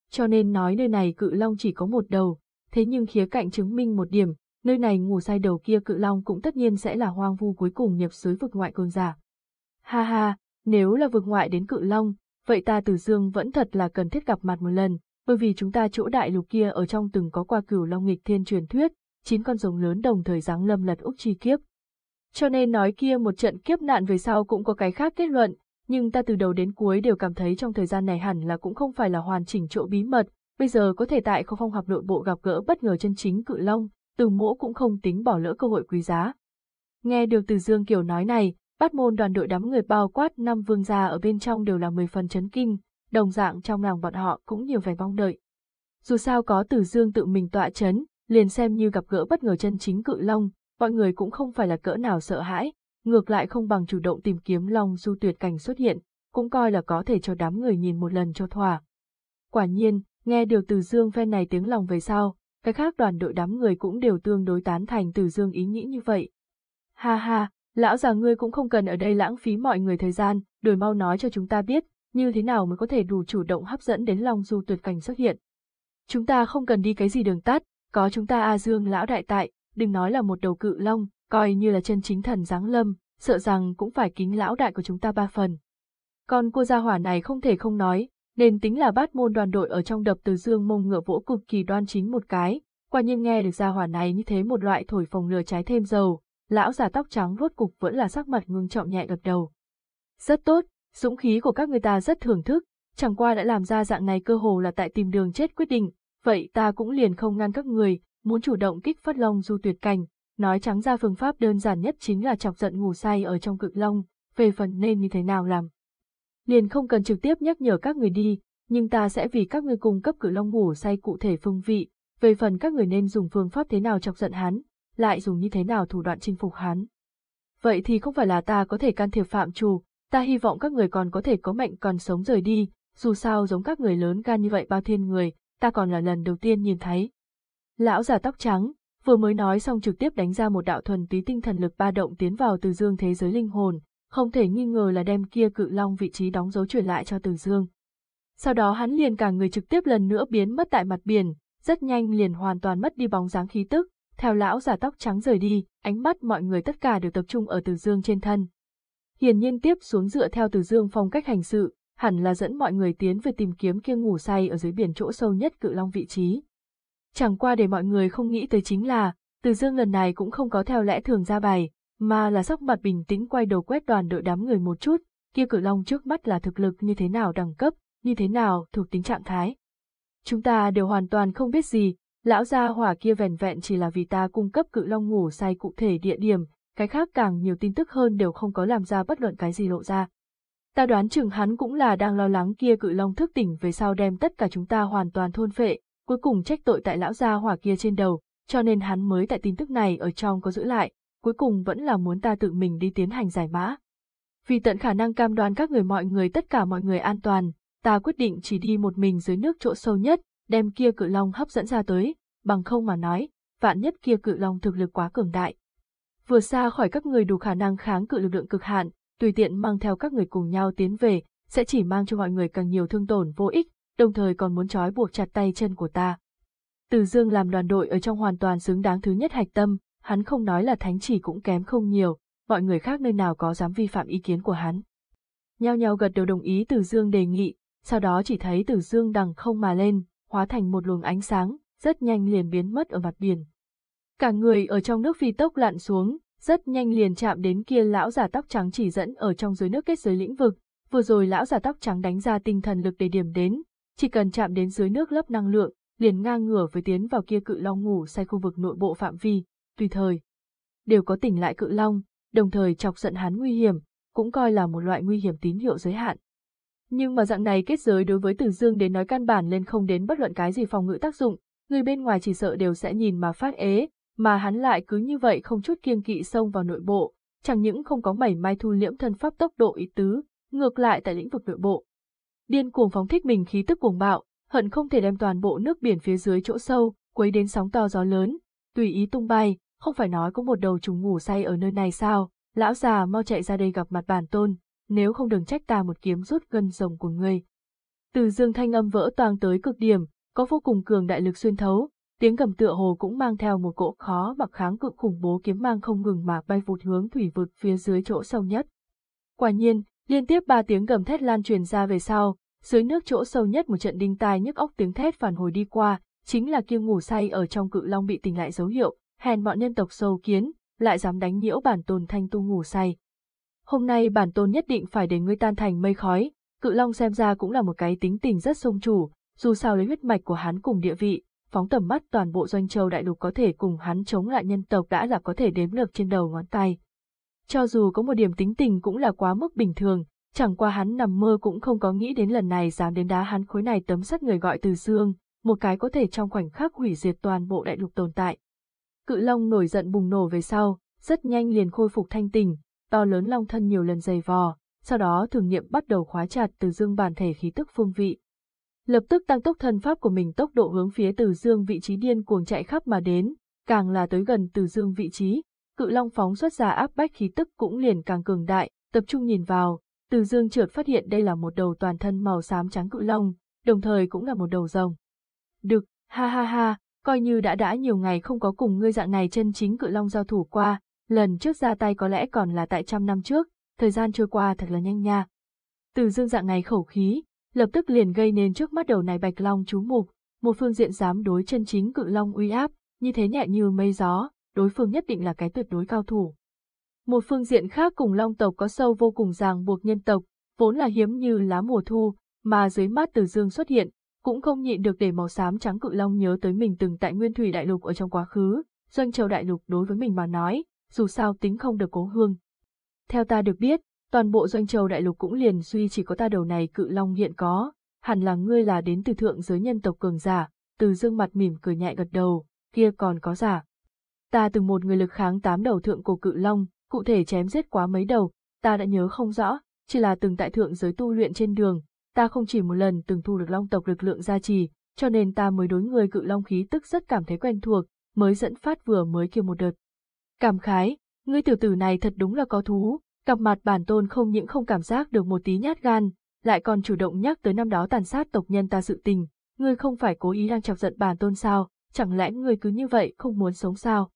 Cho nên nói nơi này cự long chỉ có một đầu, thế nhưng khía cạnh chứng minh một điểm, nơi này ngủ say đầu kia cự long cũng tất nhiên sẽ là hoang vu cuối cùng nhập dưới vực ngoại cường giả. Ha ha, nếu là vực ngoại đến cự long, vậy ta Từ Dương vẫn thật là cần thiết gặp mặt một lần, bởi vì chúng ta chỗ đại lục kia ở trong từng có qua cửu long nghịch thiên truyền thuyết, chín con rồng lớn đồng thời giáng lâm lật úc chi kiếp. Cho nên nói kia một trận kiếp nạn về sau cũng có cái khác kết luận, nhưng ta từ đầu đến cuối đều cảm thấy trong thời gian này hẳn là cũng không phải là hoàn chỉnh chỗ bí mật, bây giờ có thể tại không phong học nội bộ gặp gỡ bất ngờ chân chính cự long, từ mỗ cũng không tính bỏ lỡ cơ hội quý giá. Nghe được từ Dương Kiều nói này, bắt môn đoàn đội đám người bao quát năm vương gia ở bên trong đều là mười phần chấn kinh, đồng dạng trong lòng bọn họ cũng nhiều vẻ mong đợi. Dù sao có từ Dương tự mình tọa chấn, liền xem như gặp gỡ bất ngờ chân chính cự long, mọi người cũng không phải là cỡ nào sợ hãi, ngược lại không bằng chủ động tìm kiếm long du tuyệt cảnh xuất hiện, cũng coi là có thể cho đám người nhìn một lần cho thỏa. Quả nhiên, nghe được từ Dương phen này tiếng lòng về sau, cái khác đoàn đội đám người cũng đều tương đối tán thành từ Dương ý nghĩ như vậy. Ha ha, lão già ngươi cũng không cần ở đây lãng phí mọi người thời gian, đổi mau nói cho chúng ta biết, như thế nào mới có thể đủ chủ động hấp dẫn đến Long Du tuyệt cảnh xuất hiện. Chúng ta không cần đi cái gì đường tắt, có chúng ta A Dương lão đại tại, đừng nói là một đầu cự long, coi như là chân chính thần giáng lâm, sợ rằng cũng phải kính lão đại của chúng ta ba phần. Còn cô gia hỏa này không thể không nói, nên tính là bát môn đoàn đội ở trong đập từ dương mông ngựa vỗ cực kỳ đoan chính một cái, quả nhiên nghe được gia hỏa này như thế một loại thổi phồng lửa trái thêm dầu, lão già tóc trắng rốt cục vẫn là sắc mặt ngưng trọng nhẹ gật đầu. Rất tốt, dũng khí của các người ta rất thưởng thức, chẳng qua đã làm ra dạng này cơ hồ là tại tìm đường chết quyết định, vậy ta cũng liền không ngăn các người, muốn chủ động kích phát long du tuyệt cảnh, nói trắng ra phương pháp đơn giản nhất chính là chọc giận ngủ say ở trong cực long, về phần nên như thế nào làm. Liền không cần trực tiếp nhắc nhở các người đi, nhưng ta sẽ vì các người cung cấp cử long ngủ say cụ thể phương vị, về phần các người nên dùng phương pháp thế nào chọc giận hắn, lại dùng như thế nào thủ đoạn chinh phục hắn. Vậy thì không phải là ta có thể can thiệp phạm trù, ta hy vọng các người còn có thể có mệnh còn sống rời đi, dù sao giống các người lớn gan như vậy bao thiên người, ta còn là lần đầu tiên nhìn thấy. Lão già tóc trắng, vừa mới nói xong trực tiếp đánh ra một đạo thuần túy tinh thần lực ba động tiến vào từ dương thế giới linh hồn, không thể nghi ngờ là đem kia cự long vị trí đóng dấu chuyển lại cho từ dương. Sau đó hắn liền cả người trực tiếp lần nữa biến mất tại mặt biển, rất nhanh liền hoàn toàn mất đi bóng dáng khí tức, theo lão giả tóc trắng rời đi, ánh mắt mọi người tất cả đều tập trung ở từ dương trên thân. Hiển nhiên tiếp xuống dựa theo từ dương phong cách hành sự, hẳn là dẫn mọi người tiến về tìm kiếm kia ngủ say ở dưới biển chỗ sâu nhất cự long vị trí. Chẳng qua để mọi người không nghĩ tới chính là, từ dương lần này cũng không có theo lẽ thường ra bài, mà là sắc mặt bình tĩnh quay đầu quét đoàn đội đám người một chút, kia cự long trước mắt là thực lực như thế nào đẳng cấp, như thế nào thuộc tính trạng thái. Chúng ta đều hoàn toàn không biết gì, lão gia hỏa kia vẻn vẹn chỉ là vì ta cung cấp cự long ngủ say cụ thể địa điểm, cái khác càng nhiều tin tức hơn đều không có làm ra bất luận cái gì lộ ra. Ta đoán chừng hắn cũng là đang lo lắng kia cự long thức tỉnh về sau đem tất cả chúng ta hoàn toàn thôn phệ, cuối cùng trách tội tại lão gia hỏa kia trên đầu, cho nên hắn mới tại tin tức này ở trong có giữ lại, cuối cùng vẫn là muốn ta tự mình đi tiến hành giải mã. Vì tận khả năng cam đoan các người mọi người tất cả mọi người an toàn, ta quyết định chỉ đi một mình dưới nước chỗ sâu nhất, đem kia cự long hấp dẫn ra tới, bằng không mà nói, vạn nhất kia cự long thực lực quá cường đại. Vừa xa khỏi các người đủ khả năng kháng cự lực lượng cực hạn, tùy tiện mang theo các người cùng nhau tiến về, sẽ chỉ mang cho mọi người càng nhiều thương tổn vô ích, đồng thời còn muốn trói buộc chặt tay chân của ta. Từ Dương làm đoàn đội ở trong hoàn toàn xứng đáng thứ nhất hạch tâm, hắn không nói là thánh chỉ cũng kém không nhiều, mọi người khác nơi nào có dám vi phạm ý kiến của hắn. Nhao nhao gật đầu đồng ý Từ Dương đề nghị, sau đó chỉ thấy Từ Dương đằng không mà lên, hóa thành một luồng ánh sáng, rất nhanh liền biến mất ở mặt biển. Cả người ở trong nước phi tốc lặn xuống, rất nhanh liền chạm đến kia lão giả tóc trắng chỉ dẫn ở trong dưới nước kết giới lĩnh vực, vừa rồi lão giả tóc trắng đánh ra tinh thần lực để điểm đến, chỉ cần chạm đến dưới nước lớp năng lượng, liền ngang ngửa với tiến vào kia cự long ngủ say khu vực nội bộ phạm vi, tùy thời. Đều có tỉnh lại cự long, đồng thời chọc giận hắn nguy hiểm, cũng coi là một loại nguy hiểm tín hiệu giới hạn. Nhưng mà dạng này kết giới đối với Từ Dương đến nói căn bản lên không đến bất luận cái gì phòng ngự tác dụng, người bên ngoài chỉ sợ đều sẽ nhìn mà phát ế, mà hắn lại cứ như vậy không chút kiêng kỵ xông vào nội bộ, chẳng những không có mảy may thu liễm thân pháp tốc độ ý tứ, ngược lại tại lĩnh vực nội bộ. Điên cuồng phóng thích mình khí tức cuồng bạo, hận không thể đem toàn bộ nước biển phía dưới chỗ sâu, quấy đến sóng to gió lớn, tùy ý tung bay, không phải nói có một đầu trùng ngủ say ở nơi này sao, lão già mau chạy ra đây gặp mặt bản tôn, nếu không đừng trách ta một kiếm rút gân rồng của ngươi. Từ dương thanh âm vỡ toang tới cực điểm, có vô cùng cường đại lực xuyên thấu, tiếng gầm tựa hồ cũng mang theo một cỗ khó mặc kháng cự khủng bố kiếm mang không ngừng mà bay vụt hướng thủy vực phía dưới chỗ sâu nhất. Quả nhiên, liên tiếp ba tiếng gầm thét lan truyền ra về sau, dưới nước chỗ sâu nhất một trận đinh tai nhức óc tiếng thét phản hồi đi qua, chính là kia ngủ say ở trong cự long bị tỉnh lại dấu hiệu, hèn bọn nhân tộc sâu kiến, lại dám đánh nhiễu bản tôn thanh tu ngủ say. Hôm nay bản tôn nhất định phải để ngươi tan thành mây khói, cự long xem ra cũng là một cái tính tình rất sông chủ, dù sao lấy huyết mạch của hắn cùng địa vị, phóng tầm mắt toàn bộ doanh châu đại lục có thể cùng hắn chống lại nhân tộc đã là có thể đếm được trên đầu ngón tay. Cho dù có một điểm tính tình cũng là quá mức bình thường, chẳng qua hắn nằm mơ cũng không có nghĩ đến lần này dám đến đá hắn khối này tấm sắt người gọi từ dương, một cái có thể trong khoảnh khắc hủy diệt toàn bộ đại lục tồn tại. Cự long nổi giận bùng nổ về sau, rất nhanh liền khôi phục thanh tình, to lớn long thân nhiều lần dày vò, sau đó thử nghiệm bắt đầu khóa chặt từ dương bản thể khí tức phương vị. Lập tức tăng tốc thân pháp của mình tốc độ hướng phía từ dương vị trí điên cuồng chạy khắp mà đến, càng là tới gần từ dương vị trí, cự long phóng xuất ra áp bách khí tức cũng liền càng cường đại, tập trung nhìn vào, từ dương trượt phát hiện đây là một đầu toàn thân màu xám trắng cự long, đồng thời cũng là một đầu rồng. Được, ha ha ha, coi như đã đã nhiều ngày không có cùng ngươi dạng này chân chính cự long giao thủ qua, lần trước ra tay có lẽ còn là tại trăm năm trước, thời gian trôi qua thật là nhanh nha. Từ dương dạng này khẩu khí, lập tức liền gây nên trước mắt đầu này bạch long chú mục, một phương diện dám đối chân chính cự long uy áp, như thế nhẹ như mây gió, đối phương nhất định là cái tuyệt đối cao thủ. Một phương diện khác cùng long tộc có sâu vô cùng ràng buộc nhân tộc, vốn là hiếm như lá mùa thu, mà dưới mắt từ dương xuất hiện, cũng không nhịn được để màu xám trắng cự long nhớ tới mình từng tại nguyên thủy đại lục ở trong quá khứ, doanh châu đại lục đối với mình mà nói, dù sao tính không được cố hương. Theo ta được biết, toàn bộ doanh châu đại lục cũng liền suy chỉ có ta đầu này cự long hiện có, hẳn là ngươi là đến từ thượng giới nhân tộc cường giả, từ dương mặt mỉm cười nhẹ gật đầu, kia còn có giả. Ta từng một người lực kháng tám đầu thượng cổ cự long, cụ thể chém giết quá mấy đầu, ta đã nhớ không rõ, chỉ là từng tại thượng giới tu luyện trên đường, ta không chỉ một lần từng thu được long tộc lực lượng gia trì, cho nên ta mới đối người cự long khí tức rất cảm thấy quen thuộc, mới dẫn phát vừa mới kia một đợt. Cảm khái, ngươi tiểu tử này thật đúng là có thú, gặp mặt bản tôn không những không cảm giác được một tí nhát gan, lại còn chủ động nhắc tới năm đó tàn sát tộc nhân ta sự tình, ngươi không phải cố ý đang chọc giận bản tôn sao, chẳng lẽ ngươi cứ như vậy không muốn sống sao?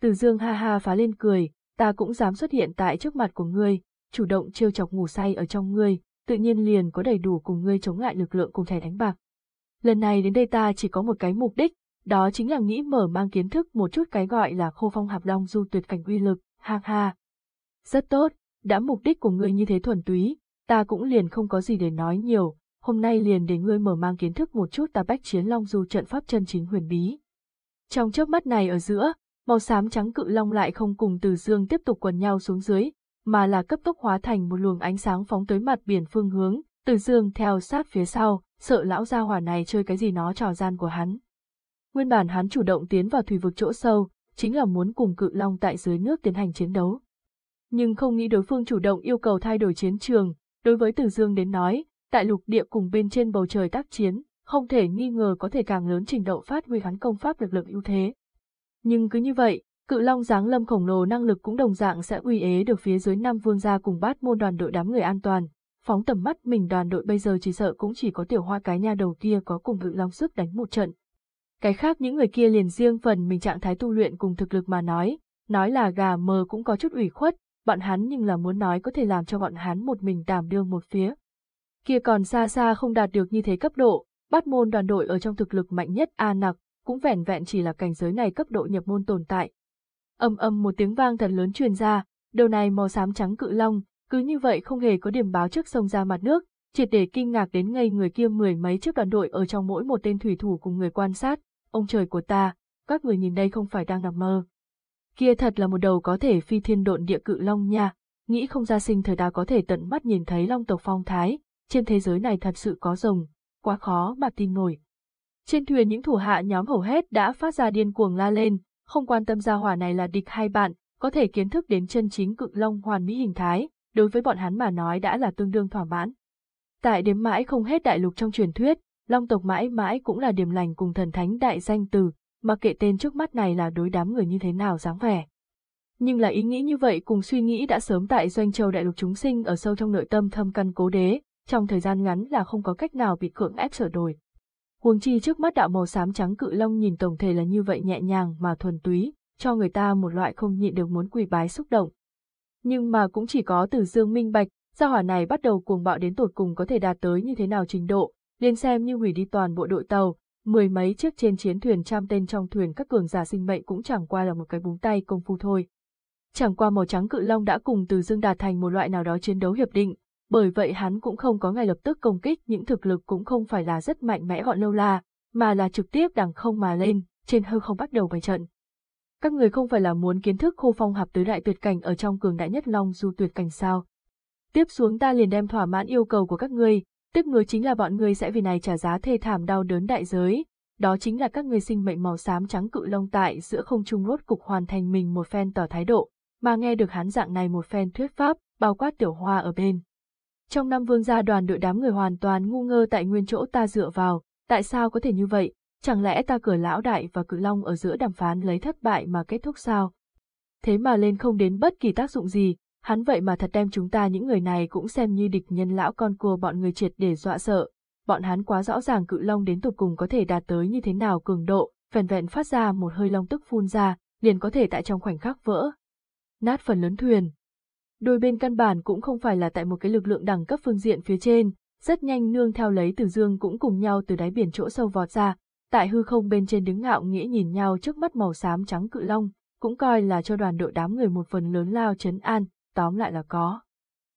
Từ dương ha ha phá lên cười, ta cũng dám xuất hiện tại trước mặt của ngươi, chủ động trêu chọc ngủ say ở trong ngươi, tự nhiên liền có đầy đủ cùng ngươi chống lại lực lượng cùng thẻ đánh bạc. Lần này đến đây ta chỉ có một cái mục đích, đó chính là nghĩ mở mang kiến thức một chút cái gọi là khô phong hạp long du tuyệt cảnh uy lực, ha ha. Rất tốt, đã mục đích của ngươi như thế thuần túy, ta cũng liền không có gì để nói nhiều, hôm nay liền để ngươi mở mang kiến thức một chút ta bách chiến long du trận pháp chân chính huyền bí. Trong chớp mắt này ở giữa, màu xám trắng cự long lại không cùng từ dương tiếp tục quần nhau xuống dưới, mà là cấp tốc hóa thành một luồng ánh sáng phóng tới mặt biển phương hướng, từ dương theo sát phía sau, sợ lão gia hỏa này chơi cái gì nó trò gian của hắn. Nguyên bản hắn chủ động tiến vào thủy vực chỗ sâu, chính là muốn cùng cự long tại dưới nước tiến hành chiến đấu. Nhưng không nghĩ đối phương chủ động yêu cầu thay đổi chiến trường, đối với Từ Dương đến nói, tại lục địa cùng bên trên bầu trời tác chiến, không thể nghi ngờ có thể càng lớn trình độ phát huy hắn công pháp lực lượng ưu thế. Nhưng cứ như vậy, cự long giáng lâm khổng lồ năng lực cũng đồng dạng sẽ uy ế được phía dưới năm vương gia cùng bát môn đoàn đội đám người an toàn. Phóng tầm mắt mình đoàn đội bây giờ chỉ sợ cũng chỉ có tiểu hoa cái nha đầu kia có cùng cự long sức đánh một trận. Cái khác những người kia liền riêng phần mình trạng thái tu luyện cùng thực lực mà nói, nói là gà mờ cũng có chút ủy khuất, bọn hắn nhưng là muốn nói có thể làm cho bọn hắn một mình đảm đương một phía. Kia còn xa xa không đạt được như thế cấp độ, Bát môn đoàn đội ở trong thực lực mạnh nhất A nặc, cũng vẻn vẹn chỉ là cảnh giới này cấp độ nhập môn tồn tại. Âm âm một tiếng vang thật lớn truyền ra, đầu này màu xám trắng cự long, cứ như vậy không hề có điểm báo trước sông ra mặt nước, triệt để kinh ngạc đến ngây người kia mười mấy chiếc đoàn đội ở trong mỗi một tên thủy thủ cùng người quan sát, ông trời của ta, các người nhìn đây không phải đang nằm mơ. Kia thật là một đầu có thể phi thiên độn địa cự long nha, nghĩ không ra sinh thời ta có thể tận mắt nhìn thấy long tộc phong thái, trên thế giới này thật sự có rồng, quá khó mà tin nổi. Trên thuyền những thủ hạ nhóm hầu hết đã phát ra điên cuồng la lên, không quan tâm gia hỏa này là địch hay bạn, có thể kiến thức đến chân chính cự long hoàn mỹ hình thái, đối với bọn hắn mà nói đã là tương đương thỏa mãn. Tại đếm mãi không hết đại lục trong truyền thuyết, long tộc mãi mãi cũng là điểm lành cùng thần thánh đại danh từ, mà kệ tên trước mắt này là đối đám người như thế nào dáng vẻ. Nhưng là ý nghĩ như vậy cùng suy nghĩ đã sớm tại doanh châu đại lục chúng sinh ở sâu trong nội tâm thâm căn cố đế, trong thời gian ngắn là không có cách nào bị cưỡng ép sửa đổi. Huống chi trước mắt đạo màu xám trắng cự long nhìn tổng thể là như vậy nhẹ nhàng mà thuần túy, cho người ta một loại không nhịn được muốn quỳ bái xúc động. Nhưng mà cũng chỉ có từ dương minh bạch, gia hỏa này bắt đầu cuồng bạo đến tột cùng có thể đạt tới như thế nào trình độ, liền xem như hủy đi toàn bộ đội tàu, mười mấy chiếc trên chiến thuyền trăm tên trong thuyền các cường giả sinh mệnh cũng chẳng qua là một cái búng tay công phu thôi. Chẳng qua màu trắng cự long đã cùng từ dương đạt thành một loại nào đó chiến đấu hiệp định, bởi vậy hắn cũng không có ngay lập tức công kích những thực lực cũng không phải là rất mạnh mẽ gọn lâu la, mà là trực tiếp đằng không mà lên, trên hư không bắt đầu bày trận. Các người không phải là muốn kiến thức khô phong hạp tứ đại tuyệt cảnh ở trong cường đại nhất long du tuyệt cảnh sao. Tiếp xuống ta liền đem thỏa mãn yêu cầu của các ngươi, Tiếp nối chính là bọn ngươi sẽ vì này trả giá thê thảm đau đớn đại giới, đó chính là các ngươi sinh mệnh màu xám trắng cự long tại giữa không trung rốt cục hoàn thành mình một phen tỏ thái độ, mà nghe được hắn dạng này một phen thuyết pháp, bao quát tiểu hoa ở bên. Trong năm vương gia đoàn đội đám người hoàn toàn ngu ngơ tại nguyên chỗ ta dựa vào, tại sao có thể như vậy, chẳng lẽ ta cửa lão đại và cự long ở giữa đàm phán lấy thất bại mà kết thúc sao? Thế mà lên không đến bất kỳ tác dụng gì, hắn vậy mà thật đem chúng ta những người này cũng xem như địch nhân lão con cua bọn người triệt để dọa sợ. Bọn hắn quá rõ ràng cự long đến tục cùng có thể đạt tới như thế nào cường độ, vẹn vẹn phát ra một hơi long tức phun ra, liền có thể tại trong khoảnh khắc vỡ. Nát phần lớn thuyền. Đôi bên căn bản cũng không phải là tại một cái lực lượng đẳng cấp phương diện phía trên, rất nhanh nương theo lấy từ dương cũng cùng nhau từ đáy biển chỗ sâu vọt ra, tại hư không bên trên đứng ngạo nghĩa nhìn nhau trước mắt màu xám trắng cự long, cũng coi là cho đoàn đội đám người một phần lớn lao chấn an, tóm lại là có.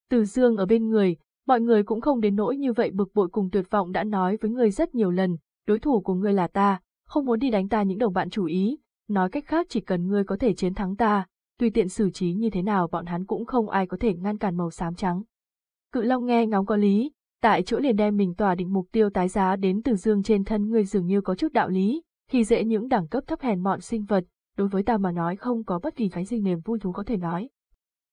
Từ dương ở bên người, mọi người cũng không đến nỗi như vậy bực bội cùng tuyệt vọng đã nói với người rất nhiều lần, đối thủ của ngươi là ta, không muốn đi đánh ta những đồng bạn chủ ý, nói cách khác chỉ cần ngươi có thể chiến thắng ta, tùy tiện xử trí như thế nào bọn hắn cũng không ai có thể ngăn cản màu xám trắng. Cự Long nghe ngóng có lý, tại chỗ liền đem mình tỏa định mục tiêu tái giá đến từ dương trên thân ngươi dường như có chút đạo lý, khi dễ những đẳng cấp thấp hèn mọn sinh vật, đối với ta mà nói không có bất kỳ cái gì niềm vui thú có thể nói.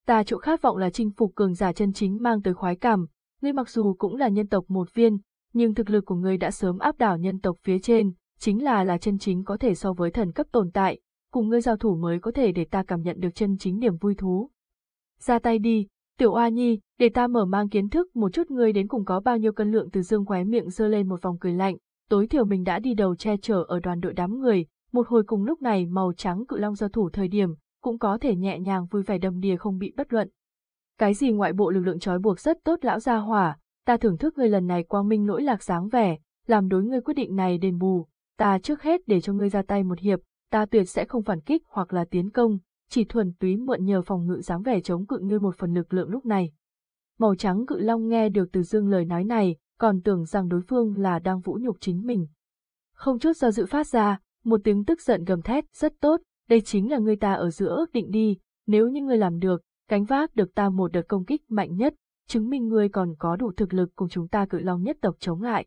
Ta chỗ khát vọng là chinh phục cường giả chân chính mang tới khoái cảm, ngươi mặc dù cũng là nhân tộc một viên, nhưng thực lực của ngươi đã sớm áp đảo nhân tộc phía trên, chính là là chân chính có thể so với thần cấp tồn tại, cùng ngươi giao thủ mới có thể để ta cảm nhận được chân chính niềm vui thú. Ra tay đi, tiểu oa nhi, để ta mở mang kiến thức một chút ngươi đến cùng có bao nhiêu cân lượng từ dương khóe miệng dơ lên một vòng cười lạnh, tối thiểu mình đã đi đầu che chở ở đoàn đội đám người, một hồi cùng lúc này màu trắng cự long giao thủ thời điểm, cũng có thể nhẹ nhàng vui vẻ đầm đìa không bị bất luận. Cái gì ngoại bộ lực lượng trói buộc rất tốt lão gia hỏa, ta thưởng thức ngươi lần này quang minh lỗi lạc dáng vẻ, làm đối ngươi quyết định này đền bù, ta trước hết để cho ngươi ra tay một hiệp, ta tuyệt sẽ không phản kích hoặc là tiến công, chỉ thuần túy mượn nhờ phòng ngự dáng vẻ chống cự ngươi một phần lực lượng lúc này. Màu trắng cự long nghe được từ dương lời nói này, còn tưởng rằng đối phương là đang vũ nhục chính mình. Không chút do dự phát ra, một tiếng tức giận gầm thét, rất tốt, đây chính là người ta ở giữa ước định đi, nếu như ngươi làm được, cánh vác được ta một đợt công kích mạnh nhất, chứng minh ngươi còn có đủ thực lực cùng chúng ta cự long nhất tộc chống lại.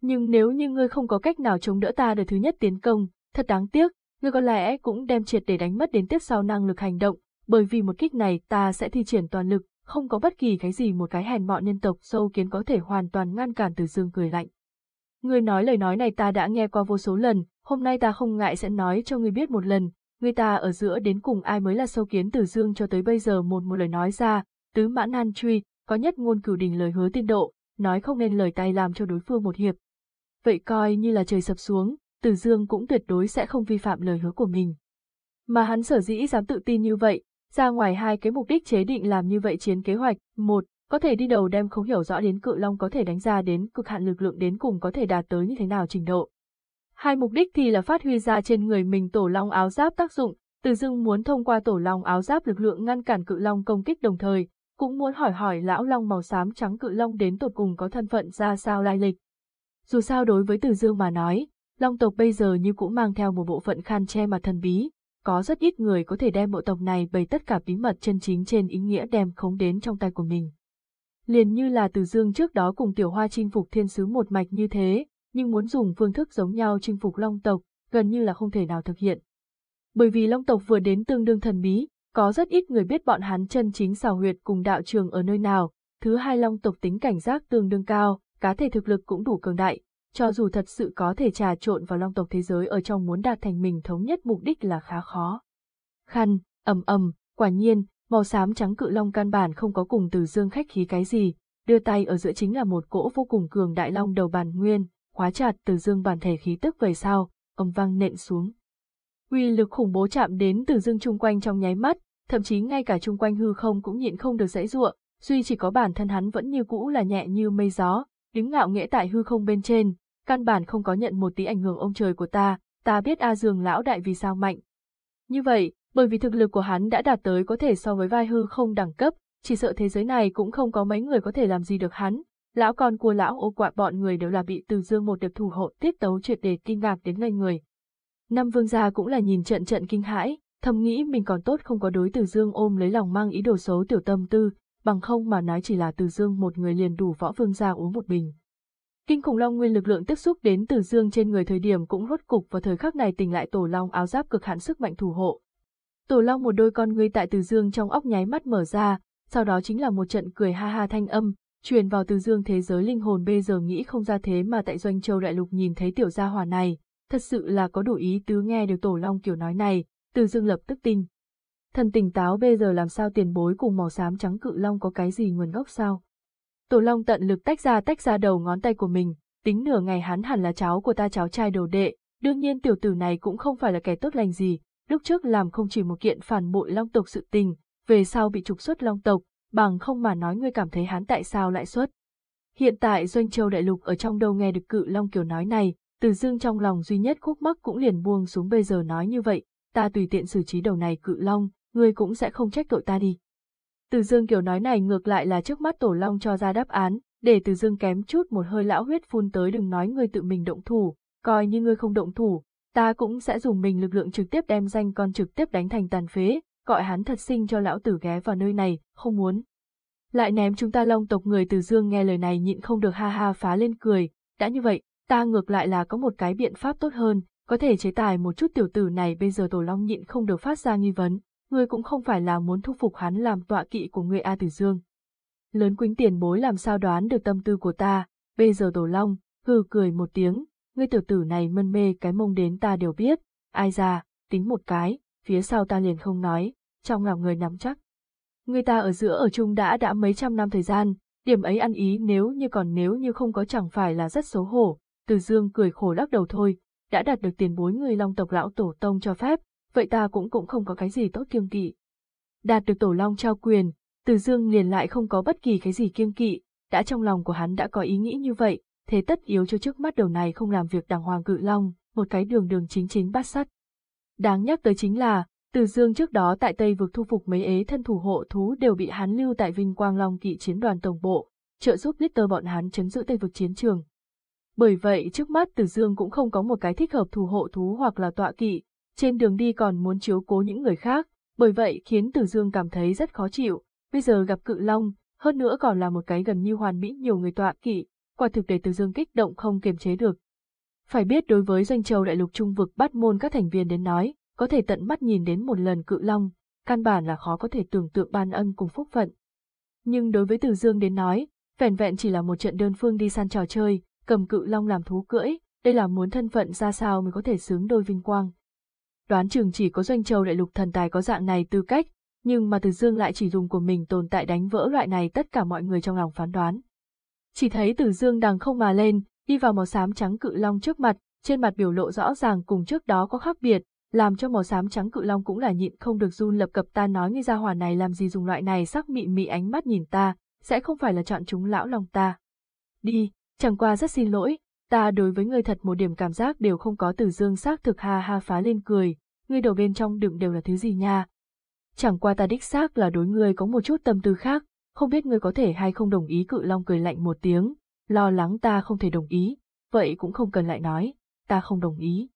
Nhưng nếu như ngươi không có cách nào chống đỡ ta đợt thứ nhất tiến công, thật đáng tiếc, ngươi có lẽ cũng đem triệt để đánh mất đến tiếp sau năng lực hành động, bởi vì một kích này ta sẽ thi triển toàn lực, không có bất kỳ cái gì một cái hèn mọn nhân tộc sâu kiến có thể hoàn toàn ngăn cản từ dương cười lạnh. Ngươi nói lời nói này ta đã nghe qua vô số lần, hôm nay ta không ngại sẽ nói cho ngươi biết một lần, người ta ở giữa đến cùng ai mới là sâu kiến từ dương cho tới bây giờ một một lời nói ra, tứ mã nan truy, có nhất ngôn cửu đình lời hứa tin độ, nói không nên lời tay làm cho đối phương một hiệp. Vậy coi như là trời sập xuống, từ dương cũng tuyệt đối sẽ không vi phạm lời hứa của mình. Mà hắn sở dĩ dám tự tin như vậy, ra ngoài hai cái mục đích chế định làm như vậy chiến kế hoạch, một, có thể đi đầu đem không hiểu rõ đến cự long có thể đánh ra đến cực hạn lực lượng đến cùng có thể đạt tới như thế nào trình độ. Hai mục đích thì là phát huy ra trên người mình tổ long áo giáp tác dụng, từ dưng muốn thông qua tổ long áo giáp lực lượng ngăn cản cự long công kích đồng thời, cũng muốn hỏi hỏi lão long màu xám trắng cự long đến tột cùng có thân phận ra sao lai lịch. Dù sao đối với từ dương mà nói, long tộc bây giờ như cũng mang theo một bộ phận khan che mà thần bí, có rất ít người có thể đem bộ tộc này bày tất cả bí mật chân chính trên ý nghĩa đem khống đến trong tay của mình. Liền như là từ dương trước đó cùng tiểu hoa chinh phục thiên sứ một mạch như thế, nhưng muốn dùng phương thức giống nhau chinh phục long tộc, gần như là không thể nào thực hiện. Bởi vì long tộc vừa đến tương đương thần bí, có rất ít người biết bọn hắn chân chính xào huyệt cùng đạo trường ở nơi nào, thứ hai long tộc tính cảnh giác tương đương cao, cá thể thực lực cũng đủ cường đại, cho dù thật sự có thể trà trộn vào long tộc thế giới ở trong muốn đạt thành mình thống nhất mục đích là khá khó. Khăn, ầm ầm, quả nhiên, màu xám trắng cự long căn bản không có cùng từ dương khách khí cái gì, đưa tay ở giữa chính là một cỗ vô cùng cường đại long đầu bàn nguyên, khóa chặt từ dương bản thể khí tức về sau, âm vang nện xuống. Uy lực khủng bố chạm đến từ dương chung quanh trong nháy mắt, thậm chí ngay cả chung quanh hư không cũng nhịn không được dãy ruộng, duy chỉ có bản thân hắn vẫn như cũ là nhẹ như mây gió, đứng ngạo nghễ tại hư không bên trên, căn bản không có nhận một tí ảnh hưởng ông trời của ta, ta biết A Dương lão đại vì sao mạnh. Như vậy, bởi vì thực lực của hắn đã đạt tới có thể so với vai hư không đẳng cấp, chỉ sợ thế giới này cũng không có mấy người có thể làm gì được hắn, lão con của lão ô quạ bọn người đều là bị từ dương một điệp thủ hộ tiết tấu triệt để kinh ngạc đến ngây người. Năm vương gia cũng là nhìn trận trận kinh hãi, thầm nghĩ mình còn tốt không có đối từ dương ôm lấy lòng mang ý đồ xấu tiểu tâm tư, bằng không mà nói chỉ là từ dương một người liền đủ võ vương gia uống một bình. Kinh khủng long nguyên lực lượng tiếp xúc đến từ dương trên người thời điểm cũng rốt cục vào thời khắc này tỉnh lại tổ long áo giáp cực hạn sức mạnh thủ hộ. Tổ long một đôi con ngươi tại từ dương trong óc nháy mắt mở ra, sau đó chính là một trận cười ha ha thanh âm, truyền vào từ dương thế giới linh hồn bây giờ nghĩ không ra thế mà tại doanh châu đại lục nhìn thấy tiểu gia hỏa này, thật sự là có đủ ý tứ nghe được tổ long kiểu nói này, từ dương lập tức tin. Thần tỉnh táo bây giờ làm sao tiền bối cùng màu xám trắng cự long có cái gì nguồn gốc sao? Tổ long tận lực tách ra tách ra đầu ngón tay của mình, tính nửa ngày hắn hẳn là cháu của ta cháu trai đồ đệ, đương nhiên tiểu tử này cũng không phải là kẻ tốt lành gì, lúc trước làm không chỉ một kiện phản bội long tộc sự tình, về sau bị trục xuất long tộc, bằng không mà nói ngươi cảm thấy hắn tại sao lại xuất. Hiện tại Doanh Châu Đại Lục ở trong đâu nghe được cự long kiểu nói này, từ dương trong lòng duy nhất khúc mắc cũng liền buông xuống bây giờ nói như vậy, ta tùy tiện xử trí đầu này cự long, ngươi cũng sẽ không trách tội ta đi. Từ dương kiểu nói này ngược lại là trước mắt tổ long cho ra đáp án, để từ dương kém chút một hơi lão huyết phun tới đừng nói ngươi tự mình động thủ, coi như ngươi không động thủ, ta cũng sẽ dùng mình lực lượng trực tiếp đem danh con trực tiếp đánh thành tàn phế, gọi hắn thật sinh cho lão tử ghé vào nơi này, không muốn. Lại ném chúng ta long tộc người từ dương nghe lời này nhịn không được ha ha phá lên cười, đã như vậy, ta ngược lại là có một cái biện pháp tốt hơn, có thể chế tài một chút tiểu tử này bây giờ Tổ Long nhịn không được phát ra nghi vấn, ngươi cũng không phải là muốn thu phục hắn làm tọa kỵ của ngươi A Tử Dương. Lớn quính tiền bối làm sao đoán được tâm tư của ta, bây giờ Tổ Long, hừ cười một tiếng, ngươi tiểu tử này mân mê cái mông đến ta đều biết, ai ra, tính một cái, phía sau ta liền không nói, trong lòng người nắm chắc. Người ta ở giữa ở chung đã đã mấy trăm năm thời gian, điểm ấy ăn ý nếu như còn nếu như không có chẳng phải là rất xấu hổ, từ dương cười khổ lắc đầu thôi, đã đạt được tiền bối người long tộc lão tổ tông cho phép, vậy ta cũng cũng không có cái gì tốt kiêng kỵ. Đạt được tổ long trao quyền, từ dương liền lại không có bất kỳ cái gì kiêng kỵ, đã trong lòng của hắn đã có ý nghĩ như vậy, thế tất yếu cho trước mắt đầu này không làm việc đàng hoàng cự long, một cái đường đường chính chính bát sắt. Đáng nhắc tới chính là, từ dương trước đó tại Tây vực thu phục mấy ế thân thủ hộ thú đều bị hắn lưu tại Vinh Quang Long kỵ chiến đoàn tổng bộ, trợ giúp Litter bọn hắn chấn giữ Tây vực chiến trường. Bởi vậy trước mắt Từ Dương cũng không có một cái thích hợp thủ hộ thú hoặc là tọa kỵ, trên đường đi còn muốn chiếu cố những người khác, bởi vậy khiến Từ Dương cảm thấy rất khó chịu, bây giờ gặp cự long, hơn nữa còn là một cái gần như hoàn mỹ nhiều người tọa kỵ, quả thực để Từ Dương kích động không kiềm chế được. Phải biết đối với doanh châu đại lục trung vực bắt môn các thành viên đến nói, có thể tận mắt nhìn đến một lần cự long, căn bản là khó có thể tưởng tượng ban ân cùng phúc phận. Nhưng đối với Từ Dương đến nói, vẻn vẹn chỉ là một trận đơn phương đi săn trò chơi, cầm cự long làm thú cưỡi, đây là muốn thân phận ra sao mới có thể xứng đôi vinh quang. Đoán chừng chỉ có doanh châu đại lục thần tài có dạng này tư cách, nhưng mà Từ Dương lại chỉ dùng của mình tồn tại đánh vỡ loại này tất cả mọi người trong lòng phán đoán. Chỉ thấy Từ Dương đằng không mà lên, đi vào màu xám trắng cự long trước mặt, trên mặt biểu lộ rõ ràng cùng trước đó có khác biệt, làm cho màu xám trắng cự long cũng là nhịn không được run lập cập ta nói như gia hỏa này làm gì dùng loại này sắc mị mị ánh mắt nhìn ta, sẽ không phải là chọn chúng lão lòng ta. Đi, chẳng qua rất xin lỗi, ta đối với ngươi thật một điểm cảm giác đều không có từ dương xác thực ha ha phá lên cười, ngươi đầu bên trong đựng đều là thứ gì nha. Chẳng qua ta đích xác là đối ngươi có một chút tâm tư khác, không biết ngươi có thể hay không đồng ý cự long cười lạnh một tiếng, lo lắng ta không thể đồng ý, vậy cũng không cần lại nói, ta không đồng ý.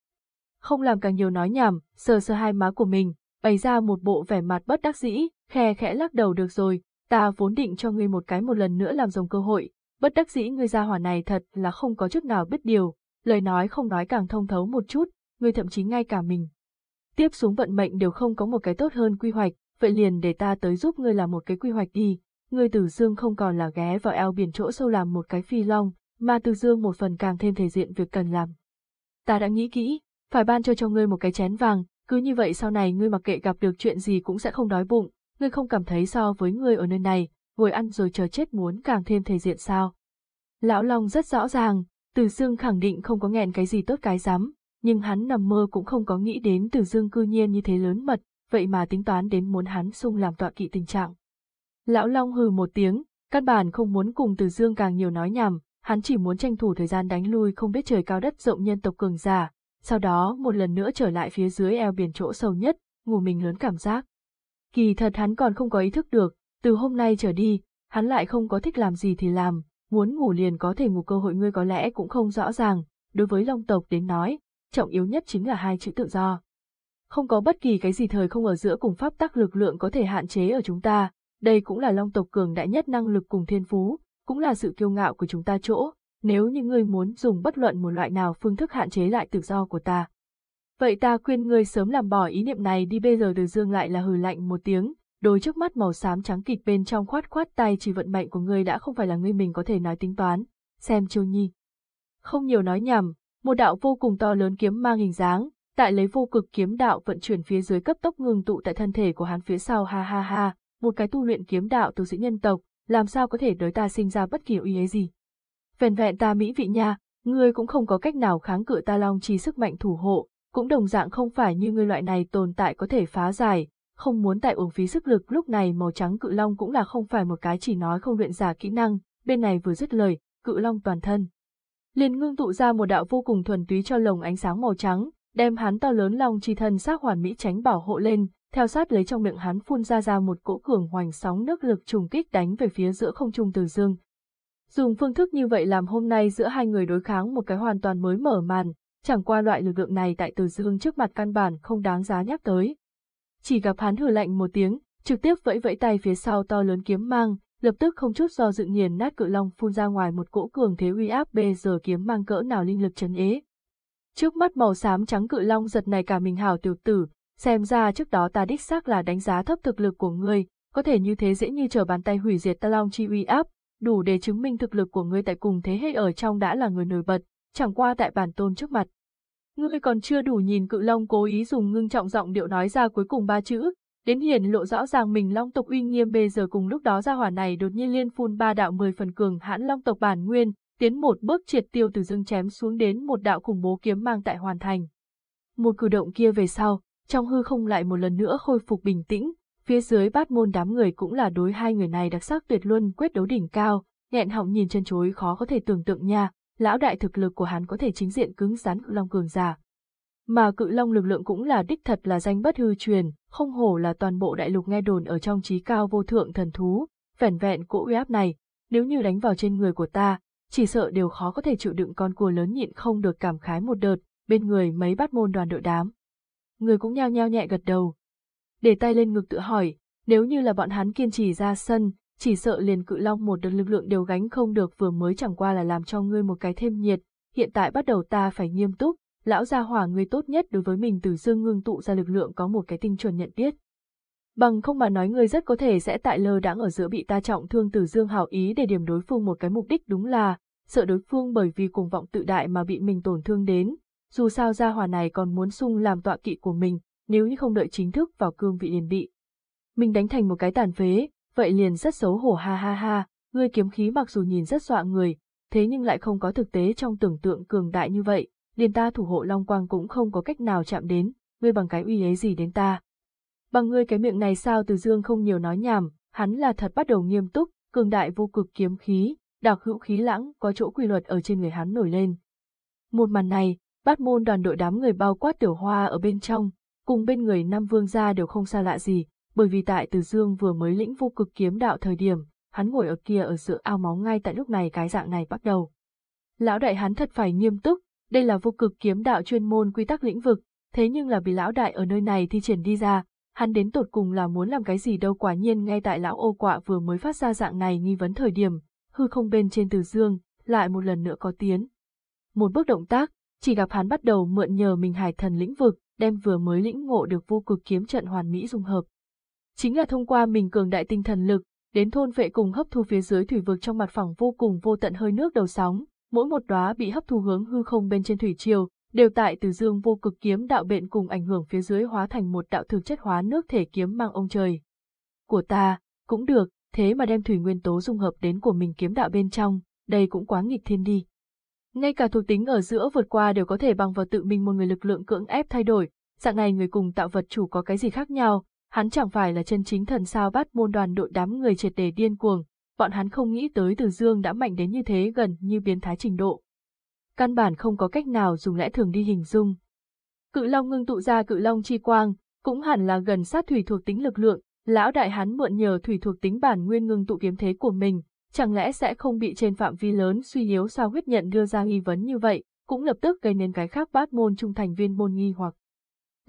Không làm càng nhiều nói nhảm, sờ sờ hai má của mình, bày ra một bộ vẻ mặt bất đắc dĩ, khe khẽ lắc đầu được rồi, ta vốn định cho ngươi một cái một lần nữa làm rồng cơ hội, bất đắc dĩ người gia hỏa này thật là không có chút nào biết điều, lời nói không nói càng thông thấu một chút, người thậm chí ngay cả mình. Tiếp xuống vận mệnh đều không có một cái tốt hơn quy hoạch, vậy liền để ta tới giúp ngươi làm một cái quy hoạch đi, ngươi từ dương không còn là ghé vào eo biển chỗ sâu làm một cái phi long, mà từ dương một phần càng thêm thể diện việc cần làm. Ta đã nghĩ kỹ, phải ban cho cho ngươi một cái chén vàng, cứ như vậy sau này ngươi mặc kệ gặp được chuyện gì cũng sẽ không đói bụng, ngươi không cảm thấy so với ngươi ở nơi này, vừa ăn rồi chờ chết muốn càng thêm thể diện sao. Lão Long rất rõ ràng, Từ Dương khẳng định không có nghẹn cái gì tốt cái dám, nhưng hắn nằm mơ cũng không có nghĩ đến Từ Dương cư nhiên như thế lớn mật, vậy mà tính toán đến muốn hắn sung làm tọa kỵ tình trạng. Lão Long hừ một tiếng, căn bản không muốn cùng Từ Dương càng nhiều nói nhảm, hắn chỉ muốn tranh thủ thời gian đánh lui không biết trời cao đất rộng nhân tộc cường giả, sau đó một lần nữa trở lại phía dưới eo biển chỗ sâu nhất, ngủ mình lớn cảm giác. Kỳ thật hắn còn không có ý thức được, từ hôm nay trở đi, hắn lại không có thích làm gì thì làm, muốn ngủ liền có thể ngủ cơ hội ngươi có lẽ cũng không rõ ràng, đối với long tộc đến nói, trọng yếu nhất chính là hai chữ tự do. Không có bất kỳ cái gì thời không ở giữa cùng pháp tắc lực lượng có thể hạn chế ở chúng ta, đây cũng là long tộc cường đại nhất năng lực cùng thiên phú, cũng là sự kiêu ngạo của chúng ta chỗ, nếu như ngươi muốn dùng bất luận một loại nào phương thức hạn chế lại tự do của ta. Vậy ta khuyên ngươi sớm làm bỏ ý niệm này đi bây giờ từ dương lại là hừ lạnh một tiếng, đôi trước mắt màu xám trắng kịt bên trong khoát khoát tay chỉ vận mệnh của ngươi đã không phải là ngươi mình có thể nói tính toán, xem chiêu nhi. Không nhiều nói nhầm, một đạo vô cùng to lớn kiếm mang hình dáng, tại lấy vô cực kiếm đạo vận chuyển phía dưới cấp tốc ngừng tụ tại thân thể của hắn phía sau ha ha ha, một cái tu luyện kiếm đạo tu sĩ nhân tộc, làm sao có thể đối ta sinh ra bất kỳ uy ấy gì. Vẹn vẹn ta mỹ vị nha, ngươi cũng không có cách nào kháng cự ta long chi sức mạnh thủ hộ, cũng đồng dạng không phải như ngươi loại này tồn tại có thể phá giải, không muốn tại uổng phí sức lực lúc này màu trắng cự long cũng là không phải một cái chỉ nói không luyện giả kỹ năng, bên này vừa dứt lời, cự long toàn thân. liền ngưng tụ ra một đạo vô cùng thuần túy cho lồng ánh sáng màu trắng, đem hắn to lớn long chi thân xác hoàn mỹ tránh bảo hộ lên, theo sát lấy trong miệng hắn phun ra ra một cỗ cường hoành sóng nước lực trùng kích đánh về phía giữa không trung từ dương. Dùng phương thức như vậy làm hôm nay giữa hai người đối kháng một cái hoàn toàn mới mở màn, chẳng qua loại lực lượng này tại từ dương trước mặt căn bản không đáng giá nhắc tới, chỉ gặp hắn hừ lạnh một tiếng, trực tiếp vẫy vẫy tay phía sau to lớn kiếm mang, lập tức không chút do dự nghiền nát cự long phun ra ngoài một cỗ cường thế uy áp bê giờ kiếm mang cỡ nào linh lực chấn ế. Trước mắt màu xám trắng cự long giật này cả mình hảo tiểu tử, xem ra trước đó ta đích xác là đánh giá thấp thực lực của ngươi, có thể như thế dễ như trở bàn tay hủy diệt ta long chi uy áp, đủ để chứng minh thực lực của ngươi tại cùng thế hệ ở trong đã là người nổi bật, chẳng qua tại bản tôn trước mặt. Ngươi còn chưa đủ nhìn cự long cố ý dùng ngưng trọng giọng điệu nói ra cuối cùng ba chữ, đến hiển lộ rõ ràng mình long tộc uy nghiêm bây giờ cùng lúc đó ra hỏa này đột nhiên liên phun ba đạo mười phần cường hãn long tộc bản nguyên, tiến một bước triệt tiêu từ dương chém xuống đến một đạo khủng bố kiếm mang tại hoàn thành. Một cử động kia về sau, trong hư không lại một lần nữa khôi phục bình tĩnh, phía dưới bát môn đám người cũng là đối hai người này đặc sắc tuyệt luân quyết đấu đỉnh cao, nghẹn họng nhìn chân chối khó có thể tưởng tượng nha, lão đại thực lực của hắn có thể chính diện cứng rắn cự long cường giả. Mà cự long lực lượng cũng là đích thật là danh bất hư truyền, không hổ là toàn bộ đại lục nghe đồn ở trong trí cao vô thượng thần thú, vẻn vẹn cỗ uy áp này, nếu như đánh vào trên người của ta, chỉ sợ đều khó có thể chịu đựng con cua lớn nhịn không được cảm khái một đợt, bên người mấy bát môn đoàn đội đám. Người cũng nhao nhao nhẹ gật đầu. Để tay lên ngực tự hỏi, nếu như là bọn hắn kiên trì ra sân, chỉ sợ liền cự long một đợt lực lượng đều gánh không được vừa mới chẳng qua là làm cho ngươi một cái thêm nhiệt, hiện tại bắt đầu ta phải nghiêm túc, lão gia hỏa ngươi tốt nhất đối với mình từ dương ngưng tụ ra lực lượng có một cái tinh chuẩn nhận biết. Bằng không mà nói ngươi rất có thể sẽ tại lơ đãng ở giữa bị ta trọng thương từ dương hảo ý để điểm đối phương một cái mục đích đúng là, sợ đối phương bởi vì cuồng vọng tự đại mà bị mình tổn thương đến, dù sao gia hỏa này còn muốn sung làm tọa kỵ của mình, nếu như không đợi chính thức vào cương vị liền bị. Mình đánh thành một cái tàn phế, vậy liền rất xấu hổ ha ha ha, ngươi kiếm khí mặc dù nhìn rất dọa người, thế nhưng lại không có thực tế trong tưởng tượng cường đại như vậy, liền ta thủ hộ Long Quang cũng không có cách nào chạm đến, ngươi bằng cái uy ấy gì đến ta. Bằng ngươi cái miệng này sao từ dương không nhiều nói nhảm, hắn là thật bắt đầu nghiêm túc, cường đại vô cực kiếm khí, đặc hữu khí lãng có chỗ quy luật ở trên người hắn nổi lên. Một màn này, bát môn đoàn đội đám người bao quát tiểu hoa ở bên trong, cùng bên người Nam Vương gia đều không xa lạ gì, bởi vì tại Từ Dương vừa mới lĩnh vô cực kiếm đạo thời điểm, hắn ngồi ở kia ở giữa ao máu ngay tại lúc này cái dạng này bắt đầu. Lão đại hắn thật phải nghiêm túc, đây là vô cực kiếm đạo chuyên môn quy tắc lĩnh vực, thế nhưng là vì lão đại ở nơi này thi triển đi ra, hắn đến tột cùng là muốn làm cái gì đâu quả nhiên ngay tại lão ô quạ vừa mới phát ra dạng này nghi vấn thời điểm, hư không bên trên Từ Dương, lại một lần nữa có tiến. Một bước động tác, chỉ gặp hắn bắt đầu mượn nhờ mình hải thần lĩnh vực, đem vừa mới lĩnh ngộ được vô cực kiếm trận hoàn mỹ dung hợp. Chính là thông qua mình cường đại tinh thần lực, đến thôn vệ cùng hấp thu phía dưới thủy vực trong mặt phẳng vô cùng vô tận hơi nước đầu sóng, mỗi một đóa bị hấp thu hướng hư không bên trên thủy triều, đều tại từ dương vô cực kiếm đạo bệnh cùng ảnh hưởng phía dưới hóa thành một đạo thực chất hóa nước thể kiếm mang ông trời. Của ta, cũng được, thế mà đem thủy nguyên tố dung hợp đến của mình kiếm đạo bên trong, đây cũng quá nghịch thiên đi. Ngay cả thuộc tính ở giữa vượt qua đều có thể bằng vào tự mình một người lực lượng cưỡng ép thay đổi, dạng này người cùng tạo vật chủ có cái gì khác nhau, hắn chẳng phải là chân chính thần sao bắt môn đoàn đội đám người triệt đề điên cuồng, bọn hắn không nghĩ tới Từ Dương đã mạnh đến như thế gần như biến thái trình độ. Căn bản không có cách nào dùng lẽ thường đi hình dung. Cự Long ngưng tụ ra cự Long chi quang, cũng hẳn là gần sát thủy thuộc tính lực lượng, lão đại hắn mượn nhờ thủy thuộc tính bản nguyên ngưng tụ kiếm thế của mình, chẳng lẽ sẽ không bị trên phạm vi lớn suy yếu sao huyết nhận đưa ra nghi vấn như vậy, cũng lập tức gây nên cái khác bát môn trung thành viên môn nghi hoặc.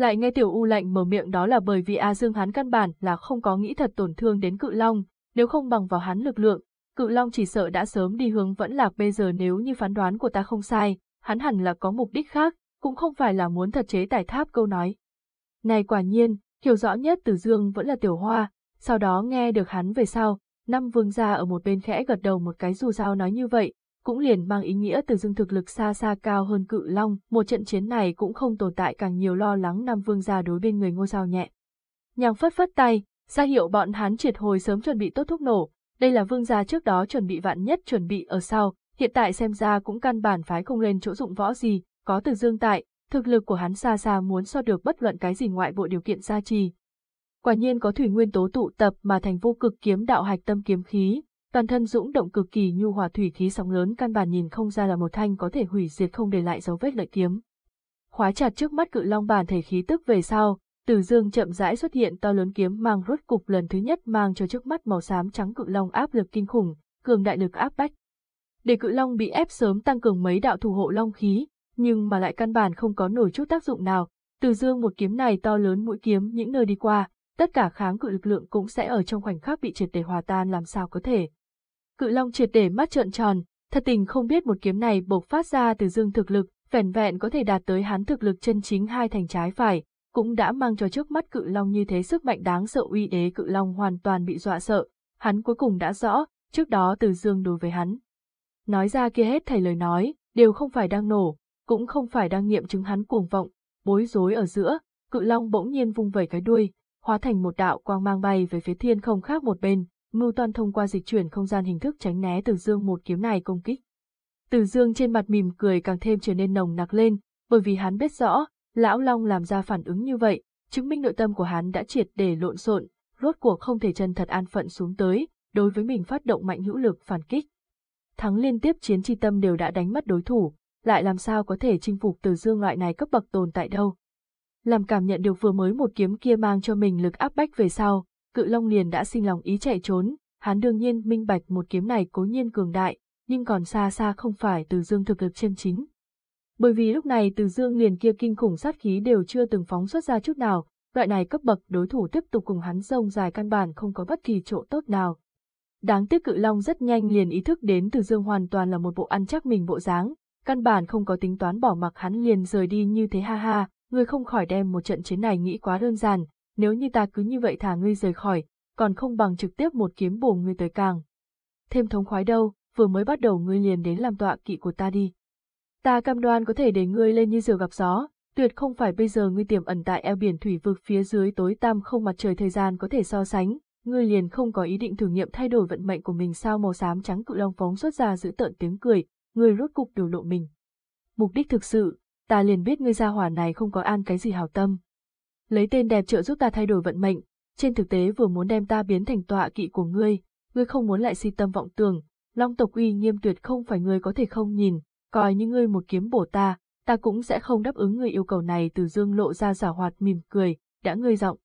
Lại nghe tiểu u lạnh mở miệng đó là bởi vì A Dương hắn căn bản là không có nghĩ thật tổn thương đến cự long, nếu không bằng vào hắn lực lượng, cự long chỉ sợ đã sớm đi hướng vẫn lạc bây giờ nếu như phán đoán của ta không sai, hắn hẳn là có mục đích khác, cũng không phải là muốn thật chế tài tháp câu nói. Này quả nhiên, hiểu rõ nhất từ Dương vẫn là tiểu hoa, sau đó nghe được hắn về sau, năm vương gia ở một bên khẽ gật đầu một cái dù sao nói như vậy, cũng liền mang ý nghĩa từ dương thực lực xa xa cao hơn cự long, một trận chiến này cũng không tồn tại càng nhiều lo lắng nam vương gia đối bên người ngôi sao nhẹ. Nhàng phất phất tay, ra hiệu bọn hắn triệt hồi sớm chuẩn bị tốt thuốc nổ, đây là vương gia trước đó chuẩn bị vạn nhất chuẩn bị ở sau, hiện tại xem ra cũng căn bản phái không lên chỗ dụng võ gì, có từ dương tại, thực lực của hắn xa xa muốn so được bất luận cái gì ngoại bộ điều kiện gia trì. Quả nhiên có thủy nguyên tố tụ tập mà thành vô cực kiếm đạo hạch tâm kiếm khí, toàn thân dũng động cực kỳ nhu hòa thủy khí sóng lớn căn bản nhìn không ra là một thanh có thể hủy diệt không để lại dấu vết lợi kiếm. Khóa chặt trước mắt cự long bản thể khí tức về sau, từ dương chậm rãi xuất hiện to lớn kiếm mang rốt cục lần thứ nhất mang cho trước mắt màu xám trắng cự long áp lực kinh khủng, cường đại lực áp bách. Để cự long bị ép sớm tăng cường mấy đạo thủ hộ long khí, nhưng mà lại căn bản không có nổi chút tác dụng nào. Từ dương một kiếm này to lớn mũi kiếm những nơi đi qua, tất cả kháng cự lực lượng cũng sẽ ở trong khoảnh khắc bị triệt để hòa tan làm sao có thể. Cự long triệt để mắt trợn tròn, thật tình không biết một kiếm này bộc phát ra từ dương thực lực, vẻn vẹn có thể đạt tới hắn thực lực chân chính hai thành trái phải, cũng đã mang cho trước mắt cự long như thế sức mạnh đáng sợ uy đế cự long hoàn toàn bị dọa sợ, hắn cuối cùng đã rõ, trước đó từ dương đối với hắn. Nói ra kia hết thầy lời nói, đều không phải đang nổ, cũng không phải đang nghiệm chứng hắn cuồng vọng, bối rối ở giữa, cự long bỗng nhiên vung vẩy cái đuôi, hóa thành một đạo quang mang bay về phía thiên không khác một bên, mưu toan thông qua dịch chuyển không gian hình thức tránh né từ dương một kiếm này công kích. Từ dương trên mặt mỉm cười càng thêm trở nên nồng nặc lên, bởi vì hắn biết rõ, lão long làm ra phản ứng như vậy, chứng minh nội tâm của hắn đã triệt để lộn xộn, rốt cuộc không thể chân thật an phận xuống tới, đối với mình phát động mạnh hữu lực phản kích. Thắng liên tiếp chiến tri tâm đều đã đánh mất đối thủ, lại làm sao có thể chinh phục từ dương loại này cấp bậc tồn tại đâu. Làm cảm nhận được vừa mới một kiếm kia mang cho mình lực áp bách về sau, cự long liền đã sinh lòng ý chạy trốn, hắn đương nhiên minh bạch một kiếm này cố nhiên cường đại, nhưng còn xa xa không phải từ dương thực lực chân chính. Bởi vì lúc này từ dương liền kia kinh khủng sát khí đều chưa từng phóng xuất ra chút nào, loại này cấp bậc đối thủ tiếp tục cùng hắn rông dài căn bản không có bất kỳ chỗ tốt nào. Đáng tiếc cự long rất nhanh liền ý thức đến từ dương hoàn toàn là một bộ ăn chắc mình bộ dáng, căn bản không có tính toán bỏ mặc hắn liền rời đi như thế ha ha, người không khỏi đem một trận chiến này nghĩ quá đơn giản, nếu như ta cứ như vậy thả ngươi rời khỏi, còn không bằng trực tiếp một kiếm bổ ngươi tới càng. Thêm thống khoái đâu, vừa mới bắt đầu ngươi liền đến làm tọa kỵ của ta đi. Ta cam đoan có thể để ngươi lên như diều gặp gió, tuyệt không phải bây giờ ngươi tiềm ẩn tại eo biển thủy vực phía dưới tối tăm không mặt trời thời gian có thể so sánh, ngươi liền không có ý định thử nghiệm thay đổi vận mệnh của mình sao màu xám trắng cự long phóng xuất ra giữ tợn tiếng cười, ngươi rốt cục biểu lộ mình. Mục đích thực sự, ta liền biết ngươi gia hỏa này không có an cái gì hảo tâm. Lấy tên đẹp trợ giúp ta thay đổi vận mệnh, trên thực tế vừa muốn đem ta biến thành tọa kỵ của ngươi, ngươi không muốn lại si tâm vọng tưởng, long tộc uy nghiêm tuyệt không phải ngươi có thể không nhìn, coi như ngươi một kiếm bổ ta, ta cũng sẽ không đáp ứng ngươi yêu cầu này từ dương lộ ra giả hoạt mỉm cười, đã ngươi giọng.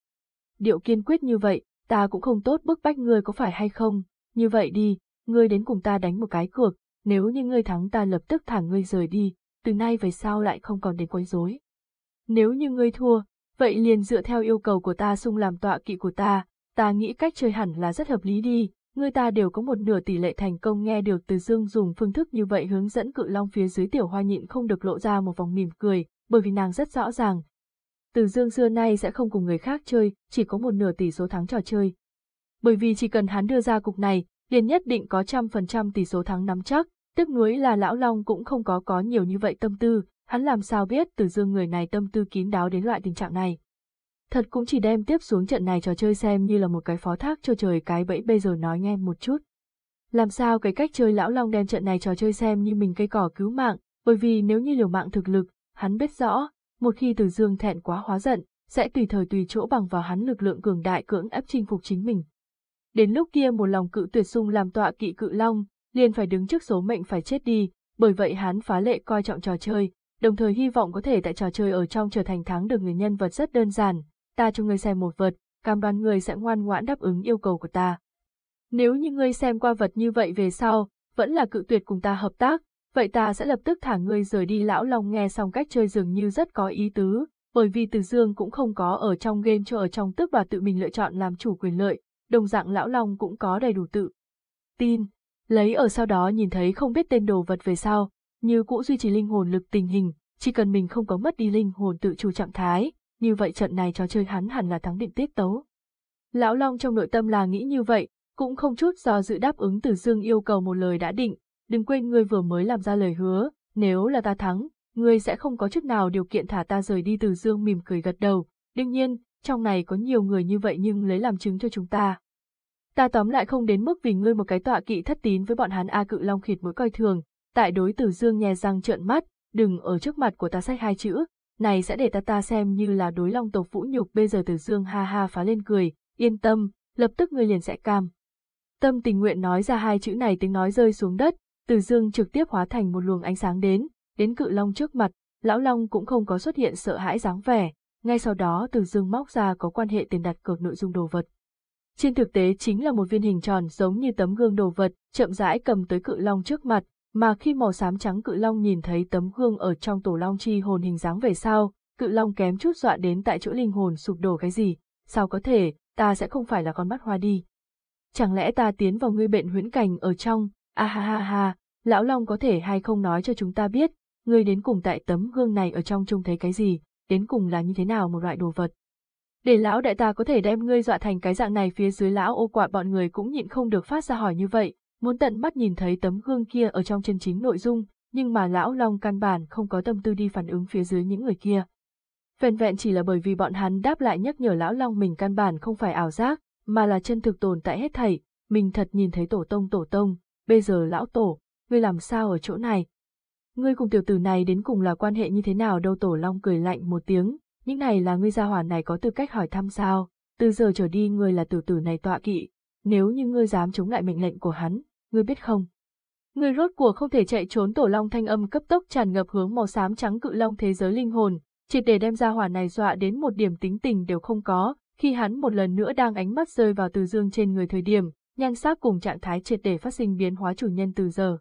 Điệu kiên quyết như vậy, ta cũng không tốt bức bách ngươi có phải hay không, như vậy đi, ngươi đến cùng ta đánh một cái cược, nếu như ngươi thắng ta lập tức thả ngươi rời đi, từ nay về sau lại không còn đến quấy rối. Nếu như ngươi thua, vậy liền dựa theo yêu cầu của ta sung làm tọa kỵ của ta, ta nghĩ cách chơi hẳn là rất hợp lý đi, người ta đều có một nửa tỷ lệ thành công nghe được từ dương dùng phương thức như vậy hướng dẫn cự long phía dưới tiểu hoa nhịn không được lộ ra một vòng mỉm cười, bởi vì nàng rất rõ ràng. Từ dương xưa nay sẽ không cùng người khác chơi, chỉ có một nửa tỷ số thắng trò chơi. Bởi vì chỉ cần hắn đưa ra cục này, liền nhất định có trăm phần trăm tỷ số thắng nắm chắc, Tiếc nuối là lão long cũng không có có nhiều như vậy tâm tư, hắn làm sao biết từ dương người này tâm tư kín đáo đến loại tình trạng này. Thật cũng chỉ đem tiếp xuống trận này trò chơi xem như là một cái phó thác cho trời cái bẫy bây giờ nói nghe một chút. Làm sao cái cách chơi lão long đem trận này trò chơi xem như mình cây cỏ cứu mạng, bởi vì nếu như liều mạng thực lực, hắn biết rõ, một khi từ dương thẹn quá hóa giận, sẽ tùy thời tùy chỗ bằng vào hắn lực lượng cường đại cưỡng ép chinh phục chính mình. Đến lúc kia một lòng cự tuyệt sung làm tọa kỵ cự long, liền phải đứng trước số mệnh phải chết đi, bởi vậy hắn phá lệ coi trọng trò chơi, đồng thời hy vọng có thể tại trò chơi ở trong trở thành thắng được người nhân vật rất đơn giản, ta cho ngươi xem một vật, cam đoan ngươi sẽ ngoan ngoãn đáp ứng yêu cầu của ta. Nếu như ngươi xem qua vật như vậy về sau, vẫn là cự tuyệt cùng ta hợp tác, vậy ta sẽ lập tức thả ngươi rời đi lão long nghe xong cách chơi dường như rất có ý tứ, bởi vì từ dương cũng không có ở trong game cho ở trong tức và tự mình lựa chọn làm chủ quyền lợi, đồng dạng lão long cũng có đầy đủ tự. Tin, lấy ở sau đó nhìn thấy không biết tên đồ vật về sau, như cũ duy trì linh hồn lực tình hình, chỉ cần mình không có mất đi linh hồn tự chủ trạng thái, như vậy trận này trò chơi hắn hẳn là thắng định tiết tấu. Lão Long trong nội tâm là nghĩ như vậy, cũng không chút do dự đáp ứng Từ Dương yêu cầu một lời đã định, đừng quên ngươi vừa mới làm ra lời hứa, nếu là ta thắng, ngươi sẽ không có chút nào điều kiện thả ta rời đi Từ Dương mỉm cười gật đầu, đương nhiên, trong này có nhiều người như vậy nhưng lấy làm chứng cho chúng ta, Ta tóm lại không đến mức vì ngươi một cái tọa kỵ thất tín với bọn hắn A cự long khịt mũi coi thường, tại đối tử dương nhè răng trợn mắt, đừng ở trước mặt của ta sách hai chữ, này sẽ để ta ta xem như là đối long tộc vũ nhục bây giờ tử dương ha ha phá lên cười, yên tâm, lập tức ngươi liền sẽ cam. Tâm tình nguyện nói ra hai chữ này tiếng nói rơi xuống đất, tử dương trực tiếp hóa thành một luồng ánh sáng đến, đến cự long trước mặt, lão long cũng không có xuất hiện sợ hãi dáng vẻ, ngay sau đó tử dương móc ra có quan hệ tiền đặt cược nội dung đồ vật. Trên thực tế chính là một viên hình tròn giống như tấm gương đồ vật, chậm rãi cầm tới cự long trước mặt, mà khi màu xám trắng cự long nhìn thấy tấm gương ở trong tổ long chi hồn hình dáng về sau, cự long kém chút dọa đến tại chỗ linh hồn sụp đổ cái gì, sao có thể, ta sẽ không phải là con mắt hoa đi. Chẳng lẽ ta tiến vào ngươi bệnh huyễn cảnh ở trong, a ha ha ha, lão long có thể hay không nói cho chúng ta biết, ngươi đến cùng tại tấm gương này ở trong trông thấy cái gì, đến cùng là như thế nào một loại đồ vật. Để lão đại ta có thể đem ngươi dọa thành cái dạng này phía dưới lão ô quạ bọn người cũng nhịn không được phát ra hỏi như vậy, muốn tận mắt nhìn thấy tấm gương kia ở trong chân chính nội dung, nhưng mà lão Long căn bản không có tâm tư đi phản ứng phía dưới những người kia. Vẹn vẹn chỉ là bởi vì bọn hắn đáp lại nhắc nhở lão Long mình căn bản không phải ảo giác, mà là chân thực tồn tại hết thảy, mình thật nhìn thấy tổ tông tổ tông, bây giờ lão tổ, ngươi làm sao ở chỗ này? Ngươi cùng tiểu tử này đến cùng là quan hệ như thế nào đâu tổ Long cười lạnh một tiếng, những này là ngươi gia hỏa này có tư cách hỏi thăm sao, từ giờ trở đi ngươi là tiểu tử này tọa kỵ, nếu như ngươi dám chống lại mệnh lệnh của hắn, ngươi biết không? Ngươi rốt cuộc không thể chạy trốn tổ long thanh âm cấp tốc tràn ngập hướng màu xám trắng cự long thế giới linh hồn, triệt để đem ra hỏa này dọa đến một điểm tính tình đều không có, khi hắn một lần nữa đang ánh mắt rơi vào từ dương trên người thời điểm, nhan sắc cùng trạng thái triệt để phát sinh biến hóa chủ nhân từ giờ.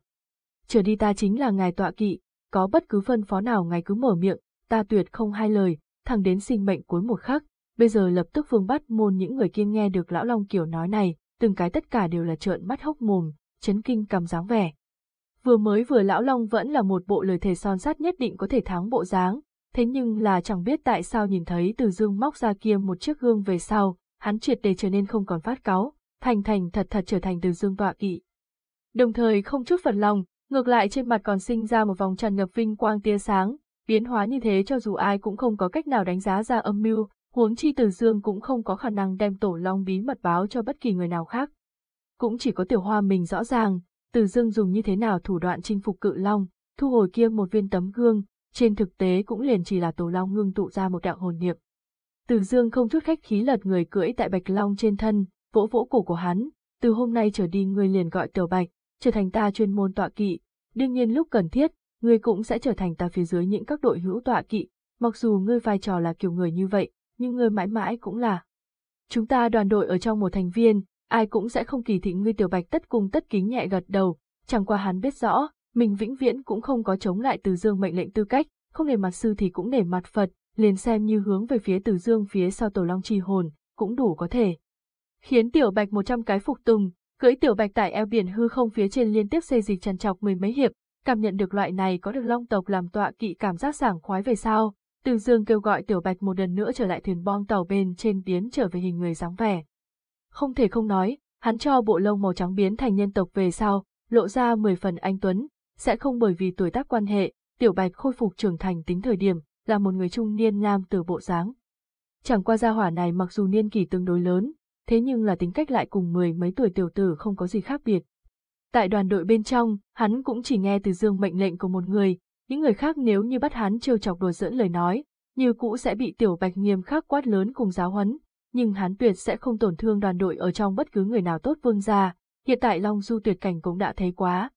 Trở đi ta chính là ngài tọa kỵ, có bất cứ phân phó nào ngài cứ mở miệng, ta tuyệt không hai lời, thẳng đến sinh mệnh cuối một khắc, bây giờ lập tức phương bắt môn những người kia nghe được lão Long kiểu nói này, từng cái tất cả đều là trợn mắt hốc mồm, chấn kinh cầm dáng vẻ. Vừa mới vừa lão Long vẫn là một bộ lời thề son sắt nhất định có thể thắng bộ dáng, thế nhưng là chẳng biết tại sao nhìn thấy từ dương móc ra kia một chiếc gương về sau, hắn triệt để trở nên không còn phát cáu, thành thành thật thật trở thành từ dương tọa kỵ. Đồng thời không chút phần lòng, ngược lại trên mặt còn sinh ra một vòng tràn ngập vinh quang tia sáng, biến hóa như thế cho dù ai cũng không có cách nào đánh giá ra âm mưu, huống chi từ dương cũng không có khả năng đem tổ long bí mật báo cho bất kỳ người nào khác. Cũng chỉ có tiểu hoa mình rõ ràng, từ dương dùng như thế nào thủ đoạn chinh phục cự long, thu hồi kia một viên tấm gương, trên thực tế cũng liền chỉ là tổ long ngưng tụ ra một đạo hồn niệm. Từ dương không chút khách khí lật người cưỡi tại bạch long trên thân, vỗ vỗ cổ của hắn, từ hôm nay trở đi ngươi liền gọi tiểu bạch, trở thành ta chuyên môn tọa kỵ, đương nhiên lúc cần thiết, ngươi cũng sẽ trở thành ta phía dưới những các đội hữu tọa kỵ, mặc dù ngươi vai trò là kiểu người như vậy, nhưng ngươi mãi mãi cũng là. Chúng ta đoàn đội ở trong một thành viên, ai cũng sẽ không kỳ thị ngươi tiểu bạch tất cùng tất kính nhẹ gật đầu, chẳng qua hắn biết rõ, mình vĩnh viễn cũng không có chống lại từ dương mệnh lệnh tư cách, không nể mặt sư thì cũng nể mặt Phật, liền xem như hướng về phía từ dương phía sau tổ long trì hồn, cũng đủ có thể. Khiến tiểu bạch một trăm cái phục tùng, cưỡi tiểu bạch tại eo biển hư không phía trên liên tiếp xây dịch trằn trọc mười mấy hiệp, cảm nhận được loại này có được long tộc làm tọa kỵ cảm giác sảng khoái về sau. Từ dương kêu gọi tiểu bạch một lần nữa trở lại thuyền bong tàu bên trên biến trở về hình người dáng vẻ. Không thể không nói, hắn cho bộ lông màu trắng biến thành nhân tộc về sau, lộ ra mười phần anh Tuấn, sẽ không bởi vì tuổi tác quan hệ, tiểu bạch khôi phục trưởng thành tính thời điểm, là một người trung niên nam từ bộ dáng. Chẳng qua gia hỏa này mặc dù niên kỷ tương đối lớn, thế nhưng là tính cách lại cùng mười mấy tuổi tiểu tử không có gì khác biệt. Tại đoàn đội bên trong, hắn cũng chỉ nghe từ dương mệnh lệnh của một người, những người khác nếu như bắt hắn trêu chọc đùa giỡn lời nói, như cũ sẽ bị tiểu bạch nghiêm khắc quát lớn cùng giáo huấn, nhưng hắn tuyệt sẽ không tổn thương đoàn đội ở trong bất cứ người nào tốt vương gia, hiện tại Long Du tuyệt cảnh cũng đã thấy quá.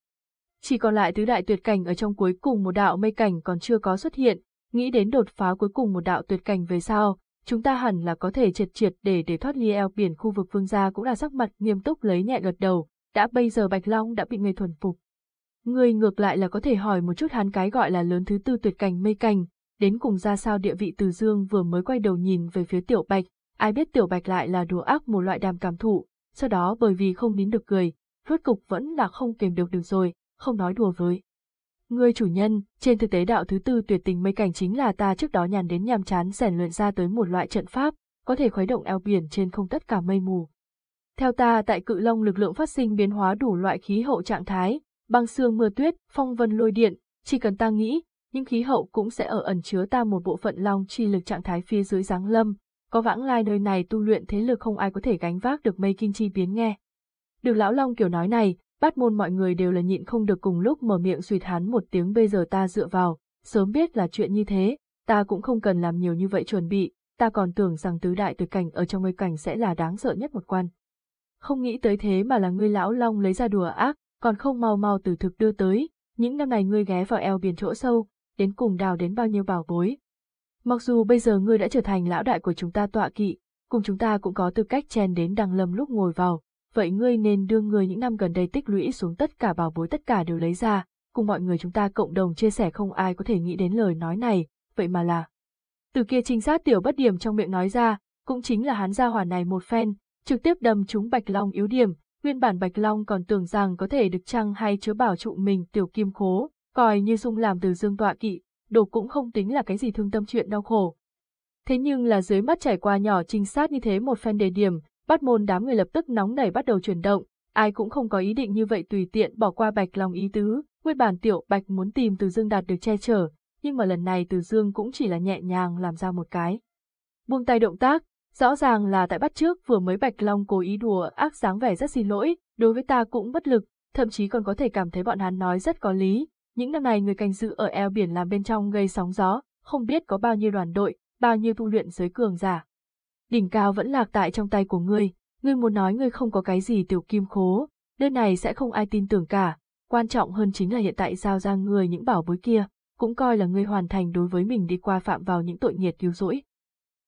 Chỉ còn lại tứ đại tuyệt cảnh ở trong cuối cùng một đạo mây cảnh còn chưa có xuất hiện, nghĩ đến đột phá cuối cùng một đạo tuyệt cảnh về sau, chúng ta hẳn là có thể triệt triệt để để thoát ly eo biển khu vực vương gia cũng là sắc mặt nghiêm túc lấy nhẹ gật đầu, đã bây giờ Bạch Long đã bị người thuần phục ngươi ngược lại là có thể hỏi một chút hắn cái gọi là lớn thứ tư tuyệt cảnh mây cảnh, đến cùng ra sao địa vị từ dương vừa mới quay đầu nhìn về phía tiểu bạch, ai biết tiểu bạch lại là đùa ác một loại đàm cảm thụ, sau đó bởi vì không nín được cười, rốt cục vẫn là không kềm được được rồi, không nói đùa với. ngươi chủ nhân, trên thực tế đạo thứ tư tuyệt tình mây cảnh chính là ta trước đó nhàn đến nhàm chán rèn luyện ra tới một loại trận pháp, có thể khuấy động eo biển trên không tất cả mây mù. Theo ta tại cự long lực lượng phát sinh biến hóa đủ loại khí hậu trạng thái, băng xương mưa tuyết, phong vân lôi điện, chỉ cần ta nghĩ, những khí hậu cũng sẽ ở ẩn chứa ta một bộ phận long chi lực trạng thái phía dưới giáng lâm, có vãng lai nơi này tu luyện thế lực không ai có thể gánh vác được mây kinh chi biến nghe. Được lão long kiểu nói này, bát môn mọi người đều là nhịn không được cùng lúc mở miệng suy thán một tiếng bây giờ ta dựa vào, sớm biết là chuyện như thế, ta cũng không cần làm nhiều như vậy chuẩn bị, ta còn tưởng rằng tứ đại tuyệt cảnh ở trong mây cảnh sẽ là đáng sợ nhất một quan. Không nghĩ tới thế mà là ngươi lão long lấy ra đùa ác, còn không mau mau từ thực đưa tới, những năm này ngươi ghé vào eo biển chỗ sâu, đến cùng đào đến bao nhiêu bảo bối. Mặc dù bây giờ ngươi đã trở thành lão đại của chúng ta tọa kỵ, cùng chúng ta cũng có tư cách chen đến đằng lâm lúc ngồi vào, vậy ngươi nên đưa người những năm gần đây tích lũy xuống tất cả bảo bối tất cả đều lấy ra, cùng mọi người chúng ta cộng đồng chia sẻ không ai có thể nghĩ đến lời nói này, vậy mà là. Từ kia trinh sát tiểu bất điểm trong miệng nói ra, cũng chính là hắn gia hỏa này một phen, trực tiếp đâm trúng Bạch Long yếu điểm, nguyên bản Bạch Long còn tưởng rằng có thể được trăng hay chứa bảo trụ mình tiểu kim khố, coi như sung làm từ dương tọa kỵ, đồ cũng không tính là cái gì thương tâm chuyện đau khổ. Thế nhưng là dưới mắt trải qua nhỏ trinh sát như thế một phen đề điểm, bắt môn đám người lập tức nóng nảy bắt đầu chuyển động, ai cũng không có ý định như vậy tùy tiện bỏ qua Bạch Long ý tứ, nguyên bản tiểu Bạch muốn tìm Từ Dương đạt được che chở, nhưng mà lần này Từ Dương cũng chỉ là nhẹ nhàng làm ra một cái. Buông tay động tác, rõ ràng là tại bắt trước vừa mới Bạch Long cố ý đùa ác dáng vẻ rất xin lỗi, đối với ta cũng bất lực, thậm chí còn có thể cảm thấy bọn hắn nói rất có lý. Những năm này người canh giữ ở eo biển làm bên trong gây sóng gió, không biết có bao nhiêu đoàn đội, bao nhiêu tu luyện giới cường giả. Đỉnh cao vẫn lạc tại trong tay của ngươi, ngươi muốn nói ngươi không có cái gì tiểu kim khố, nơi này sẽ không ai tin tưởng cả, quan trọng hơn chính là hiện tại giao ra ngươi những bảo bối kia, cũng coi là ngươi hoàn thành đối với mình đi qua phạm vào những tội nghiệt cứu rỗi.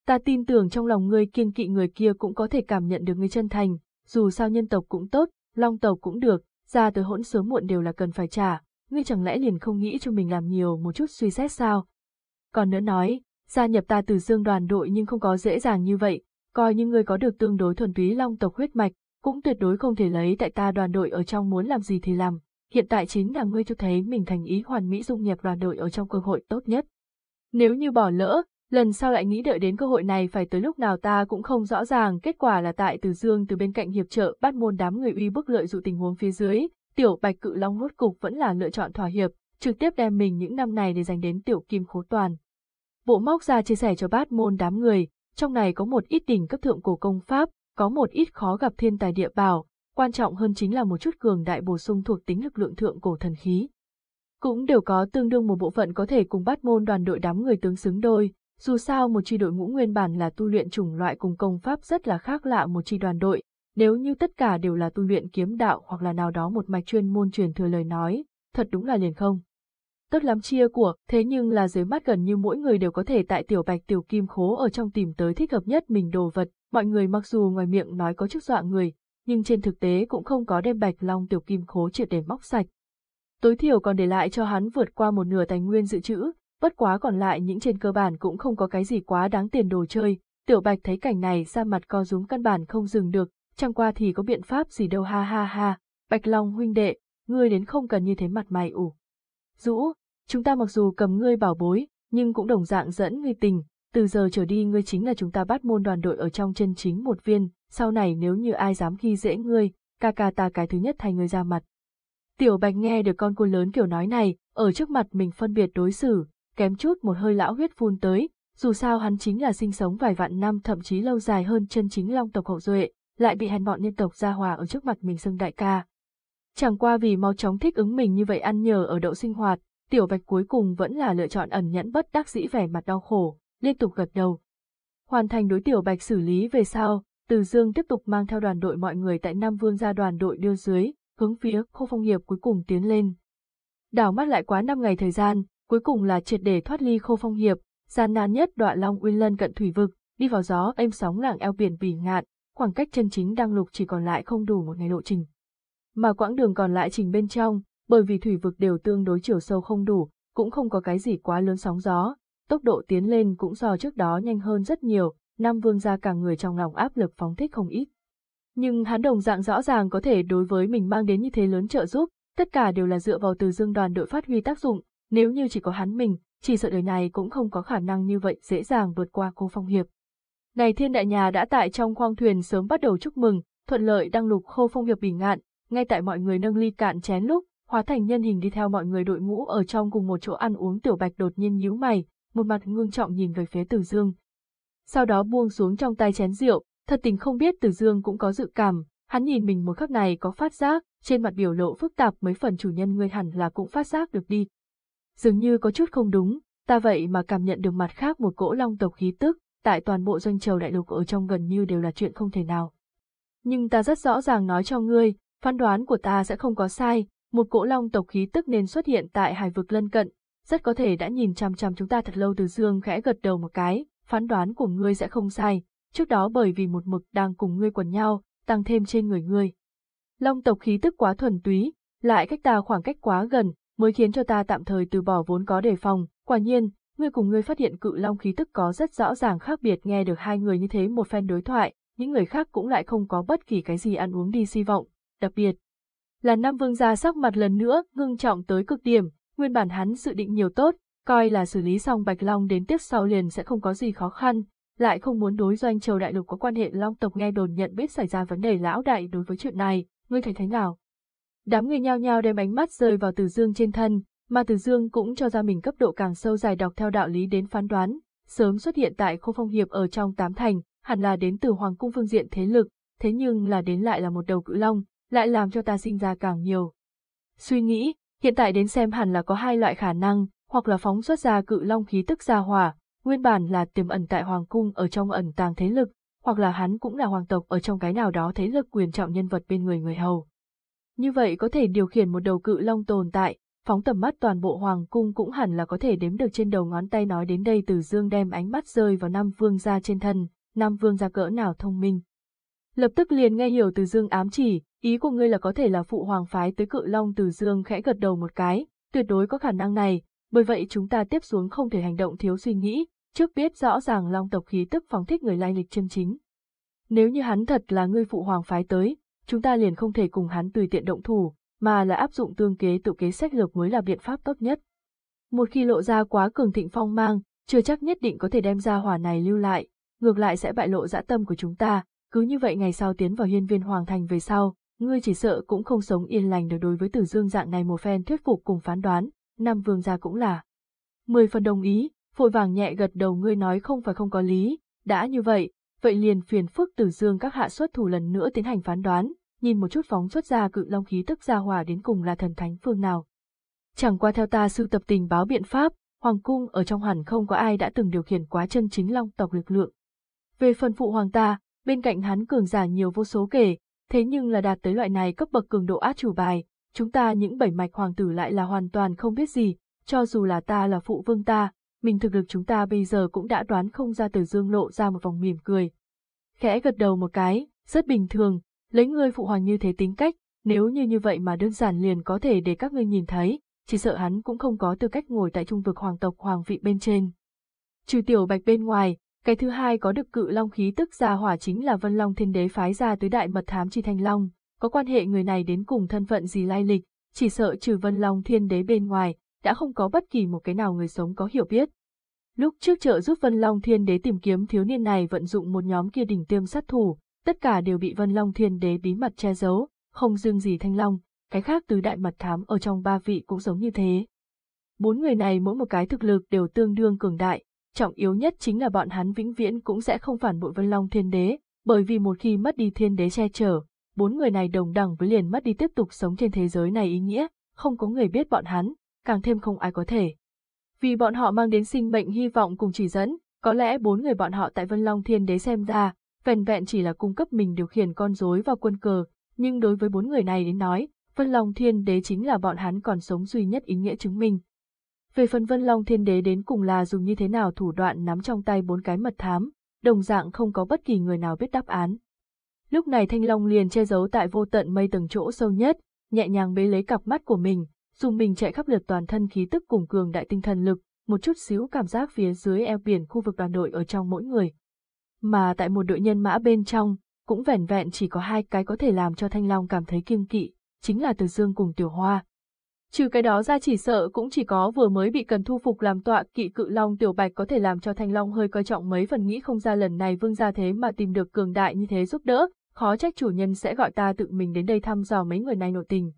Ta tin tưởng trong lòng ngươi kiên kỵ người kia cũng có thể cảm nhận được ngươi chân thành, dù sao nhân tộc cũng tốt, long tộc cũng được, ra tới hỗn sớm muộn đều là cần phải trả, ngươi chẳng lẽ liền không nghĩ cho mình làm nhiều một chút suy xét sao? Còn nữa nói, gia nhập ta từ dương đoàn đội nhưng không có dễ dàng như vậy, coi như ngươi có được tương đối thuần túy long tộc huyết mạch, cũng tuyệt đối không thể lấy tại ta đoàn đội ở trong muốn làm gì thì làm. Hiện tại chính là ngươi cho thấy mình thành ý hoàn mỹ dung nhập đoàn đội ở trong cơ hội tốt nhất. Nếu như bỏ lỡ, lần sau lại nghĩ đợi đến cơ hội này phải tới lúc nào ta cũng không rõ ràng kết quả là tại Từ Dương từ bên cạnh hiệp trợ bắt môn đám người uy bức lợi dụ tình huống phía dưới, tiểu bạch cự long rốt cục vẫn là lựa chọn thỏa hiệp, trực tiếp đem mình những năm này để dành đến tiểu kim khố toàn. Bộ móc ra chia sẻ cho bát môn đám người, trong này có một ít đỉnh cấp thượng cổ công pháp, có một ít khó gặp thiên tài địa bảo, quan trọng hơn chính là một chút cường đại bổ sung thuộc tính lực lượng thượng cổ thần khí. Cũng đều có tương đương một bộ phận có thể cùng Bát môn đoàn đội đám người tướng xứng đôi, dù sao một chi đội ngũ nguyên bản là tu luyện chủng loại cùng công pháp rất là khác lạ một chi đoàn đội, nếu như tất cả đều là tu luyện kiếm đạo hoặc là nào đó một mạch chuyên môn truyền thừa lời nói, thật đúng là liền không tốt lắm chia của, thế nhưng là dưới mắt gần như mỗi người đều có thể tại tiểu bạch tiểu kim khố ở trong tìm tới thích hợp nhất mình đồ vật, mọi người mặc dù ngoài miệng nói có chức dọa người, nhưng trên thực tế cũng không có đem bạch long tiểu kim khố triệt để móc sạch. Tối thiểu còn để lại cho hắn vượt qua một nửa tài nguyên dự trữ, bất quá còn lại những trên cơ bản cũng không có cái gì quá đáng tiền đồ chơi, tiểu bạch thấy cảnh này ra mặt co rúm căn bản không dừng được, chẳng qua thì có biện pháp gì đâu ha ha ha, bạch long huynh đệ, ngươi đến không cần như thế mặt mày ủ. Dũ, Chúng ta mặc dù cầm ngươi bảo bối, nhưng cũng đồng dạng dẫn ngươi tình, từ giờ trở đi ngươi chính là chúng ta bắt môn đoàn đội ở trong chân chính một viên, sau này nếu như ai dám khi dễ ngươi, ca ca ta cái thứ nhất thay ngươi ra mặt. Tiểu Bạch nghe được con cô lớn kiểu nói này, ở trước mặt mình phân biệt đối xử, kém chút một hơi lão huyết phun tới, dù sao hắn chính là sinh sống vài vạn năm thậm chí lâu dài hơn chân chính long tộc hậu duệ, lại bị hèn bọn nhân tộc gia hòa ở trước mặt mình xưng đại ca. Chẳng qua vì mau chóng thích ứng mình như vậy ăn nhờ ở đậu sinh hoạt, Tiểu Bạch cuối cùng vẫn là lựa chọn ẩn nhẫn bất đắc dĩ vẻ mặt đau khổ, liên tục gật đầu. Hoàn thành đối Tiểu Bạch xử lý về sau, Từ Dương tiếp tục mang theo đoàn đội mọi người tại Nam Vương ra đoàn đội đưa dưới, hướng phía khu phong nghiệp cuối cùng tiến lên. Đảo mắt lại quá 5 ngày thời gian, cuối cùng là triệt để thoát ly khô phong hiệp, gian nan nhất đoạn Long Uyên Lân cận thủy vực, đi vào gió êm sóng làng eo biển bỉ ngạn, khoảng cách chân chính đang lục chỉ còn lại không đủ một ngày lộ trình. Mà quãng đường còn lại trình bên trong, bởi vì thủy vực đều tương đối chiều sâu không đủ, cũng không có cái gì quá lớn sóng gió, tốc độ tiến lên cũng so trước đó nhanh hơn rất nhiều, Nam Vương gia càng người trong lòng áp lực phóng thích không ít. Nhưng hắn đồng dạng rõ ràng có thể đối với mình mang đến như thế lớn trợ giúp, tất cả đều là dựa vào từ dương đoàn đội phát huy tác dụng, nếu như chỉ có hắn mình, chỉ sợ đời này cũng không có khả năng như vậy dễ dàng vượt qua cô phong hiệp. Này thiên đại nhà đã tại trong khoang thuyền sớm bắt đầu chúc mừng, thuận lợi đăng lục khô phong hiệp bình ngạn, ngay tại mọi người nâng ly cạn chén lúc, hóa thành nhân hình đi theo mọi người đội ngũ ở trong cùng một chỗ ăn uống tiểu bạch đột nhiên nhíu mày, một mặt ngương trọng nhìn về phía Tử Dương. Sau đó buông xuống trong tay chén rượu, thật tình không biết Tử Dương cũng có dự cảm, hắn nhìn mình một khắc này có phát giác, trên mặt biểu lộ phức tạp mấy phần chủ nhân ngươi hẳn là cũng phát giác được đi. Dường như có chút không đúng, ta vậy mà cảm nhận được mặt khác một cỗ long tộc khí tức, tại toàn bộ doanh trầu đại lục ở trong gần như đều là chuyện không thể nào. Nhưng ta rất rõ ràng nói cho ngươi, phán đoán của ta sẽ không có sai, một cỗ long tộc khí tức nên xuất hiện tại hải vực lân cận, rất có thể đã nhìn chằm chằm chúng ta thật lâu từ dương khẽ gật đầu một cái, phán đoán của ngươi sẽ không sai, trước đó bởi vì một mực đang cùng ngươi quần nhau, tăng thêm trên người ngươi. Long tộc khí tức quá thuần túy, lại cách ta khoảng cách quá gần, mới khiến cho ta tạm thời từ bỏ vốn có đề phòng, quả nhiên, ngươi cùng ngươi phát hiện cự long khí tức có rất rõ ràng khác biệt nghe được hai người như thế một phen đối thoại, những người khác cũng lại không có bất kỳ cái gì ăn uống đi si vọng, đặc biệt, là Nam Vương gia sắc mặt lần nữa, ngưng trọng tới cực điểm, Nguyên bản hắn dự định nhiều tốt, coi là xử lý xong Bạch Long đến tiếp sau liền sẽ không có gì khó khăn, lại không muốn đối doanh châu đại lục có quan hệ Long tộc nghe đồn nhận biết xảy ra vấn đề lão đại đối với chuyện này, ngươi thấy thế nào? Đám người nhao nhao đem ánh mắt rơi vào Từ Dương trên thân, mà Từ Dương cũng cho ra mình cấp độ càng sâu dài đọc theo đạo lý đến phán đoán, sớm xuất hiện tại khu phong hiệp ở trong tám thành, hẳn là đến từ hoàng cung phương diện thế lực, thế nhưng là đến lại là một đầu cự long, lại làm cho ta sinh ra càng nhiều. Suy nghĩ, hiện tại đến xem hẳn là có hai loại khả năng, hoặc là phóng xuất ra cự long khí tức ra hỏa, nguyên bản là tiềm ẩn tại hoàng cung ở trong ẩn tàng thế lực, hoặc là hắn cũng là hoàng tộc ở trong cái nào đó thế lực quyền trọng nhân vật bên người người hầu. Như vậy có thể điều khiển một đầu cự long tồn tại, phóng tầm mắt toàn bộ hoàng cung cũng hẳn là có thể đếm được trên đầu ngón tay nói đến đây từ dương đem ánh mắt rơi vào nam vương gia trên thân, nam vương gia cỡ nào thông minh. Lập tức liền nghe hiểu từ dương ám chỉ, ý của ngươi là có thể là phụ hoàng phái tới cự long từ dương khẽ gật đầu một cái, tuyệt đối có khả năng này, bởi vậy chúng ta tiếp xuống không thể hành động thiếu suy nghĩ, trước biết rõ ràng long tộc khí tức phóng thích người lai lịch chân chính. Nếu như hắn thật là ngươi phụ hoàng phái tới, chúng ta liền không thể cùng hắn tùy tiện động thủ, mà là áp dụng tương kế tự kế sách lược mới là biện pháp tốt nhất. Một khi lộ ra quá cường thịnh phong mang, chưa chắc nhất định có thể đem ra hỏa này lưu lại, ngược lại sẽ bại lộ dã tâm của chúng ta, cứ như vậy ngày sau tiến vào hiên viên hoàng thành về sau, ngươi chỉ sợ cũng không sống yên lành được đối với tử dương dạng này một phen thuyết phục cùng phán đoán, năm vương gia cũng là. Mười phần đồng ý, vội vàng nhẹ gật đầu ngươi nói không phải không có lý, đã như vậy, vậy liền phiền phức tử dương các hạ xuất thủ lần nữa tiến hành phán đoán, nhìn một chút phóng xuất ra cự long khí tức ra hòa đến cùng là thần thánh phương nào. Chẳng qua theo ta sưu tập tình báo biện pháp, hoàng cung ở trong hẳn không có ai đã từng điều khiển quá chân chính long tộc lực lượng. Về phần phụ hoàng ta, bên cạnh hắn cường giả nhiều vô số kể, thế nhưng là đạt tới loại này cấp bậc cường độ át chủ bài, chúng ta những bảy mạch hoàng tử lại là hoàn toàn không biết gì, cho dù là ta là phụ vương ta, mình thực lực chúng ta bây giờ cũng đã đoán không ra từ dương lộ ra một vòng mỉm cười. Khẽ gật đầu một cái, rất bình thường, lấy ngươi phụ hoàng như thế tính cách, nếu như như vậy mà đơn giản liền có thể để các ngươi nhìn thấy, chỉ sợ hắn cũng không có tư cách ngồi tại trung vực hoàng tộc hoàng vị bên trên. Trừ tiểu bạch bên ngoài, cái thứ hai có được cự long khí tức ra hỏa chính là Vân Long Thiên Đế phái ra tới đại mật thám chi thanh long, có quan hệ người này đến cùng thân phận gì lai lịch, chỉ sợ trừ Vân Long Thiên Đế bên ngoài, đã không có bất kỳ một cái nào người sống có hiểu biết. Lúc trước trợ giúp Vân Long Thiên Đế tìm kiếm thiếu niên này vận dụng một nhóm kia đỉnh tiêm sát thủ, tất cả đều bị Vân Long Thiên Đế bí mật che giấu, không riêng gì Thanh Long, cái khác tứ đại mật thám ở trong ba vị cũng giống như thế. Bốn người này mỗi một cái thực lực đều tương đương cường đại, trọng yếu nhất chính là bọn hắn vĩnh viễn cũng sẽ không phản bội Vân Long Thiên Đế, bởi vì một khi mất đi Thiên Đế che chở, bốn người này đồng đẳng với liền mất đi tiếp tục sống trên thế giới này ý nghĩa, không có người biết bọn hắn, càng thêm không ai có thể. Vì bọn họ mang đến sinh mệnh hy vọng cùng chỉ dẫn, có lẽ bốn người bọn họ tại Vân Long Thiên Đế xem ra, vẹn vẹn chỉ là cung cấp mình điều khiển con rối vào quân cờ, nhưng đối với bốn người này đến nói, Vân Long Thiên Đế chính là bọn hắn còn sống duy nhất ý nghĩa chứng minh. Về phần Vân Long Thiên Đế đến cùng là dùng như thế nào thủ đoạn nắm trong tay bốn cái mật thám, đồng dạng không có bất kỳ người nào biết đáp án. Lúc này Thanh Long liền che giấu tại vô tận mây tầng chỗ sâu nhất, nhẹ nhàng bế lấy cặp mắt của mình, dùng mình chạy khắp lượt toàn thân khí tức cùng cường đại tinh thần lực, một chút xíu cảm giác phía dưới eo biển khu vực đoàn đội ở trong mỗi người. Mà tại một đội nhân mã bên trong, cũng vẻn vẹn chỉ có hai cái có thể làm cho Thanh Long cảm thấy kiêng kỵ, chính là Từ Dương cùng Tiểu Hoa. Trừ cái đó ra chỉ sợ cũng chỉ có vừa mới bị cần thu phục làm tọa kỵ cự long Tiểu Bạch có thể làm cho Thanh Long hơi coi trọng mấy phần nghĩ không ra lần này vương gia thế mà tìm được cường đại như thế giúp đỡ, khó trách chủ nhân sẽ gọi ta tự mình đến đây thăm dò mấy người này nội tình.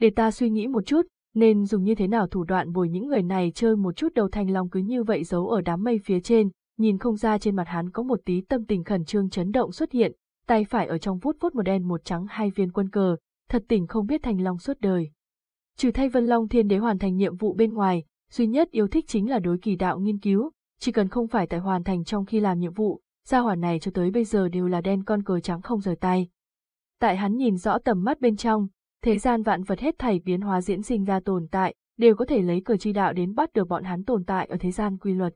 Để ta suy nghĩ một chút, nên dùng như thế nào thủ đoạn bồi những người này chơi một chút đầu Thanh Long cứ như vậy giấu ở đám mây phía trên, nhìn không ra trên mặt hắn có một tí tâm tình khẩn trương chấn động xuất hiện, tay phải ở trong vuốt vuốt một đen một trắng hai viên quân cờ, thật tình không biết thành Long suốt đời. Trừ thay Vân Long Thiên Đế hoàn thành nhiệm vụ bên ngoài, duy nhất yêu thích chính là đối kỳ đạo nghiên cứu, chỉ cần không phải tại hoàn thành trong khi làm nhiệm vụ, gia hỏa này cho tới bây giờ đều là đen con cờ trắng không rời tay. Tại hắn nhìn rõ tầm mắt bên trong, thế gian vạn vật hết thảy biến hóa diễn sinh ra tồn tại, đều có thể lấy cờ chi đạo đến bắt được bọn hắn tồn tại ở thế gian quy luật.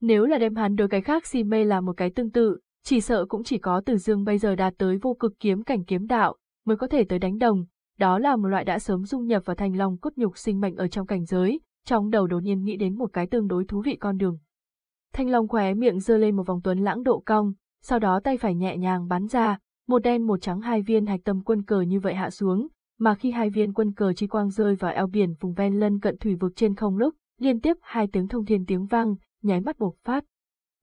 Nếu là đem hắn đối cái khác si mê là một cái tương tự, chỉ sợ cũng chỉ có từ dương bây giờ đạt tới vô cực kiếm cảnh kiếm đạo, mới có thể tới đánh đồng, đó là một loại đã sớm dung nhập vào thành lòng cốt nhục sinh mệnh ở trong cảnh giới, trong đầu đột nhiên nghĩ đến một cái tương đối thú vị con đường. Thanh Long khóe miệng giơ lên một vòng tuấn lãng độ cong, sau đó tay phải nhẹ nhàng bắn ra, một đen một trắng hai viên hạch tâm quân cờ như vậy hạ xuống, mà khi hai viên quân cờ chi quang rơi vào eo biển vùng ven lân cận thủy vực trên không lúc, liên tiếp hai tiếng thông thiên tiếng vang, nháy mắt bộc phát.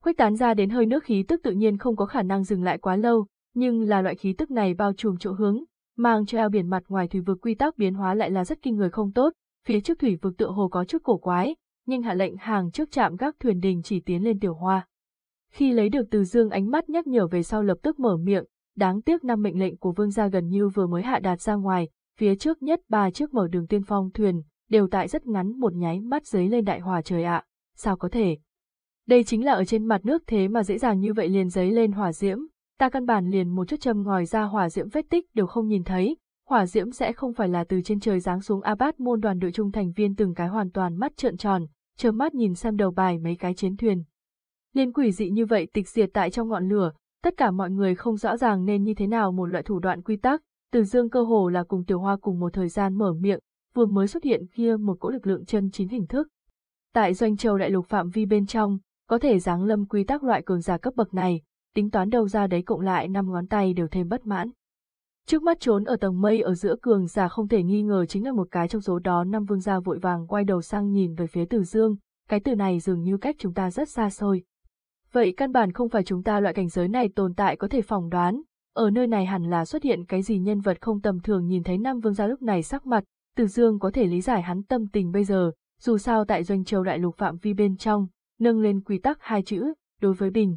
Khuếch tán ra đến hơi nước khí tức tự nhiên không có khả năng dừng lại quá lâu, nhưng là loại khí tức này bao trùm chỗ hướng, mang cho eo biển mặt ngoài thủy vực quy tắc biến hóa lại là rất kinh người không tốt, phía trước thủy vực tựa hồ có chút cổ quái, nhưng hạ lệnh hàng trước chạm gác thuyền đình chỉ tiến lên tiểu hoa. Khi lấy được từ dương ánh mắt nhắc nhở về sau lập tức mở miệng, đáng tiếc năm mệnh lệnh của vương gia gần như vừa mới hạ đạt ra ngoài, phía trước nhất ba chiếc mở đường tiên phong thuyền, đều tại rất ngắn một nháy mắt dưới lên đại hòa trời ạ, sao có thể. Đây chính là ở trên mặt nước thế mà dễ dàng như vậy liền giấy lên hỏa diễm, ta căn bản liền một chút châm ngòi ra hỏa diễm vết tích đều không nhìn thấy, hỏa diễm sẽ không phải là từ trên trời giáng xuống abat môn đoàn đội trung thành viên từng cái hoàn toàn mắt trợn tròn, trơ mắt nhìn xem đầu bài mấy cái chiến thuyền. Liên quỷ dị như vậy tịch diệt tại trong ngọn lửa, tất cả mọi người không rõ ràng nên như thế nào một loại thủ đoạn quy tắc, từ dương cơ hồ là cùng tiểu hoa cùng một thời gian mở miệng, vừa mới xuất hiện kia một cỗ lực lượng chân chính hình thức. Tại doanh châu đại lục phạm vi bên trong, có thể giáng lâm quy tắc loại cường giả cấp bậc này, tính toán đâu ra đấy cộng lại năm ngón tay đều thêm bất mãn. Trước mắt trốn ở tầng mây ở giữa cường giả không thể nghi ngờ chính là một cái trong số đó năm vương gia vội vàng quay đầu sang nhìn về phía Từ Dương, cái từ này dường như cách chúng ta rất xa xôi. Vậy căn bản không phải chúng ta loại cảnh giới này tồn tại có thể phỏng đoán, ở nơi này hẳn là xuất hiện cái gì nhân vật không tầm thường nhìn thấy năm vương gia lúc này sắc mặt, Từ Dương có thể lý giải hắn tâm tình bây giờ, dù sao tại doanh châu đại lục phạm vi bên trong, nâng lên quy tắc hai chữ, đối với bình.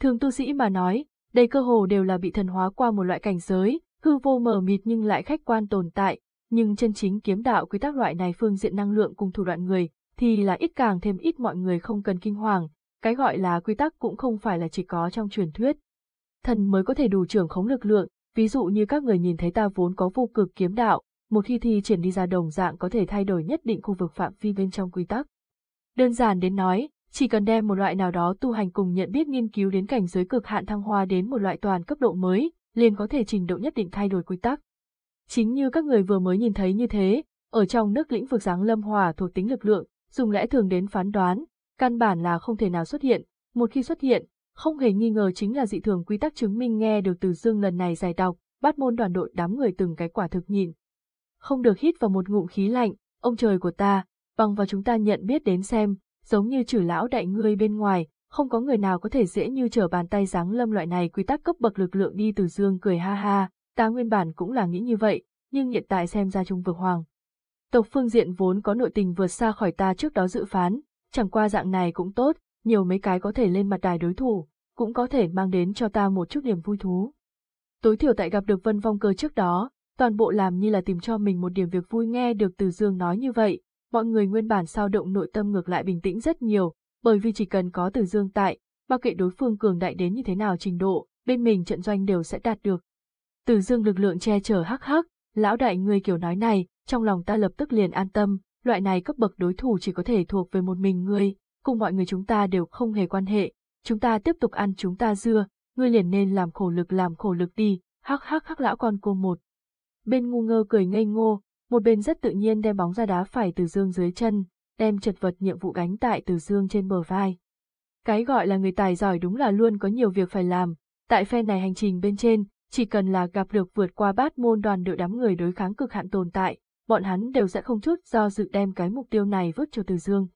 Thường tu sĩ mà nói, đây cơ hồ đều là bị thần hóa qua một loại cảnh giới, hư vô mờ mịt nhưng lại khách quan tồn tại, nhưng chân chính kiếm đạo quy tắc loại này phương diện năng lượng cùng thủ đoạn người, thì là ít càng thêm ít mọi người không cần kinh hoàng, cái gọi là quy tắc cũng không phải là chỉ có trong truyền thuyết. Thần mới có thể đủ trưởng khống lực lượng, ví dụ như các người nhìn thấy ta vốn có vô cực kiếm đạo, một khi thi triển đi ra đồng dạng có thể thay đổi nhất định khu vực phạm vi bên trong quy tắc. Đơn giản đến nói, chỉ cần đem một loại nào đó tu hành cùng nhận biết nghiên cứu đến cảnh giới cực hạn thăng hoa đến một loại toàn cấp độ mới, liền có thể trình độ nhất định thay đổi quy tắc. Chính như các người vừa mới nhìn thấy như thế, ở trong nước lĩnh vực giáng lâm hòa thuộc tính lực lượng, dùng lẽ thường đến phán đoán, căn bản là không thể nào xuất hiện, một khi xuất hiện, không hề nghi ngờ chính là dị thường quy tắc chứng minh nghe được từ dương lần này giải đọc, bắt môn đoàn đội đám người từng cái quả thực nhìn. Không được hít vào một ngụm khí lạnh, ông trời của ta, bằng vào chúng ta nhận biết đến xem, giống như trừ lão đại ngươi bên ngoài, không có người nào có thể dễ như trở bàn tay giáng lâm loại này quy tắc cấp bậc lực lượng đi từ dương cười ha ha, ta nguyên bản cũng là nghĩ như vậy, nhưng hiện tại xem ra trung vực hoàng. Tộc phương diện vốn có nội tình vượt xa khỏi ta trước đó dự phán, chẳng qua dạng này cũng tốt, nhiều mấy cái có thể lên mặt đài đối thủ, cũng có thể mang đến cho ta một chút niềm vui thú. Tối thiểu tại gặp được vân vong cơ trước đó, toàn bộ làm như là tìm cho mình một điểm việc vui nghe được từ dương nói như vậy, mọi người nguyên bản sao động nội tâm ngược lại bình tĩnh rất nhiều, bởi vì chỉ cần có từ dương tại, bao kệ đối phương cường đại đến như thế nào trình độ, bên mình trận doanh đều sẽ đạt được. Từ dương lực lượng che chở hắc hắc, lão đại ngươi kiểu nói này, trong lòng ta lập tức liền an tâm, loại này cấp bậc đối thủ chỉ có thể thuộc về một mình ngươi, cùng mọi người chúng ta đều không hề quan hệ, chúng ta tiếp tục ăn chúng ta dưa, ngươi liền nên làm khổ lực làm khổ lực đi, hắc hắc hắc lão con cô một. Bên ngu ngơ cười ngây ngô, một bên rất tự nhiên đem bóng ra đá phải từ dương dưới chân, đem chật vật nhiệm vụ gánh tại từ dương trên bờ vai. Cái gọi là người tài giỏi đúng là luôn có nhiều việc phải làm, tại phe này hành trình bên trên, chỉ cần là gặp được vượt qua bát môn đoàn đội đám người đối kháng cực hạn tồn tại, bọn hắn đều sẽ không chút do dự đem cái mục tiêu này vứt cho từ dương.